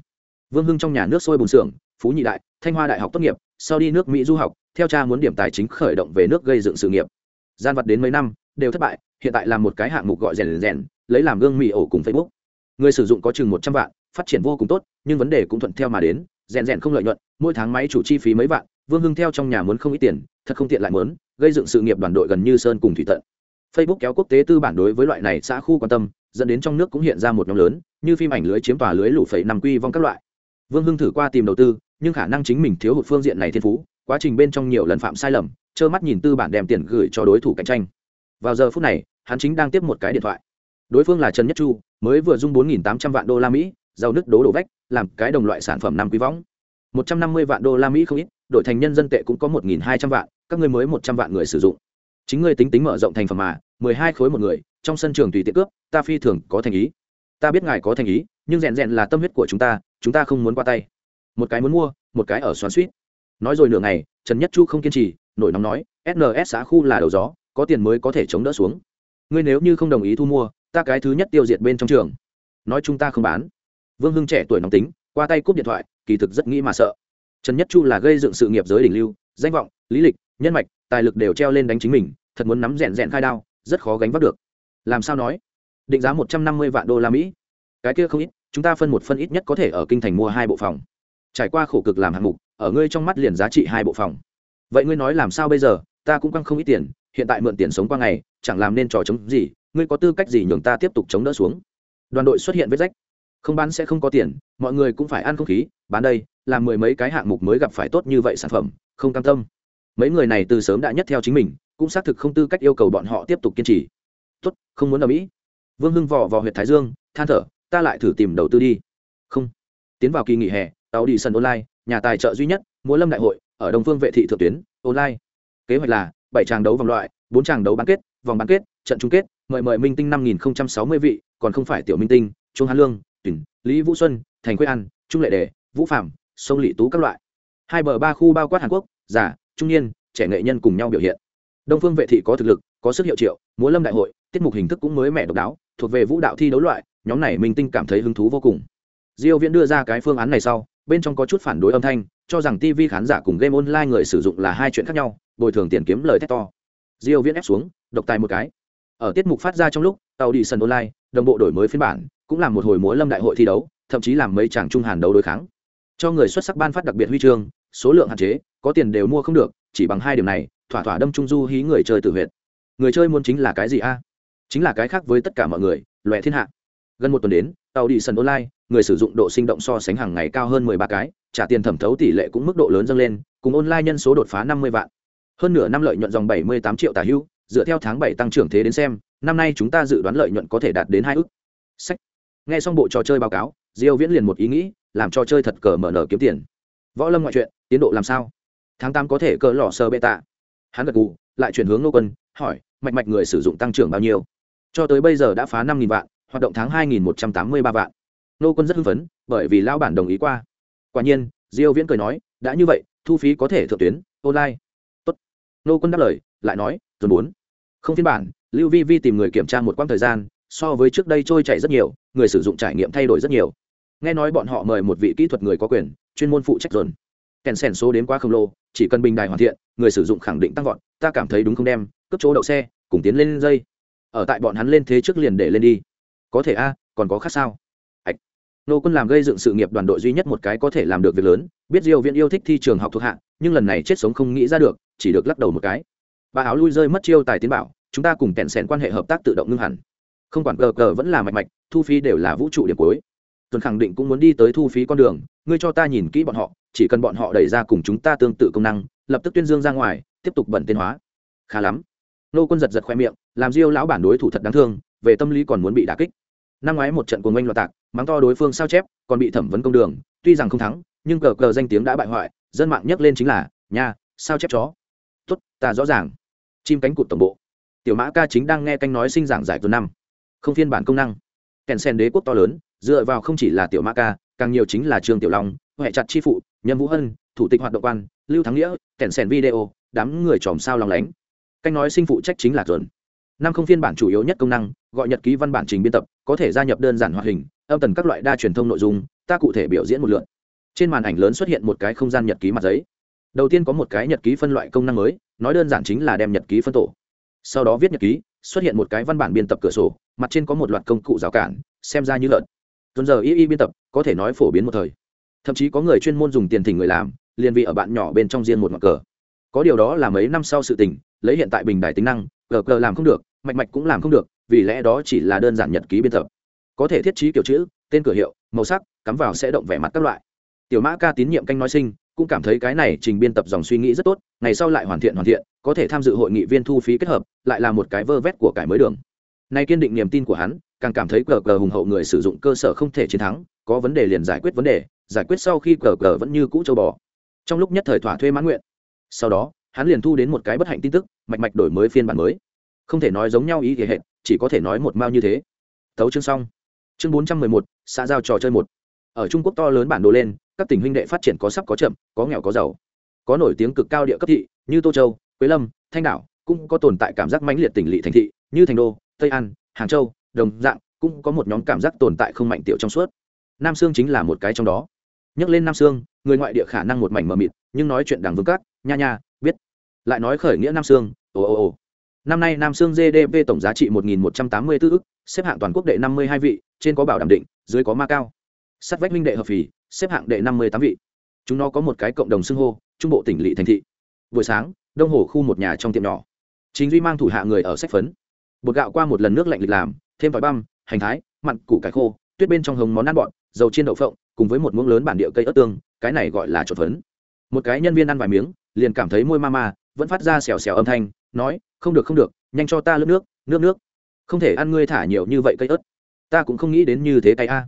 Vương hưng trong nhà nước sôi bùng sưởng phú nhị đại, thanh hoa đại học tốt nghiệp, sau đi nước mỹ du học, theo cha muốn điểm tài chính khởi động về nước gây dựng sự nghiệp. Gian vật đến mấy năm, đều thất bại, hiện tại làm một cái hạng mục gọi rèn rèn, lấy làm gương mì ổ cùng facebook. Người sử dụng có chừng một trăm vạn, phát triển vô cùng tốt, nhưng vấn đề cũng thuận theo mà đến, rèn rèn không lợi nhuận, mỗi tháng máy chủ chi phí mấy vạn, vương hưng theo trong nhà muốn không ít tiền, thật không tiện lại muốn, gây dựng sự nghiệp đoàn đội gần như sơn cùng thủy tận facebook kéo quốc tế tư bản đối với loại này xã khu quan tâm, dẫn đến trong nước cũng hiện ra một nhóm lớn, như phim ảnh lưới chiếm tòa lưới lũ phẩy nằm quy vong các loại. Vương hưng thử qua tìm đầu tư, nhưng khả năng chính mình thiếu hụt phương diện này thiên phú, quá trình bên trong nhiều lần phạm sai lầm, trơ mắt nhìn tư bản đem tiền gửi cho đối thủ cạnh tranh. Vào giờ phút này, hắn chính đang tiếp một cái điện thoại. Đối phương là trần nhất chu, mới vừa dung bốn tám trăm vạn đô la mỹ, giàu nước đố đổ vách, làm cái đồng loại sản phẩm năm quý võng một trăm năm mươi vạn đô la mỹ không ít đổi thành nhân dân tệ cũng có một hai trăm vạn, các ngươi mới một trăm vạn người sử dụng. Chính ngươi tính tính mở rộng thành phẩm mà mười hai khối một người, trong sân trường tùy tiện cướp, ta phi thường có thành ý. Ta biết ngài có thành ý, nhưng rèn rèn là tâm huyết của chúng ta chúng ta không muốn qua tay. Một cái muốn mua, một cái ở xoắn suýt. Nói rồi nửa ngày, trần nhất chu không kiên trì, nổi nóng nói sns xã khu là đầu gió, có tiền mới có thể chống đỡ xuống. Ngươi nếu như không đồng ý thu mua, ta cái thứ nhất tiêu diệt bên trong trường. Nói chúng ta không bán. Vương hưng trẻ tuổi nóng tính, qua tay cúp điện thoại, kỳ thực rất nghĩ mà sợ. Trần nhất chu là gây dựng sự nghiệp giới đỉnh lưu, danh vọng, lý lịch, nhân mạch, tài lực đều treo lên đánh chính mình, thật muốn nắm rẽn rẽn khai đao rất khó gánh vác được. Làm sao nói? Định giá một trăm năm mươi vạn đô la mỹ. Cái kia không ít, chúng ta phân một phân ít nhất có thể ở kinh thành mua hai bộ phòng. Trải qua khổ cực làm hạng mục, ở ngươi trong mắt liền giá trị hai bộ phòng. Vậy ngươi nói làm sao bây giờ? Ta cũng căng không ít tiền, hiện tại mượn tiền sống qua ngày, chẳng làm nên trò chống gì, ngươi có tư cách gì nhường ta tiếp tục chống đỡ xuống? Đoàn đội xuất hiện vết rách. Không bán sẽ không có tiền, mọi người cũng phải ăn không khí, bán đây, làm mười mấy cái hạng mục mới gặp phải tốt như vậy sản phẩm, không cam tâm. Mấy người này từ sớm đã nhất theo chính mình cũng xác thực không tư cách yêu cầu bọn họ tiếp tục kiên trì. Tốt, không muốn ở mỹ. Vương hưng vò vò huyện thái dương, than thở, ta lại thử tìm đầu tư đi. Không. Tiến vào kỳ nghỉ hè tàu đi sân online, nhà tài trợ duy nhất, múa lâm đại hội, ở đồng phương vệ thị thượng tuyến, online. Kế hoạch là, bảy tràng đấu vòng loại, bốn tràng đấu bán kết, vòng bán kết, trận chung kết, mời mời minh tinh năm nghìn sáu mươi vị, còn không phải tiểu minh tinh, trung hán lương, tuyển, lý vũ xuân, thành quế an, trung lệ đề, vũ phạm sông lị tú các loại. Hai bờ ba khu bao quát hàn quốc giả trung niên, trẻ nghệ nhân cùng nhau biểu hiện đông phương vệ thị có thực lực, có sức hiệu triệu, múa lâm đại hội, tiết mục hình thức cũng mới mẻ độc đáo, thuộc về vũ đạo thi đấu loại, nhóm này minh tinh cảm thấy hứng thú vô cùng. Diêu viễn đưa ra cái phương án này sau, bên trong có chút phản đối âm thanh, cho rằng tv khán giả cùng game online người sử dụng là hai chuyện khác nhau, bồi thường tiền kiếm lời thét to. Diêu viễn ép xuống, độc tài một cái. Ở tiết mục phát ra trong lúc tàu đi sân online, đồng bộ đổi mới phiên bản, cũng làm một hồi múa lâm đại hội thi đấu, thậm chí làm mấy chàng trung hàn đấu đối kháng. Cho người xuất sắc ban phát đặc biệt huy chương, số lượng hạn chế, có tiền đều mua không được, chỉ bằng hai điểm này thỏa thỏa đâm trung du hí người chơi tự huyệt. Người chơi muốn chính là cái gì a? Chính là cái khác với tất cả mọi người loẹ thiên hạ. Gần một tuần đến, tàu đi sân online, người sử dụng độ sinh động so sánh hàng ngày cao hơn 13 cái, trả tiền thẩm thấu tỷ lệ cũng mức độ lớn dâng lên, cùng online nhân số đột phá 50 vạn. Hơn nửa năm lợi nhuận dòng 78 triệu tả hữu dựa theo tháng bảy tăng trưởng thế đến xem, năm nay chúng ta dự đoán lợi nhuận có thể đạt đến hai ước. Sách. Nghe xong bộ trò chơi báo cáo, diêu viễn liền một ý nghĩ, làm trò chơi thật cờ mở nở kiếm tiền. Võ lâm ngoại truyện, tiến độ làm sao? Tháng tám có thể cỡ lò sơ bê tạ hắn gật gù, lại chuyển hướng nô quân, hỏi, mạch mạch người sử dụng tăng trưởng bao nhiêu? Cho tới bây giờ đã phá 5.000 vạn, hoạt động tháng 2.183 vạn. Nô quân rất hưng phấn, bởi vì lão bản đồng ý qua. Quả nhiên, diêu viễn cười nói, đã như vậy, thu phí có thể thượng tuyến, online. Tốt. Nô quân đáp lời, lại nói, tuần bốn. Không phiên bản, lưu vi vi tìm người kiểm tra một quãng thời gian, so với trước đây trôi chảy rất nhiều, người sử dụng trải nghiệm thay đổi rất nhiều. Nghe nói bọn họ mời một vị kỹ thuật người có quyền, chuyên môn phụ trách dồn. Kèn sèn số đến quá khổng lồ chỉ cần bình đài hoàn thiện người sử dụng khẳng định tăng vọt ta cảm thấy đúng không đem cướp chỗ đậu xe cùng tiến lên dây. Ở tại bọn hắn lên thế trước liền để lên đi. Có thể a còn có khác sao? Ạch nô quân làm gây dựng sự nghiệp đoàn đội duy nhất một cái có thể làm được việc lớn biết diêu viện yêu thích thi trường học thuộc hạng, nhưng lần này chết sống không nghĩ ra được chỉ được lắc đầu một cái. Bà áo lui rơi mất chiêu tài tiến bảo chúng ta cùng kẹn sẻn quan hệ hợp tác tự động ngưng hẳn. Không quản cờ cờ vẫn là mạch mạch thu phí đều là vũ trụ điểm cuối. Tuần khẳng định cũng muốn đi tới thu phí con đường ngươi cho ta nhìn kỹ bọn họ chỉ cần bọn họ đẩy ra cùng chúng ta tương tự công năng, lập tức tuyên dương ra ngoài, tiếp tục bẩn tên hóa. Khá lắm. Nô quân giật giật khoe miệng, làm diêu lão bản đối thủ thật đáng thương, về tâm lý còn muốn bị đả kích. Năm ngoái một trận cuồng oanh loạt tạc, mắng to đối phương sao chép, còn bị thẩm vấn công đường, tuy rằng không thắng, nhưng cờ cờ danh tiếng đã bại hoại, dân mạng nhắc lên chính là nhà sao chép chó? Tốt, ta rõ ràng. Chim cánh cụt tổng bộ. Tiểu mã ca chính đang nghe canh nói sinh giảng giải tuần năm. Không phiên bản công năng. Kèn sen đế quốc to lớn, dựa vào không chỉ là tiểu mã ca, càng nhiều chính là trương tiểu long huệ chặt chi phụ nhâm vũ hân thủ tịch hoạt động quan, lưu thắng nghĩa, kèn sèn video, đám người chòm sao lòng lánh. Canh nói sinh phụ trách chính là tuần năm không phiên bản chủ yếu nhất công năng, gọi nhật ký văn bản trình biên tập, có thể gia nhập đơn giản hoạt hình, âm tần các loại đa truyền thông nội dung, ta cụ thể biểu diễn một lượt. Trên màn ảnh lớn xuất hiện một cái không gian nhật ký mặt giấy. Đầu tiên có một cái nhật ký phân loại công năng mới, nói đơn giản chính là đem nhật ký phân tổ. Sau đó viết nhật ký, xuất hiện một cái văn bản biên tập cửa sổ, mặt trên có một loạt công cụ rào cản, xem ra như lợn. Tuần giờ y y biên tập, có thể nói phổ biến một thời thậm chí có người chuyên môn dùng tiền thỉnh người làm, liền vì ở bạn nhỏ bên trong riêng một mặt cờ. Có điều đó là mấy năm sau sự tình, lấy hiện tại bình đài tính năng, cờ cờ làm không được, mạch mạch cũng làm không được, vì lẽ đó chỉ là đơn giản nhật ký biên tập. Có thể thiết trí kiểu chữ, tên cửa hiệu, màu sắc, cắm vào sẽ động vẻ mặt các loại. Tiểu mã ca tín nhiệm canh nói sinh, cũng cảm thấy cái này trình biên tập dòng suy nghĩ rất tốt, ngày sau lại hoàn thiện hoàn thiện, có thể tham dự hội nghị viên thu phí kết hợp, lại là một cái vơ vét của cải mới đường. Nay kiên định niềm tin của hắn, càng cảm thấy cờ cờ hùng hậu người sử dụng cơ sở không thể chiến thắng, có vấn đề liền giải quyết vấn đề giải quyết sau khi cờ cờ vẫn như cũ châu bò. Trong lúc nhất thời thỏa thuê mãn nguyện, sau đó, hắn liền thu đến một cái bất hạnh tin tức, mạch mạch đổi mới phiên bản mới. Không thể nói giống nhau ý nghĩa hệ chỉ có thể nói một mao như thế. Thấu chương xong. Chương bốn trăm mười một, xã giao trò chơi một. Ở trung quốc to lớn bản đồ lên, các tỉnh huynh đệ phát triển có sắp có chậm, có nghèo có giàu. Có nổi tiếng cực cao địa cấp thị, như tô châu, quế lâm, thanh đảo, cũng có tồn tại cảm giác mãnh liệt tỉnh lỵ thành thị, như thành đô, tây an, hàng châu, đồng dạng, cũng có một nhóm cảm giác tồn tại không mạnh tiểu trong suốt. Nam sương chính là một cái trong đó nhấc lên nam sương, người ngoại địa khả năng một mảnh mờ mịt, nhưng nói chuyện đằng vương cát, nha nha, biết. Lại nói khởi nghĩa nam sương, ồ ồ ồ. Năm nay nam sương gdp tổng giá trị một nghìn một trăm tám mươi ước xếp hạng toàn quốc đệ năm mươi hai vị, trên có bảo đảm định, dưới có ma cao. Sắt vách minh đệ hợp phì, xếp hạng đệ năm mươi tám vị. Chúng nó có một cái cộng đồng xưng hô, trung bộ tỉnh lỵ thành thị. Buổi sáng, đông hồ khu một nhà trong tiệm nhỏ. Chính duy mang thủ hạ người ở sách phấn. Bột gạo qua một lần nước lạnh lịch làm, thêm vòi băm, hành thái, mặn, củ cải khô tuyết bên trong hồng món ăn bọn dầu chiên đậu phộng, cùng với một muỗng lớn bản địa cây ớt tương, cái này gọi là trộn phấn. Một cái nhân viên ăn vài miếng, liền cảm thấy môi ma ma, vẫn phát ra xèo xèo âm thanh, nói, không được không được, nhanh cho ta lướt nước nước nước. Không thể ăn ngươi thả nhiều như vậy cây ớt. Ta cũng không nghĩ đến như thế tay a.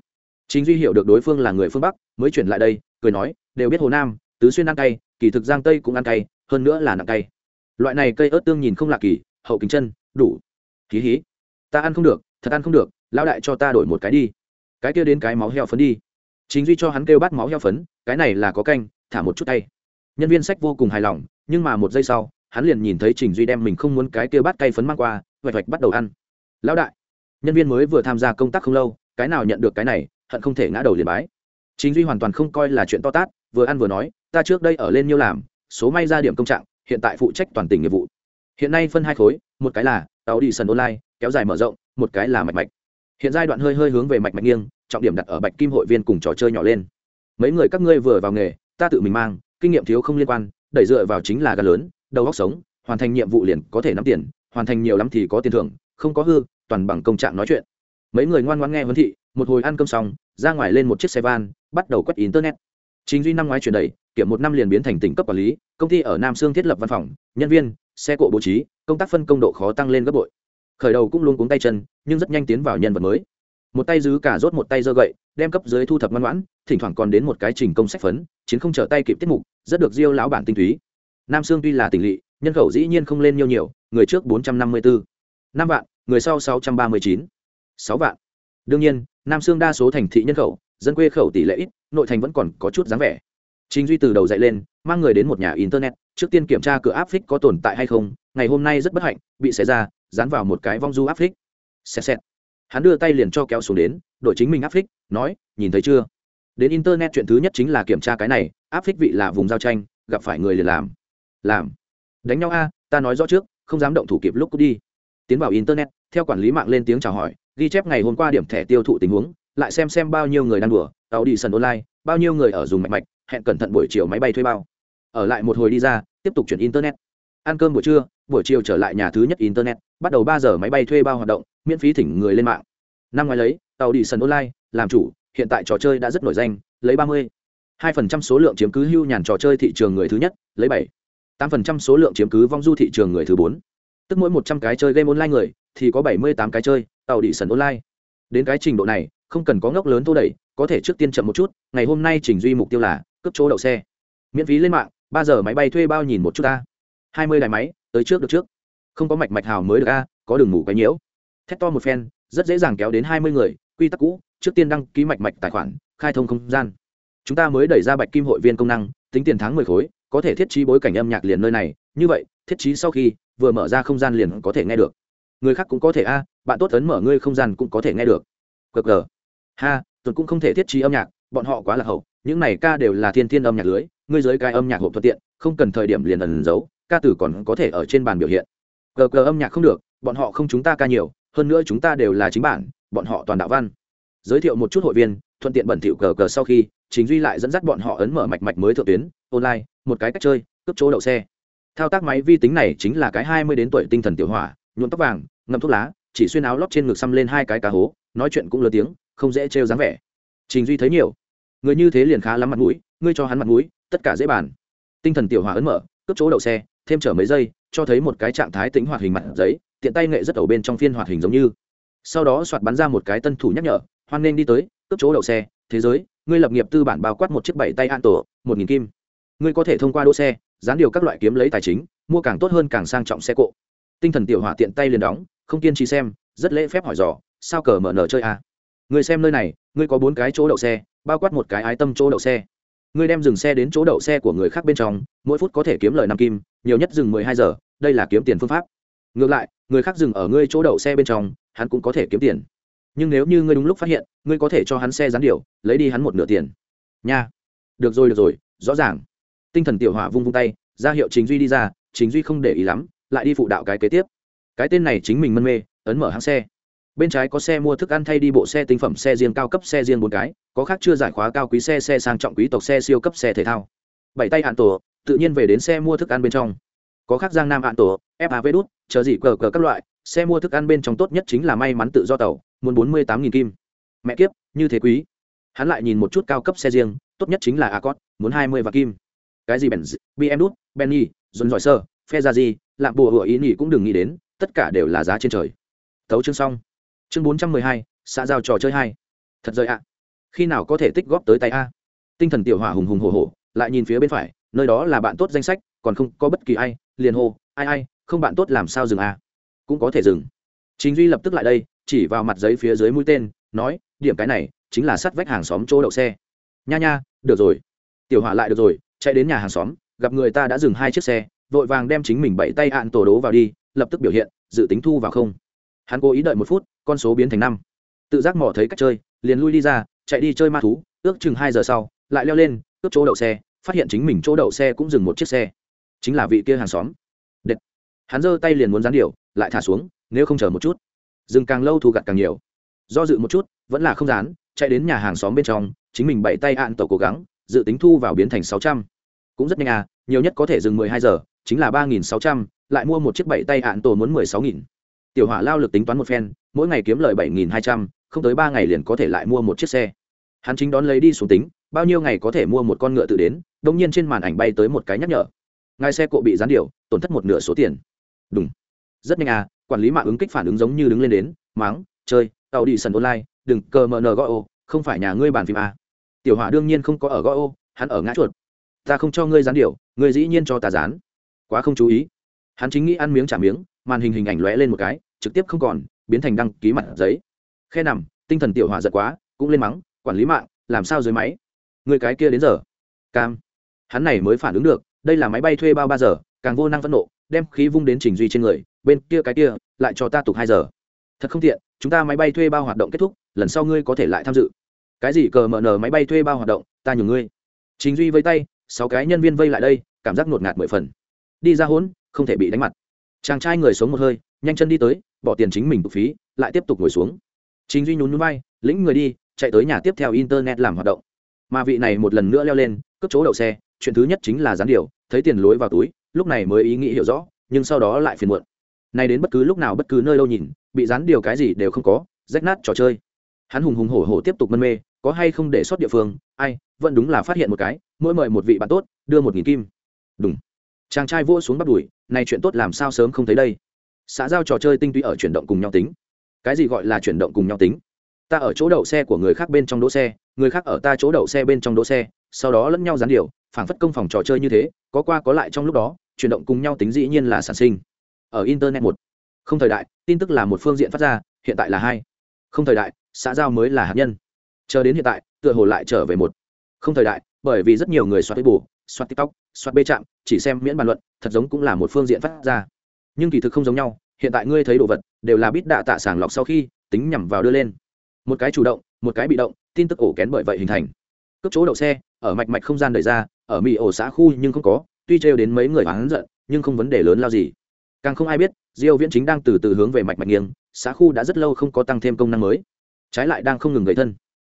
Chính duy hiểu được đối phương là người phương bắc, mới chuyển lại đây, cười nói, đều biết hồ nam, tứ xuyên ăn cay, kỳ thực giang tây cũng ăn cay, hơn nữa là nặng cay. Loại này cây ớt tương nhìn không lạ kỳ, hậu kính chân, đủ. Hí hí. Ta ăn không được, thật ăn không được, lão đại cho ta đổi một cái đi cái kia đến cái máu heo phấn đi. Chính duy cho hắn kêu bắt máu heo phấn, cái này là có canh, thả một chút tay. Nhân viên sách vô cùng hài lòng, nhưng mà một giây sau, hắn liền nhìn thấy trình duy đem mình không muốn cái kia bắt cay phấn mang qua, vạch vạch bắt đầu ăn. Lão đại, nhân viên mới vừa tham gia công tác không lâu, cái nào nhận được cái này, hận không thể ngã đầu liền bái. Chính duy hoàn toàn không coi là chuyện to tát, vừa ăn vừa nói, ta trước đây ở lên nhiêu làm, số may ra điểm công trạng, hiện tại phụ trách toàn tỉnh nghiệp vụ. Hiện nay phân hai khối, một cái là tàu đi sân online, kéo dài mở rộng, một cái là mạch mạch hiện giai đoạn hơi hơi hướng về mạch mạch nghiêng, trọng điểm đặt ở bạch kim hội viên cùng trò chơi nhỏ lên. Mấy người các ngươi vừa vào nghề, ta tự mình mang, kinh nghiệm thiếu không liên quan, đẩy dựa vào chính là gà lớn, đầu góc sống, hoàn thành nhiệm vụ liền có thể nắm tiền, hoàn thành nhiều lắm thì có tiền thưởng, không có hư, toàn bằng công trạng nói chuyện. Mấy người ngoan ngoan nghe vấn thị, một hồi ăn cơm xong, ra ngoài lên một chiếc xe van, bắt đầu quét internet. Chính duy năm ngoái chuyển đầy kiểm một năm liền biến thành tỉnh cấp quản lý, công ty ở nam sương thiết lập văn phòng, nhân viên, xe cộ bố trí, công tác phân công độ khó tăng lên gấp bội khởi đầu cũng luôn cuống tay chân, nhưng rất nhanh tiến vào nhân vật mới. Một tay giữ cả rốt một tay giơ gậy, đem cấp dưới thu thập ngoan ngoãn, thỉnh thoảng còn đến một cái trình công sách phấn, chiến không trở tay kịp tiết mục, rất được diêu lão bản tinh túy. Nam sương tuy là tỉnh lỵ, nhân khẩu dĩ nhiên không lên nhiều nhiều, người trước bốn trăm năm mươi bốn năm vạn, người sau sáu trăm ba mươi chín. Sáu vạn. Đương nhiên, nam sương đa số thành thị nhân khẩu, dân quê khẩu tỷ lệ ít, nội thành vẫn còn có chút dáng vẻ. Chính duy từ đầu dậy lên, mang người đến một nhà internet, trước tiên kiểm tra cửa áp phích có tồn tại hay không, ngày hôm nay rất bất hạnh, bị xảy ra dán vào một cái vong du áp phích. Xẹt xẹt. Hắn đưa tay liền cho kéo xuống đến đội chính mình áp phích, nói, nhìn thấy chưa? Đến internet chuyện thứ nhất chính là kiểm tra cái này, áp phích vị là vùng giao tranh, gặp phải người liền làm. Làm. Đánh nhau a, ta nói rõ trước, không dám động thủ kịp lúc đi. Tiến vào internet, theo quản lý mạng lên tiếng chào hỏi, ghi chép ngày hôm qua điểm thẻ tiêu thụ tình huống, lại xem xem bao nhiêu người đang đùa tàu đi sân online, bao nhiêu người ở dùng mạch mạch, hẹn cẩn thận buổi chiều máy bay thuê bao. Ở lại một hồi đi ra, tiếp tục chuyển internet. Ăn cơm buổi trưa, buổi chiều trở lại nhà thứ nhất internet bắt đầu ba giờ máy bay thuê bao hoạt động, miễn phí thỉnh người lên mạng. Năm ngoái lấy, tàu đi sân online, làm chủ, hiện tại trò chơi đã rất nổi danh, lấy ba mươi. hai phần trăm số lượng chiếm cứ hưu nhàn trò chơi thị trường người thứ nhất, lấy bảy. tám phần trăm số lượng chiếm cứ vong du thị trường người thứ bốn. Tức mỗi một trăm cái chơi game online người, thì có bảy mươi tám cái chơi, tàu đi sân online. Đến cái trình độ này, không cần có ngốc lớn tô đẩy, có thể trước tiên chậm một chút, ngày hôm nay trình duy mục tiêu là cướp chỗ đậu xe. Miễn phí lên mạng, ba giờ máy bay thuê bao nhìn một chút ta. hai mươi đài máy, tới trước được trước không có mạch mạch hào mới được a à, có đường ngủ cái nhiễu. Thét to một phen, rất dễ dàng kéo đến hai mươi người, quy tắc cũ, trước tiên đăng ký mạch mạch tài khoản, khai thông không gian. Chúng ta mới đẩy ra bạch kim hội viên công năng, tính tiền tháng mười khối, có thể thiết trí bối cảnh âm nhạc liền nơi này. Như vậy, thiết trí sau khi, vừa mở ra không gian liền có thể nghe được. Người khác cũng có thể a à, bạn tốt ấn mở ngươi không gian cũng có thể nghe được. Cờ cờ ha, tuần cũng không thể thiết trí âm nhạc, bọn họ quá là hậu, những này ca đều là thiên thiên âm nhạc lưới, ngươi giới cái âm nhạc hộp thuận tiện, không cần thời điểm liền ẩn giấu, ca tử còn có thể ở trên bàn biểu hiện gờ gờ âm nhạc không được, bọn họ không chúng ta ca nhiều, hơn nữa chúng ta đều là chính bản, bọn họ toàn đạo văn. Giới thiệu một chút hội viên, thuận tiện bẩn thỉu cờ cờ sau khi chính duy lại dẫn dắt bọn họ ấn mở mạch mạch mới thượng tuyến, online, một cái cách chơi, cướp chỗ đậu xe. Thao tác máy vi tính này chính là cái hai mươi đến tuổi tinh thần tiểu hỏa, nhuộm tóc vàng, ngậm thuốc lá, chỉ xuyên áo lót trên ngực xăm lên hai cái cá hố, nói chuyện cũng lớn tiếng, không dễ trêu dáng vẻ. Trình duy thấy nhiều. Người như thế liền khá lắm mặt mũi, ngươi cho hắn mặt mũi, tất cả dễ bàn. Tinh thần tiểu hỏa ấn mở, cướp chỗ đậu xe, thêm chở mấy giây cho thấy một cái trạng thái tính hoạt hình mặt giấy, tiện tay nghệ rất ẩu bên trong phiên hoạt hình giống như. Sau đó soạt bắn ra một cái tân thủ nhắc nhở, hoan nên đi tới, cướp chỗ đậu xe, thế giới, ngươi lập nghiệp tư bản bao quát một chiếc bảy tay an tổ, một nghìn kim. Ngươi có thể thông qua đỗ xe, dán điều các loại kiếm lấy tài chính, mua càng tốt hơn càng sang trọng xe cộ. Tinh thần tiểu hỏa tiện tay liền đóng, không kiên trì xem, rất lễ phép hỏi dò, sao cờ mở nở chơi à? người xem nơi này, ngươi có bốn cái chỗ đậu xe, bao quát một cái ái tâm chỗ đậu xe. Ngươi đem dừng xe đến chỗ đậu xe của người khác bên trong, mỗi phút có thể kiếm lời năm kim nhiều nhất dừng mười hai giờ, đây là kiếm tiền phương pháp. Ngược lại, người khác dừng ở ngươi chỗ đậu xe bên trong, hắn cũng có thể kiếm tiền. Nhưng nếu như ngươi đúng lúc phát hiện, ngươi có thể cho hắn xe gián điều lấy đi hắn một nửa tiền. Nha. Được rồi được rồi, rõ ràng. Tinh thần tiểu hỏa vung vung tay, ra hiệu chính duy đi ra chính duy không để ý lắm, lại đi phụ đạo cái kế tiếp. Cái tên này chính mình mân mê, ấn mở hãng xe. Bên trái có xe mua thức ăn thay đi bộ xe tinh phẩm xe riêng cao cấp xe riêng bốn cái, có khác chưa giải khóa cao quý xe xe sang trọng quý tộc xe siêu cấp xe thể thao. Bảy tay hạn tổ tự nhiên về đến xe mua thức ăn bên trong. Có khác giang nam hạn tổ fav đút, chờ gì cờ cờ các loại, xe mua thức ăn bên trong tốt nhất chính là may mắn tự do tàu, muốn bốn mươi tám nghìn kim. Mẹ kiếp, như thế quý. Hắn lại nhìn một chút cao cấp xe riêng, tốt nhất chính là accord, muốn hai mươi và kim. Cái gì benz bm đút benny dồn giỏi sơ phe ra gì lạm bùa hựa ý nghĩ cũng đừng nghĩ đến, tất cả đều là giá trên trời. Thấu chương xong. Chương bốn trăm mười hai, xã giao trò chơi hai. Thật rời ạ. Khi nào có thể tích góp tới tay a? Tinh thần tiểu hỏa hùng hùng hồ hồ lại nhìn phía bên phải nơi đó là bạn tốt danh sách, còn không có bất kỳ ai, liền hô, ai ai, không bạn tốt làm sao dừng à? Cũng có thể dừng. Chính duy lập tức lại đây, chỉ vào mặt giấy phía dưới mũi tên, nói, điểm cái này chính là sắt vách hàng xóm chỗ đậu xe. Nha nha, được rồi. Tiểu hỏa lại được rồi, chạy đến nhà hàng xóm, gặp người ta đã dừng hai chiếc xe, vội vàng đem chính mình bậy tay ạn tổ đố vào đi, lập tức biểu hiện, dự tính thu vào không. Hắn cố ý đợi một phút, con số biến thành năm. Tự giác mỏ thấy cách chơi, liền lui đi ra, chạy đi chơi ma thú, ước chừng hai giờ sau, lại leo lên, cướp chỗ đậu xe phát hiện chính mình chỗ đậu xe cũng dừng một chiếc xe. Chính là vị kia hàng xóm. Đệt. hắn giơ tay liền muốn dán điều, lại thả xuống, nếu không chờ một chút. Dừng càng lâu thu gặt càng nhiều. Do dự một chút, vẫn là không dán, chạy đến nhà hàng xóm bên trong, chính mình bậy tay ạn tổ cố gắng, dự tính thu vào biến thành sáu trăm. Cũng rất nhanh à nhiều nhất có thể dừng mười hai giờ, chính là ba nghìn sáu trăm, lại mua một chiếc bậy tay ạn tổ muốn mười sáu nghìn. Tiểu hỏa lao lực tính toán một phen, mỗi ngày kiếm lời bảy nghìn hai trăm, không tới ba ngày liền có thể lại mua một chiếc xe. Hắn chính đón lấy đi xuống tính, bao nhiêu ngày có thể mua một con ngựa tự đến đông nhiên trên màn ảnh bay tới một cái nhắc nhở. Ngài xe cộ bị gián điều tổn thất một nửa số tiền. Đúng rất nhanh à quản lý mạng ứng kích phản ứng giống như đứng lên đến, máng, chơi tàu đi sân online, đừng, cờ mờ nờ gọi ô, không phải nhà ngươi bàn phim à. tiểu hỏa đương nhiên không có ở gọi ô, hắn ở ngã chuột. Ta không cho ngươi gián điều ngươi dĩ nhiên cho ta dán quá không chú ý. Hắn chính nghĩ ăn miếng trả miếng, màn hình hình ảnh lóe lên một cái, trực tiếp không còn, biến thành đăng ký mặt giấy. Khe nằm, tinh thần tiểu hỏa giật quá, cũng lên mắng, quản lý mạng, làm sao dưới máy? Người cái kia đến giờ? Cam hắn này mới phản ứng được, đây là máy bay thuê bao ba giờ, càng vô năng phẫn nộ, đem khí vung đến trình duy trên người, bên kia cái kia, lại cho ta tục hai giờ. Thật không tiện, chúng ta máy bay thuê bao hoạt động kết thúc, lần sau ngươi có thể lại tham dự. Cái gì cờ mở nở máy bay thuê bao hoạt động, ta nhường ngươi. Trình duy vây tay, sáu cái nhân viên vây lại đây, cảm giác ngột ngạt mười phần. Đi ra hỗn không thể bị đánh mặt. Chàng trai người xuống một hơi, nhanh chân đi tới, bỏ tiền chính mình tục phí, lại tiếp tục ngồi xuống. Chính duy nhún nhún bay lĩnh người đi, chạy tới nhà tiếp theo internet làm hoạt động. Mà vị này một lần nữa leo lên, cướp chỗ đậu xe chuyện thứ nhất chính là gián điều thấy tiền lối vào túi, lúc này mới ý nghĩ hiểu rõ, nhưng sau đó lại phiền muộn. Nay đến bất cứ lúc nào bất cứ nơi đâu nhìn, bị gián điều cái gì đều không có, rách nát trò chơi. Hắn hùng hùng hổ hổ tiếp tục mân mê, có hay không để xuất địa phương, ai, vẫn đúng là phát hiện một cái, mỗi mời một vị bạn tốt, đưa một nghìn kim. Đúng chàng trai vua xuống bắt đùi này chuyện tốt làm sao sớm không thấy đây? Xã giao trò chơi tinh túy ở chuyển động cùng nhau tính. Cái gì gọi là chuyển động cùng nhau tính? Ta ở chỗ đậu xe của người khác bên trong đỗ xe, người khác ở ta chỗ đậu xe bên trong đỗ xe sau đó lẫn nhau gián điều phản phất công phòng trò chơi như thế, có qua có lại trong lúc đó, chuyển động cùng nhau tính dĩ nhiên là sản sinh. Ở internet một, không thời đại, tin tức là một phương diện phát ra, hiện tại là hai. Không thời đại, xã giao mới là hạt nhân. Chờ đến hiện tại, tựa hồ lại trở về một. Không thời đại, bởi vì rất nhiều người soát bù soát tiktok, soát bê chạm chỉ xem miễn bàn luận, thật giống cũng là một phương diện phát ra. Nhưng kỳ thực không giống nhau, hiện tại ngươi thấy đồ vật, đều là bít đạ tạ sàng lọc sau khi, tính nhằm vào đưa lên. Một cái chủ động, một cái bị động, tin tức ổ kén bởi vậy hình thành cướp chỗ đậu xe, ở mạch mạch không gian đẩy ra, ở mỹ ổ xã khu nhưng không có, tuy trêu đến mấy người oán giận, nhưng không vấn đề lớn lao gì. Càng không ai biết, diêu viễn chính đang từ từ hướng về mạch mạch nghiêng, xã khu đã rất lâu không có tăng thêm công năng mới. Trái lại đang không ngừng gây thân.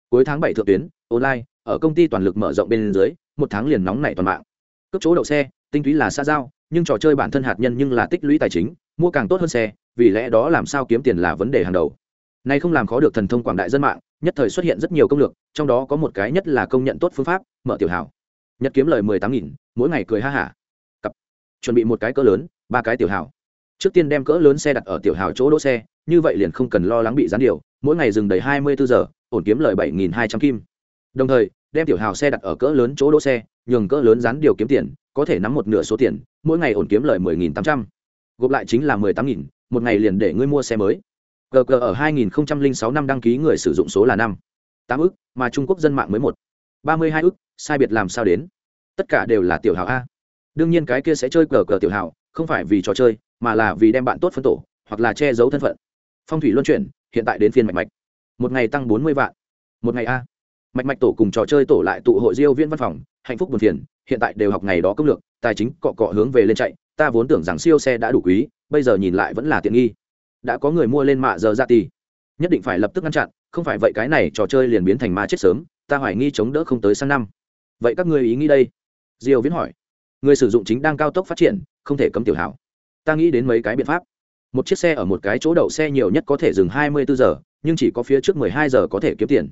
Cuối tháng 7 thượng tuyến, online, ở công ty toàn lực mở rộng bên dưới, một tháng liền nóng nảy toàn mạng. Cướp chỗ đậu xe, tinh túy là xa giao, nhưng trò chơi bản thân hạt nhân nhưng là tích lũy tài chính, mua càng tốt hơn xe, vì lẽ đó làm sao kiếm tiền là vấn đề hàng đầu này không làm khó được thần thông quảng đại dân mạng, nhất thời xuất hiện rất nhiều công lược, trong đó có một cái nhất là công nhận tốt phương pháp, mở tiểu hảo nhất kiếm lời mười tám nghìn, mỗi ngày cười ha hả. Cặp. Chuẩn bị một cái cỡ lớn, ba cái tiểu hảo trước tiên đem cỡ lớn xe đặt ở tiểu hảo chỗ đỗ xe, như vậy liền không cần lo lắng bị gián điều, mỗi ngày dừng đầy hai mươi bốn giờ, ổn kiếm lời bảy nghìn hai trăm kim. Đồng thời, đem tiểu hào xe đặt ở cỡ lớn chỗ đỗ xe, nhường cỡ lớn gián điều kiếm tiền, có thể nắm một nửa số tiền, mỗi ngày ổn kiếm lời mười nghìn tám trăm. Gộp lại chính là mười tám nghìn, một ngày liền để ngươi mua xe mới gg ở hai nghìn sáu năm đăng ký người sử dụng số là năm. Tám ức, mà trung quốc dân mạng mới một. Ba mươi hai ức, sai biệt làm sao đến? Tất cả đều là tiểu hào a. Đương nhiên cái kia sẽ chơi cờ cờ tiểu hào không phải vì trò chơi, mà là vì đem bạn tốt phân tổ, hoặc là che giấu thân phận. Phong thủy luân chuyển, hiện tại đến phiên mạch mạch. Một ngày tăng bốn mươi vạn. Một ngày a. Mạch mạch tổ cùng trò chơi tổ lại tụ hội diêu viên văn phòng, hạnh phúc buồn phiền, hiện tại đều học ngày đó công lược, tài chính cọ cọ hướng về lên chạy, ta vốn tưởng rằng siêu xe đã đủ quý, bây giờ nhìn lại vẫn là tiện nghi đã có người mua lên mạ giờ ra tì. Nhất định phải lập tức ngăn chặn, không phải vậy cái này trò chơi liền biến thành ma chết sớm, ta hoài nghi chống đỡ không tới sang năm. Vậy các ngươi ý nghĩ đây? Diêu viễn hỏi. Người sử dụng chính đang cao tốc phát triển, không thể cấm tiểu hảo. Ta nghĩ đến mấy cái biện pháp. Một chiếc xe ở một cái chỗ đậu xe nhiều nhất có thể dừng 24 giờ, nhưng chỉ có phía trước 12 giờ có thể kiếm tiền.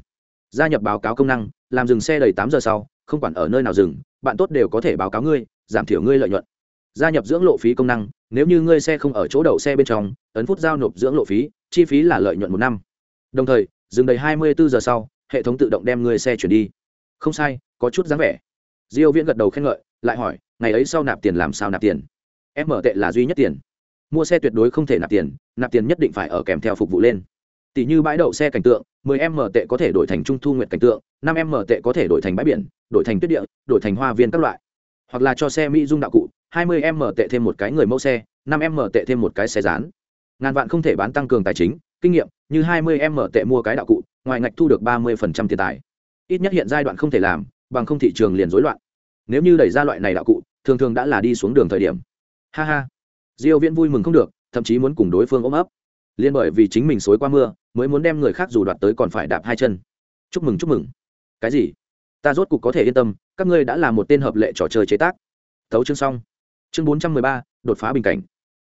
Gia nhập báo cáo công năng, làm dừng xe đầy tám giờ sau, không quản ở nơi nào dừng, bạn tốt đều có thể báo cáo ngươi, giảm thiểu ngươi lợi nhuận gia nhập dưỡng lộ phí công năng, nếu như ngươi xe không ở chỗ đậu xe bên trong, ấn phút giao nộp dưỡng lộ phí, chi phí là lợi nhuận một năm. Đồng thời, dừng đầy hai mươi bốn giờ sau, hệ thống tự động đem ngươi xe chuyển đi. Không sai, có chút dáng vẻ. Diêu viễn gật đầu khen ngợi, lại hỏi, ngày ấy sau nạp tiền làm sao nạp tiền? Em mở tệ là duy nhất tiền. Mua xe tuyệt đối không thể nạp tiền nạp tiền nhất định phải ở kèm theo phục vụ lên. Tỷ như bãi đậu xe cảnh tượng 10 m tệ có thể đổi thành trung thu nguyệt cảnh tượng 5 m tệ có thể đổi thành bãi biển, đổi thành tuyết địa, đổi thành hoa viên các loại. Hoặc là cho xe mỹ dung đạo cụ 20 m tệ thêm một cái người mẫu xe 5 m tệ thêm một cái xe dán. Ngàn vạn không thể bán tăng cường tài chính, kinh nghiệm, như 20 m tệ mua cái đạo cụ, ngoài ngạch thu được 30% tiền tài. Ít nhất hiện giai đoạn không thể làm, bằng không thị trường liền rối loạn. Nếu như đẩy ra loại này đạo cụ, thường thường đã là đi xuống đường thời điểm. Ha ha. Diêu viễn vui mừng không được, thậm chí muốn cùng đối phương ôm ấp. Liên bởi vì chính mình xối qua mưa, mới muốn đem người khác dù đoạt tới còn phải đạp hai chân. Chúc mừng chúc mừng. Cái gì? Ta rốt cục có thể yên tâm, các ngươi đã là một tên hợp lệ trò chơi chế tác. Thấu chương xong chương 413, đột phá bình cảnh.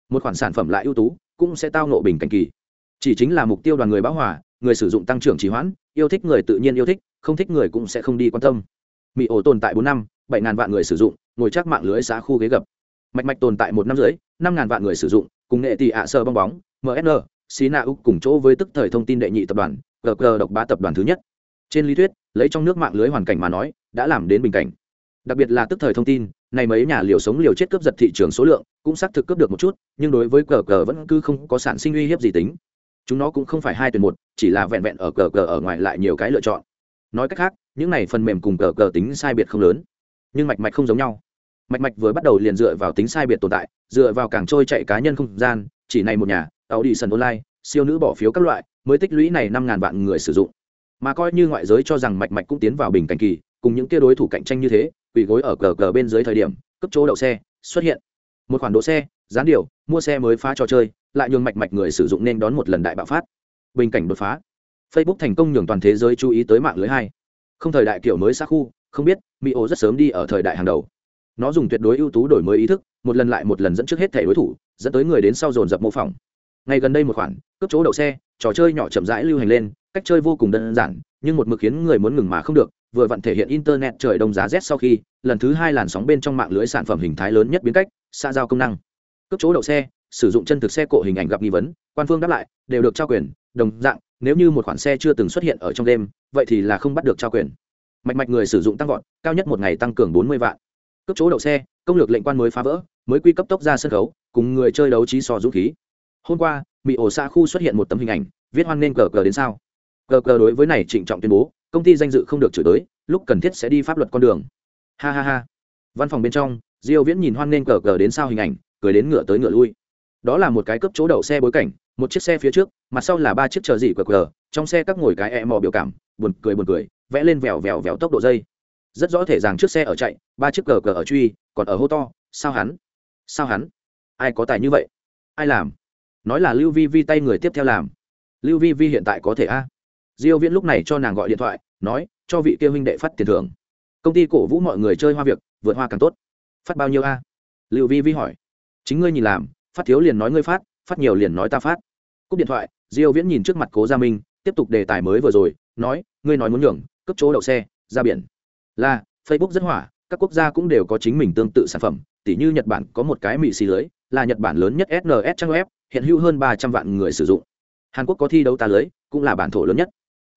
Một khoản sản phẩm lại ưu tú cũng sẽ tao nộ bình cảnh kỳ. Chỉ chính là mục tiêu đoàn người bão hòa người sử dụng tăng trưởng trì hoãn yêu thích người tự nhiên yêu thích không thích người cũng sẽ không đi quan tâm. Mỹ ổ tồn tại bốn năm bảy ngàn vạn người sử dụng ngồi chắc mạng lưới xã khu ghế gập. Mạch mạch tồn tại một năm rưỡi năm ngàn vạn người sử dụng cùng nghệ tỷ ạ sơ bong bóng msn xí na úc cùng chỗ với tức thời thông tin đệ nhị tập đoàn gg độc ba tập đoàn thứ nhất. Trên lý thuyết lấy trong nước mạng lưới hoàn cảnh mà nói đã làm đến bình cảnh đặc biệt là tức thời thông tin này mấy nhà liều sống liều chết cướp giật thị trường số lượng cũng xác thực cướp được một chút, nhưng đối với cờ cờ vẫn cứ không có sản sinh uy hiếp gì tính. Chúng nó cũng không phải hai tuyển một, chỉ là vẹn vẹn ở cờ cờ ở ngoài lại nhiều cái lựa chọn. Nói cách khác, những này phần mềm cùng cờ cờ tính sai biệt không lớn, nhưng mạch mạch không giống nhau. Mạch mạch vừa bắt đầu liền dựa vào tính sai biệt tồn tại, dựa vào càng trôi chạy cá nhân không gian, chỉ này một nhà tàu đi sân online, siêu nữ bỏ phiếu các loại, mới tích lũy này năm ngàn vạn người sử dụng. Mà coi như ngoại giới cho rằng mạch mạch cũng tiến vào bình cảnh kỳ, cùng những kia đối thủ cạnh tranh như thế quỳ gối ở cờ cờ bên dưới thời điểm, cấp chỗ đậu xe xuất hiện. Một khoản đỗ xe gián điều, mua xe mới phá trò chơi, lại nhường mạch mạch người sử dụng nên đón một lần đại bạo phát. Bình cảnh đột phá. Facebook thành công nhường toàn thế giới chú ý tới mạng lưới hai. Không thời đại kiểu mới xa khu, không biết, mỹ ô rất sớm đi ở thời đại hàng đầu. Nó dùng tuyệt đối ưu tú đổi mới ý thức, một lần lại một lần dẫn trước hết thẻ đối thủ, dẫn tới người đến sau dồn dập mô phỏng. Ngay gần đây một khoản cướp chỗ đậu xe, trò chơi nhỏ chậm rãi lưu hành lên, cách chơi vô cùng đơn giản, nhưng một mực khiến người muốn ngừng mà không được vừa vặn thể hiện internet trời đông giá rét sau khi, lần thứ hai làn sóng bên trong mạng lưới sản phẩm hình thái lớn nhất biến cách xa giao công năng. Cướp chỗ đậu xe, sử dụng chân thực xe cộ hình ảnh gặp nghi vấn, quan phương đáp lại, đều được trao quyền, đồng dạng, nếu như một khoản xe chưa từng xuất hiện ở trong đêm, vậy thì là không bắt được trao quyền. Mạch mạch người sử dụng tăng vọt, cao nhất một ngày tăng cường bốn mươi vạn. Cấp chỗ đậu xe, công lược lệnh quan mới phá vỡ, mới quy cấp tốc ra sân khấu, cùng người chơi đấu trí so dũng khí. Hôm qua mỹ ổ xa khu xuất hiện một tấm hình ảnh, viết hoan nên cờ cờ đến sao. Cờ cờ đối với này trịnh trọng tuyên bố công ty danh dự không được chửi tới, lúc cần thiết sẽ đi pháp luật con đường. Ha ha ha. Văn phòng bên trong, diêu viễn nhìn hoan nên cờ cờ đến sao hình ảnh, cười đến ngựa tới ngựa lui. Đó là một cái cướp chỗ đậu xe bối cảnh, một chiếc xe phía trước, mặt sau là ba chiếc chờ gì cờ cờ, trong xe các ngồi cái e mò biểu cảm, buồn cười buồn cười, vẽ lên vèo vèo vèo tốc độ dây. Rất rõ thể rằng chiếc xe ở chạy, ba chiếc cờ cờ ở truy, còn ở hô to, sao hắn? Sao hắn? Ai có tài như vậy? Ai làm? Nói là lưu vi vi tay người tiếp theo làm. Lưu vi vi hiện tại có thể a? Diêu viễn lúc này cho nàng gọi điện thoại, nói, cho vị kia huynh đệ phát tiền thưởng. Công ty cổ vũ mọi người chơi hoa việc, vượt hoa càng tốt. Phát bao nhiêu a? Lưu vi vi hỏi. Chính ngươi nhìn làm, phát thiếu liền nói ngươi phát phát nhiều liền nói ta phát. Cúp điện thoại, diêu viễn nhìn trước mặt cố gia minh, tiếp tục đề tài mới vừa rồi, nói, ngươi nói muốn nhường, cấp chỗ đậu xe, ra biển. Là, facebook rất hỏa, các quốc gia cũng đều có chính mình tương tự sản phẩm tỷ như nhật bản có một cái Mỹ xì lưới, là nhật bản lớn nhất sns trang web, hiện hữu hơn 300 vạn người sử dụng. Hàn quốc có thi đấu ta lưới, cũng là bản thổ lớn nhất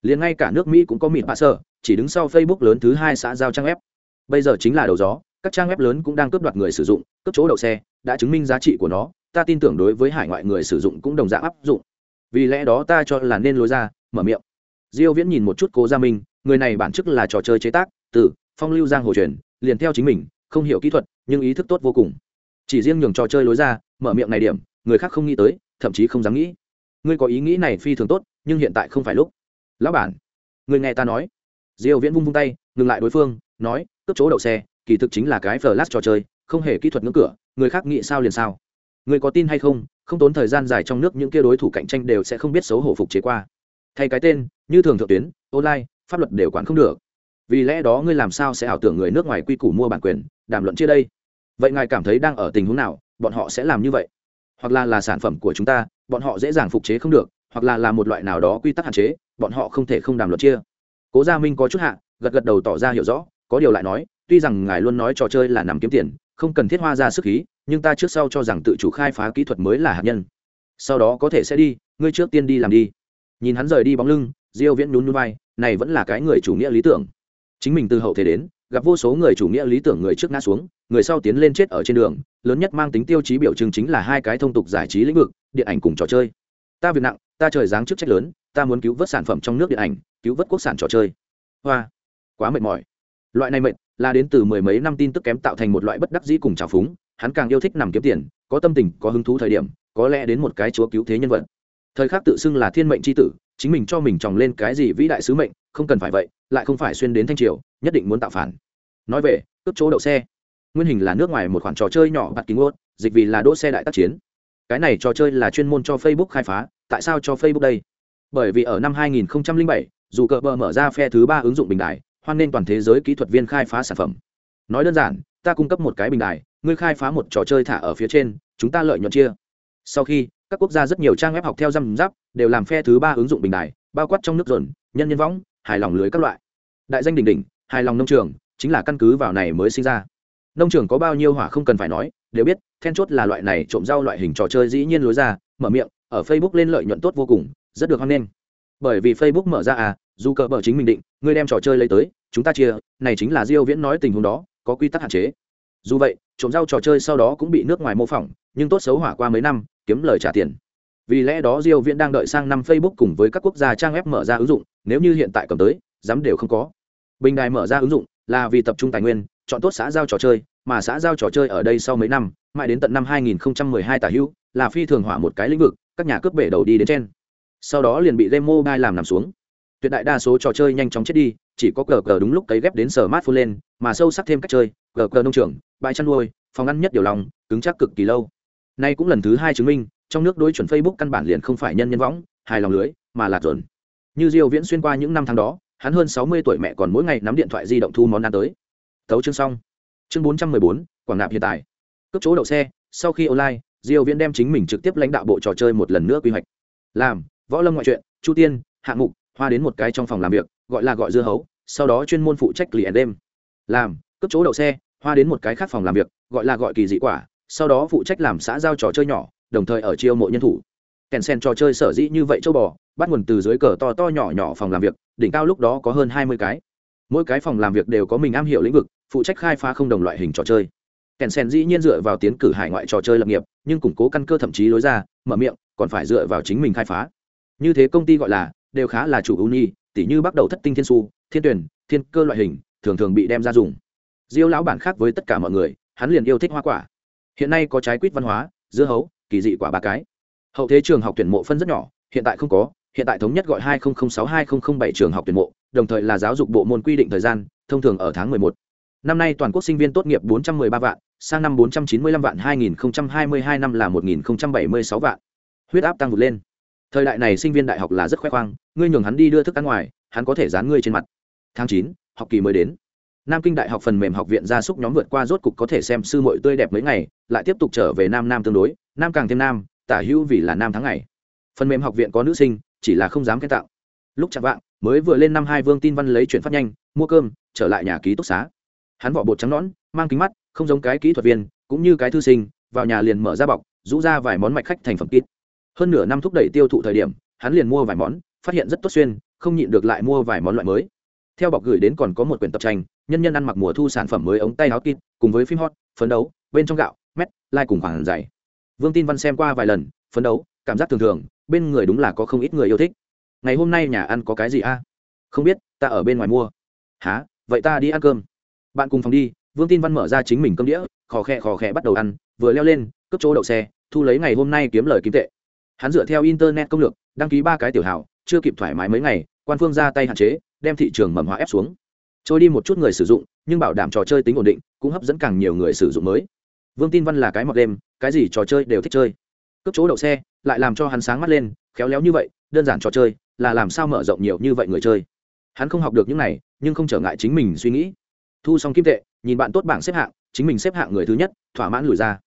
liền ngay cả nước mỹ cũng có mịt bạ sở chỉ đứng sau facebook lớn thứ hai xã giao trang web. Bây giờ chính là đầu gió, các trang web lớn cũng đang cướp đoạt người sử dụng, cướp chỗ đậu xe, đã chứng minh giá trị của nó, ta tin tưởng đối với hải ngoại người sử dụng cũng đồng dạng áp dụng. Vì lẽ đó ta cho là nên lối ra, mở miệng. Diêu viễn nhìn một chút cố gia minh, người này bản chức là trò chơi chế tác, từ, phong lưu giang hồ truyền, liền theo chính mình, không hiểu kỹ thuật, nhưng ý thức tốt vô cùng. Chỉ riêng nhường trò chơi lối ra, mở miệng này điểm, người khác không nghĩ tới, thậm chí không dám nghĩ. Ngươi có ý nghĩ này phi thường tốt, nhưng hiện tại không phải lúc lão bản, người nghe ta nói. Diêu viễn vung vung tay, ngừng lại đối phương, nói, cướp chỗ đậu xe, kỳ thực chính là cái flash trò chơi, không hề kỹ thuật ngưỡng cửa, người khác nghĩ sao liền sao. Người có tin hay không không tốn thời gian dài trong nước những kia đối thủ cạnh tranh đều sẽ không biết xấu hổ phục chế qua. Thay cái tên, như thường thượng tuyến, online, pháp luật đều quản không được. Vì lẽ đó ngươi làm sao sẽ ảo tưởng người nước ngoài quy củ mua bản quyền, đàm luận chia đây? Vậy ngài cảm thấy đang ở tình huống nào, bọn họ sẽ làm như vậy? Hoặc là là sản phẩm của chúng ta, bọn họ dễ dàng phục chế không được hoặc là là một loại nào đó quy tắc hạn chế, bọn họ không thể không đàm luật chia. Cố gia minh có chút hạ, gật gật đầu tỏ ra hiểu rõ, có điều lại nói, tuy rằng ngài luôn nói trò chơi là nằm kiếm tiền, không cần thiết hoa ra sức khí, nhưng ta trước sau cho rằng tự chủ khai phá kỹ thuật mới là hạt nhân. Sau đó có thể sẽ đi, ngươi trước tiên đi làm đi. Nhìn hắn rời đi bóng lưng, diêu viễn nhún nhún vai, này vẫn là cái người chủ nghĩa lý tưởng. Chính mình từ hậu thế đến, gặp vô số người chủ nghĩa lý tưởng người trước ngã xuống, người sau tiến lên chết ở trên đường, lớn nhất mang tính tiêu chí biểu trưng chính là hai cái thông tục giải trí lĩnh vực, điện ảnh cùng trò chơi ta việc nặng, ta trời giáng chức trách lớn, ta muốn cứu vớt sản phẩm trong nước điện ảnh, cứu vớt quốc sản trò chơi. Hoa, quá mệt mỏi. Loại này mệt là đến từ mười mấy năm tin tức kém tạo thành một loại bất đắc dĩ cùng trào phúng, hắn càng yêu thích nằm kiếm tiền, có tâm tình, có hứng thú thời điểm, có lẽ đến một cái chúa cứu thế nhân vật. Thời khắc tự xưng là thiên mệnh c h i tử, chính mình cho mình tròng lên cái gì vĩ đại sứ mệnh, không cần phải vậy, lại không phải xuyên đến thanh triều, nhất định muốn tạo phản. Nói về, cướp chỗ đậu xe. Nguyên hình là nước ngoài một khoản trò chơi nhỏ bạt kính ốt, dịch vì là đỗ xe đại tác chiến cái này trò chơi là chuyên môn cho facebook khai phá tại sao cho facebook đây? Bởi vì ở năm 2007, dù cờ bờ mở ra phe thứ ba ứng dụng bình đài, hoan nên toàn thế giới kỹ thuật viên khai phá sản phẩm. Nói đơn giản ta cung cấp một cái bình đài ngươi khai phá một trò chơi thả ở phía trên chúng ta lợi nhuận chia. Sau khi các quốc gia rất nhiều trang web học theo răm giáp đều làm phe thứ ba ứng dụng bình đài bao quát trong nước dồn nhân nhân võng hài lòng lưới các loại. Đại danh đỉnh đỉnh hài lòng nông trường chính là căn cứ vào này mới sinh ra nông trường có bao nhiêu hỏa không cần phải nói, đều biết, then chốt là loại này trộm rau loại hình trò chơi dĩ nhiên lối ra, mở miệng, ở facebook lên lợi nhuận tốt vô cùng, rất được hoan nghênh. Bởi vì facebook mở ra à dù cờ bờ chính mình định, ngươi đem trò chơi lấy tới, chúng ta chia, này chính là diêu viễn nói tình huống đó, có quy tắc hạn chế. Dù vậy, trộm rau trò chơi sau đó cũng bị nước ngoài mô phỏng, nhưng tốt xấu hỏa qua mấy năm, kiếm lời trả tiền. Vì lẽ đó diêu viễn đang đợi sang năm facebook cùng với các quốc gia trang web mở ra ứng dụng, nếu như hiện tại cầm tới, dám đều không có. Bình đài mở ra ứng dụng là vì tập trung tài nguyên chọn tốt xã giao trò chơi, mà xã giao trò chơi ở đây sau mấy năm, mãi đến tận năm 2012 tả hữu, là phi thường hỏa một cái lĩnh vực, các nhà cướp bể đầu đi đến trên. Sau đó liền bị game mobile làm nằm xuống. Tuyệt đại đa số trò chơi nhanh chóng chết đi, chỉ có cờ cờ đúng lúc cấy ghép đến sở mát phun lên, mà sâu sắc thêm cách chơi, cờ cờ nông trường, bãi chăn nuôi, phòng ăn nhất điều lòng, cứng chắc cực kỳ lâu. Nay cũng lần thứ hai chứng minh, trong nước đối chuẩn facebook căn bản liền không phải nhân nhân võng, hài lòng lưới, mà lạc dồn. Như diêu viễn xuyên qua những năm tháng đó, hắn hơn 60 tuổi mẹ còn mỗi ngày nắm điện thoại di động thu món ăn tới tấu chương xong. Chương 414, quảng nạp hiện tại. Cướp chỗ đậu xe sau khi online diêu viễn đem chính mình trực tiếp lãnh đạo bộ trò chơi một lần nữa quy hoạch. Làm võ lâm ngoại truyện chu tiên hạng mục hoa đến một cái trong phòng làm việc gọi là gọi dưa hấu sau đó chuyên môn phụ trách liền đêm. Làm cướp chỗ đậu xe hoa đến một cái khác phòng làm việc gọi là gọi kỳ dị quả sau đó phụ trách làm xã giao trò chơi nhỏ đồng thời ở chiêu mộ nhân thủ. Kèn sen trò chơi sở dĩ như vậy châu bò bắt nguồn từ dưới cờ to to nhỏ nhỏ phòng làm việc đỉnh cao lúc đó có hơn hai mươi cái. Mỗi cái phòng làm việc đều có mình am hiểu lĩnh vực phụ trách khai phá không đồng loại hình trò chơi. Kèn sen dĩ nhiên dựa vào tiến cử hải ngoại trò chơi lập nghiệp, nhưng củng cố căn cơ thậm chí lối ra, mở miệng, còn phải dựa vào chính mình khai phá. Như thế công ty gọi là, đều khá là chủ ưu nhi tỉ như bắt đầu thất tinh thiên su, thiên tuyển, thiên cơ loại hình, thường thường bị đem ra dùng. Diêu lão bản khác với tất cả mọi người, hắn liền yêu thích hoa quả. Hiện nay có trái quýt văn hóa, dưa hấu, kỳ dị quả ba cái. Hậu thế trường học tuyển mộ phân rất nhỏ, hiện tại không có, hiện tại thống nhất gọi hai nghìn sáu hai nghìn bảy trường học tuyển mộ, đồng thời là giáo dục bộ môn quy định thời gian, thông thường ở tháng một năm nay toàn quốc sinh viên tốt nghiệp bốn trăm ba vạn, sang năm 495 vạn, hai nghìn hai mươi hai năm là một nghìn bảy mươi sáu vạn. Huyết áp tăng vụt lên. Thời đại này sinh viên đại học là rất khoe khoang, ngươi nhường hắn đi đưa thức ăn ngoài, hắn có thể dán ngươi trên mặt. Tháng chín, học kỳ mới đến. Nam kinh đại học phần mềm học viện gia súc nhóm vượt qua rốt cục có thể xem sư mội tươi đẹp mấy ngày, lại tiếp tục trở về nam nam tương đối, nam càng thêm nam, tả hữu vì là nam tháng ngày. Phần mềm học viện có nữ sinh, chỉ là không dám khen tạo lúc chạm vạng, mới vừa lên năm hai vương tin văn lấy chuyển phát nhanh, mua cơm, trở lại nhà ký túc xá hắn vỏ bột trắng nõn, mang kính mắt, không giống cái kỹ thuật viên, cũng như cái thư sinh, vào nhà liền mở ra bọc, rũ ra vài món mạch khách thành phẩm kít hơn nửa năm thúc đẩy tiêu thụ thời điểm, hắn liền mua vài món, phát hiện rất tốt xuyên, không nhịn được lại mua vài món loại mới. Theo bọc gửi đến còn có một quyển tập tranh, nhân nhân ăn mặc mùa thu sản phẩm mới ống tay áo kít cùng với phim hot, phấn đấu, bên trong gạo, mét lai cùng khoảng dày. Vương tin văn xem qua vài lần, phấn đấu, cảm giác thường thường, bên người đúng là có không ít người yêu thích. Ngày hôm nay nhà ăn có cái gì a? Không biết, ta ở bên ngoài mua. Há vậy ta đi ăn cơm bạn cùng phòng đi, vương tin văn mở ra chính mình cơm đĩa, khò khẽ khò khẽ bắt đầu ăn, vừa leo lên, cướp chỗ đậu xe, thu lấy ngày hôm nay kiếm lời kiếm tệ. Hắn dựa theo internet công lược, đăng ký ba cái tiểu hảo, chưa kịp thoải mái mấy ngày, quan phương ra tay hạn chế, đem thị trường mầm hóa ép xuống. Trôi đi một chút người sử dụng, nhưng bảo đảm trò chơi tính ổn định, cũng hấp dẫn càng nhiều người sử dụng mới. Vương tin văn là cái mọt đêm, cái gì trò chơi đều thích chơi. Cướp chỗ đậu xe, lại làm cho hắn sáng mắt lên, khéo léo như vậy, đơn giản trò chơi, là làm sao mở rộng nhiều như vậy người chơi. Hắn không học được những này, nhưng không trở ngại chính mình suy nghĩ thu xong kim tệ, nhìn bạn tốt bảng xếp hạng, chính mình xếp hạng người thứ nhất, thỏa mãn lùi ra.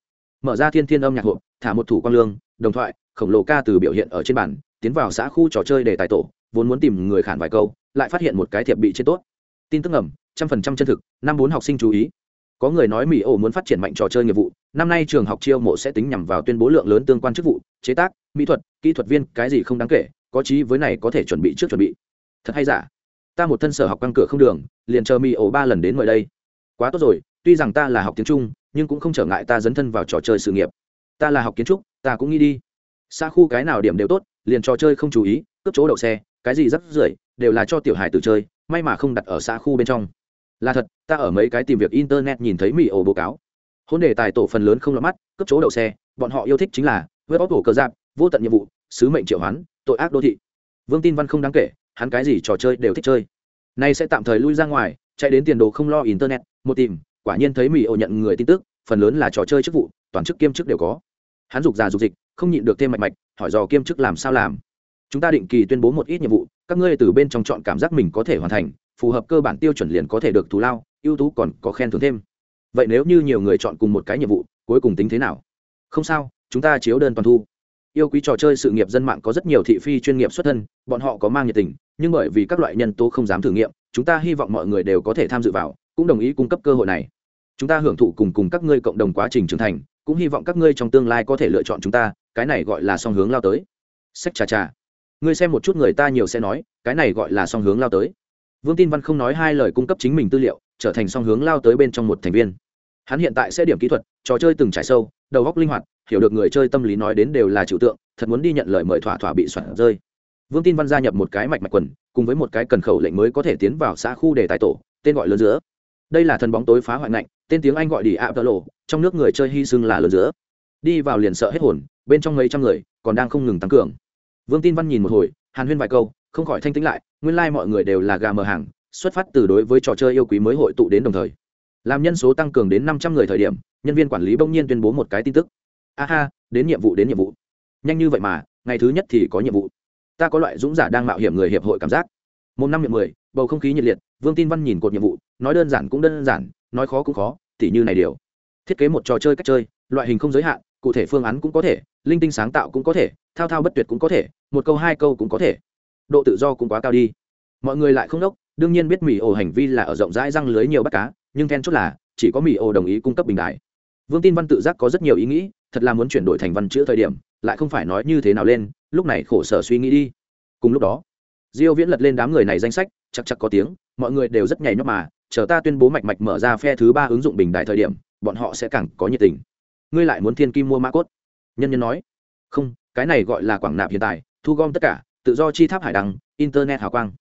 Mở ra thiên thiên âm nhạc hộp, thả một thủ quang lương, đồng thoại, khổng lồ ca từ biểu hiện ở trên bản tiến vào xã khu trò chơi để tài tổ, vốn muốn tìm người khản vài câu, lại phát hiện một cái thiệp bị trên tốt. Tin tức ngầm, trăm phần trăm chân thực, năm bốn học sinh chú ý. Có người nói mỹ ổ muốn phát triển mạnh trò chơi nghiệp vụ, năm nay trường học chiêu mộ sẽ tính nhằm vào tuyên bố lượng lớn tương quan chức vụ, chế tác, mỹ thuật, kỹ thuật viên, cái gì không đáng kể, có trí với này có thể chuẩn bị trước chuẩn bị. Thật hay giả? Ta một thân sở học căng cửa không đường, liền chờ mỹ ổ ba lần đến mời đây. Quá tốt rồi, tuy rằng ta là học tiếng trung, nhưng cũng không trở ngại ta dấn thân vào trò chơi sự nghiệp. Ta là học kiến trúc, ta cũng nghĩ đi. Xa khu cái nào điểm đều tốt, liền trò chơi không chú ý, cướp chỗ đậu xe, cái gì rắc rưởi, đều là cho tiểu Hải tự chơi, may mà không đặt ở xã khu bên trong. Là thật, ta ở mấy cái tìm việc internet nhìn thấy mỹ ổ báo cáo. Hôn đề tài tổ phần lớn không lọt mắt, cướp chỗ đậu xe, bọn họ yêu thích chính là vớt bóp cổ cờ giáp, vô tận nhiệm vụ, sứ mệnh triệu hoán, tội ác đô thị. Vương tin văn không đáng kể hắn cái gì trò chơi đều thích chơi. Nay sẽ tạm thời lui ra ngoài, chạy đến tiền đồ không lo internet, một tìm, quả nhiên thấy mỹ ô nhận người tin tức, phần lớn là trò chơi chức vụ, toàn chức kiêm chức đều có. Hắn dục già dục dịch, không nhịn được thêm mạch mạch, hỏi dò kiêm chức làm sao làm. Chúng ta định kỳ tuyên bố một ít nhiệm vụ, các ngươi từ bên trong chọn cảm giác mình có thể hoàn thành, phù hợp cơ bản tiêu chuẩn liền có thể được thù lao, ưu tú còn có khen thưởng thêm. Vậy nếu như nhiều người chọn cùng một cái nhiệm vụ, cuối cùng tính thế nào? Không sao, chúng ta chiếu đơn toàn thu. Yêu quý trò chơi sự nghiệp dân mạng có rất nhiều thị phi chuyên nghiệp xuất thân, bọn họ có mang nhiệt tình nhưng bởi vì các loại nhân tố không dám thử nghiệm, chúng ta hy vọng mọi người đều có thể tham dự vào, cũng đồng ý cung cấp cơ hội này. Chúng ta hưởng thụ cùng cùng các ngươi cộng đồng quá trình trưởng thành, cũng hy vọng các ngươi trong tương lai có thể lựa chọn chúng ta, cái này gọi là song hướng lao tới. Sách trà trà ngươi xem một chút người ta nhiều sẽ nói, cái này gọi là song hướng lao tới. Vương tin văn không nói hai lời cung cấp chính mình tư liệu, trở thành song hướng lao tới bên trong một thành viên. Hắn hiện tại sẽ điểm kỹ thuật, trò chơi từng trải sâu, đầu góc linh hoạt, hiểu được người chơi tâm lý nói đến đều là trừu tượng, thật muốn đi nhận lời mời thỏa thỏa bị soạn rơi vương tin văn gia nhập một cái mạch mạch quần cùng với một cái cần khẩu lệnh mới có thể tiến vào xã khu đề tài tổ tên gọi lớn giữa. Đây là thần bóng tối phá hoại ngạnh tên tiếng anh gọi đi ạ tơ lộ trong nước người chơi hy xưng là lớn giữa. Đi vào liền sợ hết hồn bên trong mấy trăm người còn đang không ngừng tăng cường. Vương tin văn nhìn một hồi hàn huyên vài câu không khỏi thanh tĩnh lại nguyên lai、like、mọi người đều là gà mờ hàng xuất phát từ đối với trò chơi yêu quý mới hội tụ đến đồng thời. Làm nhân số tăng cường đến năm trăm người thời điểm nhân viên quản lý bỗng nhiên tuyên bố một cái tin tức. Aha, đến nhiệm vụ đến nhiệm vụ. Nhanh như vậy mà ngày thứ nhất thì có nhiệm vụ ta có loại dũng giả đang mạo hiểm người hiệp hội cảm giác. Một năm miệng mười, bầu không khí nhiệt liệt, vương tin văn nhìn cột nhiệm vụ, nói đơn giản cũng đơn giản, nói khó cũng khó, tỉ như này điều. Thiết kế một trò chơi cách chơi, loại hình không giới hạn, cụ thể phương án cũng có thể, linh tinh sáng tạo cũng có thể, thao thao bất tuyệt cũng có thể, một câu hai câu cũng có thể. Độ tự do cũng quá cao đi. Mọi người lại không đốc, đương nhiên biết mỹ ổ hành vi là ở rộng rãi răng lưới nhiều bắt cá, nhưng then chốt là, chỉ có mỹ ổ đồng ý cung cấp bình đại. Vương tin văn tự giác có rất nhiều ý nghĩ, thật là muốn chuyển đổi thành văn chữ thời điểm, lại không phải nói như thế nào lên lúc này khổ sở suy nghĩ đi. Cùng lúc đó diêu viễn lật lên đám người này danh sách chắc chắc có tiếng mọi người đều rất nhảy nhót mà chờ ta tuyên bố mạch mạch mở ra phe thứ ba ứng dụng bình đại thời điểm bọn họ sẽ càng có nhiệt tình. Ngươi lại muốn thiên kim mua mã cốt? Nhân nhân nói. Không cái này gọi là quảng nạp hiện tại thu gom tất cả tự do chi tháp hải đăng internet hào quang.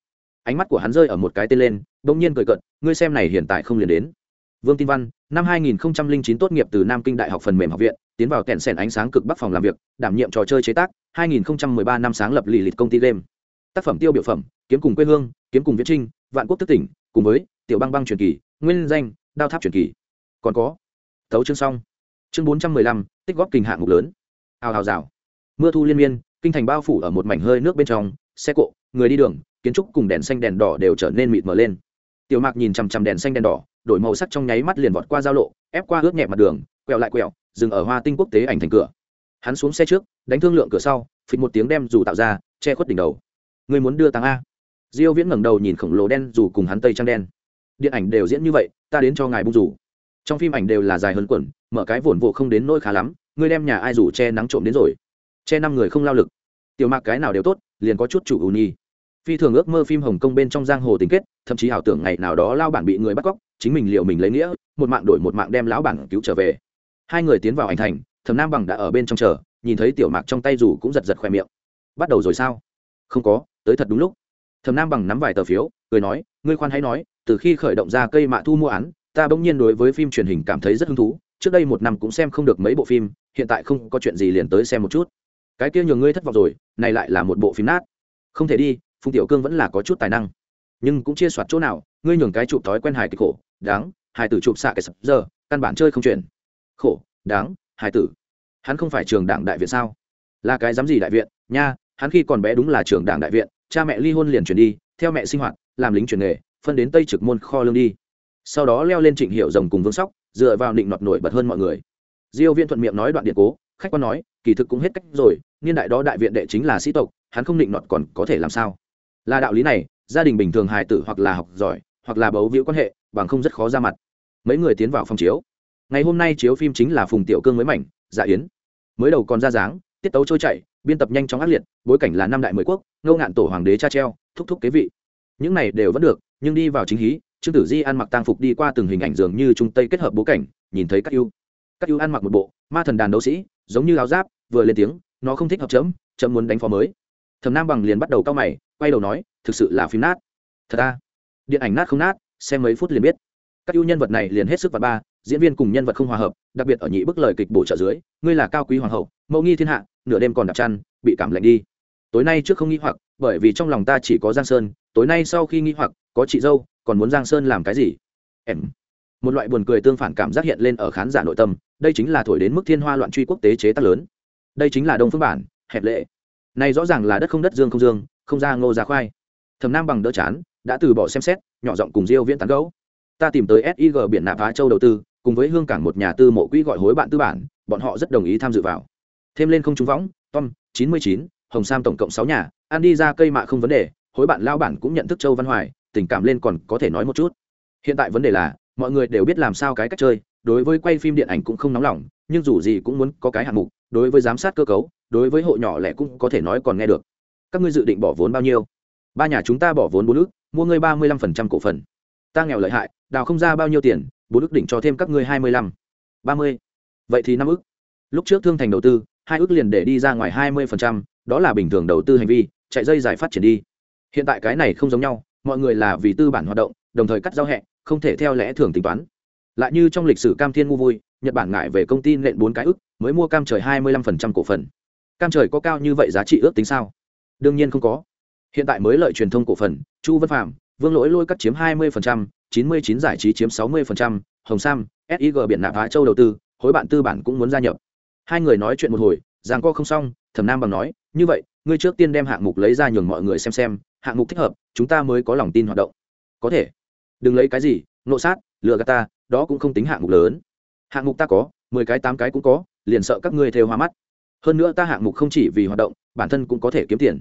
Ánh mắt của hắn rơi ở một cái tên lên bỗng nhiên cười cợt, ngươi xem này hiện tại không liền đến vương tin văn năm 2009 tốt nghiệp từ nam kinh đại học phần mềm học viện tiến vào kèn sèn ánh sáng cực bắc phòng làm việc đảm nhiệm trò chơi chế tác 2013 năm sáng lập lì lịch công ty game. Tác phẩm tiêu biểu phẩm kiếm cùng quê hương kiếm cùng viễn trinh vạn quốc thức tỉnh cùng với tiểu băng băng truyền kỳ nguyên danh đao tháp truyền kỳ. Còn có thấu chương xong chương 415, tích góp kình hạng mục lớn. Hào hào rào. Mưa thu liên miên kinh thành bao phủ ở một mảnh hơi nước bên trong xe cộ người đi đường kiến trúc cùng đèn xanh đèn đỏ đều trở nên mịt mờ lên. Tiểu mạc nhìn chằm chằm đèn xanh đèn đỏ đổi màu sắc trong nháy mắt liền vọt qua giao lộ, ép qua ướt nhẹ mặt đường, quẹo lại quẹo, dừng ở hoa tinh quốc tế ảnh thành cửa. Hắn xuống xe trước, đánh thương lượng cửa sau, phịch một tiếng đem dù tạo ra, che khuất đỉnh đầu. Người muốn đưa tăng a. Diêu viễn ngẩng đầu nhìn khổng lồ đen dù cùng hắn tây trang đen. Điện ảnh đều diễn như vậy, ta đến cho ngài bung dù. Trong phim ảnh đều là dài hơn quần, mở cái vồn vụ không đến nỗi khá lắm, ngươi đem nhà ai rủ che nắng trộm đến rồi. Che năm người không lao lực. Tiểu mạc cái nào đều tốt, liền có chút chủ ưu nhi phi thường ước mơ phim hồng kông bên trong giang hồ tình kết, thậm chí ảo tưởng ngày nào đó lao bản bị người bắt cóc, chính mình liệu mình lấy nghĩa, một mạng đổi một mạng đem lão bản cứu trở về. Hai người tiến vào ảnh thành thầm nam bằng đã ở bên trong chờ, nhìn thấy tiểu mạc trong tay dù cũng giật giật khoe miệng. Bắt đầu rồi sao? Không có, tới thật đúng lúc. Thầm nam bằng nắm vài tờ phiếu, cười nói, ngươi khoan hãy nói, từ khi khởi động ra cây mạ thu mua án, ta bỗng nhiên đối với phim truyền hình cảm thấy rất hứng thú, trước đây một năm cũng xem không được mấy bộ phim, hiện tại không có chuyện gì liền tới xem một chút. Cái kia nhường ngươi thất vọng rồi, này lại là một bộ phim nát. Không thể đi phùng tiểu cương vẫn là có chút tài năng. Nhưng cũng chia soạt chỗ nào, ngươi nhường cái chụp thói quen hài kịch khổ, đáng, hài tử chụp xạ cái sập giờ, căn bản chơi không chuyện. Khổ, đáng, hài tử. Hắn không phải trường đảng đại viện sao? Là cái dám gì đại viện? Nha, hắn khi còn bé đúng là trường đảng đại viện, cha mẹ ly hôn liền chuyển đi, theo mẹ sinh hoạt, làm lính chuyển nghề, phân đến tây trực môn kho lương đi. Sau đó leo lên trịnh hiệu rồng cùng vương sóc, dựa vào định nọt nổi bật hơn mọi người. Diêu viên thuận miệng nói đoạn điện cố, khách quan nói, kỳ thực cũng hết cách rồi, niên đại đó đại viện đệ chính là sĩ tộc, hắn không định nọt còn có thể làm sao? Là đạo lý này, gia đình bình thường hài tử hoặc là học giỏi, hoặc là bấu víu quan hệ, bằng không rất khó ra mặt. Mấy người tiến vào phòng chiếu. Ngày hôm nay chiếu phim chính là phùng tiểu cương mới mảnh dạ yến. Mới đầu còn ra dáng, tiết tấu trôi chảy, biên tập nhanh chóng ác liệt, bối cảnh là năm đại mười quốc, ngô ngạn tổ hoàng đế cha treo, thúc thúc kế vị. Những này đều vẫn được, nhưng đi vào chính hí, trương tử di ăn mặc tang phục đi qua từng hình ảnh dường như trung tây kết hợp bố cảnh, nhìn thấy các ưu. Các ưu ăn mặc một bộ, ma thần đàn đấu sĩ, giống như áo giáp, vừa lên tiếng, nó không thích hợp chấm chấm muốn đánh phó mới. Thầm nam bằng liền bắt đầu cao mày quay đầu nói, thực sự là phim nát. Thật ta điện ảnh nát không nát, xem mấy phút liền biết. Các ưu nhân vật này liền hết sức và ba, diễn viên cùng nhân vật không hòa hợp, đặc biệt ở nhị bức lời kịch bổ trợ dưới, ngươi là cao quý hoàng hậu, mẫu nghi thiên hạ, nửa đêm còn đạp chăn, bị cảm lạnh đi. Tối nay trước không nghĩ hoặc, bởi vì trong lòng ta chỉ có giang sơn, tối nay sau khi nghĩ hoặc, có chị dâu, còn muốn giang sơn làm cái gì? Em. Một loại buồn cười tương phản cảm giác hiện lên ở khán giả nội tâm, đây chính là thổi đến mức thiên hoa loạn truy quốc tế chế tác lớn. Đây chính là đông phương bản, hẹp lệ. Này rõ ràng là đất không đất dương không dương không ra ngô ra khoai. Thầm nam bằng đỡ chán đã từ bỏ xem xét nhỏ giọng cùng diêu viễn tán gấu ta tìm tới sig biển nạp á châu đầu tư cùng với hương cảng một nhà tư mộ quỹ gọi hối bạn tư bản bọn họ rất đồng ý tham dự vào. Thêm lên không trúng võng tom 99, hồng sam tổng cộng 6 nhà ăn đi ra cây mạ không vấn đề hối bạn lao bản cũng nhận thức châu văn hoài tình cảm lên còn có thể nói một chút. Hiện tại vấn đề là mọi người đều biết làm sao cái cách chơi đối với quay phim điện ảnh cũng không nóng lòng nhưng dù gì cũng muốn có cái hạng mục đối với giám sát cơ cấu đối với hộ nhỏ lẻ cũng có thể nói còn nghe được các ngươi dự định bỏ vốn bao nhiêu? Ba nhà chúng ta bỏ vốn bốn ước mua ngươi ba mươi lăm phần trăm cổ phần. Ta nghèo lợi hại, đào không ra bao nhiêu tiền, bốn ước đỉnh cho thêm các ngươi hai mươi lăm. Ba mươi. Vậy thì năm ước lúc trước thương thành đầu tư, hai ước liền để đi ra ngoài hai mươi phần trăm, đó là bình thường đầu tư hành vi, chạy dây giải phát triển đi. Hiện tại cái này không giống nhau, mọi người là vì tư bản hoạt động, đồng thời cắt giao hẹ, không thể theo lẽ thường tính toán. Lại như trong lịch sử cam thiên ngu vui, nhật bản ngại về công ty nện bốn cái ức, mới mua cam trời hai mươi lăm phần trăm cổ phần. Cam trời có cao như vậy giá trị ước tính sao? Đương nhiên không có. Hiện tại mới lợi truyền thông cổ phần, chu văn phạm vương lỗi lôi cắt chiếm hai mươi phần trăm, chín mươi chín giải trí chiếm sáu mươi phần trăm, hồng sam sig biển nạp hóa châu đầu tư, hối bạn tư bản cũng muốn gia nhập. Hai người nói chuyện một hồi giang co không xong, thẩm nam bằng nói, như vậy, ngươi trước tiên đem hạng mục lấy ra nhường mọi người xem xem, hạng mục thích hợp, chúng ta mới có lòng tin hoạt động. Có thể. Đừng lấy cái gì, nộ sát, lừa gạt ta, đó cũng không tính hạng mục lớn. Hạng mục ta có, mười cái, tám cái cũng có, liền sợ các ngươi thêu hoa mắt. Hơn nữa ta hạng mục không chỉ vì hoạt động bản thân cũng có thể kiếm tiền.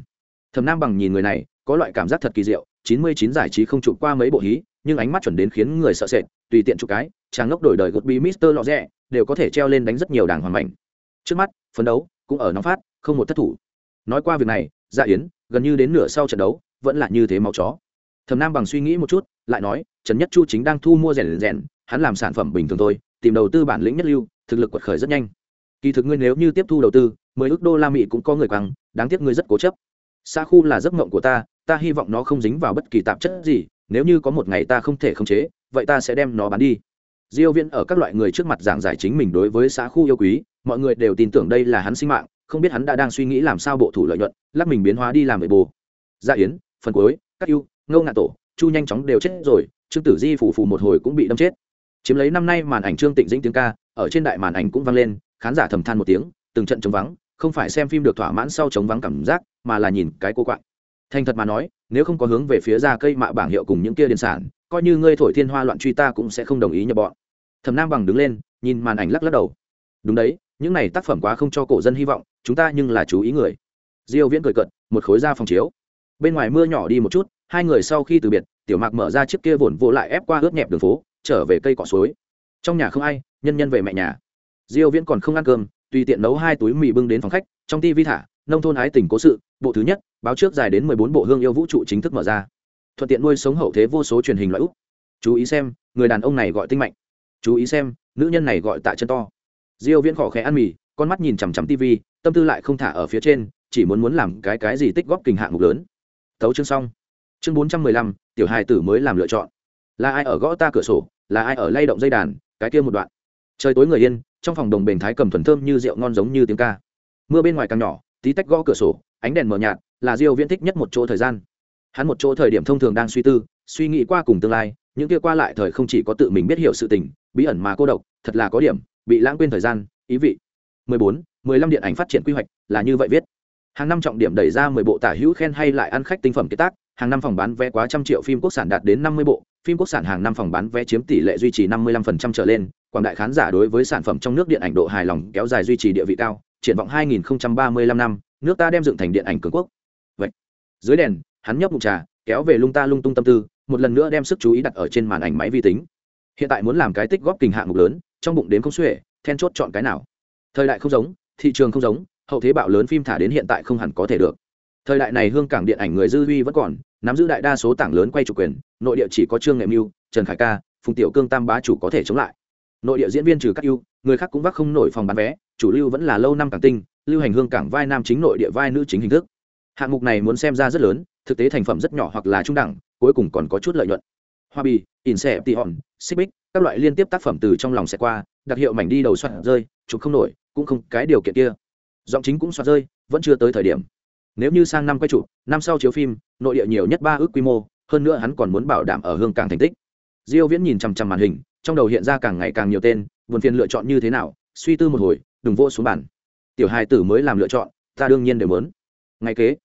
Thầm nam bằng nhìn người này, có loại cảm giác thật kỳ diệu, chín mươi chín giải trí không chụp qua mấy bộ hí, nhưng ánh mắt chuẩn đến khiến người sợ sệt, tùy tiện chụp cái, chàng ngốc đổi đời gột bi mister lọ rẽ đều có thể treo lên đánh rất nhiều đảng hoàn mảnh trước mắt, phấn đấu, cũng ở nóng phát, không một thất thủ. Nói qua việc này dạ yến, gần như đến nửa sau trận đấu, vẫn là như thế máu chó. Thầm nam bằng suy nghĩ một chút, lại nói, trần nhất chu chính đang thu mua rèn rèn, hắn làm sản phẩm bình thường thôi, tìm đầu tư bản lĩnh nhất lưu, thực lực quật khởi rất nhanh. Kỳ thực ngươi nếu như tiếp thu đầu tư mười ước đô la mỹ cũng có người quăng, đáng tiếc ngươi rất cố chấp. Xa khu là giấc mộng của ta ta hy vọng nó không dính vào bất kỳ tạp chất gì, nếu như có một ngày ta không thể khống chế, vậy ta sẽ đem nó bán đi. Diêu viễn ở các loại người trước mặt giảng giải chính mình đối với xã khu yêu quý, mọi người đều tin tưởng đây là hắn sinh mạng, không biết hắn đã đang suy nghĩ làm sao bộ thủ lợi nhuận, lắc mình biến hóa đi làm về bồ gia yến, phần cuối các yêu ngâu ngạ tổ, chu nhanh chóng đều chết rồi, trương tử di phủ phủ một hồi cũng bị đâm chết. Chiếm lấy năm nay màn ảnh trương tịnh dĩnh tiếng ca, ở trên đại màn ảnh cũng vang lên, khán giả thầm than một tiếng, từng trận trống vắng không phải xem phim được thỏa mãn sau chống vắng cảm giác, mà là nhìn cái cô quạng. Thành thật mà nói, nếu không có hướng về phía ra cây mạ bảng hiệu cùng những kia điền sản, coi như ngươi thổi thiên hoa loạn truy ta cũng sẽ không đồng ý nhập bọn. Thầm nam bằng đứng lên, nhìn màn ảnh lắc lắc đầu. Đúng đấy, những này tác phẩm quá không cho cổ dân hy vọng, chúng ta nhưng là chú ý người. Diêu viễn cười cận một khối ra phòng chiếu. Bên ngoài mưa nhỏ đi một chút, hai người sau khi từ biệt, tiểu mạc mở ra chiếc kia vồn vô lại ép qua ướt nhẹp đường phố, trở về cây cỏ suối. Trong nhà không ai, nhân nhân về mẹ nhà. Diêu viễn còn không ăn cơm tùy tiện nấu hai túi mì bưng đến phòng khách trong tivi thả nông thôn ái tình cố sự bộ thứ nhất báo trước dài đến 14 bộ hương yêu vũ trụ chính thức mở ra. Thuận tiện nuôi sống hậu thế vô số truyền hình loại úc chú ý xem người đàn ông này gọi tinh mạnh. Chú ý xem nữ nhân này gọi tạ chân to. Diêu viễn khỏ khẽ ăn mì con mắt nhìn chằm chằm tivi tâm tư lại không thả ở phía trên chỉ muốn muốn làm cái cái gì tích góp kình hạng mục lớn. Thấu chương xong. Chương 415, tiểu hài tử mới làm lựa chọn. Là ai ở gõ ta cửa sổ là ai ở lay động dây đàn cái kia một đoạn. Trời tối người yên trong phòng đồng bền thái cầm thuần thơm như rượu ngon giống như tiếng ca. Mưa bên ngoài càng nhỏ tí tách gõ cửa sổ ánh đèn mờ nhạt là diêu viễn thích nhất một chỗ thời gian. Hắn một chỗ thời điểm thông thường đang suy tư suy nghĩ qua cùng tương lai những kia qua lại thời không chỉ có tự mình biết hiểu sự tình bí ẩn mà cô độc thật là có điểm bị lãng quên thời gian ý vị. 14, 15 điện ảnh phát triển quy hoạch là như vậy viết. Hàng năm trọng điểm đẩy ra 10 bộ tả hữu khen hay lại ăn khách tinh phẩm kết tác hàng năm phòng bán vé quá trăm triệu phim quốc sản đạt đến 50 bộ phim quốc sản hàng năm phòng bán vé chiếm tỷ lệ duy trì 55% trở lên quảng đại khán giả đối với sản phẩm trong nước điện ảnh độ hài lòng kéo dài duy trì địa vị cao, triển vọng 2035 năm, nước ta đem dựng thành điện ảnh cường quốc. Vậy, dưới đèn, hắn nhấp mục trà, kéo về lung ta lung tung tâm tư, một lần nữa đem sức chú ý đặt ở trên màn ảnh máy vi tính. Hiện tại muốn làm cái tích góp kình hạng mục lớn, trong bụng đến không xuể, then chốt chọn cái nào? Thời đại không giống, thị trường không giống, hậu thế bạo lớn phim thả đến hiện tại không hẳn có thể được. Thời đại này hương cảng điện ảnh người dư huy vẫn còn, nắm giữ đại đa số tảng lớn quay chủ quyền, nội địa chỉ có trương nghệ mưu, trần khải ca, phùng tiểu cương tam bá chủ có thể chống lại nội địa diễn viên trừ các ưu, người khác cũng vác không nổi phòng bán vé, chủ lưu vẫn là lâu năm cảng tinh, lưu hành hương cảng vai nam chính nội địa vai nữ chính hình thức. Hạng mục này muốn xem ra rất lớn, thực tế thành phẩm rất nhỏ hoặc là trung đẳng, cuối cùng còn có chút lợi nhuận. Hoa bì, in xe tị hòn, xích bích, các loại liên tiếp tác phẩm từ trong lòng sẽ qua, đặc hiệu mảnh đi đầu soạn rơi, chụp không nổi, cũng không cái điều kiện kia. Giọng chính cũng soạn rơi, vẫn chưa tới thời điểm. Nếu như sang năm quay chụp, năm sau chiếu phim, nội địa nhiều nhất ba ước quy mô, hơn nữa hắn còn muốn bảo đảm ở hương cảng thành tích diêu viễn nhìn chằm chằm màn hình, trong đầu hiện ra càng ngày càng nhiều tên, buồn phiền lựa chọn như thế nào, suy tư một hồi, đừng vô xuống bàn. Tiểu hài tử mới làm lựa chọn, ta đương nhiên đều muốn. Ngay kế,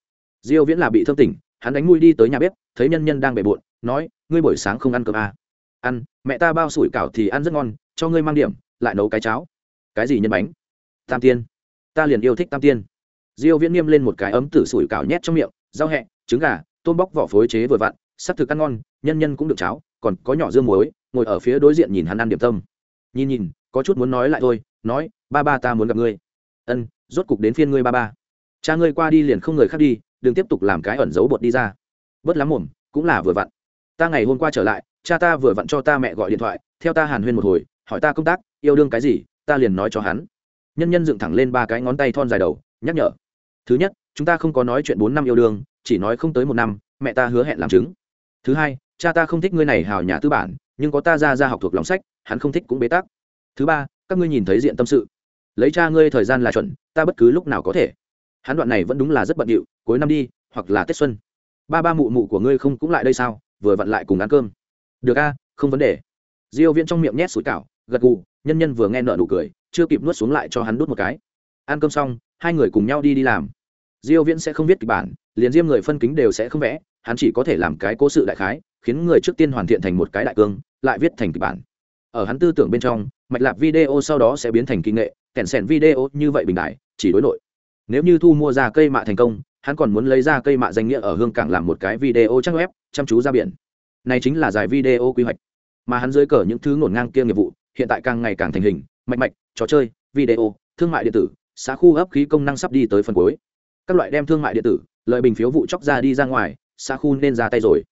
diêu viễn là bị thâm tỉnh, hắn đánh mũi đi tới nhà bếp, thấy nhân nhân đang bể bộn, nói, ngươi buổi sáng không ăn cơm à? ăn, mẹ ta bao sủi cảo thì ăn rất ngon, cho ngươi mang điểm, lại nấu cái cháo. Cái gì nhân bánh? Tam tiên. Ta liền yêu thích tam tiên. Diêu viễn nghiêm lên một cái ấm tử sủi cảo nhét trong miệng, rau hẹ, trứng gà, tôm bóc vỏ phối chế vừa vặn sắc thực ăn ngon, nhân nhân cũng được cháo còn có nhỏ dương muối, ngồi ở phía đối diện nhìn hắn ăn điểm tâm. Nhìn nhìn, có chút muốn nói lại thôi, nói, ba ba ta muốn gặp ngươi. Ân, rốt cục đến phiên ngươi ba ba. Cha ngươi qua đi liền không người khác đi, đừng tiếp tục làm cái ẩn giấu bột đi ra. Bớt lắm mồm, cũng là vừa vặn. Ta ngày hôm qua trở lại, cha ta vừa vặn cho ta mẹ gọi điện thoại, theo ta hàn huyên một hồi, hỏi ta công tác, yêu đương cái gì, ta liền nói cho hắn. Nhân nhân dựng thẳng lên ba cái ngón tay thon dài đầu, nhắc nhở. Thứ nhất, chúng ta không có nói chuyện bốn năm yêu đương, chỉ nói không tới một năm, mẹ ta hứa hẹn làm chứng. Thứ hai cha ta không thích ngươi này hào nhà tư bản, nhưng có ta ra ra học thuộc lòng sách, hắn không thích cũng bế tắc. Thứ ba, các ngươi nhìn thấy diện tâm sự. Lấy cha ngươi thời gian là chuẩn, ta bất cứ lúc nào có thể. Hắn đoạn này vẫn đúng là rất bận điệu, cuối năm đi, hoặc là tết xuân. Ba ba mụ mụ của ngươi không cũng lại đây sao, vừa vặn lại cùng ăn cơm. Được a, không vấn đề. Diêu viễn trong miệng nhét sủi cảo, gật gù, nhân nhân vừa nghe nở nụ cười, chưa kịp nuốt xuống lại cho hắn đút một cái. Ăn cơm xong, hai người cùng nhau đi đi làm. Diêu viễn sẽ không viết kịch bản, liền diêm người phân kính đều sẽ không vẽ, hắn chỉ có thể làm cái cố sự đại khái khiến người trước tiên hoàn thiện thành một cái đại cương, lại viết thành kịch bản. Ở hắn tư tưởng bên trong, mạch lạc video sau đó sẽ biến thành kinh nghệ, kèn sèn video như vậy bình đại, chỉ đối nội. Nếu như thu mua ra cây mạ thành công, hắn còn muốn lấy ra cây mạ danh nghĩa ở hương cảng làm một cái video trang web, chăm chú ra biển. Này chính là giải video quy hoạch. Mà hắn dưới cờ những thứ ngổn ngang kia nghiệp vụ, hiện tại càng ngày càng thành hình, mạch mạch, trò chơi, video, thương mại điện tử, xã khu ấp khí công năng sắp đi tới phần cuối. Các loại đem thương mại điện tử, lợi bình phiếu vụ chóc ra đi ra ngoài, xã khu nên ra tay rồi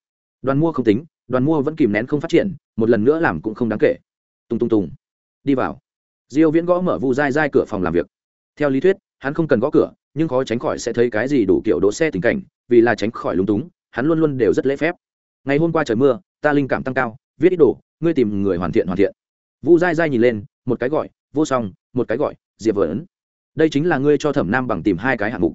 đoàn mua không tính, đoàn mua vẫn kìm nén không phát triển, một lần nữa làm cũng không đáng kể. Tung tung tùng. Đi vào. Diêu viễn gõ mở vu dai dai cửa phòng làm việc. Theo lý thuyết, hắn không cần gõ cửa, nhưng khó tránh khỏi sẽ thấy cái gì đủ kiểu đỗ xe tình cảnh, vì là tránh khỏi lúng túng, hắn luôn luôn đều rất lễ phép. Ngày hôm qua trời mưa, ta linh cảm tăng cao, viết ít đồ, ngươi tìm người hoàn thiện hoàn thiện. Vu dai dai nhìn lên, một cái gọi, vô song, một cái gọi, diệp ấn đây chính là ngươi cho thẩm nam bằng tìm hai cái hạng mục.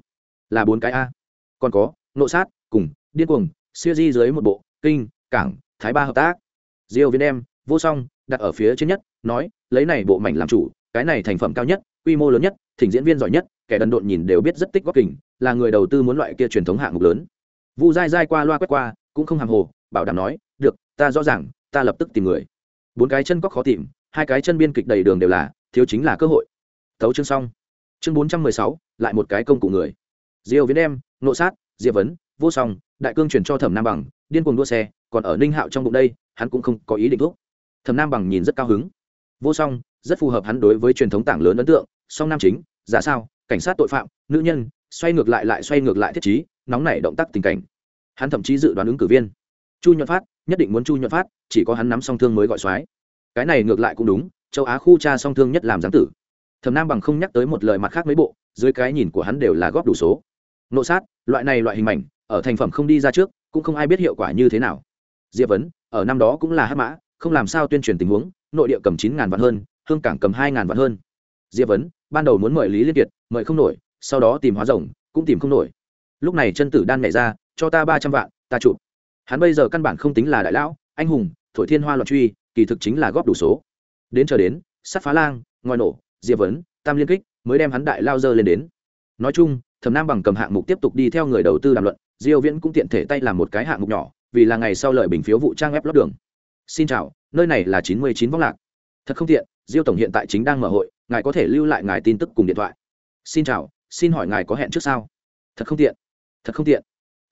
Là bốn cái a. Còn có, nộ sát, cùng, điên cuồng, siêu di dưới một bộ kinh, cảng, thái ba hợp tác. Diêu viên đem, vô song, đặt ở phía trên nhất, nói, lấy này bộ mảnh làm chủ, cái này thành phẩm cao nhất, quy mô lớn nhất, thỉnh diễn viên giỏi nhất, kẻ đần độn nhìn đều biết rất tích góp kình, là người đầu tư muốn loại kia truyền thống hạng mục lớn. Vu dai dai qua loa quét qua, cũng không hàng hồ, bảo đảm nói, được, ta rõ ràng, ta lập tức tìm người. Bốn cái chân có khó tìm, hai cái chân biên kịch đầy đường đều là, thiếu chính là cơ hội. Thấu chương xong. Chương bốn trăm mười sáu, lại một cái công cụ người. Diêu viễn đem, nộ sát, diệp vấn, vô song đại cương chuyển cho thẩm nam bằng, điên cuồng đua xe, còn ở ninh hạo trong bụng đây, hắn cũng không có ý định thuốc thẩm nam bằng nhìn rất cao hứng. Vô song, rất phù hợp hắn đối với truyền thống tảng lớn ấn tượng, song nam chính, giả sao, cảnh sát tội phạm, nữ nhân, xoay ngược lại lại xoay ngược lại thiết trí, nóng nảy động tác tình cảnh. Hắn thậm chí dự đoán ứng cử viên. Chu nhuận phát, nhất định muốn chu nhuận phát, chỉ có hắn nắm song thương mới gọi soái. Cái này ngược lại cũng đúng, châu á khu cha song thương nhất làm giám tử. Thẩm nam bằng không nhắc tới một lời mặt khác mấy bộ, dưới cái nhìn của hắn đều là góp đủ số. Nộ sát, loại này loại hình mảnh ở thành phẩm không đi ra trước, cũng không ai biết hiệu quả như thế nào. Diệp vấn, ở năm đó cũng là hát mã, không làm sao tuyên truyền tình huống, nội địa cầm chín ngàn vạn hơn, hương cảng cầm hai ngàn vạn hơn. Diệp vấn, ban đầu muốn mời lý liên kiệt, mời không nổi, sau đó tìm hóa rồng, cũng tìm không nổi. Lúc này chân tử đan nhảy ra, cho ta ba trăm vạn, ta chụp. Hắn bây giờ căn bản không tính là đại lão, anh hùng, thổi thiên hoa loạn truy, kỳ thực chính là góp đủ số. Đến chờ đến sắt phá lang, ngòi nổ, diệp vấn, tam liên kích, mới đem hắn đại lao dơ lên đến. Nói chung, thẩm nam bằng cầm hạng mục tiếp tục đi theo người đầu tư đàm luận diêu viễn cũng tiện thể tay làm một cái hạng mục nhỏ, vì là ngày sau lợi bình phiếu vụ trang web lót đường. Xin chào, nơi này là 99 vong lạc. Thật không tiện, diêu tổng hiện tại chính đang mở hội, ngài có thể lưu lại ngài tin tức cùng điện thoại. Xin chào, xin hỏi ngài có hẹn trước sao? Thật không tiện, thật không tiện.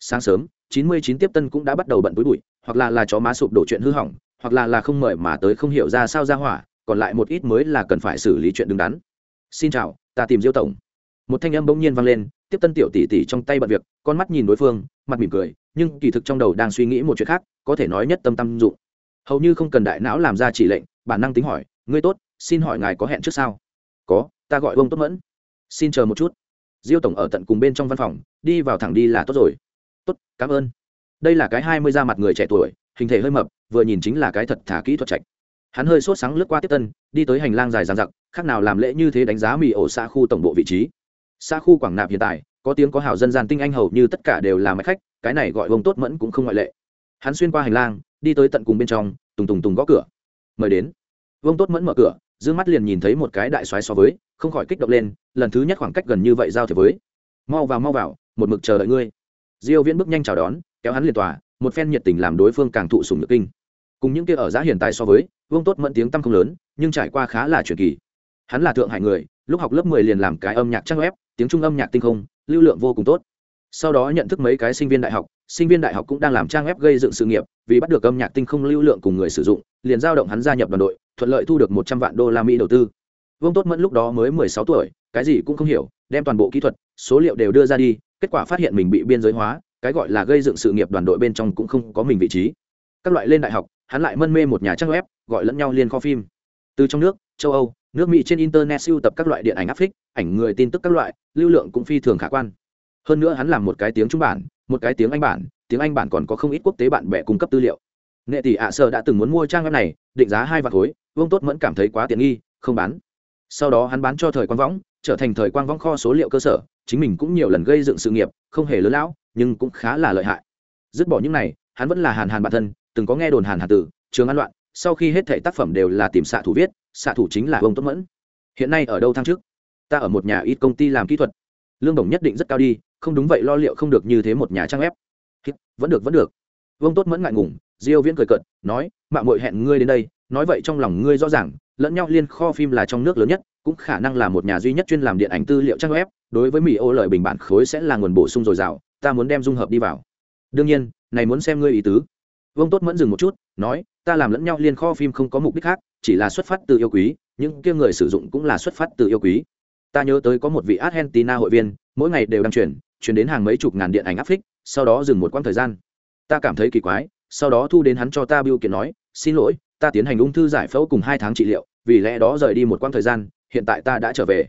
Sáng sớm 99 tiếp tân cũng đã bắt đầu bận túi bụi, hoặc là là chó má sụp đổ chuyện hư hỏng, hoặc là là không mời mà tới không hiểu ra sao ra hỏa, còn lại một ít mới là cần phải xử lý chuyện đứng đắn. Xin chào, ta tìm diêu tổng. Một thanh âm bỗng nhiên vang lên tiếp tân tiểu tỷ tỷ trong tay bận việc, con mắt nhìn đối phương, mặt mỉm cười, nhưng kỳ thực trong đầu đang suy nghĩ một chuyện khác, có thể nói nhất tâm tâm dụng. Hầu như không cần đại não làm ra chỉ lệnh, bản năng tính hỏi, ngươi tốt, xin hỏi ngài có hẹn trước sao? Có, ta gọi ông tốt mẫn. Xin chờ một chút. Diêu tổng ở tận cùng bên trong văn phòng, đi vào thẳng đi là tốt rồi. Tốt, cảm ơn. Đây là cái hai mươi da mặt người trẻ tuổi, hình thể hơi mập, vừa nhìn chính là cái thật thả kỹ thuật trạch. Hắn hơi sốt sáng lướt qua tiếp tân, đi tới hành lang dài dằng dặc, khác nào làm lễ như thế đánh giá mì ổ xã khu tổng bộ vị trí xã khu quảng nạp hiện tại, có tiếng có hảo dân gian tinh anh hầu như tất cả đều là mạch khách, cái này gọi vông tốt mẫn cũng không ngoại lệ. Hắn xuyên qua hành lang, đi tới tận cùng bên trong, tùng tùng tùng gõ cửa. Mời đến. Vương tốt mẫn mở cửa, d mắt liền nhìn thấy một cái đại xoáy so với, không khỏi kích động lên, lần thứ nhất khoảng cách gần như vậy giao thế với. Mau vào mau vào, một mực chờ đợi ngươi. Diêu viễn bước nhanh chào đón, kéo hắn liền tòa, một phen nhiệt tình làm đối phương càng thụ sủng nhược kinh. Cùng những kia ở giá hiện tại so với, vương tốt mẫn tiếng tăm không lớn, nhưng trải qua khá là truyền kỳ. Hắn là thượng hải người, lúc học lớp 10 liền làm cái âm nhạc trang web tiếng trung âm nhạc tinh không, lưu lượng vô cùng tốt. Sau đó nhận thức mấy cái sinh viên đại học, sinh viên đại học cũng đang làm trang web gây dựng sự nghiệp, vì bắt được âm nhạc tinh không lưu lượng cùng người sử dụng, liền giao động hắn gia nhập đoàn đội, thuận lợi thu được một trăm vạn đô la mỹ đầu tư. Vương tốt mẫn lúc đó mới mười sáu tuổi, cái gì cũng không hiểu, đem toàn bộ kỹ thuật, số liệu đều đưa ra đi, kết quả phát hiện mình bị biên giới hóa, cái gọi là gây dựng sự nghiệp đoàn đội bên trong cũng không có mình vị trí. Các loại lên đại học, hắn lại mân mê một nhà trang web, gọi lẫn nhau liên kho phim. Từ trong nước, châu âu nước mỹ trên internet sưu tập các loại điện ảnh áp phích, ảnh người tin tức các loại, lưu lượng cũng phi thường khả quan. Hơn nữa hắn làm một cái tiếng trung bản, một cái tiếng anh bản, tiếng anh bản còn có không ít quốc tế bạn bè cung cấp tư liệu. Nghệ tỷ ạ sợ đã từng muốn mua trang web này, định giá hai vạn khối, vương tốt mẫn cảm thấy quá tiện nghi, không bán. Sau đó hắn bán cho thời quang võng, trở thành thời quang võng kho số liệu cơ sở, chính mình cũng nhiều lần gây dựng sự nghiệp, không hề lớn lão, nhưng cũng khá là lợi hại. Dứt bỏ những này, hắn vẫn là hàn hàn bản thân, từng có nghe đồn hàn hà tử, trường an loạn sau khi hết thể tác phẩm đều là tìm xạ thủ viết, xạ thủ chính là ông tốt mẫn. Hiện nay ở đâu thăng chức? Ta ở một nhà ít công ty làm kỹ thuật. Lương đồng nhất định rất cao đi, không đúng vậy lo liệu không được như thế một nhà trang ép vẫn được vẫn được. Vương tốt mẫn ngại ngùng, diêu viễn cười cợt, nói mạng muội hẹn ngươi đến đây, nói vậy trong lòng ngươi rõ ràng, lẫn nhau liên kho phim là trong nước lớn nhất, cũng khả năng là một nhà duy nhất chuyên làm điện ảnh tư liệu trang web, đối với mỹ ô lợi bình bản khối sẽ là nguồn bổ sung dồi dào, ta muốn đem dung hợp đi vào. Đương nhiên, này muốn xem ngươi ý tứ vương tốt mẫn dừng một chút, nói, ta làm lẫn nhau liên kho phim không có mục đích khác, chỉ là xuất phát từ yêu quý, những kia người sử dụng cũng là xuất phát từ yêu quý. Ta nhớ tới có một vị argentina hội viên, mỗi ngày đều đăng truyền truyền đến hàng mấy chục ngàn điện ảnh áp phích, sau đó dừng một quãng thời gian. Ta cảm thấy kỳ quái, sau đó thu đến hắn cho ta biêu kiện nói, xin lỗi, ta tiến hành ung thư giải phẫu cùng hai tháng trị liệu, vì lẽ đó rời đi một quãng thời gian, hiện tại ta đã trở về.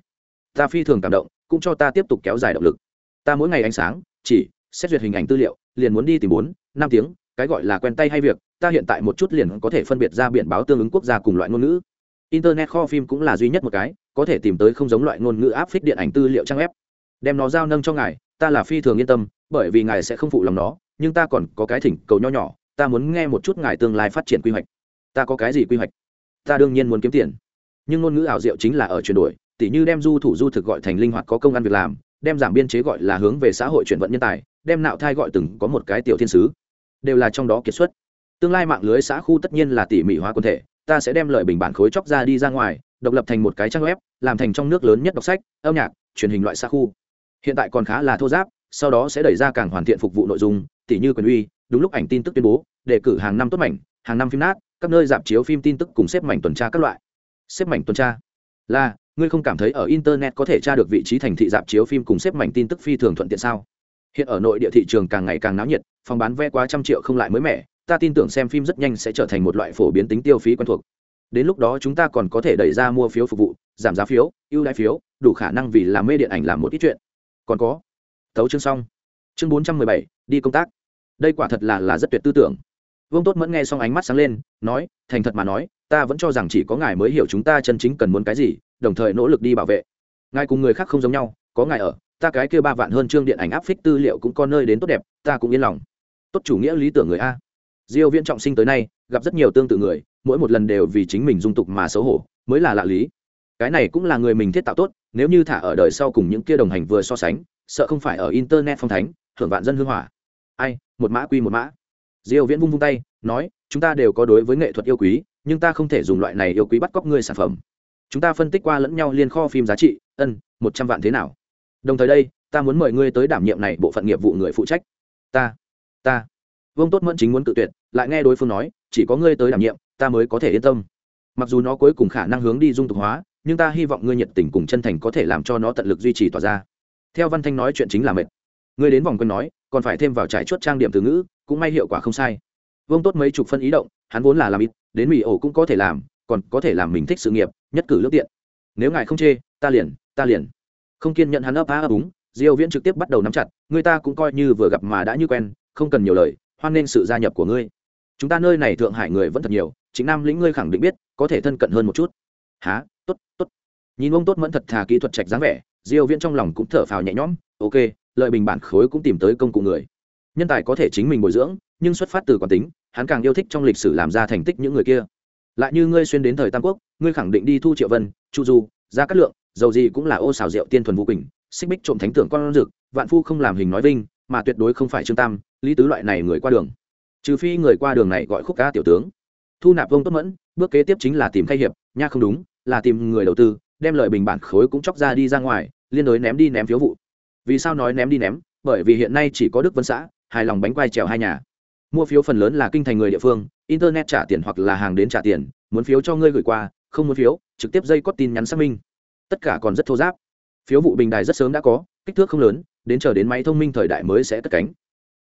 Ta phi thường cảm động, cũng cho ta tiếp tục kéo dài động lực. Ta mỗi ngày ánh sáng, chỉ, xét duyệt hình ảnh tư liệu, liền muốn đi tìm bốn, năm tiếng cái gọi là quen tay hay việc, ta hiện tại một chút liền có thể phân biệt ra biển báo tương ứng quốc gia cùng loại ngôn ngữ. Internet kho phim cũng là duy nhất một cái, có thể tìm tới không giống loại ngôn ngữ áp phích điện ảnh tư liệu trang web. Đem nó giao nâng cho ngài, ta là phi thường yên tâm, bởi vì ngài sẽ không phụ lòng nó, nhưng ta còn có cái thỉnh cầu nho nhỏ, ta muốn nghe một chút ngài tương lai phát triển quy hoạch. Ta có cái gì quy hoạch? Ta đương nhiên muốn kiếm tiền. Nhưng ngôn ngữ ảo diệu chính là ở chuyển đổi, tỉ như đem du thủ du thực gọi thành linh hoạt có công ăn việc làm, đem giảm biên chế gọi là hướng về xã hội chuyển vận nhân tài, đem nạo thai gọi từng có một cái tiểu thiên sứ đều là trong đó kiệt xuất. Tương lai mạng lưới xã khu tất nhiên là tỉ mỉ hóa quân thể, ta sẽ đem lợi bình bản khối chóc ra đi ra ngoài, độc lập thành một cái trang web, làm thành trong nước lớn nhất đọc sách, âm nhạc, truyền hình loại xã khu. Hiện tại còn khá là thô giáp, sau đó sẽ đẩy ra càng hoàn thiện phục vụ nội dung, tỉ như quyền uy, đúng lúc ảnh tin tức tuyên bố, đề cử hàng năm tốt mảnh, hàng năm phim nát, các nơi dạp chiếu phim tin tức cùng xếp mảnh tuần tra các loại. Xếp mảnh tuần tra? Là, ngươi không cảm thấy ở internet có thể tra được vị trí thành thị dạp chiếu phim cùng xếp mảnh tin tức phi thường thuận tiện sao? Hiện ở nội địa thị trường càng ngày càng náo nhiệt, phòng bán vé quá trăm triệu không lại mới mẻ, ta tin tưởng xem phim rất nhanh sẽ trở thành một loại phổ biến tính tiêu phí quen thuộc. Đến lúc đó chúng ta còn có thể đẩy ra mua phiếu phục vụ, giảm giá phiếu, ưu đãi phiếu, đủ khả năng vì làm mê điện ảnh làm một ít chuyện. Còn có, thấu chương xong. Chương bốn trăm mười bảy, đi công tác. Đây quả thật là là rất tuyệt tư tưởng. Vương tốt mẫn nghe xong ánh mắt sáng lên, nói, thành thật mà nói, ta vẫn cho rằng chỉ có ngài mới hiểu chúng ta chân chính cần muốn cái gì, đồng thời nỗ lực đi bảo vệ. Ngài cùng người khác không giống nhau, có ngài ở ta cái kia ba vạn hơn chương điện ảnh áp phích tư liệu cũng có nơi đến tốt đẹp, ta cũng yên lòng. Tốt chủ nghĩa lý tưởng người a. Diêu viễn trọng sinh tới nay, gặp rất nhiều tương tự người, mỗi một lần đều vì chính mình dung tục mà xấu hổ, mới là lạ lý. Cái này cũng là người mình thiết tạo tốt, nếu như thả ở đời sau cùng những kia đồng hành vừa so sánh, sợ không phải ở internet phong thánh, thưởng vạn dân hương hỏa. Ai, một mã quy một mã. Diêu viễn vung vung tay, nói, chúng ta đều có đối với nghệ thuật yêu quý, nhưng ta không thể dùng loại này yêu quý bắt cóc ngươi sản phẩm. Chúng ta phân tích qua lẫn nhau liên kho phim giá trị, ân, một trăm vạn thế nào? Đồng thời đây, ta muốn mời ngươi tới đảm nhiệm này bộ phận nghiệp vụ người phụ trách. Ta ta. Vương tốt mẫn chính muốn tự tuyệt, lại nghe đối phương nói, chỉ có ngươi tới đảm nhiệm, ta mới có thể yên tâm. Mặc dù nó cuối cùng khả năng hướng đi dung tục hóa, nhưng ta hy vọng ngươi nhiệt tình cùng chân thành có thể làm cho nó tận lực duy trì tỏa ra. Theo văn thanh nói chuyện chính là mệt. Ngươi đến vòng quân nói, còn phải thêm vào trải chuốt trang điểm từ ngữ, cũng may hiệu quả không sai. Vương tốt mấy chục phân ý động, hắn vốn là làm ít, đến mỹ ổ cũng có thể làm, còn có thể làm mình thích sự nghiệp, nhất cử lước tiện. Nếu ngài không chê, ta liền ta liền không kiên nhận hắn ấp á ấp úng, diêu viễn trực tiếp bắt đầu nắm chặt, người ta cũng coi như vừa gặp mà đã như quen, không cần nhiều lời, hoan nên sự gia nhập của ngươi. Chúng ta nơi này thượng hải người vẫn thật nhiều chính nam lĩnh ngươi khẳng định biết, có thể thân cận hơn một chút. Há tốt tốt. Nhìn ông tốt mẫn thật thà kỹ thuật trạch dáng vẻ, diêu viễn trong lòng cũng thở phào nhẹ nhõm, ok, lợi bình bản khối cũng tìm tới công cụ người. Nhân tài có thể chính mình bồi dưỡng, nhưng xuất phát từ quán tính, hắn càng yêu thích trong lịch sử làm ra thành tích những người kia. Lại như ngươi xuyên đến thời tam quốc, ngươi khẳng định đi thu triệu vân, chu du ra cát lượng dầu gì cũng là ô xào rượu tiên thuần vũ quỳnh, xích bích trộm thánh tưởng con rực, vạn phu không làm hình nói vinh, mà tuyệt đối không phải trương tam, lý tứ loại này người qua đường. Trừ phi người qua đường này gọi khúc ca tiểu tướng. Thu nạp vông tốt mẫn, bước kế tiếp chính là tìm khai hiệp, nha không đúng, là tìm người đầu tư, đem lợi bình bản khối cũng chóc ra đi ra ngoài, liên đối ném đi ném phiếu vụ. Vì sao nói ném đi ném? Bởi vì hiện nay chỉ có đức vân xã, hài lòng bánh quai trèo hai nhà. Mua phiếu phần lớn là kinh thành người địa phương, internet trả tiền hoặc là hàng đến trả tiền, muốn phiếu cho ngươi gửi qua, không muốn phiếu, trực tiếp dây có tin nhắn xác minh tất cả còn rất thô giáp. Phiếu vụ bình đài rất sớm đã có kích thước không lớn đến chờ đến máy thông minh thời đại mới sẽ cất cánh.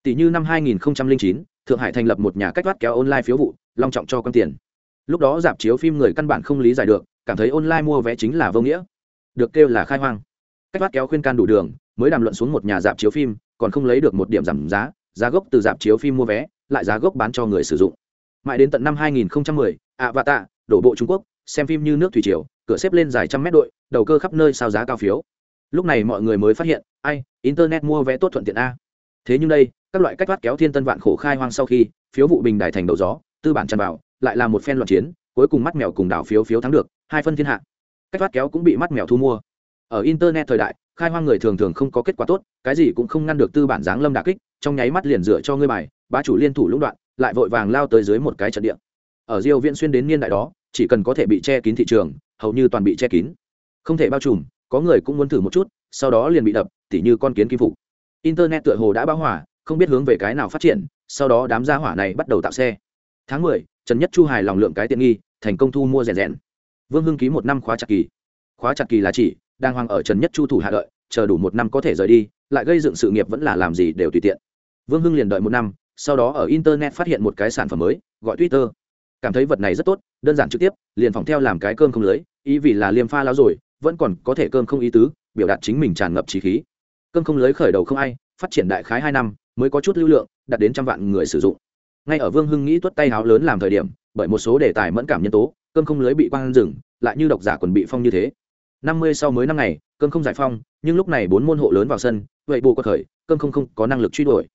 Tỷ như năm 2009, thượng hải thành lập một nhà cách thoát kéo online phiếu vụ long trọng cho con tiền. Lúc đó dạp chiếu phim người căn bản không lý giải được cảm thấy online mua vé chính là vô nghĩa. Được kêu là khai hoang. Cách thoát kéo khuyên can đủ đường mới đàm luận xuống một nhà dạp chiếu phim còn không lấy được một điểm giảm giá giá gốc từ dạp chiếu phim mua vé lại giá gốc bán cho người sử dụng. Mãi đến tận năm 2010, ạ và tạ đổ bộ trung quốc xem phim như nước thủy triều cửa xếp lên dài trăm mét đội đầu cơ khắp nơi sao giá cao phiếu. Lúc này mọi người mới phát hiện, ai, internet mua vé tốt thuận tiện a. Thế nhưng đây, các loại cách thoát kéo thiên tân vạn khổ khai hoang sau khi, phiếu vụ bình đài thành đầu gió, tư bản tràn vào, lại là một phen loạn chiến, cuối cùng mắt mèo cùng đảo phiếu phiếu thắng được, hai phân thiên hạ. Cách thoát kéo cũng bị mắt mèo thu mua. Ở internet thời đại, khai hoang người thường thường không có kết quả tốt, cái gì cũng không ngăn được tư bản giáng lâm đà kích, trong nháy mắt liền dựa cho ngươi bài, bá chủ liên thủ lũng đoạn, lại vội vàng lao tới dưới một cái trận địa. Ở diêu viễn xuyên đến niên đại đó, chỉ cần có thể bị che kín thị trường, hầu như toàn bị che kín không thể bao trùm có người cũng muốn thử một chút sau đó liền bị đập tỉ như con kiến kim phục. Internet tựa hồ đã báo hỏa không biết hướng về cái nào phát triển sau đó đám gia hỏa này bắt đầu tạo xe. Tháng 10, trần nhất chu hài lòng lượng cái tiện nghi thành công thu mua rèn rèn. Vương hưng ký một năm khóa chặt kỳ. Khóa chặt kỳ là chỉ đang hoang ở trần nhất chu thủ hạ đợi chờ đủ một năm có thể rời đi lại gây dựng sự nghiệp vẫn là làm gì đều tùy tiện. Vương hưng liền đợi một năm sau đó ở internet phát hiện một cái sản phẩm mới gọi twitter. Cảm thấy vật này rất tốt đơn giản trực tiếp liền phòng theo làm cái cơm không lưới ý vì là liêm pha láo rồi vẫn còn có thể cơm không ý tứ, biểu đạt chính mình tràn ngập trí khí. Cơm không lưới khởi đầu không ai, phát triển đại khái hai năm, mới có chút lưu lượng, đạt đến trăm vạn người sử dụng. Ngay ở vương hưng nghĩ tuất tay háo lớn làm thời điểm, bởi một số đề tài mẫn cảm nhân tố, cơm không lưới bị quang rừng, lại như độc giả quần bị phong như thế. Năm mươi sau mới năm ngày, cơm không giải phong, nhưng lúc này bốn môn hộ lớn vào sân, vậy bù quật khởi, cơm không không có năng lực truy đuổi.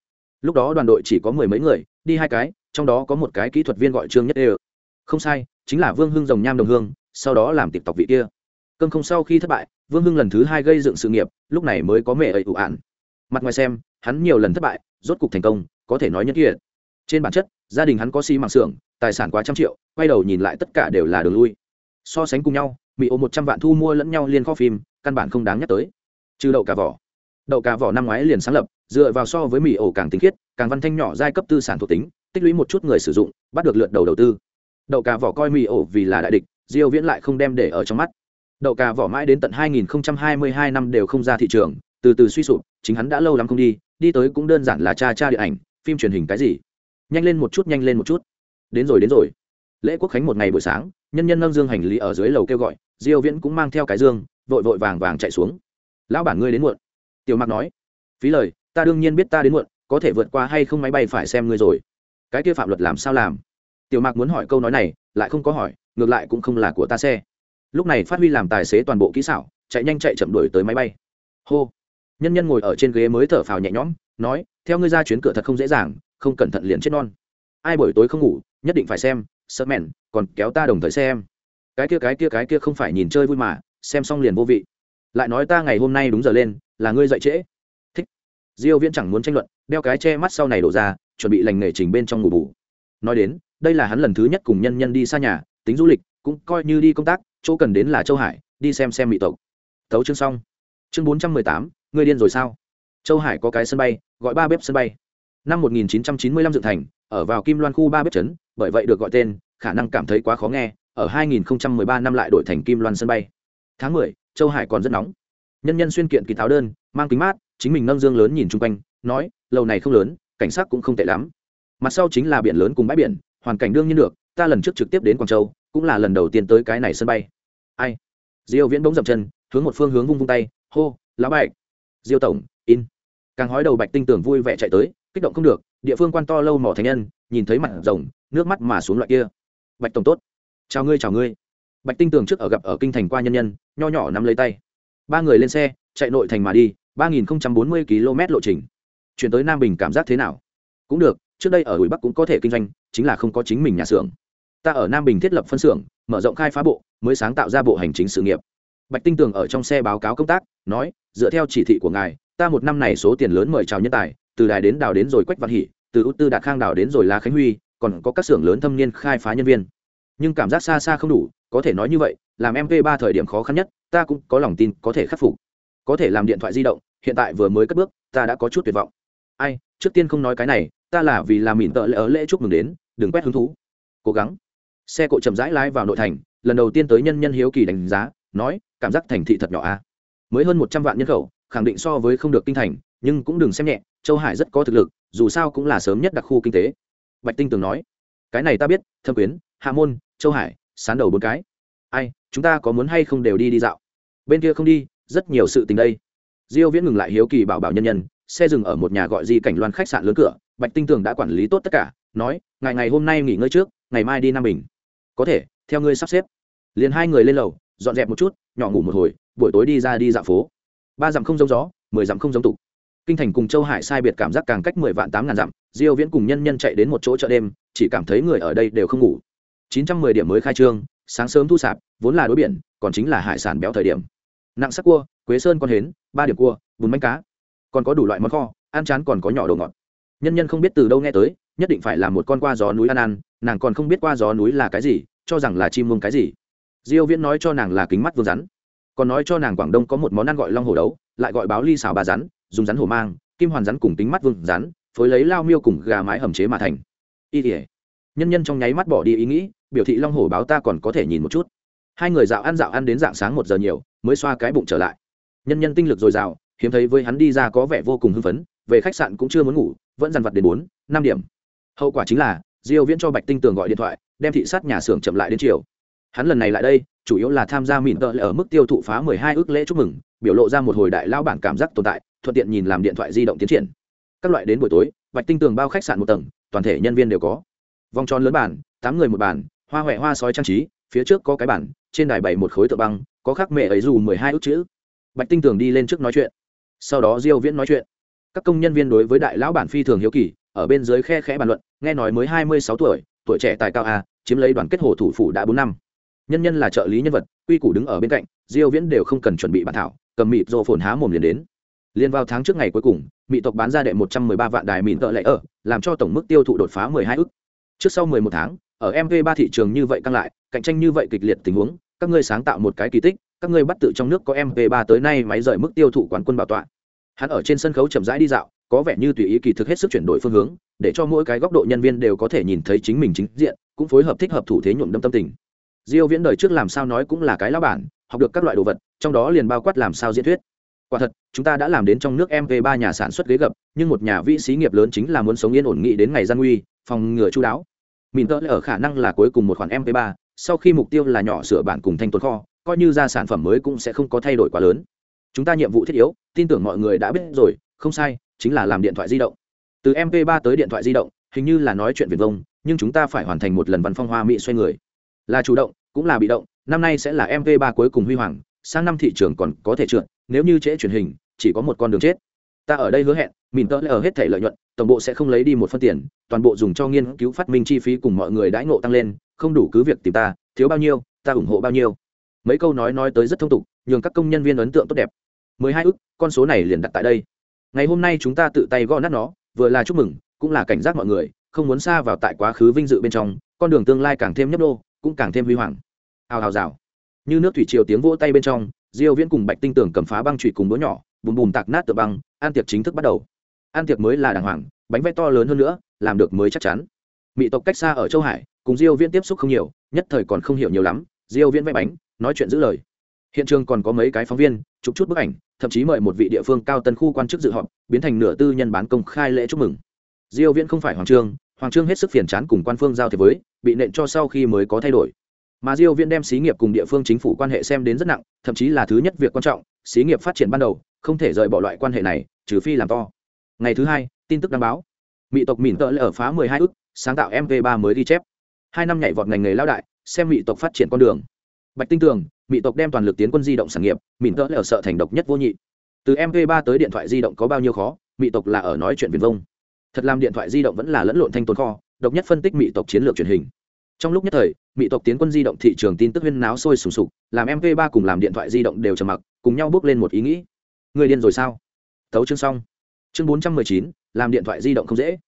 Lúc đó đoàn đội chỉ có mười mấy người, đi hai cái, trong đó có một cái kỹ thuật viên gọi trương nhất đê. Không sai, chính là vương hưng rồng nham đồng hương, sau đó làm tịp tộc vị kia cơm không sau khi thất bại, vương hưng lần thứ hai gây dựng sự nghiệp, lúc này mới có mẹ ấy ủ ạn. Mặt ngoài xem, hắn nhiều lần thất bại, rốt cục thành công, có thể nói nhất kia trên bản chất, gia đình hắn có xi mảng xưởng, tài sản quá trăm triệu, quay đầu nhìn lại tất cả đều là đường lui. So sánh cùng nhau, mỹ ô một trăm vạn thu mua lẫn nhau liên kho phim, căn bản không đáng nhắc tới. Trừ đậu cả vỏ. Đậu cả vỏ năm ngoái liền sáng lập, dựa vào so với mì ổ càng tinh khiết, càng văn thanh nhỏ giai cấp tư sản thuộc tính, tích lũy một chút người sử dụng, bắt được lượt đầu đầu tư. Đậu cả vỏ coi mì ổ vì là đại địch, diêu viễn lại không đem để ở trong mắt đậu cà vỏ mãi đến tận 2022 năm đều không ra thị trường, từ từ suy sụp, chính hắn đã lâu lắm không đi đi tới cũng đơn giản là cha cha điện ảnh, phim truyền hình cái gì. Nhanh lên một chút, nhanh lên một chút. Đến rồi đến rồi. Lễ quốc khánh một ngày buổi sáng, nhân nhân nâng dương hành lý ở dưới lầu kêu gọi, diêu viễn cũng mang theo cái dương, vội vội vàng vàng chạy xuống. Lão bản ngươi đến muộn. Tiểu mặc nói. Phí lời, ta đương nhiên biết ta đến muộn, có thể vượt qua hay không máy bay phải xem ngươi rồi. Cái kia phạm luật làm sao làm? Tiểu mạc muốn hỏi câu nói này, lại không có hỏi, ngược lại cũng không là của ta xe lúc này phát huy làm tài xế toàn bộ kỹ xảo, chạy nhanh chạy chậm đuổi tới máy bay. Hô. Nhân nhân ngồi ở trên ghế mới thở phào nhẹ nhõm, nói, theo ngươi ra chuyến cửa thật không dễ dàng, không cẩn thận liền chết non. Ai buổi tối không ngủ, nhất định phải xem, sợ mẹn, còn kéo ta đồng thời xem. Cái kia cái kia cái kia không phải nhìn chơi vui mà, xem xong liền vô vị. Lại nói ta ngày hôm nay đúng giờ lên, là ngươi dậy trễ. Thích. Diêu viễn chẳng muốn tranh luận, đeo cái che mắt sau này đổ ra, chuẩn bị lành nghề trình bên trong ngủ bù. Nói đến, đây là hắn lần thứ nhất cùng nhân nhân đi xa nhà, tính du lịch, cũng coi như đi công tác chỗ cần đến là châu hải đi xem xem mỹ tộc. Thấu chương xong. Chương bốn trăm mười tám, người điên rồi sao? Châu hải có cái sân bay gọi ba bếp sân bay. Năm 1995 dựng thành ở vào kim loan khu ba bếp trấn bởi vậy được gọi tên khả năng cảm thấy quá khó nghe ở 2013 năm lại đổi thành kim loan sân bay. Tháng 10, châu hải còn rất nóng. Nhân nhân xuyên kiện kỳ tháo đơn mang kính mát chính mình nâng dương lớn nhìn chung quanh nói lầu này không lớn cảnh sát cũng không tệ lắm. Mặt sau chính là biển lớn cùng bãi biển hoàn cảnh đương nhiên được ta lần trước trực tiếp đến quảng châu, cũng là lần đầu tiên tới cái này sân bay. Ai? Diêu viễn bỗng dậm chân, hướng một phương hướng vung vung tay, hô, lão bạch! Diêu tổng, in. Càng hói đầu bạch tinh tưởng vui vẻ chạy tới, kích động không được, địa phương quan to lâu mỏ thành nhân, nhìn thấy mặt rồng, nước mắt mà xuống loại kia. Bạch tổng tốt. Chào ngươi chào ngươi. Bạch tinh tường trước ở gặp ở kinh thành qua nhân nhân, nho nhỏ nắm lấy tay. Ba người lên xe, chạy nội thành mà đi, ba nghìn bốn mươi km lộ trình. Chuyển tới nam bình cảm giác thế nào? Cũng được, trước đây ở ủi bắc cũng có thể kinh doanh, chính là không có chính mình nhà xưởng ta ở nam bình thiết lập phân xưởng, mở rộng khai phá bộ, mới sáng tạo ra bộ hành chính sự nghiệp. Bạch tinh tường ở trong xe báo cáo công tác, nói, dựa theo chỉ thị của ngài, ta một năm này số tiền lớn mời chào nhân tài, từ đài đến đào đến rồi quách văn hỷ, từ út tư đạt khang đào đến rồi lá khánh huy, còn có các xưởng lớn thâm niên khai phá nhân viên. Nhưng cảm giác xa xa không đủ, có thể nói như vậy, làm mp ba thời điểm khó khăn nhất, ta cũng có lòng tin có thể khắc phục. Có thể làm điện thoại di động, hiện tại vừa mới cất bước, ta đã có chút tuyệt vọng. Ai, trước tiên không nói cái này, ta là vì làm mỉn tợ lỡ lễ chúc mừng đến, đừng quét hứng thú. Cố gắng xe cộ chậm rãi lái vào nội thành, lần đầu tiên tới nhân nhân hiếu kỳ đánh giá, nói, cảm giác thành thị thật nhỏ a mới hơn một trăm vạn nhân khẩu, khẳng định so với không được kinh thành, nhưng cũng đừng xem nhẹ, châu hải rất có thực lực, dù sao cũng là sớm nhất đặc khu kinh tế. Bạch tinh tường nói, cái này ta biết, thâm quyến, hạ môn, châu hải, sán đầu bốn cái. Ai, chúng ta có muốn hay không đều đi đi dạo. Bên kia không đi, rất nhiều sự tình đây. Diêu viễn ngừng lại hiếu kỳ bảo bảo nhân nhân, xe dừng ở một nhà gọi di cảnh loan khách sạn lớn cửa, bạch tinh tường đã quản lý tốt tất cả, nói, ngày ngày hôm nay nghỉ ngơi trước, ngày mai đi nam bình có thể, theo ngươi sắp xếp. Liền hai người lên lầu, dọn dẹp một chút, nhỏ ngủ một hồi, buổi tối đi ra đi dạo phố. Ba dặm không giống gió, mười dặm không giống tục kinh thành cùng châu hải sai biệt cảm giác càng cách mười vạn tám ngàn dặm, diêu viễn cùng nhân nhân chạy đến một chỗ chợ đêm, chỉ cảm thấy người ở đây đều không ngủ. 910 điểm mới khai trương, sáng sớm thu sạp, vốn là đối biển, còn chính là hải sản béo thời điểm. Nặng sắc cua, quế sơn con hến, ba điểm cua, bún bánh cá. Còn có đủ loại món kho, ăn chán còn có nhỏ đồ ngọt. Nhân nhân không biết từ đâu nghe tới, nhất định phải là một con qua gió núi ăn ăn nàng còn không biết qua gió núi là cái gì, cho rằng là chim mông cái gì. Diêu viễn nói cho nàng là kính mắt vương rắn. Còn nói cho nàng quảng đông có một món ăn gọi long hổ đấu, lại gọi báo ly xào bà rắn, dùng rắn hổ mang, kim hoàn rắn cùng kính mắt vương rắn, phối lấy lao miêu cùng gà mái hầm chế mà thành. Y tỉa nhân nhân trong nháy mắt bỏ đi ý nghĩ, biểu thị long hổ báo ta còn có thể nhìn một chút. Hai người dạo ăn dạo ăn đến dạng sáng một giờ nhiều, mới xoa cái bụng trở lại. Nhân nhân tinh lực dồi dào, hiếm thấy với hắn đi ra có vẻ vô cùng hưng phấn, về khách sạn cũng chưa muốn ngủ, vẫn dằn vặt đến bốn, năm điểm. Hậu quả chính là diêu viễn cho bạch tinh tường gọi điện thoại, đem thị sát nhà xưởng chậm lại đến chiều. Hắn lần này lại đây, chủ yếu là tham gia mìn tợ ở mức tiêu thụ phá 12 ước lễ chúc mừng, biểu lộ ra một hồi đại lao bản cảm giác tồn tại, thuận tiện nhìn làm điện thoại di động tiến triển. Các loại đến buổi tối, bạch tinh tường bao khách sạn một tầng, toàn thể nhân viên đều có. Vòng tròn lớn bàn, tám người một bàn, hoa huệ hoa sói trang trí, phía trước có cái bản trên đài bày một khối tượng băng, có khắc mẹ ấy dù mười hai ước chữ. Bạch tinh tường đi lên trước nói chuyện. Sau đó diêu viễn nói chuyện. Các công nhân viên đối với đại lão bản phi thường hiếu kỳ, ở bên dưới khe khẽ bàn luận nghe nói mới hai mươi sáu tuổi tuổi trẻ tài cao a, chiếm lấy đoàn kết hồ thủ phủ đã bốn năm. Nhân nhân là trợ lý nhân vật, quy củ đứng ở bên cạnh, diêu viễn đều không cần chuẩn bị bản thảo, cầm mịt rồ phồn há mồm liền đến. Liên vào tháng trước ngày cuối cùng mỹ tộc bán ra đệ 113 vạn đài mìn tợ lệ ở, làm cho tổng mức tiêu thụ đột phá 12 ức. Trước sau 11 tháng, ở mv 3 thị trường như vậy căng lại, cạnh tranh như vậy kịch liệt tình huống, các ngươi sáng tạo một cái kỳ tích, các ngươi bắt tự trong nước có mv 3 tới nay máy rời mức tiêu thụ quán quân bảo tọa. Hắn ở trên sân khấu chậm rãi đi dạo, có vẻ như tùy ý kỳ thực hết sức chuyển đổi phương hướng để cho mỗi cái góc độ nhân viên đều có thể nhìn thấy chính mình chính diện, cũng phối hợp thích hợp thủ thế nhuộm đâm tâm tình. Diêu viễn đời trước làm sao nói cũng là cái lão bản, học được các loại đồ vật, trong đó liền bao quát làm sao diễn thuyết. Quả thật, chúng ta đã làm đến trong nước mv 3 nhà sản xuất ghế gập, nhưng một nhà vĩ xí nghiệp lớn chính là muốn sống yên ổn nghị đến ngày gian nguy, phòng ngừa chú đáo. Mình tớ ở khả năng là cuối cùng một khoản mv 3 sau khi mục tiêu là nhỏ sửa bản cùng thanh tồn kho, coi như ra sản phẩm mới cũng sẽ không có thay đổi quá lớn. Chúng ta nhiệm vụ thiết yếu, tin tưởng mọi người đã biết rồi, không sai, chính là làm điện thoại di động từ mp 3 tới điện thoại di động, hình như là nói chuyện việt vông, nhưng chúng ta phải hoàn thành một lần văn phong hoa mỹ xoay người. Là chủ động, cũng là bị động, năm nay sẽ là mp 3 cuối cùng huy hoàng, sang năm thị trường còn có thể trượt, nếu như trễ truyền hình, chỉ có một con đường chết. Ta ở đây hứa hẹn, mìn tơ ở hết thể lợi nhuận, tổng bộ sẽ không lấy đi một phân tiền, toàn bộ dùng cho nghiên cứu phát minh chi phí cùng mọi người đãi ngộ tăng lên, không đủ cứ việc tìm ta, thiếu bao nhiêu, ta ủng hộ bao nhiêu. Mấy câu nói nói tới rất thông tục, nhường các công nhân viên ấn tượng tốt đẹp. Mười hai ức, con số này liền đặt tại đây. Ngày hôm nay chúng ta tự tay gõ nát nó vừa là chúc mừng, cũng là cảnh giác mọi người, không muốn xa vào tại quá khứ vinh dự bên trong, con đường tương lai càng thêm nhấp đô cũng càng thêm huy hoàng. Hào hào rào. Như nước thủy triều tiếng vỗ tay bên trong, diêu viễn cùng bạch tinh tường cầm phá băng trụy cùng đũa nhỏ, bùm bùm tạc nát tựa băng ăn tiệc chính thức bắt đầu. Ăn tiệc mới là đàng hoàng, bánh vẽ to lớn hơn nữa, làm được mới chắc chắn. Mỹ tộc cách xa ở châu hải, cùng diêu viễn tiếp xúc không nhiều, nhất thời còn không hiểu nhiều lắm, diêu viễn vẽ bánh, nói chuyện giữ lời hiện trường còn có mấy cái phóng viên, chụp chút bức ảnh, thậm chí mời một vị địa phương cao tân khu quan chức dự họp, biến thành nửa tư nhân bán công khai lễ chúc mừng. Diêu viễn không phải hoàng trương hoàng trương hết sức phiền chán cùng quan phương giao thiệp với, bị nện cho sau khi mới có thay đổi. Mà diêu viễn đem xí nghiệp cùng địa phương chính phủ quan hệ xem đến rất nặng, thậm chí là thứ nhất việc quan trọng, xí nghiệp phát triển ban đầu, không thể rời bỏ loại quan hệ này, trừ phi làm to. Ngày thứ hai, tin tức đăng báo. Mỹ tộc mỉn tợ lệ ở phá 12 ức, sáng tạo mv 3 mới ghi chép. Hai năm nhảy vọt ngành nghề lao đại, xem mỹ tộc phát triển con đường. Bạch tinh tường mỹ tộc đem toàn lực tiến quân di động sản nghiệp mìn tợ lệ ở sợ thành độc nhất vô nhị. Từ mv 3 tới điện thoại di động có bao nhiêu khó mỹ tộc là ở nói chuyện viền vông. Thật làm điện thoại di động vẫn là lẫn lộn thanh tồn kho độc nhất phân tích mỹ tộc chiến lược truyền hình. Trong lúc nhất thời mỹ tộc tiến quân di động thị trường tin tức huyên náo sôi sùng sục làm MV3 cùng làm điện thoại di động đều trầm mặc cùng nhau bước lên một ý nghĩ. Người điên rồi sao? Thấu chương xong. Chương 419, làm điện thoại di động không dễ.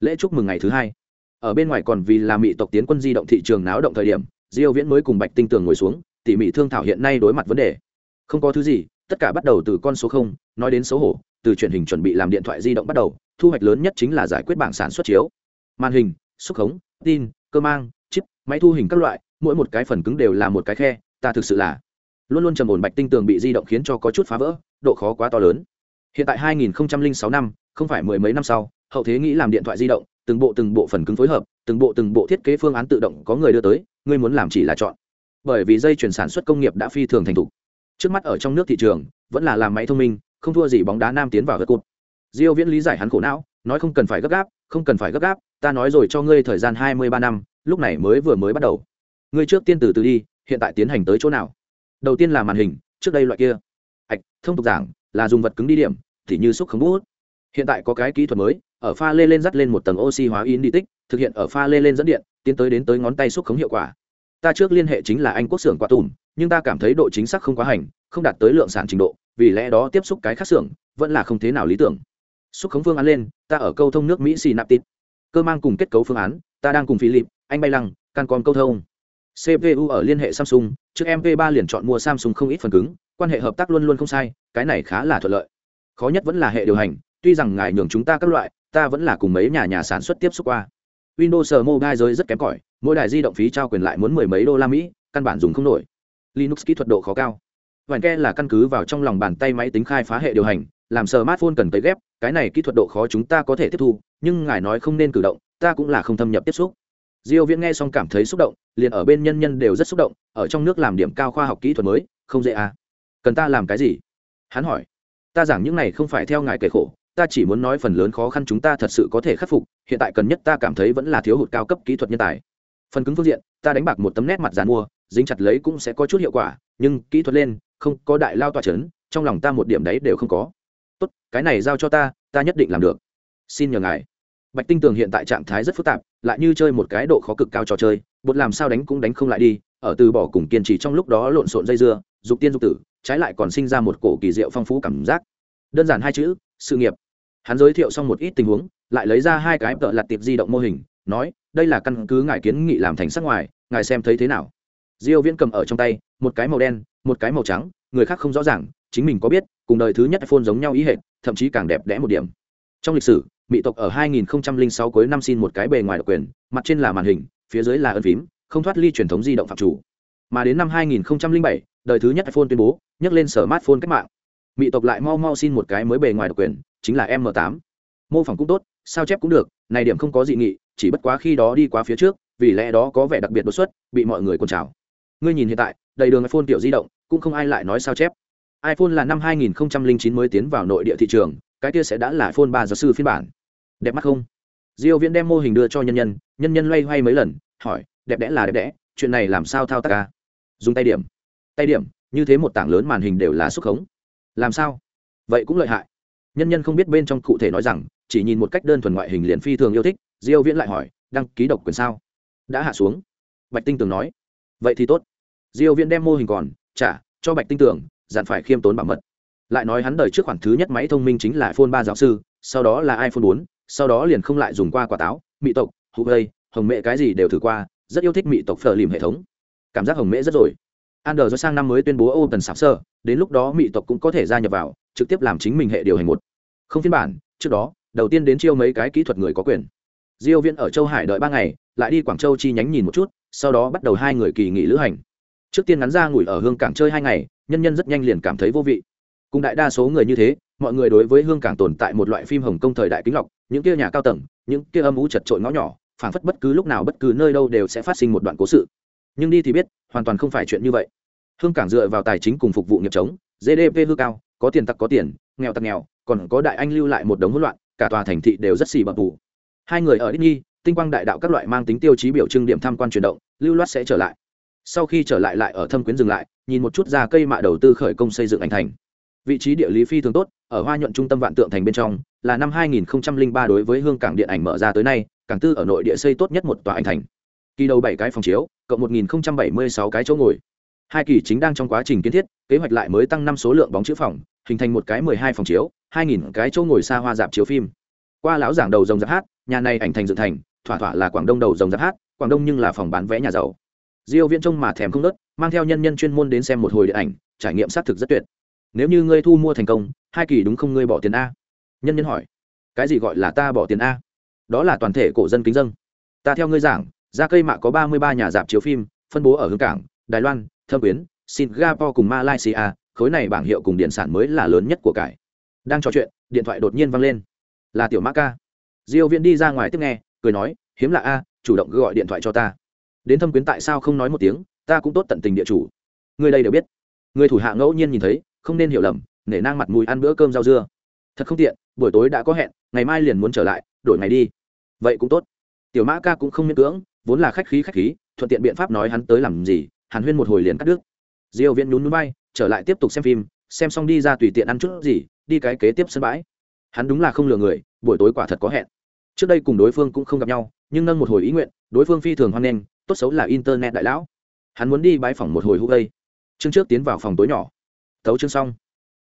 Lễ chúc mừng ngày thứ hai. Ở bên ngoài còn vì là mỹ tộc tiến quân di động thị trường náo động thời điểm diêu viễn mới cùng bạch tinh tường ngồi xuống tỉ mỉ thương thảo hiện nay đối mặt vấn đề. Không có thứ gì, tất cả bắt đầu từ con số không, nói đến xấu hổ, từ truyền hình chuẩn bị làm điện thoại di động bắt đầu, thu hoạch lớn nhất chính là giải quyết bảng sản xuất chiếu. Màn hình, xúc khống, tin, cơ mang, chip, máy thu hình các loại, mỗi một cái phần cứng đều là một cái khe, ta thực sự là luôn luôn trầm ổn bạch tinh tường bị di động khiến cho có chút phá vỡ, độ khó quá to lớn. Hiện tại 2006 năm, không phải mười mấy năm sau, hậu thế nghĩ làm điện thoại di động, từng bộ từng bộ phần cứng phối hợp, từng bộ từng bộ thiết kế phương án tự động có người đưa tới ngươi muốn làm chỉ là chọn bởi vì dây chuyển sản xuất công nghiệp đã phi thường thành thục. Trước mắt ở trong nước thị trường, vẫn là làm máy thông minh, không thua gì bóng đá nam tiến vào gật cụt diêu viễn lý giải hắn khổ não, nói không cần phải gấp gáp, không cần phải gấp gáp, ta nói rồi cho ngươi thời gian 23 năm, lúc này mới vừa mới bắt đầu. Ngươi trước tiên từ từ đi, hiện tại tiến hành tới chỗ nào? Đầu tiên là màn hình, trước đây loại kia. Ạch, thông tục giảng, là dùng vật cứng đi điểm, thì như xúc không bút. Hiện tại có cái kỹ thuật mới, ở pha lê lên dắt lên một tầng oxy hóa in đi tích, thực hiện ở pha lê lên dẫn điện, tiến tới đến tới ngón tay xúc khống hiệu quả ta trước liên hệ chính là anh quốc xưởng quả tùm, nhưng ta cảm thấy độ chính xác không quá hành, không đạt tới lượng sản trình độ, vì lẽ đó tiếp xúc cái khác xưởng vẫn là không thế nào lý tưởng. Xúc khống phương án lên, ta ở câu thông nước mỹ xì nạp tít cơ mang cùng kết cấu phương án, ta đang cùng philip, anh bay lăng, can con câu thông. Cpu ở liên hệ samsung, trước mp 3 liền chọn mua samsung không ít phần cứng, quan hệ hợp tác luôn luôn không sai, cái này khá là thuận lợi. Khó nhất vẫn là hệ điều hành, tuy rằng ngài nhường chúng ta các loại, ta vẫn là cùng mấy nhà nhà sản xuất tiếp xúc qua. Windows mobile giới rất kém cỏi mỗi đài di động phí trao quyền lại muốn mười mấy đô la mỹ, căn bản dùng không nổi. Linux kỹ thuật độ khó cao. Vạn ke là căn cứ vào trong lòng bàn tay máy tính khai phá hệ điều hành, làm smartphone cần tới ghép, cái này kỹ thuật độ khó chúng ta có thể tiếp thu, nhưng ngài nói không nên cử động, ta cũng là không thâm nhập tiếp xúc. Diêu viễn nghe xong cảm thấy xúc động, liền ở bên nhân nhân đều rất xúc động, ở trong nước làm điểm cao khoa học kỹ thuật mới, không dễ à. Cần ta làm cái gì? Hắn hỏi. Ta giảng những này không phải theo ngài kể khổ, ta chỉ muốn nói phần lớn khó khăn chúng ta thật sự có thể khắc phục, hiện tại cần nhất ta cảm thấy vẫn là thiếu hụt cao cấp kỹ thuật nhân tài phần cứng phương diện, ta đánh bạc một tấm nét mặt dàn mua, dính chặt lấy cũng sẽ có chút hiệu quả, nhưng kỹ thuật lên, không có đại lao tòa chấn, trong lòng ta một điểm đấy đều không có. Tốt, cái này giao cho ta ta nhất định làm được. Xin nhờ ngài. Bạch tinh tường hiện tại trạng thái rất phức tạp, lại như chơi một cái độ khó cực cao trò chơi, bột làm sao đánh cũng đánh không lại đi, ở từ bỏ cùng kiên trì trong lúc đó lộn xộn dây dưa, dục tiên dục tử, trái lại còn sinh ra một cổ kỳ diệu phong phú cảm giác. Đơn giản hai chữ, sự nghiệp. Hắn giới thiệu xong một ít tình huống, lại lấy ra hai cái tợ lặt tiệp di động mô hình nói, đây là căn cứ ngài kiến nghị làm thành sắc ngoài, ngài xem thấy thế nào? Diêu viễn cầm ở trong tay, một cái màu đen, một cái màu trắng, người khác không rõ ràng, chính mình có biết, cùng đời thứ nhất iphone giống nhau ý hệ thậm chí càng đẹp đẽ một điểm. Trong lịch sử, mỹ tộc ở 2006 cuối năm xin một cái bề ngoài độc quyền, mặt trên là màn hình, phía dưới là ấn phím, không thoát ly truyền thống di động phạm chủ. Mà đến năm 2007 đời thứ nhất iphone tuyên bố, nhắc lên sở smartphone cách mạng. Mỹ tộc lại mau mau xin một cái mới bề ngoài độc quyền, chính là m 8 mô phỏng cũng tốt, sao chép cũng được, này điểm không có dị nghị chỉ bất quá khi đó đi quá phía trước, vì lẽ đó có vẻ đặc biệt đột xuất, bị mọi người còn chào ngươi nhìn hiện tại, đầy đường iphone tiểu di động, cũng không ai lại nói sao chép. iphone là năm 2009 mới tiến vào nội địa thị trường, cái kia sẽ đã là iphone ba giáo sư phiên bản. Đẹp mắt không? Diêu viễn đem mô hình đưa cho nhân nhân nhân nhân loay hoay mấy lần, hỏi, đẹp đẽ là đẹp đẽ, chuyện này làm sao thao tác ca dùng tay điểm. Tay điểm, như thế một tảng lớn màn hình đều là xúc khống. Làm sao? Vậy cũng lợi hại. Nhân nhân không biết bên trong cụ thể nói rằng, chỉ nhìn một cách đơn thuần ngoại hình liền phi thường yêu thích diêu viễn lại hỏi đăng ký độc quyền sao? Đã hạ xuống. Bạch tinh tường nói vậy thì tốt. Diêu viễn đem mô hình còn trả cho bạch tinh tường dặn phải khiêm tốn bảo mật. Lại nói hắn đời trước khoản thứ nhất máy thông minh chính là iphone ba giáo sư sau đó là iphone 4, sau đó liền không lại dùng qua quả táo mỹ tộc hụ gây hồng mẹ cái gì đều thử qua rất yêu thích mỹ tộc phở lìm hệ thống. Cảm giác hồng mễ rất rồi. Android sang năm mới tuyên bố Open Sạp Sơ, đến lúc đó mỹ tộc cũng có thể gia nhập vào, trực tiếp làm chính mình hệ điều hành một. Không phiên bản, trước đó, đầu tiên đến chiêu mấy cái kỹ thuật người có quyền. Diêu Viễn ở Châu Hải đợi 3 ngày, lại đi Quảng Châu chi nhánh nhìn một chút, sau đó bắt đầu hai người kỳ nghỉ lữ hành. Trước tiên ngắn ra ngủi ở Hương Cảng chơi 2 ngày, nhân nhân rất nhanh liền cảm thấy vô vị. Cùng đại đa số người như thế, mọi người đối với Hương Cảng tồn tại một loại phim Hồng Kông thời đại kính lọc, những kia nhà cao tầng, những kia âm u chật trội ngõ nhỏ, phảng phất bất cứ lúc nào bất cứ nơi đâu đều sẽ phát sinh một đoạn cố sự. Nhưng đi thì biết, hoàn toàn không phải chuyện như vậy hương cảng dựa vào tài chính cùng phục vụ nghiệp chống gdp hư cao có tiền tặc có tiền nghèo tặc nghèo còn có đại anh lưu lại một đống hỗn loạn cả tòa thành thị đều rất xì bập bù hai người ở Disney, tinh quang đại đạo các loại mang tính tiêu chí biểu trưng điểm tham quan chuyển động lưu loát sẽ trở lại. Sau khi trở lại lại ở thâm quyến dừng lại nhìn một chút ra cây mạ đầu tư khởi công xây dựng ảnh thành. Vị trí địa lý phi thường tốt ở hoa nhuận trung tâm vạn tượng thành bên trong là năm 2003 đối với hương cảng điện ảnh mở ra tới nay cảng tư ở nội địa xây tốt nhất một tòa ảnh thành. Kỳ đầu bảy cái phòng chiếu cộng 1076 cái chỗ ngồi. Hai kỳ chính đang trong quá trình kiến thiết kế hoạch lại mới tăng năm số lượng bóng chữ phòng hình thành một cái 12 phòng chiếu 2.000 cái chỗ ngồi xa hoa dạp chiếu phim. Qua lão giảng đầu rồng giáp hát nhà này ảnh thành dựng thành, thỏa thỏa là quảng đông đầu dòng giáp hát, quảng đông nhưng là phòng bán vé nhà giàu. Diêu viễn trông mà thèm không nớt, mang theo nhân nhân chuyên môn đến xem một hồi điện ảnh, trải nghiệm xác thực rất tuyệt. Nếu như ngươi thu mua thành công, hai kỳ đúng không ngươi bỏ tiền a? Nhân nhân hỏi. Cái gì gọi là ta bỏ tiền a? Đó là toàn thể cổ dân kính dân. Ta theo ngươi giảng, ra cây mạ có 33 nhà dạp chiếu phim, phân bố ở hướng cảng, đài loan, thâm quyến, singapore cùng malaysia, khối này bảng hiệu cùng điện sản mới là lớn nhất của cải. Đang trò chuyện, điện thoại đột nhiên vang lên. Là tiểu mã ca diêu viễn đi ra ngoài tiếp nghe, cười nói, hiếm lạ a, chủ động gọi điện thoại cho ta. Đến thâm quyến tại sao không nói một tiếng, ta cũng tốt tận tình địa chủ. Người đây đều biết. Người thủ hạ ngẫu nhiên nhìn thấy, không nên hiểu lầm, nể nang mặt mùi ăn bữa cơm rau dưa. Thật không tiện, buổi tối đã có hẹn, ngày mai liền muốn trở lại, đổi ngày đi. Vậy cũng tốt. Tiểu mã ca cũng không miễn cưỡng, vốn là khách khí khách khí, thuận tiện biện pháp nói hắn tới làm gì, hàn huyên một hồi liền cắt đứt. Diêu viễn nhún núi bay trở lại tiếp tục xem phim, xem xong đi ra tùy tiện ăn chút gì, đi cái kế tiếp sân bãi. Hắn đúng là không lừa người buổi tối quả thật có hẹn. Trước đây cùng đối phương cũng không gặp nhau, nhưng nâng một hồi ý nguyện, đối phương phi thường hoan nghênh, tốt xấu là internet đại lão. Hắn muốn đi bãi phòng một hồi hữu gây chương trước tiến vào phòng tối nhỏ. Thấu chương xong.